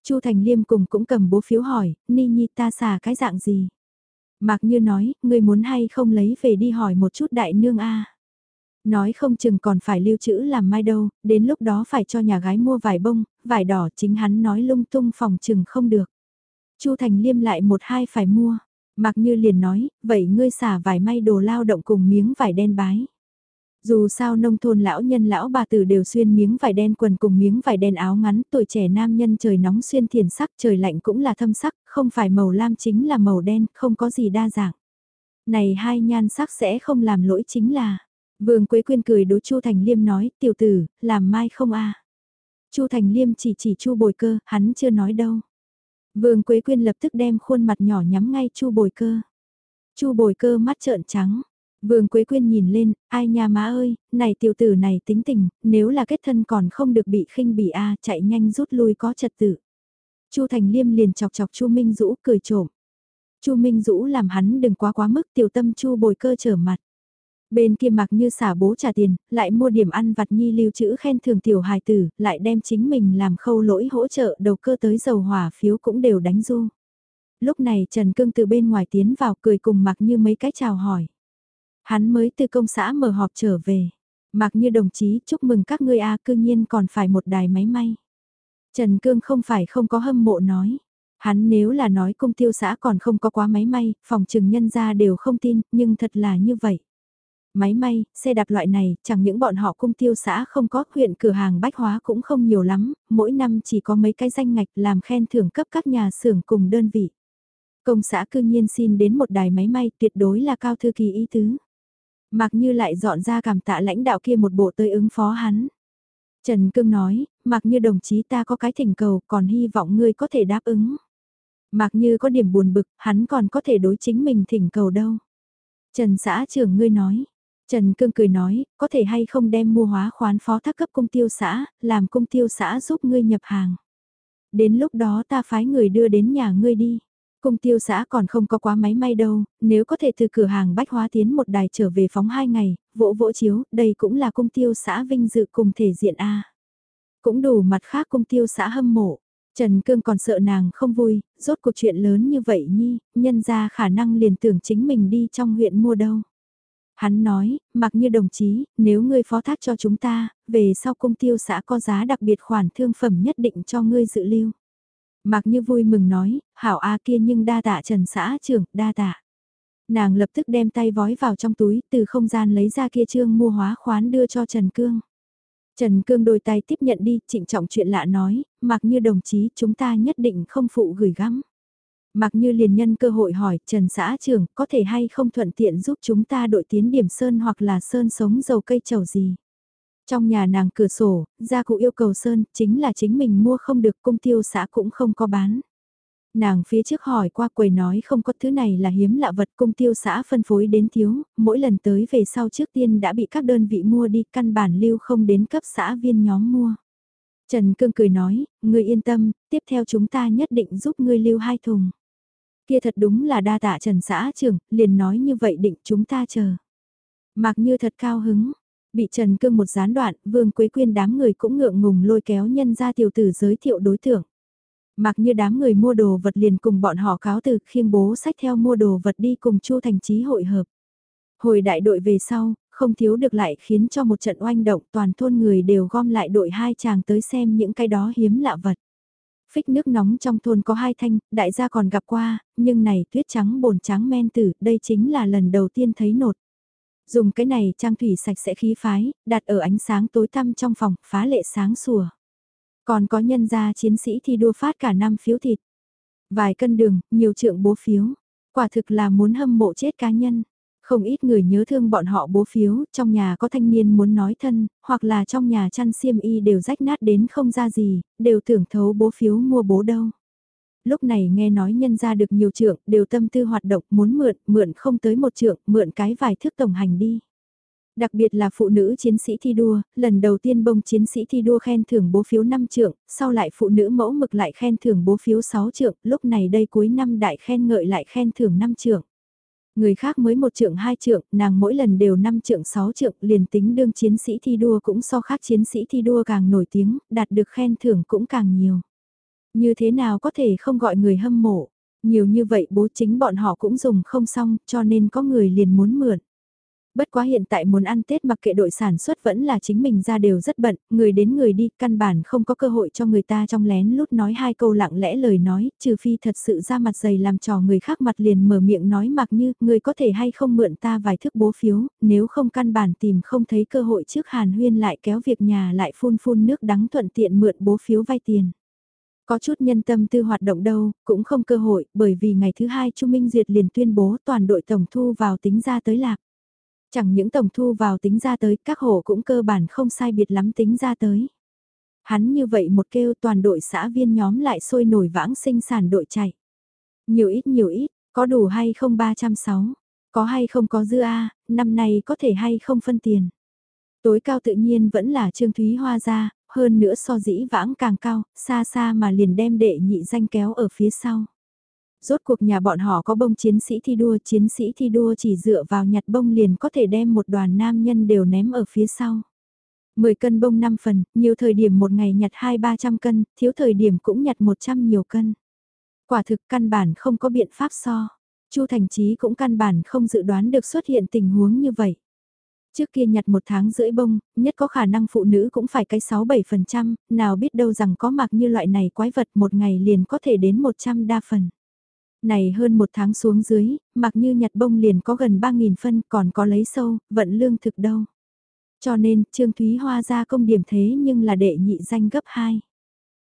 Chu Thành Liêm cùng cũng cầm bố phiếu hỏi, Ni Nhi ta xả cái dạng gì? Mạc Như nói, ngươi muốn hay không lấy về đi hỏi một chút đại nương a. Nói không chừng còn phải lưu trữ làm mai đâu, đến lúc đó phải cho nhà gái mua vải bông, vải đỏ chính hắn nói lung tung phòng chừng không được. Chu Thành Liêm lại một hai phải mua. Mạc Như liền nói, vậy ngươi xả vải may đồ lao động cùng miếng vải đen bái. Dù sao nông thôn lão nhân lão bà tử đều xuyên miếng vải đen quần cùng miếng vải đen áo ngắn, tuổi trẻ nam nhân trời nóng xuyên thiền sắc, trời lạnh cũng là thâm sắc, không phải màu lam chính là màu đen, không có gì đa dạng. Này hai nhan sắc sẽ không làm lỗi chính là. Vương Quế Quyên cười đối Chu Thành Liêm nói, tiểu tử, làm mai không a Chu Thành Liêm chỉ chỉ Chu Bồi Cơ, hắn chưa nói đâu. Vương Quế Quyên lập tức đem khuôn mặt nhỏ nhắm ngay Chu Bồi Cơ. Chu Bồi Cơ mắt trợn trắng. Vương Quế Quyên nhìn lên, ai nha má ơi, này tiểu tử này tính tình, nếu là kết thân còn không được bị khinh bỉ a, chạy nhanh rút lui có trật tự. Chu Thành Liêm liền chọc chọc Chu Minh Dũ cười trộm. Chu Minh Dũ làm hắn đừng quá quá mức tiểu tâm Chu Bồi Cơ trở mặt. Bên kia mặc như xả bố trả tiền, lại mua điểm ăn vặt nhi lưu trữ khen thường tiểu hài tử, lại đem chính mình làm khâu lỗi hỗ trợ đầu cơ tới dầu hỏa phiếu cũng đều đánh du. Lúc này Trần Cương từ bên ngoài tiến vào cười cùng mặc như mấy cái chào hỏi. Hắn mới từ công xã mở họp trở về. Mặc như đồng chí chúc mừng các ngươi a cư nhiên còn phải một đài máy may. Trần Cương không phải không có hâm mộ nói. Hắn nếu là nói công tiêu xã còn không có quá máy may, phòng trừng nhân ra đều không tin, nhưng thật là như vậy máy may, xe đạp loại này, chẳng những bọn họ cung tiêu xã không có, huyện cửa hàng bách hóa cũng không nhiều lắm, mỗi năm chỉ có mấy cái danh ngạch làm khen thưởng cấp các nhà xưởng cùng đơn vị. Công xã cư nhiên xin đến một đài máy may tuyệt đối là cao thư kỳ ý tứ. Mặc như lại dọn ra cảm tạ lãnh đạo kia một bộ tới ứng phó hắn. Trần Cương nói, mặc như đồng chí ta có cái thỉnh cầu còn hy vọng ngươi có thể đáp ứng. Mặc như có điểm buồn bực, hắn còn có thể đối chính mình thỉnh cầu đâu. Trần xã trưởng ngươi nói, Trần Cương cười nói, có thể hay không đem mua hóa khoán phó thác cấp công tiêu xã, làm công tiêu xã giúp ngươi nhập hàng. Đến lúc đó ta phái người đưa đến nhà ngươi đi cung tiêu xã còn không có quá máy may đâu, nếu có thể từ cửa hàng bách hóa tiến một đài trở về phóng hai ngày, vỗ vỗ chiếu, đây cũng là cung tiêu xã vinh dự cùng thể diện A. Cũng đủ mặt khác cung tiêu xã hâm mộ. Trần Cương còn sợ nàng không vui, rốt cuộc chuyện lớn như vậy nhi, nhân ra khả năng liền tưởng chính mình đi trong huyện mua đâu. Hắn nói, mặc như đồng chí, nếu ngươi phó thác cho chúng ta, về sau cung tiêu xã có giá đặc biệt khoản thương phẩm nhất định cho ngươi dự lưu. Mặc như vui mừng nói, hảo A kia nhưng đa tạ trần xã trưởng, đa tạ. Nàng lập tức đem tay vói vào trong túi, từ không gian lấy ra kia trương mua hóa khoán đưa cho Trần Cương. Trần Cương đôi tay tiếp nhận đi, trịnh trọng chuyện lạ nói, mặc như đồng chí chúng ta nhất định không phụ gửi gắm. Mặc như liền nhân cơ hội hỏi Trần xã trưởng có thể hay không thuận tiện giúp chúng ta đội tiến điểm sơn hoặc là sơn sống dầu cây trầu gì. Trong nhà nàng cửa sổ, gia cụ yêu cầu sơn, chính là chính mình mua không được cung tiêu xã cũng không có bán. Nàng phía trước hỏi qua quầy nói không có thứ này là hiếm lạ vật cung tiêu xã phân phối đến thiếu, mỗi lần tới về sau trước tiên đã bị các đơn vị mua đi căn bản lưu không đến cấp xã viên nhóm mua. Trần Cương cười nói, ngươi yên tâm, tiếp theo chúng ta nhất định giúp ngươi lưu hai thùng. Kia thật đúng là đa tạ Trần xã trưởng, liền nói như vậy định chúng ta chờ. Mặc như thật cao hứng, bị Trần Cương một gián đoạn, Vương Quế Quyên đám người cũng ngượng ngùng lôi kéo nhân ra tiểu tử giới thiệu đối tượng. Mặc như đám người mua đồ vật liền cùng bọn họ cáo từ khiêng bố sách theo mua đồ vật đi cùng Chu Thành Chí hội hợp. Hồi đại đội về sau, không thiếu được lại khiến cho một trận oanh động toàn thôn người đều gom lại đội hai chàng tới xem những cái đó hiếm lạ vật. Phích nước nóng trong thôn có hai thanh, đại gia còn gặp qua, nhưng này tuyết trắng bồn trắng men tử, đây chính là lần đầu tiên thấy nột. Dùng cái này trang thủy sạch sẽ khí phái, đặt ở ánh sáng tối tăm trong phòng, phá lệ sáng sủa. Còn có nhân gia chiến sĩ thi đua phát cả năm phiếu thịt. Vài cân đường, nhiều trượng bố phiếu. Quả thực là muốn hâm mộ chết cá nhân. Không ít người nhớ thương bọn họ bố phiếu, trong nhà có thanh niên muốn nói thân, hoặc là trong nhà chăn xiêm y đều rách nát đến không ra gì, đều tưởng thấu bố phiếu mua bố đâu. Lúc này nghe nói nhân ra được nhiều trượng, đều tâm tư hoạt động, muốn mượn, mượn không tới một trượng, mượn cái vài thước tổng hành đi. Đặc biệt là phụ nữ chiến sĩ thi đua, lần đầu tiên bông chiến sĩ thi đua khen thưởng bố phiếu 5 trượng, sau lại phụ nữ mẫu mực lại khen thưởng bố phiếu 6 trượng, lúc này đây cuối năm đại khen ngợi lại khen thưởng 5 trượng. Người khác mới một trượng hai trượng, nàng mỗi lần đều năm trượng sáu trượng, liền tính đương chiến sĩ thi đua cũng so khác chiến sĩ thi đua càng nổi tiếng, đạt được khen thưởng cũng càng nhiều. Như thế nào có thể không gọi người hâm mộ, nhiều như vậy bố chính bọn họ cũng dùng không xong cho nên có người liền muốn mượn. Bất quá hiện tại muốn ăn Tết mặc kệ đội sản xuất vẫn là chính mình ra đều rất bận, người đến người đi, căn bản không có cơ hội cho người ta trong lén lút nói hai câu lặng lẽ lời nói, trừ phi thật sự ra mặt dày làm trò người khác mặt liền mở miệng nói mặc như, người có thể hay không mượn ta vài thức bố phiếu, nếu không căn bản tìm không thấy cơ hội trước Hàn Huyên lại kéo việc nhà lại phun phun nước đắng thuận tiện mượn bố phiếu vay tiền. Có chút nhân tâm tư hoạt động đâu, cũng không cơ hội, bởi vì ngày thứ hai Chu Minh Duyệt liền tuyên bố toàn đội tổng thu vào tính ra tới lạc. Chẳng những tổng thu vào tính ra tới, các hộ cũng cơ bản không sai biệt lắm tính ra tới. Hắn như vậy một kêu toàn đội xã viên nhóm lại sôi nổi vãng sinh sản đội chạy. Nhiều ít nhiều ít, có đủ hay không 360, có hay không có dư A, năm nay có thể hay không phân tiền. Tối cao tự nhiên vẫn là Trương Thúy Hoa ra, hơn nữa so dĩ vãng càng cao, xa xa mà liền đem đệ nhị danh kéo ở phía sau. Rốt cuộc nhà bọn họ có bông chiến sĩ thi đua, chiến sĩ thi đua chỉ dựa vào nhặt bông liền có thể đem một đoàn nam nhân đều ném ở phía sau. 10 cân bông 5 phần, nhiều thời điểm một ngày nhặt 2-300 cân, thiếu thời điểm cũng nhặt 100 nhiều cân. Quả thực căn bản không có biện pháp so. Chu Thành Chí cũng căn bản không dự đoán được xuất hiện tình huống như vậy. Trước kia nhặt một tháng rưỡi bông, nhất có khả năng phụ nữ cũng phải cái 6-7%, nào biết đâu rằng có mặc như loại này quái vật một ngày liền có thể đến 100 đa phần. Này hơn một tháng xuống dưới, mặc như nhặt bông liền có gần 3.000 phân còn có lấy sâu, vận lương thực đâu. Cho nên, Trương Thúy Hoa ra công điểm thế nhưng là đệ nhị danh gấp 2.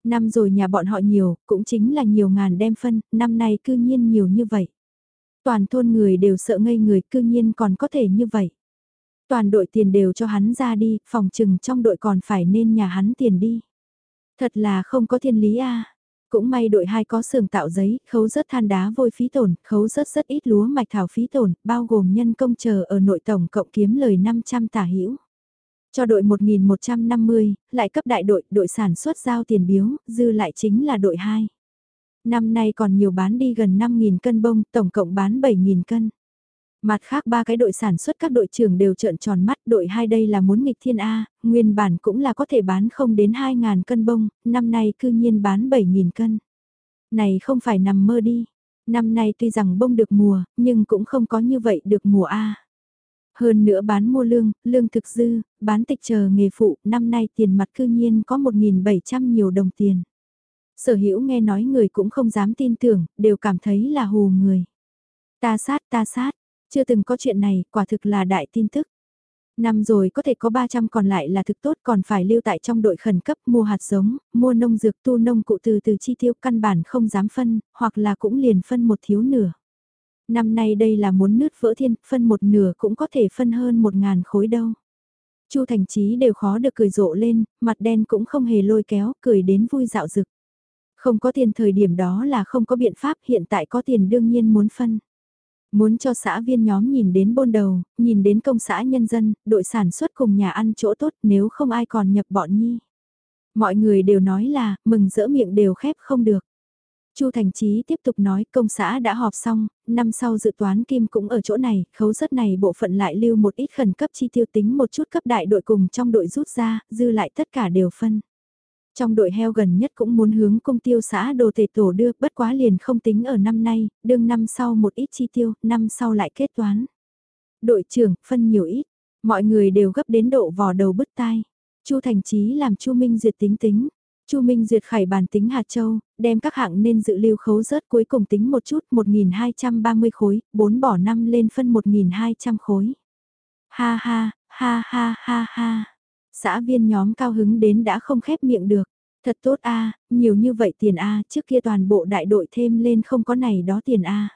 Năm rồi nhà bọn họ nhiều, cũng chính là nhiều ngàn đem phân, năm nay cư nhiên nhiều như vậy. Toàn thôn người đều sợ ngây người cư nhiên còn có thể như vậy. Toàn đội tiền đều cho hắn ra đi, phòng trừng trong đội còn phải nên nhà hắn tiền đi. Thật là không có thiên lý a cũng may đội hai có xưởng tạo giấy, khấu rớt than đá vôi phí tổn, khấu rớt rất ít lúa mạch thảo phí tổn, bao gồm nhân công chờ ở nội tổng cộng kiếm lời 500 tả hữu Cho đội 1150, lại cấp đại đội, đội sản xuất giao tiền biếu, dư lại chính là đội 2. Năm nay còn nhiều bán đi gần 5.000 cân bông, tổng cộng bán 7.000 cân. Mặt khác ba cái đội sản xuất các đội trưởng đều trợn tròn mắt, đội hai đây là muốn nghịch thiên A, nguyên bản cũng là có thể bán không đến 2.000 cân bông, năm nay cư nhiên bán 7.000 cân. Này không phải nằm mơ đi, năm nay tuy rằng bông được mùa, nhưng cũng không có như vậy được mùa A. Hơn nữa bán mua lương, lương thực dư, bán tịch chờ nghề phụ, năm nay tiền mặt cư nhiên có 1.700 nhiều đồng tiền. Sở hữu nghe nói người cũng không dám tin tưởng, đều cảm thấy là hù người. Ta sát ta sát, chưa từng có chuyện này, quả thực là đại tin tức. Năm rồi có thể có 300 còn lại là thực tốt còn phải lưu tại trong đội khẩn cấp mua hạt giống, mua nông dược tu nông cụ từ từ chi tiêu căn bản không dám phân, hoặc là cũng liền phân một thiếu nửa. Năm nay đây là muốn nứt vỡ thiên, phân một nửa cũng có thể phân hơn một ngàn khối đâu. Chu Thành Chí đều khó được cười rộ lên, mặt đen cũng không hề lôi kéo, cười đến vui dạo dực. Không có tiền thời điểm đó là không có biện pháp, hiện tại có tiền đương nhiên muốn phân. Muốn cho xã viên nhóm nhìn đến bôn đầu, nhìn đến công xã nhân dân, đội sản xuất cùng nhà ăn chỗ tốt nếu không ai còn nhập bọn nhi. Mọi người đều nói là, mừng rỡ miệng đều khép không được. Chu Thành Chí tiếp tục nói công xã đã họp xong, năm sau dự toán kim cũng ở chỗ này, khấu rất này bộ phận lại lưu một ít khẩn cấp chi tiêu tính một chút cấp đại đội cùng trong đội rút ra, dư lại tất cả đều phân. Trong đội heo gần nhất cũng muốn hướng công tiêu xã đồ tề tổ đưa, bất quá liền không tính ở năm nay, đương năm sau một ít chi tiêu, năm sau lại kết toán. Đội trưởng, phân nhiều ít, mọi người đều gấp đến độ vò đầu bứt tai. Chu Thành Chí làm Chu Minh Duyệt tính tính. Chu Minh Duyệt khải bàn tính hạt châu, đem các hạng nên dự lưu khấu rớt cuối cùng tính một chút 1.230 khối, 4 bỏ 5 lên phân 1.200 khối. Ha ha, ha ha ha ha. Xã viên nhóm cao hứng đến đã không khép miệng được. Thật tốt a nhiều như vậy tiền a trước kia toàn bộ đại đội thêm lên không có này đó tiền a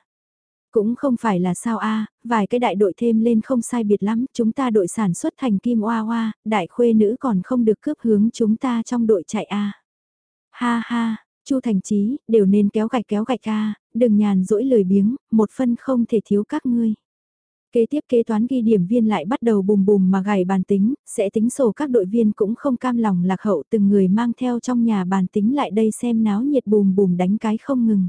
Cũng không phải là sao a vài cái đại đội thêm lên không sai biệt lắm, chúng ta đội sản xuất thành kim oa oa, đại khuê nữ còn không được cướp hướng chúng ta trong đội chạy a Ha ha, Chu Thành Chí, đều nên kéo gạch kéo gạch a đừng nhàn rỗi lười biếng, một phân không thể thiếu các ngươi. Kế tiếp kế toán ghi điểm viên lại bắt đầu bùm bùm mà gảy bàn tính, sẽ tính sổ các đội viên cũng không cam lòng lạc hậu từng người mang theo trong nhà bàn tính lại đây xem náo nhiệt bùm bùm đánh cái không ngừng.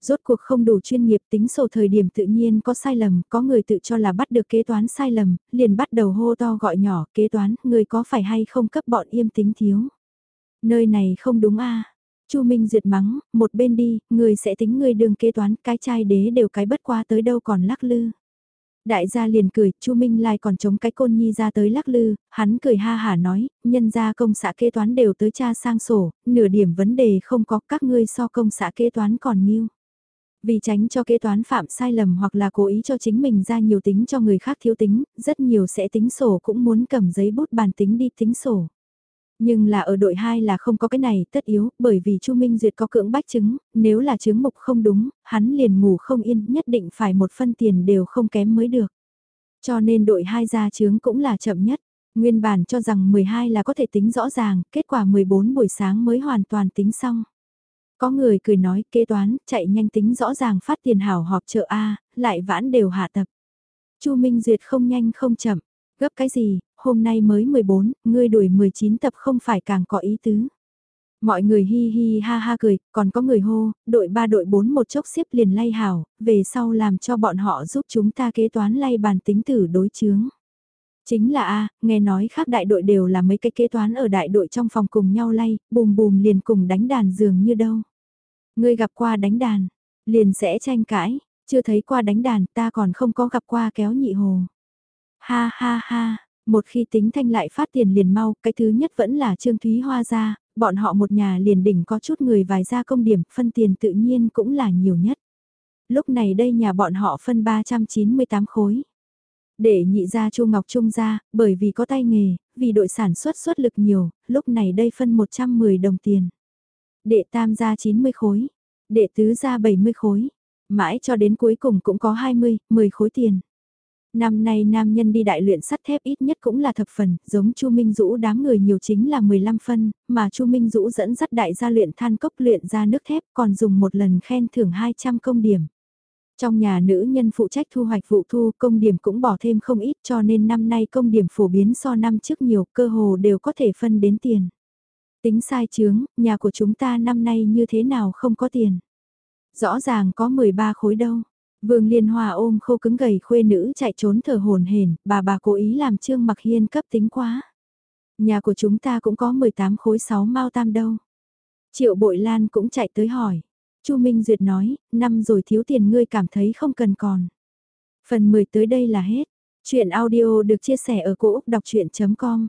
Rốt cuộc không đủ chuyên nghiệp tính sổ thời điểm tự nhiên có sai lầm, có người tự cho là bắt được kế toán sai lầm, liền bắt đầu hô to gọi nhỏ kế toán, người có phải hay không cấp bọn im tính thiếu. Nơi này không đúng a Chu Minh duyệt mắng, một bên đi, người sẽ tính người đường kế toán, cái trai đế đều cái bất qua tới đâu còn lắc lư. Đại gia liền cười, Chu Minh Lai còn chống cái côn nhi ra tới lắc lư, hắn cười ha hả nói, nhân gia công xã kế toán đều tới cha sang sổ, nửa điểm vấn đề không có các ngươi so công xã kế toán còn nhiêu. Vì tránh cho kế toán phạm sai lầm hoặc là cố ý cho chính mình ra nhiều tính cho người khác thiếu tính, rất nhiều sẽ tính sổ cũng muốn cầm giấy bút bàn tính đi tính sổ. Nhưng là ở đội 2 là không có cái này tất yếu, bởi vì Chu Minh Duyệt có cưỡng bách chứng, nếu là chứng mục không đúng, hắn liền ngủ không yên, nhất định phải một phân tiền đều không kém mới được. Cho nên đội 2 ra chứng cũng là chậm nhất. Nguyên bản cho rằng 12 là có thể tính rõ ràng, kết quả 14 buổi sáng mới hoàn toàn tính xong. Có người cười nói kế toán, chạy nhanh tính rõ ràng phát tiền hảo họp chợ A, lại vãn đều hạ tập. Chu Minh Duyệt không nhanh không chậm, gấp cái gì, hôm nay mới 14, ngươi đuổi 19 tập không phải càng có ý tứ. Mọi người hi hi ha ha cười, còn có người hô, đội 3 đội 4 một chốc xếp liền lay hảo, về sau làm cho bọn họ giúp chúng ta kế toán lay bàn tính tử đối chướng. Chính là a nghe nói khác đại đội đều là mấy cái kế toán ở đại đội trong phòng cùng nhau lay, bùm bùm liền cùng đánh đàn dường như đâu. Ngươi gặp qua đánh đàn, liền sẽ tranh cãi, chưa thấy qua đánh đàn ta còn không có gặp qua kéo nhị hồ. Ha ha ha, một khi tính thanh lại phát tiền liền mau, cái thứ nhất vẫn là Trương Thúy Hoa ra, bọn họ một nhà liền đỉnh có chút người vài gia công điểm, phân tiền tự nhiên cũng là nhiều nhất. Lúc này đây nhà bọn họ phân 398 khối. Để nhị ra Chu Ngọc Trung ra, bởi vì có tay nghề, vì đội sản xuất xuất lực nhiều, lúc này đây phân 110 đồng tiền. Đệ tam ra 90 khối, đệ tứ ra 70 khối, mãi cho đến cuối cùng cũng có 20, 10 khối tiền. Năm nay nam nhân đi đại luyện sắt thép ít nhất cũng là thập phần, giống Chu Minh Dũ đám người nhiều chính là 15 phân, mà Chu Minh Dũ dẫn dắt đại gia luyện than cốc luyện ra nước thép còn dùng một lần khen thưởng 200 công điểm. Trong nhà nữ nhân phụ trách thu hoạch vụ thu công điểm cũng bỏ thêm không ít cho nên năm nay công điểm phổ biến so năm trước nhiều cơ hồ đều có thể phân đến tiền. Tính sai chướng, nhà của chúng ta năm nay như thế nào không có tiền. Rõ ràng có 13 khối đâu. Vương Liên Hòa ôm khô cứng gầy khuê nữ chạy trốn thở hồn hển, bà bà cố ý làm Trương Mặc Hiên cấp tính quá. Nhà của chúng ta cũng có 18 khối 6 mao tam đâu. Triệu Bội Lan cũng chạy tới hỏi. Chu Minh Duyệt nói, năm rồi thiếu tiền ngươi cảm thấy không cần còn. Phần 10 tới đây là hết. Chuyện audio được chia sẻ ở cỗ đọc chuyện.com